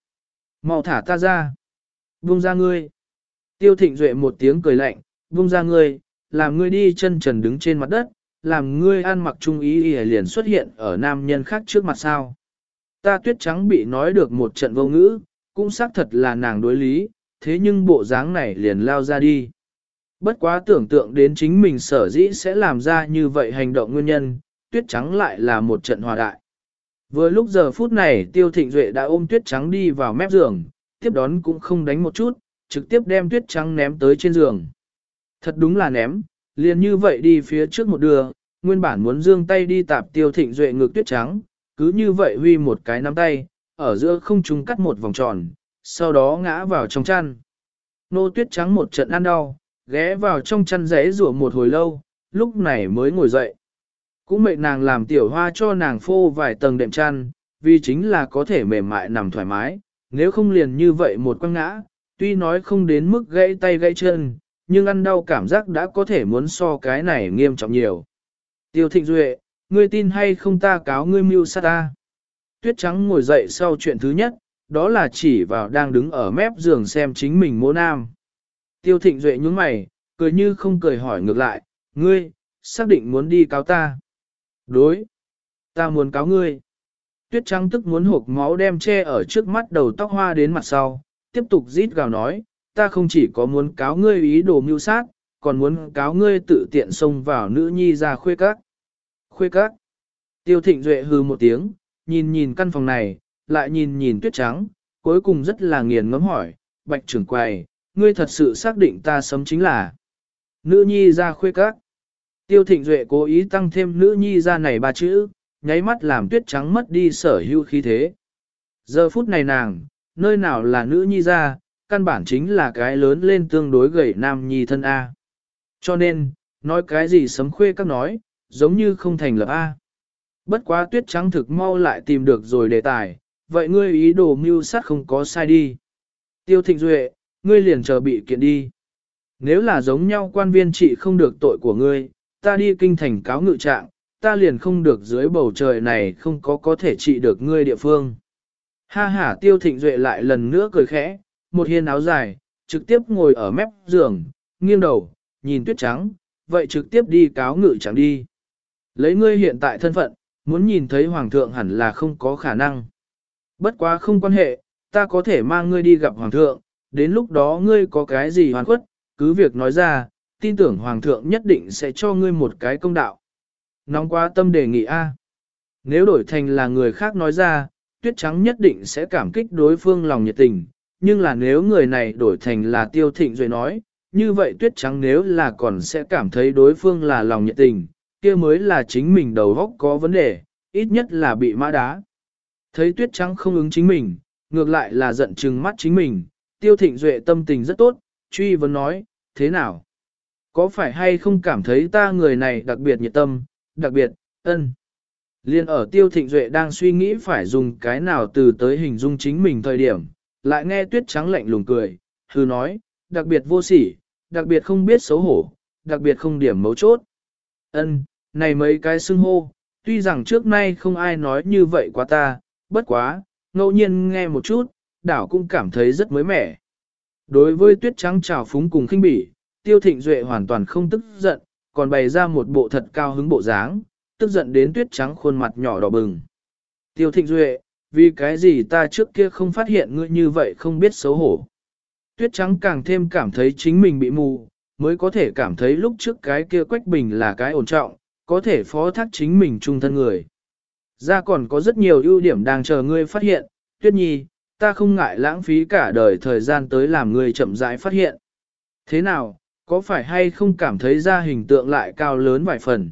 mau thả ta ra. Vung ra ngươi. Tiêu thịnh duệ một tiếng cười lạnh, vung ra ngươi, làm ngươi đi chân trần đứng trên mặt đất, làm ngươi ăn mặc trung ý y liền xuất hiện ở nam nhân khác trước mặt sao. Ta tuyết trắng bị nói được một trận vô ngữ, cũng xác thật là nàng đối lý, thế nhưng bộ dáng này liền lao ra đi. Bất quá tưởng tượng đến chính mình sở dĩ sẽ làm ra như vậy hành động nguyên nhân, tuyết trắng lại là một trận hòa đại. Vừa lúc giờ phút này tiêu thịnh duệ đã ôm tuyết trắng đi vào mép giường, tiếp đón cũng không đánh một chút, trực tiếp đem tuyết trắng ném tới trên giường. Thật đúng là ném, liền như vậy đi phía trước một đường, nguyên bản muốn dương tay đi tạp tiêu thịnh duệ ngược tuyết trắng, cứ như vậy huy một cái nắm tay, ở giữa không trung cắt một vòng tròn, sau đó ngã vào trong chăn. Nô tuyết trắng một trận ăn đau, ghé vào trong chăn rẽ rủa một hồi lâu, lúc này mới ngồi dậy. Cũng mệnh nàng làm tiểu hoa cho nàng phô vài tầng đệm chăn, vì chính là có thể mềm mại nằm thoải mái, nếu không liền như vậy một quăng ngã, tuy nói không đến mức gãy tay gãy chân, nhưng ăn đau cảm giác đã có thể muốn so cái này nghiêm trọng nhiều. Tiêu thịnh duệ, ngươi tin hay không ta cáo ngươi mưu sát ta. Tuyết trắng ngồi dậy sau chuyện thứ nhất, đó là chỉ vào đang đứng ở mép giường xem chính mình mô nam. Tiêu thịnh duệ nhướng mày, cười như không cười hỏi ngược lại, ngươi, xác định muốn đi cáo ta. Đối, ta muốn cáo ngươi. Tuyết trắng tức muốn hộp máu đem che ở trước mắt đầu tóc hoa đến mặt sau, tiếp tục rít gào nói, ta không chỉ có muốn cáo ngươi ý đồ mưu sát, còn muốn cáo ngươi tự tiện xông vào nữ nhi ra khuê các. Khuê các. Tiêu thịnh duệ hư một tiếng, nhìn nhìn căn phòng này, lại nhìn nhìn tuyết trắng, cuối cùng rất là nghiền ngẫm hỏi, bạch trưởng quầy, ngươi thật sự xác định ta sống chính là nữ nhi ra khuê các. Tiêu thịnh duệ cố ý tăng thêm nữ nhi ra này ba chữ, nháy mắt làm tuyết trắng mất đi sở hữu khí thế. Giờ phút này nàng, nơi nào là nữ nhi ra, căn bản chính là cái lớn lên tương đối gầy nam nhi thân A. Cho nên, nói cái gì sấm khuê các nói, giống như không thành lập A. Bất quá tuyết trắng thực mau lại tìm được rồi đề tài, vậy ngươi ý đồ mưu sát không có sai đi. Tiêu thịnh duệ, ngươi liền chờ bị kiện đi. Nếu là giống nhau quan viên trị không được tội của ngươi, ta đi kinh thành cáo ngự trạng, ta liền không được dưới bầu trời này không có có thể trị được ngươi địa phương. Ha ha tiêu thịnh duệ lại lần nữa cười khẽ, một hiên áo dài, trực tiếp ngồi ở mép giường, nghiêng đầu, nhìn tuyết trắng, vậy trực tiếp đi cáo ngự trạng đi. Lấy ngươi hiện tại thân phận, muốn nhìn thấy hoàng thượng hẳn là không có khả năng. Bất quá không quan hệ, ta có thể mang ngươi đi gặp hoàng thượng, đến lúc đó ngươi có cái gì hoàn khuất, cứ việc nói ra, tin tưởng Hoàng thượng nhất định sẽ cho ngươi một cái công đạo. Nóng quá tâm đề nghị A. Nếu đổi thành là người khác nói ra, tuyết trắng nhất định sẽ cảm kích đối phương lòng nhiệt tình, nhưng là nếu người này đổi thành là tiêu thịnh rồi nói, như vậy tuyết trắng nếu là còn sẽ cảm thấy đối phương là lòng nhiệt tình, kia mới là chính mình đầu góc có vấn đề, ít nhất là bị mã đá. Thấy tuyết trắng không ứng chính mình, ngược lại là giận chừng mắt chính mình, tiêu thịnh duệ tâm tình rất tốt, truy vấn nói, thế nào? Có phải hay không cảm thấy ta người này đặc biệt nhiệt tâm, đặc biệt, ân. Liên ở tiêu thịnh duệ đang suy nghĩ phải dùng cái nào từ tới hình dung chính mình thời điểm, lại nghe tuyết trắng lạnh lùng cười, hư nói, đặc biệt vô sỉ, đặc biệt không biết xấu hổ, đặc biệt không điểm mấu chốt. Ân, này mấy cái xưng hô, tuy rằng trước nay không ai nói như vậy quá ta, bất quá, ngẫu nhiên nghe một chút, đảo cũng cảm thấy rất mới mẻ. Đối với tuyết trắng trào phúng cùng khinh bỉ, tiêu thịnh duệ hoàn toàn không tức giận, còn bày ra một bộ thật cao hứng bộ dáng, tức giận đến tuyết trắng khuôn mặt nhỏ đỏ bừng. Tiêu thịnh duệ, vì cái gì ta trước kia không phát hiện ngươi như vậy không biết xấu hổ. Tuyết trắng càng thêm cảm thấy chính mình bị mù, mới có thể cảm thấy lúc trước cái kia quách bình là cái ổn trọng, có thể phó thác chính mình trung thân người. Ra còn có rất nhiều ưu điểm đang chờ ngươi phát hiện, tuyết nhi, ta không ngại lãng phí cả đời thời gian tới làm ngươi chậm rãi phát hiện. Thế nào, có phải hay không cảm thấy ra hình tượng lại cao lớn vài phần?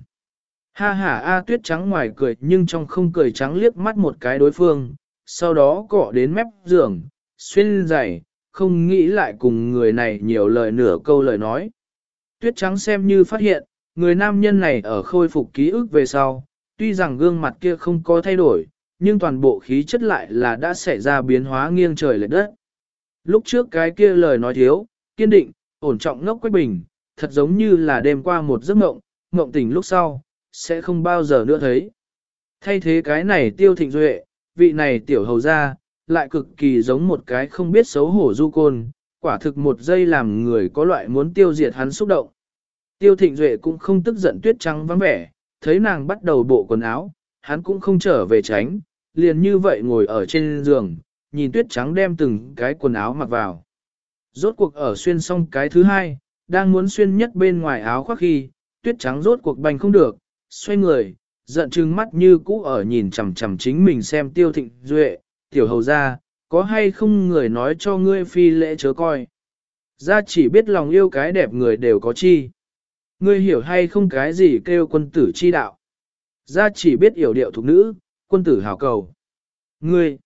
Ha ha A tuyết trắng ngoài cười nhưng trong không cười trắng liếc mắt một cái đối phương, sau đó cọ đến mép giường, xuyên giày, không nghĩ lại cùng người này nhiều lời nửa câu lời nói. Tuyết trắng xem như phát hiện, người nam nhân này ở khôi phục ký ức về sau, tuy rằng gương mặt kia không có thay đổi, nhưng toàn bộ khí chất lại là đã xảy ra biến hóa nghiêng trời lệch đất. Lúc trước cái kia lời nói thiếu, kiên định, ổn trọng ngốc quách bình, thật giống như là đêm qua một giấc mộng, mộng tỉnh lúc sau, sẽ không bao giờ nữa thấy. Thay thế cái này tiêu thịnh duệ, vị này tiểu hầu ra, lại cực kỳ giống một cái không biết xấu hổ du côn, quả thực một giây làm người có loại muốn tiêu diệt hắn xúc động. Tiêu thịnh duệ cũng không tức giận tuyết trắng vắng vẻ, thấy nàng bắt đầu bộ quần áo, hắn cũng không trở về tránh, liền như vậy ngồi ở trên giường, nhìn tuyết trắng đem từng cái quần áo mặc vào. Rốt cuộc ở xuyên xong cái thứ hai, đang muốn xuyên nhất bên ngoài áo khoác khi, tuyết trắng rốt cuộc bành không được, xoay người, giận trừng mắt như cũ ở nhìn chằm chằm chính mình xem tiêu thịnh duệ, tiểu hầu ra, có hay không người nói cho ngươi phi lễ chớ coi. Ra chỉ biết lòng yêu cái đẹp người đều có chi. Ngươi hiểu hay không cái gì kêu quân tử chi đạo. Ra chỉ biết hiểu điệu thuộc nữ, quân tử hảo cầu. Ngươi,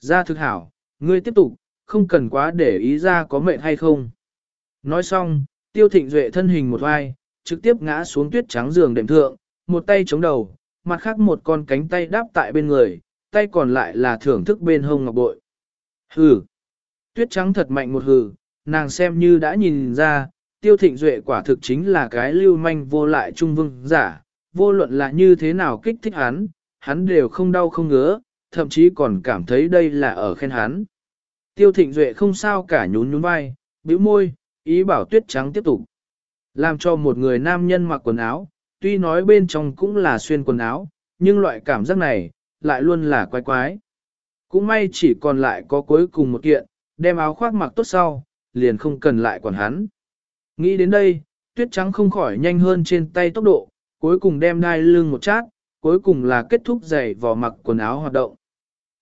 ra thực hảo, ngươi tiếp tục, không cần quá để ý ra có mệt hay không. Nói xong, tiêu thịnh duệ thân hình một vai, trực tiếp ngã xuống tuyết trắng giường đệm thượng, một tay chống đầu, mặt khác một con cánh tay đáp tại bên người, tay còn lại là thưởng thức bên hông ngọc bội. Hừ, tuyết trắng thật mạnh một hừ, nàng xem như đã nhìn ra, tiêu thịnh duệ quả thực chính là cái lưu manh vô lại trung vương giả, vô luận là như thế nào kích thích hắn, hắn đều không đau không ngứa, thậm chí còn cảm thấy đây là ở khen hắn. Tiêu thịnh duệ không sao cả nhún nhún vai, bĩu môi, ý bảo tuyết trắng tiếp tục. Làm cho một người nam nhân mặc quần áo, tuy nói bên trong cũng là xuyên quần áo, nhưng loại cảm giác này, lại luôn là quái quái. Cũng may chỉ còn lại có cuối cùng một kiện, đem áo khoác mặc tốt sau, liền không cần lại quản hắn. Nghĩ đến đây, tuyết trắng không khỏi nhanh hơn trên tay tốc độ, cuối cùng đem đai lưng một chát, cuối cùng là kết thúc giày vò mặc quần áo hoạt động.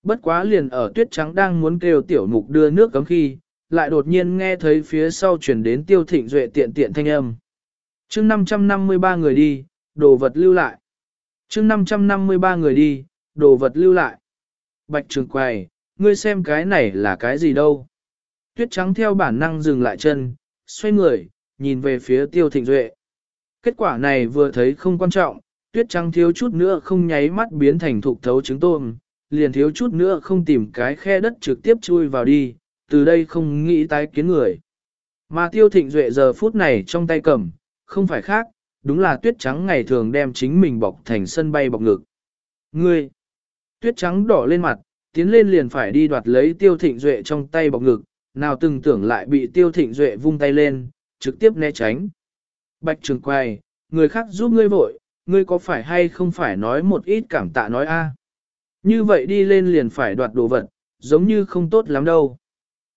Bất quá liền ở tuyết trắng đang muốn kêu tiểu mục đưa nước cấm khi, lại đột nhiên nghe thấy phía sau chuyển đến tiêu thịnh duệ tiện tiện thanh âm. chương 553 người đi, đồ vật lưu lại. chương 553 người đi, đồ vật lưu lại. Bạch trường quầy, ngươi xem cái này là cái gì đâu. Tuyết trắng theo bản năng dừng lại chân, xoay người, nhìn về phía tiêu thịnh duệ. Kết quả này vừa thấy không quan trọng, tuyết trắng thiếu chút nữa không nháy mắt biến thành thục thấu trứng tôm, liền thiếu chút nữa không tìm cái khe đất trực tiếp chui vào đi, từ đây không nghĩ tái kiến người. Mà tiêu thịnh duệ giờ phút này trong tay cầm, không phải khác, đúng là tuyết trắng ngày thường đem chính mình bọc thành sân bay bọc ngực. Ngươi! Tuyết trắng đỏ lên mặt, tiến lên liền phải đi đoạt lấy tiêu thịnh duệ trong tay bọc ngực, nào từng tưởng lại bị tiêu thịnh duệ vung tay lên, trực tiếp né tránh. Bạch trường quay, người khác giúp ngươi vội, ngươi có phải hay không phải nói một ít cảm tạ nói a? Như vậy đi lên liền phải đoạt đồ vật, giống như không tốt lắm đâu.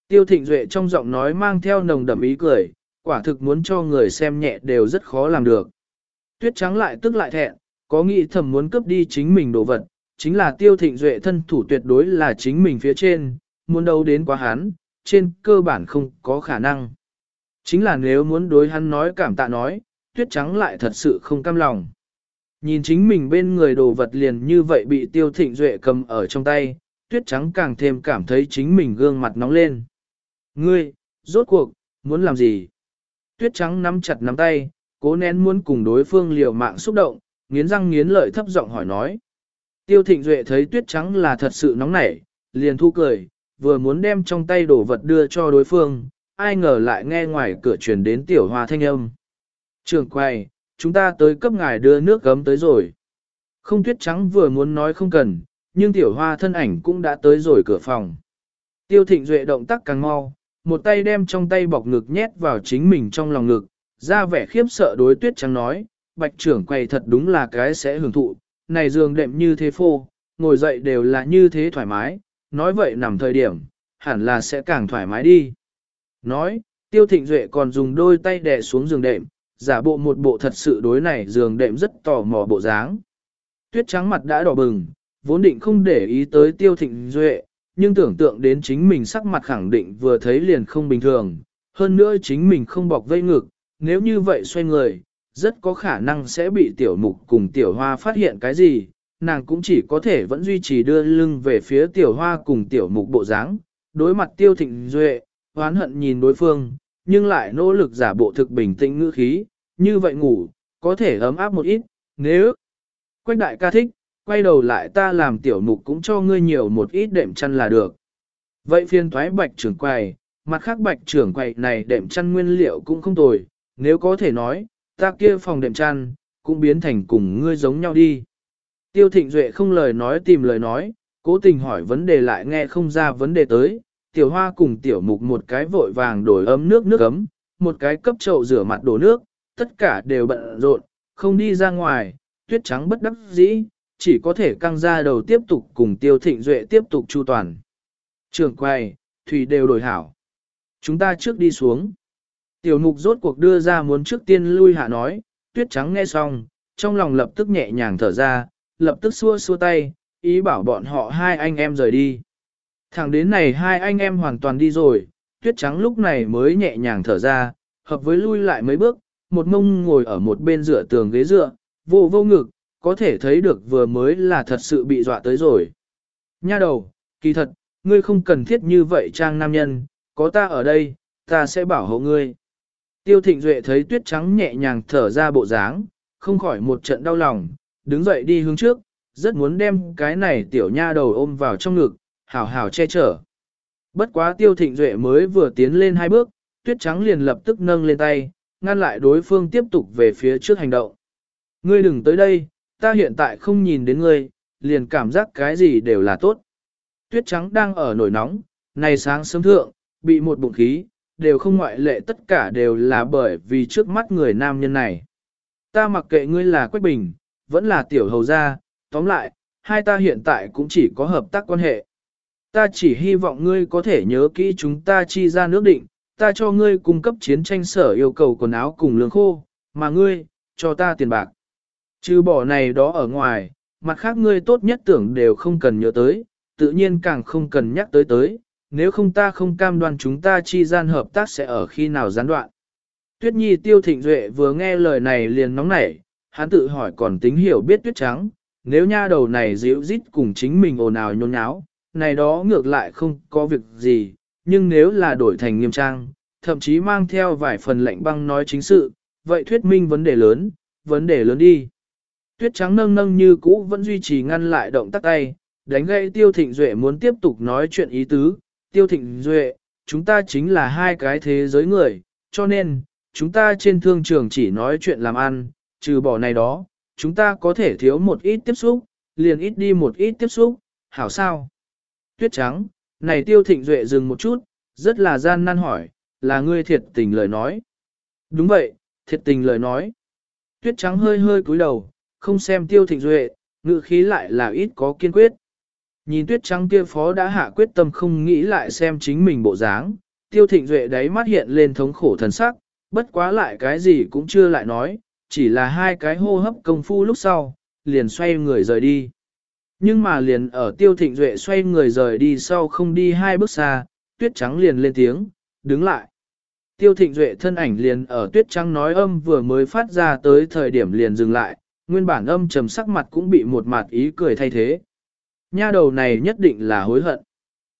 Tiêu thịnh duệ trong giọng nói mang theo nồng đậm ý cười, quả thực muốn cho người xem nhẹ đều rất khó làm được. Tuyết trắng lại tức lại thẹn, có nghĩ thầm muốn cướp đi chính mình đồ vật, chính là tiêu thịnh duệ thân thủ tuyệt đối là chính mình phía trên, muốn đâu đến quá hắn, trên cơ bản không có khả năng. Chính là nếu muốn đối hắn nói cảm tạ nói, tuyết trắng lại thật sự không cam lòng. Nhìn chính mình bên người đồ vật liền như vậy bị tiêu thịnh duệ cầm ở trong tay, tuyết trắng càng thêm cảm thấy chính mình gương mặt nóng lên. Ngươi, rốt cuộc, muốn làm gì? Tuyết trắng nắm chặt nắm tay, cố nén muốn cùng đối phương liều mạng xúc động, nghiến răng nghiến lợi thấp giọng hỏi nói. Tiêu thịnh duệ thấy tuyết trắng là thật sự nóng nảy, liền thu cười, vừa muốn đem trong tay đồ vật đưa cho đối phương, ai ngờ lại nghe ngoài cửa truyền đến tiểu hoa thanh âm. Trường quay, chúng ta tới cấp ngài đưa nước gấm tới rồi. Không tuyết trắng vừa muốn nói không cần, nhưng tiểu hoa thân ảnh cũng đã tới rồi cửa phòng. Tiêu thịnh duệ động tác càng mau, một tay đem trong tay bọc ngực nhét vào chính mình trong lòng ngực, ra vẻ khiếp sợ đối tuyết trắng nói, bạch trưởng quầy thật đúng là cái sẽ hưởng thụ, này giường đệm như thế phô, ngồi dậy đều là như thế thoải mái, nói vậy nằm thời điểm, hẳn là sẽ càng thoải mái đi. Nói, tiêu thịnh duệ còn dùng đôi tay đè xuống giường đệm, giả bộ một bộ thật sự đối này giường đệm rất tò mò bộ dáng. Tuyết trắng mặt đã đỏ bừng, vốn định không để ý tới tiêu thịnh duệ, nhưng tưởng tượng đến chính mình sắc mặt khẳng định vừa thấy liền không bình thường, hơn nữa chính mình không bọc vây ngực, nếu như vậy xoay người, rất có khả năng sẽ bị tiểu mục cùng tiểu hoa phát hiện cái gì, nàng cũng chỉ có thể vẫn duy trì đưa lưng về phía tiểu hoa cùng tiểu mục bộ dáng, đối mặt tiêu thịnh duệ, oán hận nhìn đối phương, nhưng lại nỗ lực giả bộ thực bình tĩnh ngữ khí, như vậy ngủ, có thể ấm áp một ít, nếu quách đại ca thích, quay đầu lại ta làm tiểu mục cũng cho ngươi nhiều một ít đệm chăn là được. Vậy phiên thoái bạch trưởng quầy, mặt khác bạch trưởng quầy này đệm chăn nguyên liệu cũng không tồi, nếu có thể nói, ta kia phòng đệm chăn, cũng biến thành cùng ngươi giống nhau đi. Tiêu thịnh duệ không lời nói tìm lời nói, cố tình hỏi vấn đề lại nghe không ra vấn đề tới, tiểu hoa cùng tiểu mục một cái vội vàng đổi ấm nước nước ấm, một cái cấp chậu rửa mặt đổ nước, tất cả đều bận rộn, không đi ra ngoài, tuyết trắng bất đắc dĩ, chỉ có thể căng ra đầu tiếp tục cùng tiêu thịnh duệ tiếp tục chu toàn. Trường quay, thủy đều đổi hảo. Chúng ta trước đi xuống. Tiểu mục rốt cuộc đưa ra muốn trước tiên lui hạ nói, tuyết trắng nghe xong, trong lòng lập tức nhẹ nhàng thở ra, lập tức xua xua tay, ý bảo bọn họ hai anh em rời đi. Thẳng đến này hai anh em hoàn toàn đi rồi, tuyết trắng lúc này mới nhẹ nhàng thở ra, hợp với lui lại mấy bước, một mông ngồi ở một bên dựa tường ghế dựa, vô vô ngực, có thể thấy được vừa mới là thật sự bị dọa tới rồi. Nha đầu, kỳ thật, ngươi không cần thiết như vậy trang nam nhân, có ta ở đây, ta sẽ bảo hộ ngươi. Tiêu thịnh duệ thấy tuyết trắng nhẹ nhàng thở ra bộ dáng, không khỏi một trận đau lòng, đứng dậy đi hướng trước, rất muốn đem cái này tiểu nha đầu ôm vào trong ngực, hảo hảo che chở. Bất quá tiêu thịnh duệ mới vừa tiến lên hai bước, tuyết trắng liền lập tức nâng lên tay, ngăn lại đối phương tiếp tục về phía trước hành động. Ngươi đừng tới đây, ta hiện tại không nhìn đến ngươi, liền cảm giác cái gì đều là tốt. Tuyết trắng đang ở nổi nóng, này sáng sớm thượng, bị một bụng khí, đều không ngoại lệ tất cả đều là bởi vì trước mắt người nam nhân này. Ta mặc kệ ngươi là Quách Bình, vẫn là tiểu hầu gia, tóm lại, hai ta hiện tại cũng chỉ có hợp tác quan hệ. Ta chỉ hy vọng ngươi có thể nhớ kỹ chúng ta chi ra nước định, ta cho ngươi cung cấp chiến tranh sở yêu cầu quần áo cùng lương khô, mà ngươi, cho ta tiền bạc. Trừ bỏ này đó ở ngoài, mặt khác ngươi tốt nhất tưởng đều không cần nhớ tới, tự nhiên càng không cần nhắc tới tới, nếu không ta không cam đoan chúng ta chi gian hợp tác sẽ ở khi nào gián đoạn. Tuyết Nhi Tiêu Thịnh Duệ vừa nghe lời này liền nóng nảy, hắn tự hỏi còn tính hiểu biết Tuyết Trắng, nếu nha đầu này dịu dít cùng chính mình ồn ào nhôn nháo, này đó ngược lại không có việc gì, nhưng nếu là đổi thành nghiêm trang, thậm chí mang theo vài phần lệnh băng nói chính sự, vậy thuyết minh vấn đề lớn, vấn đề lớn đi. Tuyết trắng nâng nâng như cũ vẫn duy trì ngăn lại động tác tay, đánh gậy Tiêu Thịnh Duệ muốn tiếp tục nói chuyện ý tứ. Tiêu Thịnh Duệ, chúng ta chính là hai cái thế giới người, cho nên, chúng ta trên thương trường chỉ nói chuyện làm ăn, trừ bỏ này đó, chúng ta có thể thiếu một ít tiếp xúc, liền ít đi một ít tiếp xúc, hảo sao? Tuyết trắng, này Tiêu Thịnh Duệ dừng một chút, rất là gian nan hỏi, là ngươi thiệt tình lời nói. Đúng vậy, thiệt tình lời nói. Tuyết trắng hơi hơi cúi đầu, không xem tiêu thịnh duệ, ngự khí lại là ít có kiên quyết. Nhìn tuyết trắng kia phó đã hạ quyết tâm không nghĩ lại xem chính mình bộ dáng, tiêu thịnh duệ đáy mắt hiện lên thống khổ thần sắc, bất quá lại cái gì cũng chưa lại nói, chỉ là hai cái hô hấp công phu lúc sau, liền xoay người rời đi. Nhưng mà liền ở tiêu thịnh duệ xoay người rời đi sau không đi hai bước xa, tuyết trắng liền lên tiếng, đứng lại. Tiêu thịnh duệ thân ảnh liền ở tuyết trắng nói âm vừa mới phát ra tới thời điểm liền dừng lại, nguyên bản âm trầm sắc mặt cũng bị một mặt ý cười thay thế. Nha đầu này nhất định là hối hận.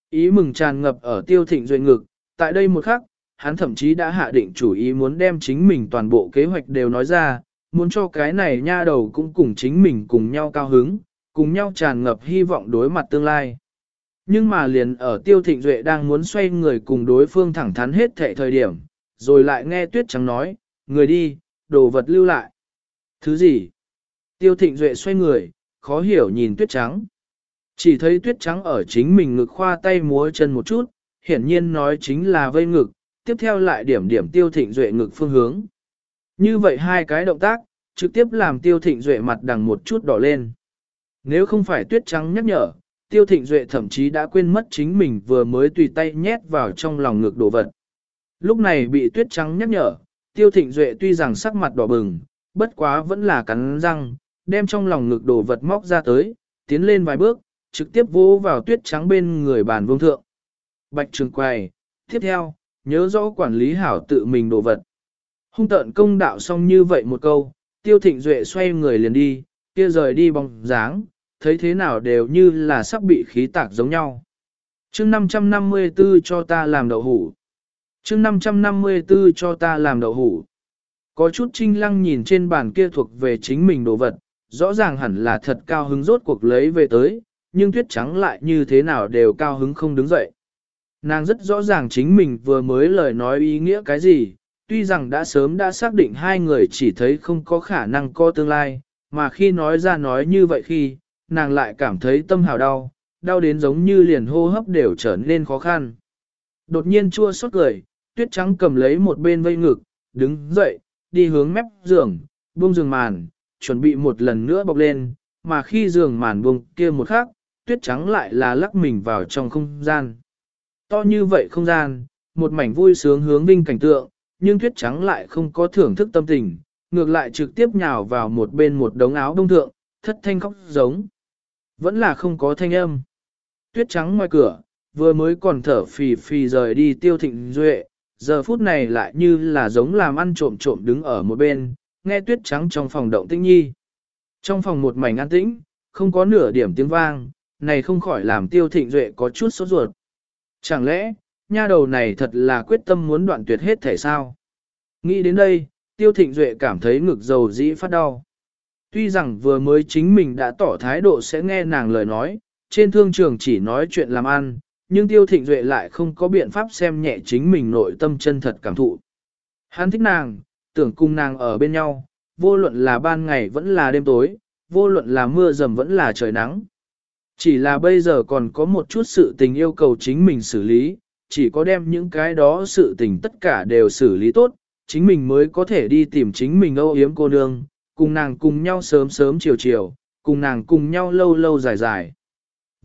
Ý mừng tràn ngập ở tiêu thịnh duệ ngực, tại đây một khắc, hắn thậm chí đã hạ định chủ ý muốn đem chính mình toàn bộ kế hoạch đều nói ra, muốn cho cái này nha đầu cũng cùng chính mình cùng nhau cao hứng, cùng nhau tràn ngập hy vọng đối mặt tương lai. Nhưng mà liền ở tiêu thịnh duệ đang muốn xoay người cùng đối phương thẳng thắn hết thệ thời điểm, rồi lại nghe tuyết trắng nói, người đi, đồ vật lưu lại. Thứ gì? Tiêu thịnh duệ xoay người, khó hiểu nhìn tuyết trắng. Chỉ thấy tuyết trắng ở chính mình ngực khoa tay múa chân một chút, hiển nhiên nói chính là vây ngực, tiếp theo lại điểm điểm tiêu thịnh duệ ngực phương hướng. Như vậy hai cái động tác, trực tiếp làm tiêu thịnh duệ mặt đằng một chút đỏ lên. Nếu không phải tuyết trắng nhắc nhở, tiêu thịnh duệ thậm chí đã quên mất chính mình vừa mới tùy tay nhét vào trong lòng ngực đồ vật. Lúc này bị tuyết trắng nhắc nhở, tiêu thịnh duệ tuy rằng sắc mặt đỏ bừng, bất quá vẫn là cắn răng, đem trong lòng ngực đồ vật móc ra tới, tiến lên vài bước, trực tiếp vỗ vào tuyết trắng bên người bàn vương thượng. Bạch trường quay, tiếp theo, nhớ rõ quản lý hảo tự mình đồ vật. Hung tận công đạo xong như vậy một câu, tiêu thịnh duệ xoay người liền đi, kia rời đi bóng dáng, thấy thế nào đều như là sắp bị khí tạc giống nhau. chương 554 cho ta làm đậu hủ. chương 554 cho ta làm đậu hủ. Có chút trinh lăng nhìn trên bàn kia thuộc về chính mình đồ vật, rõ ràng hẳn là thật cao hứng rốt cuộc lấy về tới, nhưng tuyết trắng lại như thế nào đều cao hứng không đứng dậy. Nàng rất rõ ràng chính mình vừa mới lời nói ý nghĩa cái gì, tuy rằng đã sớm đã xác định hai người chỉ thấy không có khả năng có tương lai, mà khi nói ra nói như vậy khi, nàng lại cảm thấy tâm hào đau, đau đến giống như liền hô hấp đều trở nên khó khăn. Đột nhiên chua xót cười, tuyết trắng cầm lấy một bên vây ngực, đứng dậy, đi hướng mép giường, buông giường màn, chuẩn bị một lần nữa bọc lên, mà khi giường màn buông kia một khắc, tuyết trắng lại là lắc mình vào trong không gian. To như vậy không gian, một mảnh vui sướng hướng vinh cảnh tượng, nhưng tuyết trắng lại không có thưởng thức tâm tình, ngược lại trực tiếp nhào vào một bên một đống áo đông thượng, thất thanh khóc giống. Vẫn là không có thanh âm. Tuyết trắng ngoài cửa, vừa mới còn thở phì phì rời đi tiêu thịnh duệ, giờ phút này lại như là giống làm ăn trộm trộm đứng ở một bên, nghe tuyết trắng trong phòng động tĩnh nhi. Trong phòng một mảnh an tĩnh, không có nửa điểm tiếng vang, này không khỏi làm tiêu thịnh duệ có chút sốt ruột. Chẳng lẽ, nha đầu này thật là quyết tâm muốn đoạn tuyệt hết thể sao? Nghĩ đến đây, tiêu thịnh duệ cảm thấy ngực dầu dĩ phát đau. Tuy rằng vừa mới chính mình đã tỏ thái độ sẽ nghe nàng lời nói, trên thương trường chỉ nói chuyện làm ăn, nhưng tiêu thịnh duệ lại không có biện pháp xem nhẹ chính mình nội tâm chân thật cảm thụ. Hắn thích nàng, tưởng cùng nàng ở bên nhau, vô luận là ban ngày vẫn là đêm tối, vô luận là mưa dầm vẫn là trời nắng. Chỉ là bây giờ còn có một chút sự tình yêu cầu chính mình xử lý, chỉ có đem những cái đó sự tình tất cả đều xử lý tốt, chính mình mới có thể đi tìm chính mình âu yếm cô nương, cùng nàng cùng nhau sớm sớm chiều chiều, cùng nàng cùng nhau lâu lâu dài dài.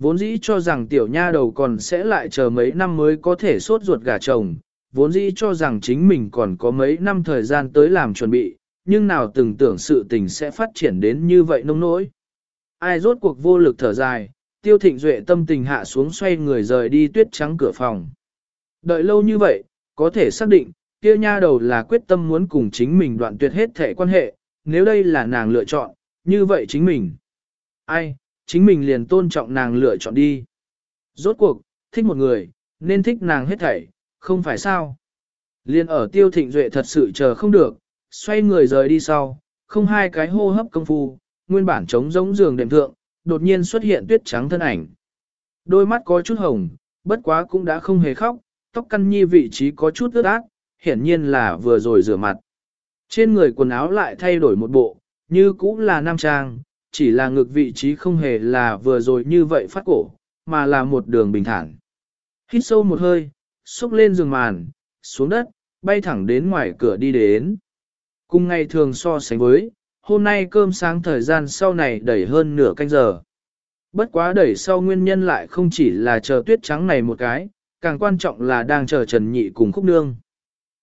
Vốn dĩ cho rằng tiểu nha đầu còn sẽ lại chờ mấy năm mới có thể sốt ruột gả chồng, vốn dĩ cho rằng chính mình còn có mấy năm thời gian tới làm chuẩn bị, nhưng nào từng tưởng sự tình sẽ phát triển đến như vậy nông nỗi. Ai rốt cuộc vô lực thở dài, tiêu thịnh duệ tâm tình hạ xuống xoay người rời đi tuyết trắng cửa phòng. Đợi lâu như vậy, có thể xác định, kia nha đầu là quyết tâm muốn cùng chính mình đoạn tuyệt hết thể quan hệ, nếu đây là nàng lựa chọn, như vậy chính mình. Ai, chính mình liền tôn trọng nàng lựa chọn đi. Rốt cuộc, thích một người, nên thích nàng hết thảy, không phải sao. Liên ở tiêu thịnh duệ thật sự chờ không được, xoay người rời đi sau, không hai cái hô hấp công phu, nguyên bản trống giống giường đệm thượng, đột nhiên xuất hiện tuyết trắng thân ảnh. Đôi mắt có chút hồng, bất quá cũng đã không hề khóc, tóc căn nhi vị trí có chút ướt át, hiển nhiên là vừa rồi rửa mặt. Trên người quần áo lại thay đổi một bộ, như cũ là nam trang, chỉ là ngực vị trí không hề là vừa rồi như vậy phát cổ, mà là một đường bình thản. Hít sâu một hơi, xúc lên giường màn, xuống đất, bay thẳng đến ngoài cửa đi đến. Cùng ngày thường so sánh với, hôm nay cơm sáng thời gian sau này đẩy hơn nửa canh giờ. Bất quá đẩy sau nguyên nhân lại không chỉ là chờ tuyết trắng này một cái, càng quan trọng là đang chờ Trần Nhị cùng Khúc Nương.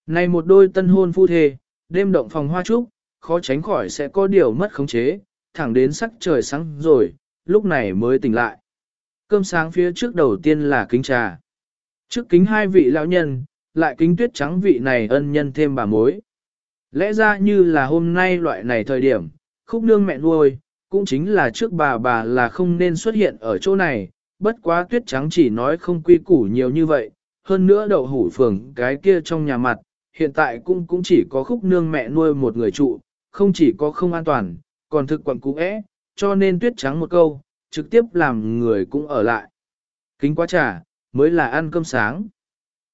Này một đôi tân hôn phu thề, đêm động phòng hoa trúc, khó tránh khỏi sẽ có điều mất khống chế, thẳng đến sắc trời sáng rồi, lúc này mới tỉnh lại. Cơm sáng phía trước đầu tiên là kính trà. Trước kính hai vị lão nhân, lại kính tuyết trắng vị này ân nhân thêm bà mối. Lẽ ra như là hôm nay loại này thời điểm, khúc nương mẹ nuôi, cũng chính là trước bà bà là không nên xuất hiện ở chỗ này, bất quá tuyết trắng chỉ nói không quy củ nhiều như vậy, hơn nữa đậu hủ phường cái kia trong nhà mặt, hiện tại cũng cũng chỉ có khúc nương mẹ nuôi một người trụ, không chỉ có không an toàn, còn thực quận cũ é, cho nên tuyết trắng một câu, trực tiếp làm người cũng ở lại. Kính quá trà, mới là ăn cơm sáng.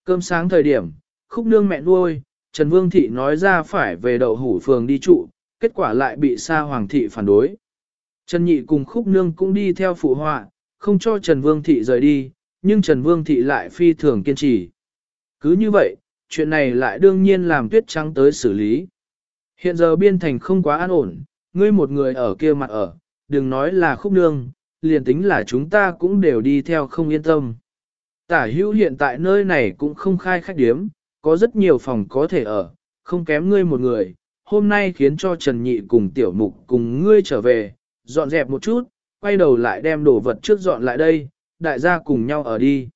Cơm sáng thời điểm, khúc nương mẹ nuôi, Trần Vương Thị nói ra phải về đậu hủ phường đi trụ, kết quả lại bị Sa Hoàng Thị phản đối. Trần Nhị cùng khúc nương cũng đi theo phụ họa, không cho Trần Vương Thị rời đi, nhưng Trần Vương Thị lại phi thường kiên trì. Cứ như vậy, chuyện này lại đương nhiên làm tuyết trắng tới xử lý. Hiện giờ biên thành không quá an ổn, ngươi một người ở kia mặt ở, đừng nói là khúc nương, liền tính là chúng ta cũng đều đi theo không yên tâm. Tả hữu hiện tại nơi này cũng không khai khách điếm, có rất nhiều phòng có thể ở, không kém ngươi một người, hôm nay khiến cho Trần Nhị cùng tiểu mục cùng ngươi trở về, dọn dẹp một chút, quay đầu lại đem đồ vật trước dọn lại đây, đại gia cùng nhau ở đi.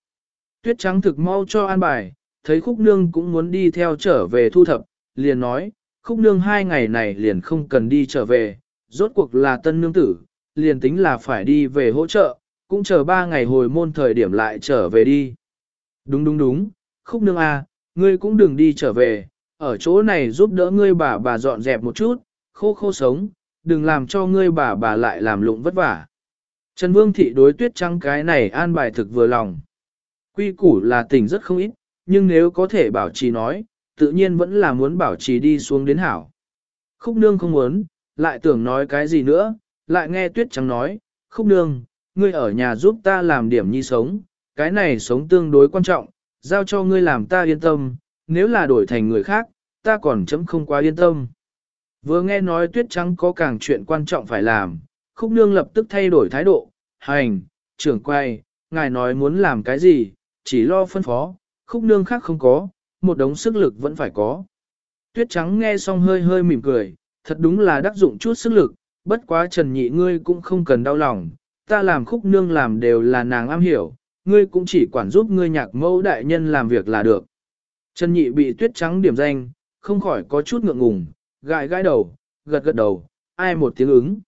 Tuyết trắng thực mau cho an bài, thấy khúc nương cũng muốn đi theo trở về thu thập, liền nói, khúc nương hai ngày này liền không cần đi trở về, rốt cuộc là tân nương tử, liền tính là phải đi về hỗ trợ, cũng chờ ba ngày hồi môn thời điểm lại trở về đi. Đúng đúng đúng, khúc nương a, à, ngươi cũng đừng đi trở về, ở chỗ này giúp đỡ ngươi bà bà dọn dẹp một chút, khô khô sống, đừng làm cho ngươi bà bà lại làm lụng vất vả. Trần Vương Thị đối tuyết trắng cái này an bài thực vừa lòng. Quy củ là tỉnh rất không ít, nhưng nếu có thể bảo trì nói, tự nhiên vẫn là muốn bảo trì đi xuống đến hảo. Khúc nương không muốn, lại tưởng nói cái gì nữa, lại nghe tuyết trắng nói, khúc nương, ngươi ở nhà giúp ta làm điểm nhi sống, cái này sống tương đối quan trọng, giao cho ngươi làm ta yên tâm, nếu là đổi thành người khác, ta còn chấm không quá yên tâm. Vừa nghe nói tuyết trắng có càng chuyện quan trọng phải làm, khúc nương lập tức thay đổi thái độ, hành, trưởng quay, ngài nói muốn làm cái gì, chỉ lo phân phó, khúc nương khác không có, một đống sức lực vẫn phải có. Tuyết trắng nghe xong hơi hơi mỉm cười, thật đúng là đắc dụng chút sức lực, bất quá trần nhị ngươi cũng không cần đau lòng, ta làm khúc nương làm đều là nàng am hiểu, ngươi cũng chỉ quản giúp ngươi nhạc mẫu đại nhân làm việc là được. Trần nhị bị tuyết trắng điểm danh, không khỏi có chút ngượng ngùng, gãi gãi đầu, gật gật đầu, ai một tiếng ứng.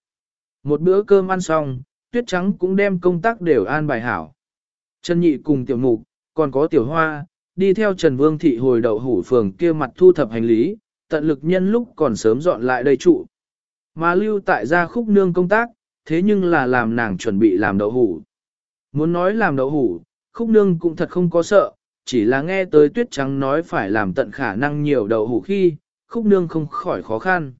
Một bữa cơm ăn xong, tuyết trắng cũng đem công tác đều an bài hảo. Trần nhị cùng tiểu mục, còn có tiểu hoa, đi theo Trần Vương Thị hồi đậu hủ phường kia mặt thu thập hành lý, tận lực nhân lúc còn sớm dọn lại đây trụ. Mà lưu tại gia khúc nương công tác, thế nhưng là làm nàng chuẩn bị làm đậu hủ. Muốn nói làm đậu hủ, khúc nương cũng thật không có sợ, chỉ là nghe tới tuyết trắng nói phải làm tận khả năng nhiều đậu hủ khi, khúc nương không khỏi khó khăn.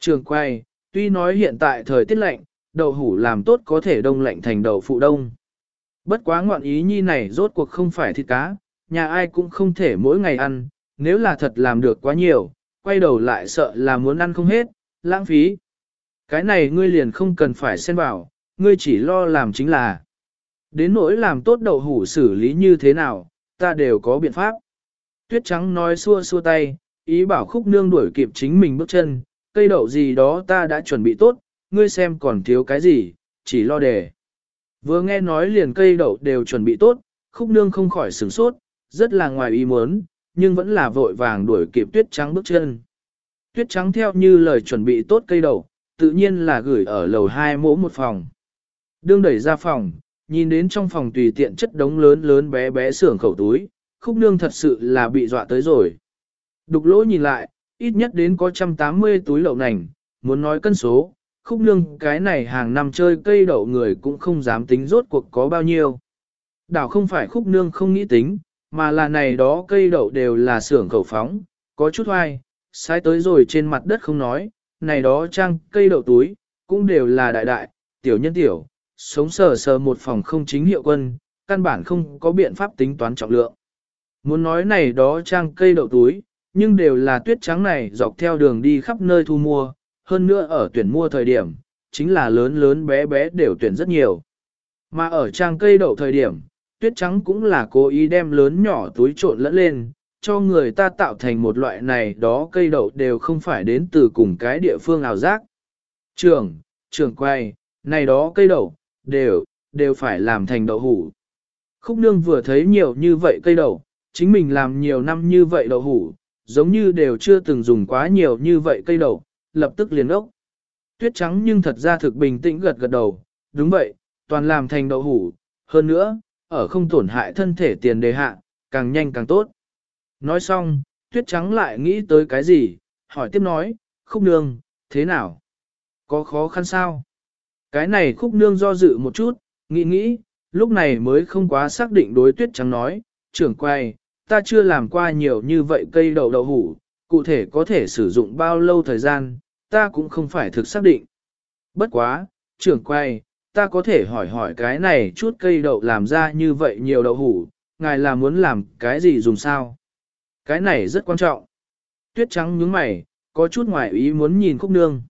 Trường quay, tuy nói hiện tại thời tiết lạnh, đậu hủ làm tốt có thể đông lạnh thành đậu phụ đông. Bất quá ngoạn ý nhi này rốt cuộc không phải thịt cá, nhà ai cũng không thể mỗi ngày ăn, nếu là thật làm được quá nhiều, quay đầu lại sợ là muốn ăn không hết, lãng phí. Cái này ngươi liền không cần phải xen vào, ngươi chỉ lo làm chính là. Đến nỗi làm tốt đậu hủ xử lý như thế nào, ta đều có biện pháp. Tuyết trắng nói xua xua tay, ý bảo khúc nương đuổi kịp chính mình bước chân, cây đậu gì đó ta đã chuẩn bị tốt, ngươi xem còn thiếu cái gì, chỉ lo để. Vừa nghe nói liền cây đậu đều chuẩn bị tốt, khúc nương không khỏi sửng sốt, rất là ngoài ý muốn, nhưng vẫn là vội vàng đuổi kịp tuyết trắng bước chân. Tuyết trắng theo như lời chuẩn bị tốt cây đậu, tự nhiên là gửi ở lầu hai mỗ một phòng. Đương đẩy ra phòng, nhìn đến trong phòng tùy tiện chất đống lớn lớn bé bé xưởng khẩu túi, khúc nương thật sự là bị dọa tới rồi. Đục lỗ nhìn lại, ít nhất đến có 180 túi lậu nành, muốn nói cân số, khúc nương cái này hàng năm chơi cây đậu người cũng không dám tính rốt cuộc có bao nhiêu. Đảo không phải khúc nương không nghĩ tính, mà là này đó cây đậu đều là xưởng khẩu phóng, có chút hoài, sai tới rồi trên mặt đất không nói, này đó trang cây đậu túi, cũng đều là đại đại, tiểu nhân tiểu, sống sờ sờ một phòng không chính hiệu quân, căn bản không có biện pháp tính toán trọng lượng. Muốn nói này đó trang cây đậu túi, nhưng đều là tuyết trắng này dọc theo đường đi khắp nơi thu mua, hơn nữa ở tuyển mua thời điểm, chính là lớn lớn bé bé đều tuyển rất nhiều. Mà ở trang cây đậu thời điểm, tuyết trắng cũng là cố ý đem lớn nhỏ túi trộn lẫn lên, cho người ta tạo thành một loại này đó cây đậu đều không phải đến từ cùng cái địa phương nào giác. Trường, trường quay, này đó cây đậu, đều, đều phải làm thành đậu hủ. Khúc nương vừa thấy nhiều như vậy cây đậu, chính mình làm nhiều năm như vậy đậu hủ, giống như đều chưa từng dùng quá nhiều như vậy cây đậu, lập tức liền ốc. Tuyết trắng nhưng thật ra thực bình tĩnh gật gật đầu, đúng vậy, toàn làm thành đậu hủ, hơn nữa, ở không tổn hại thân thể tiền đề hạ, càng nhanh càng tốt. Nói xong, tuyết trắng lại nghĩ tới cái gì, hỏi tiếp nói, khúc nương, thế nào? Có khó khăn sao? Cái này khúc nương do dự một chút, nghĩ nghĩ, lúc này mới không quá xác định đối tuyết trắng nói, trưởng quay, ta chưa làm qua nhiều như vậy cây đậu đậu hủ, cụ thể có thể sử dụng bao lâu thời gian, ta cũng không phải thực xác định. Bất quá, trưởng quay, ta có thể hỏi hỏi cái này chút cây đậu làm ra như vậy nhiều đậu hủ, ngài là muốn làm cái gì dùng sao? Cái này rất quan trọng. Tuyết trắng nhướng mày, có chút ngoài ý muốn nhìn khúc nương.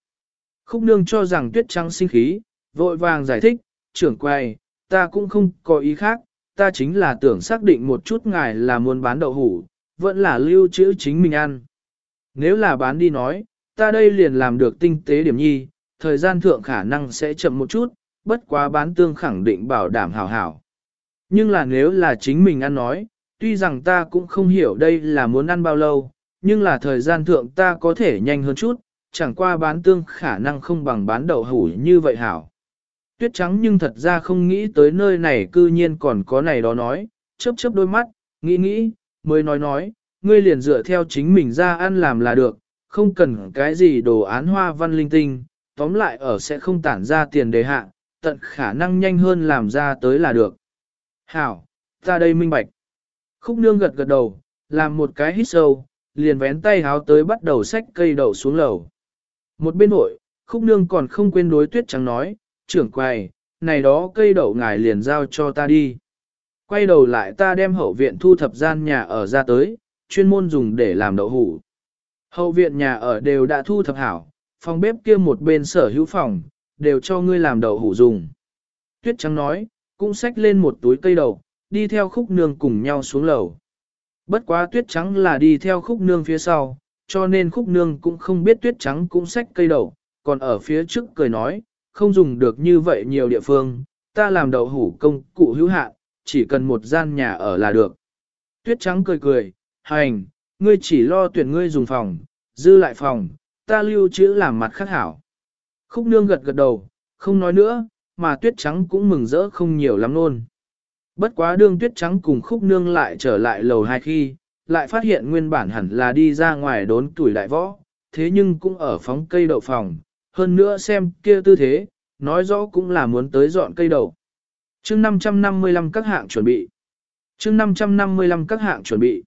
Khúc nương cho rằng tuyết trắng sinh khí, vội vàng giải thích, trưởng quay, ta cũng không có ý khác, ta chính là tưởng xác định một chút ngài là muốn bán đậu hủ, vẫn là lưu trữ chính mình ăn. Nếu là bán đi nói, ta đây liền làm được tinh tế điểm nhi, thời gian thượng khả năng sẽ chậm một chút, bất quá bán tương khẳng định bảo đảm hảo hảo. Nhưng là nếu là chính mình ăn nói, tuy rằng ta cũng không hiểu đây là muốn ăn bao lâu, nhưng là thời gian thượng ta có thể nhanh hơn chút, chẳng qua bán tương khả năng không bằng bán đậu hủ như vậy hảo. Tuyết trắng nhưng thật ra không nghĩ tới nơi này cư nhiên còn có này đó nói, chớp chớp đôi mắt, nghĩ nghĩ, mới nói nói, ngươi liền dựa theo chính mình ra ăn làm là được, không cần cái gì đồ án hoa văn linh tinh, tóm lại ở sẽ không tản ra tiền đề hạ, tận khả năng nhanh hơn làm ra tới là được. Hảo, ta đây minh bạch. Khúc nương gật gật đầu, làm một cái hít sâu, liền vén tay háo tới bắt đầu xách cây đậu xuống lầu. Một bên nội, khúc nương còn không quên đối tuyết trắng nói, trưởng quầy, này đó cây đậu ngài liền giao cho ta đi. Quay đầu lại ta đem hậu viện thu thập gian nhà ở ra tới, chuyên môn dùng để làm đậu hủ. Hậu viện nhà ở đều đã thu thập hảo, phòng bếp kia một bên sở hữu phòng, đều cho ngươi làm đậu hủ dùng. Tuyết trắng nói, cũng xách lên một túi cây đậu, đi theo khúc nương cùng nhau xuống lầu. Bất quá tuyết trắng là đi theo khúc nương phía sau, cho nên khúc nương cũng không biết tuyết trắng cũng xách cây đậu, còn ở phía trước cười nói, không dùng được như vậy nhiều địa phương, ta làm đậu hủ công cụ hữu hạn, chỉ cần một gian nhà ở là được. Tuyết trắng cười cười, hành, ngươi chỉ lo tuyển ngươi dùng phòng, dư lại phòng, ta lưu trữ làm mặt khác hảo. Khúc nương gật gật đầu, không nói nữa, mà tuyết trắng cũng mừng rỡ không nhiều lắm luôn. Bất quá đương tuyết trắng cùng khúc nương lại trở lại lầu hai khi, lại phát hiện nguyên bản hẳn là đi ra ngoài đốn tuổi đại võ, thế nhưng cũng ở phóng cây đậu phòng, hơn nữa xem kia tư thế, nói rõ cũng là muốn tới dọn cây đậu. chương 555 các hạng chuẩn bị. chương 555 các hạng chuẩn bị.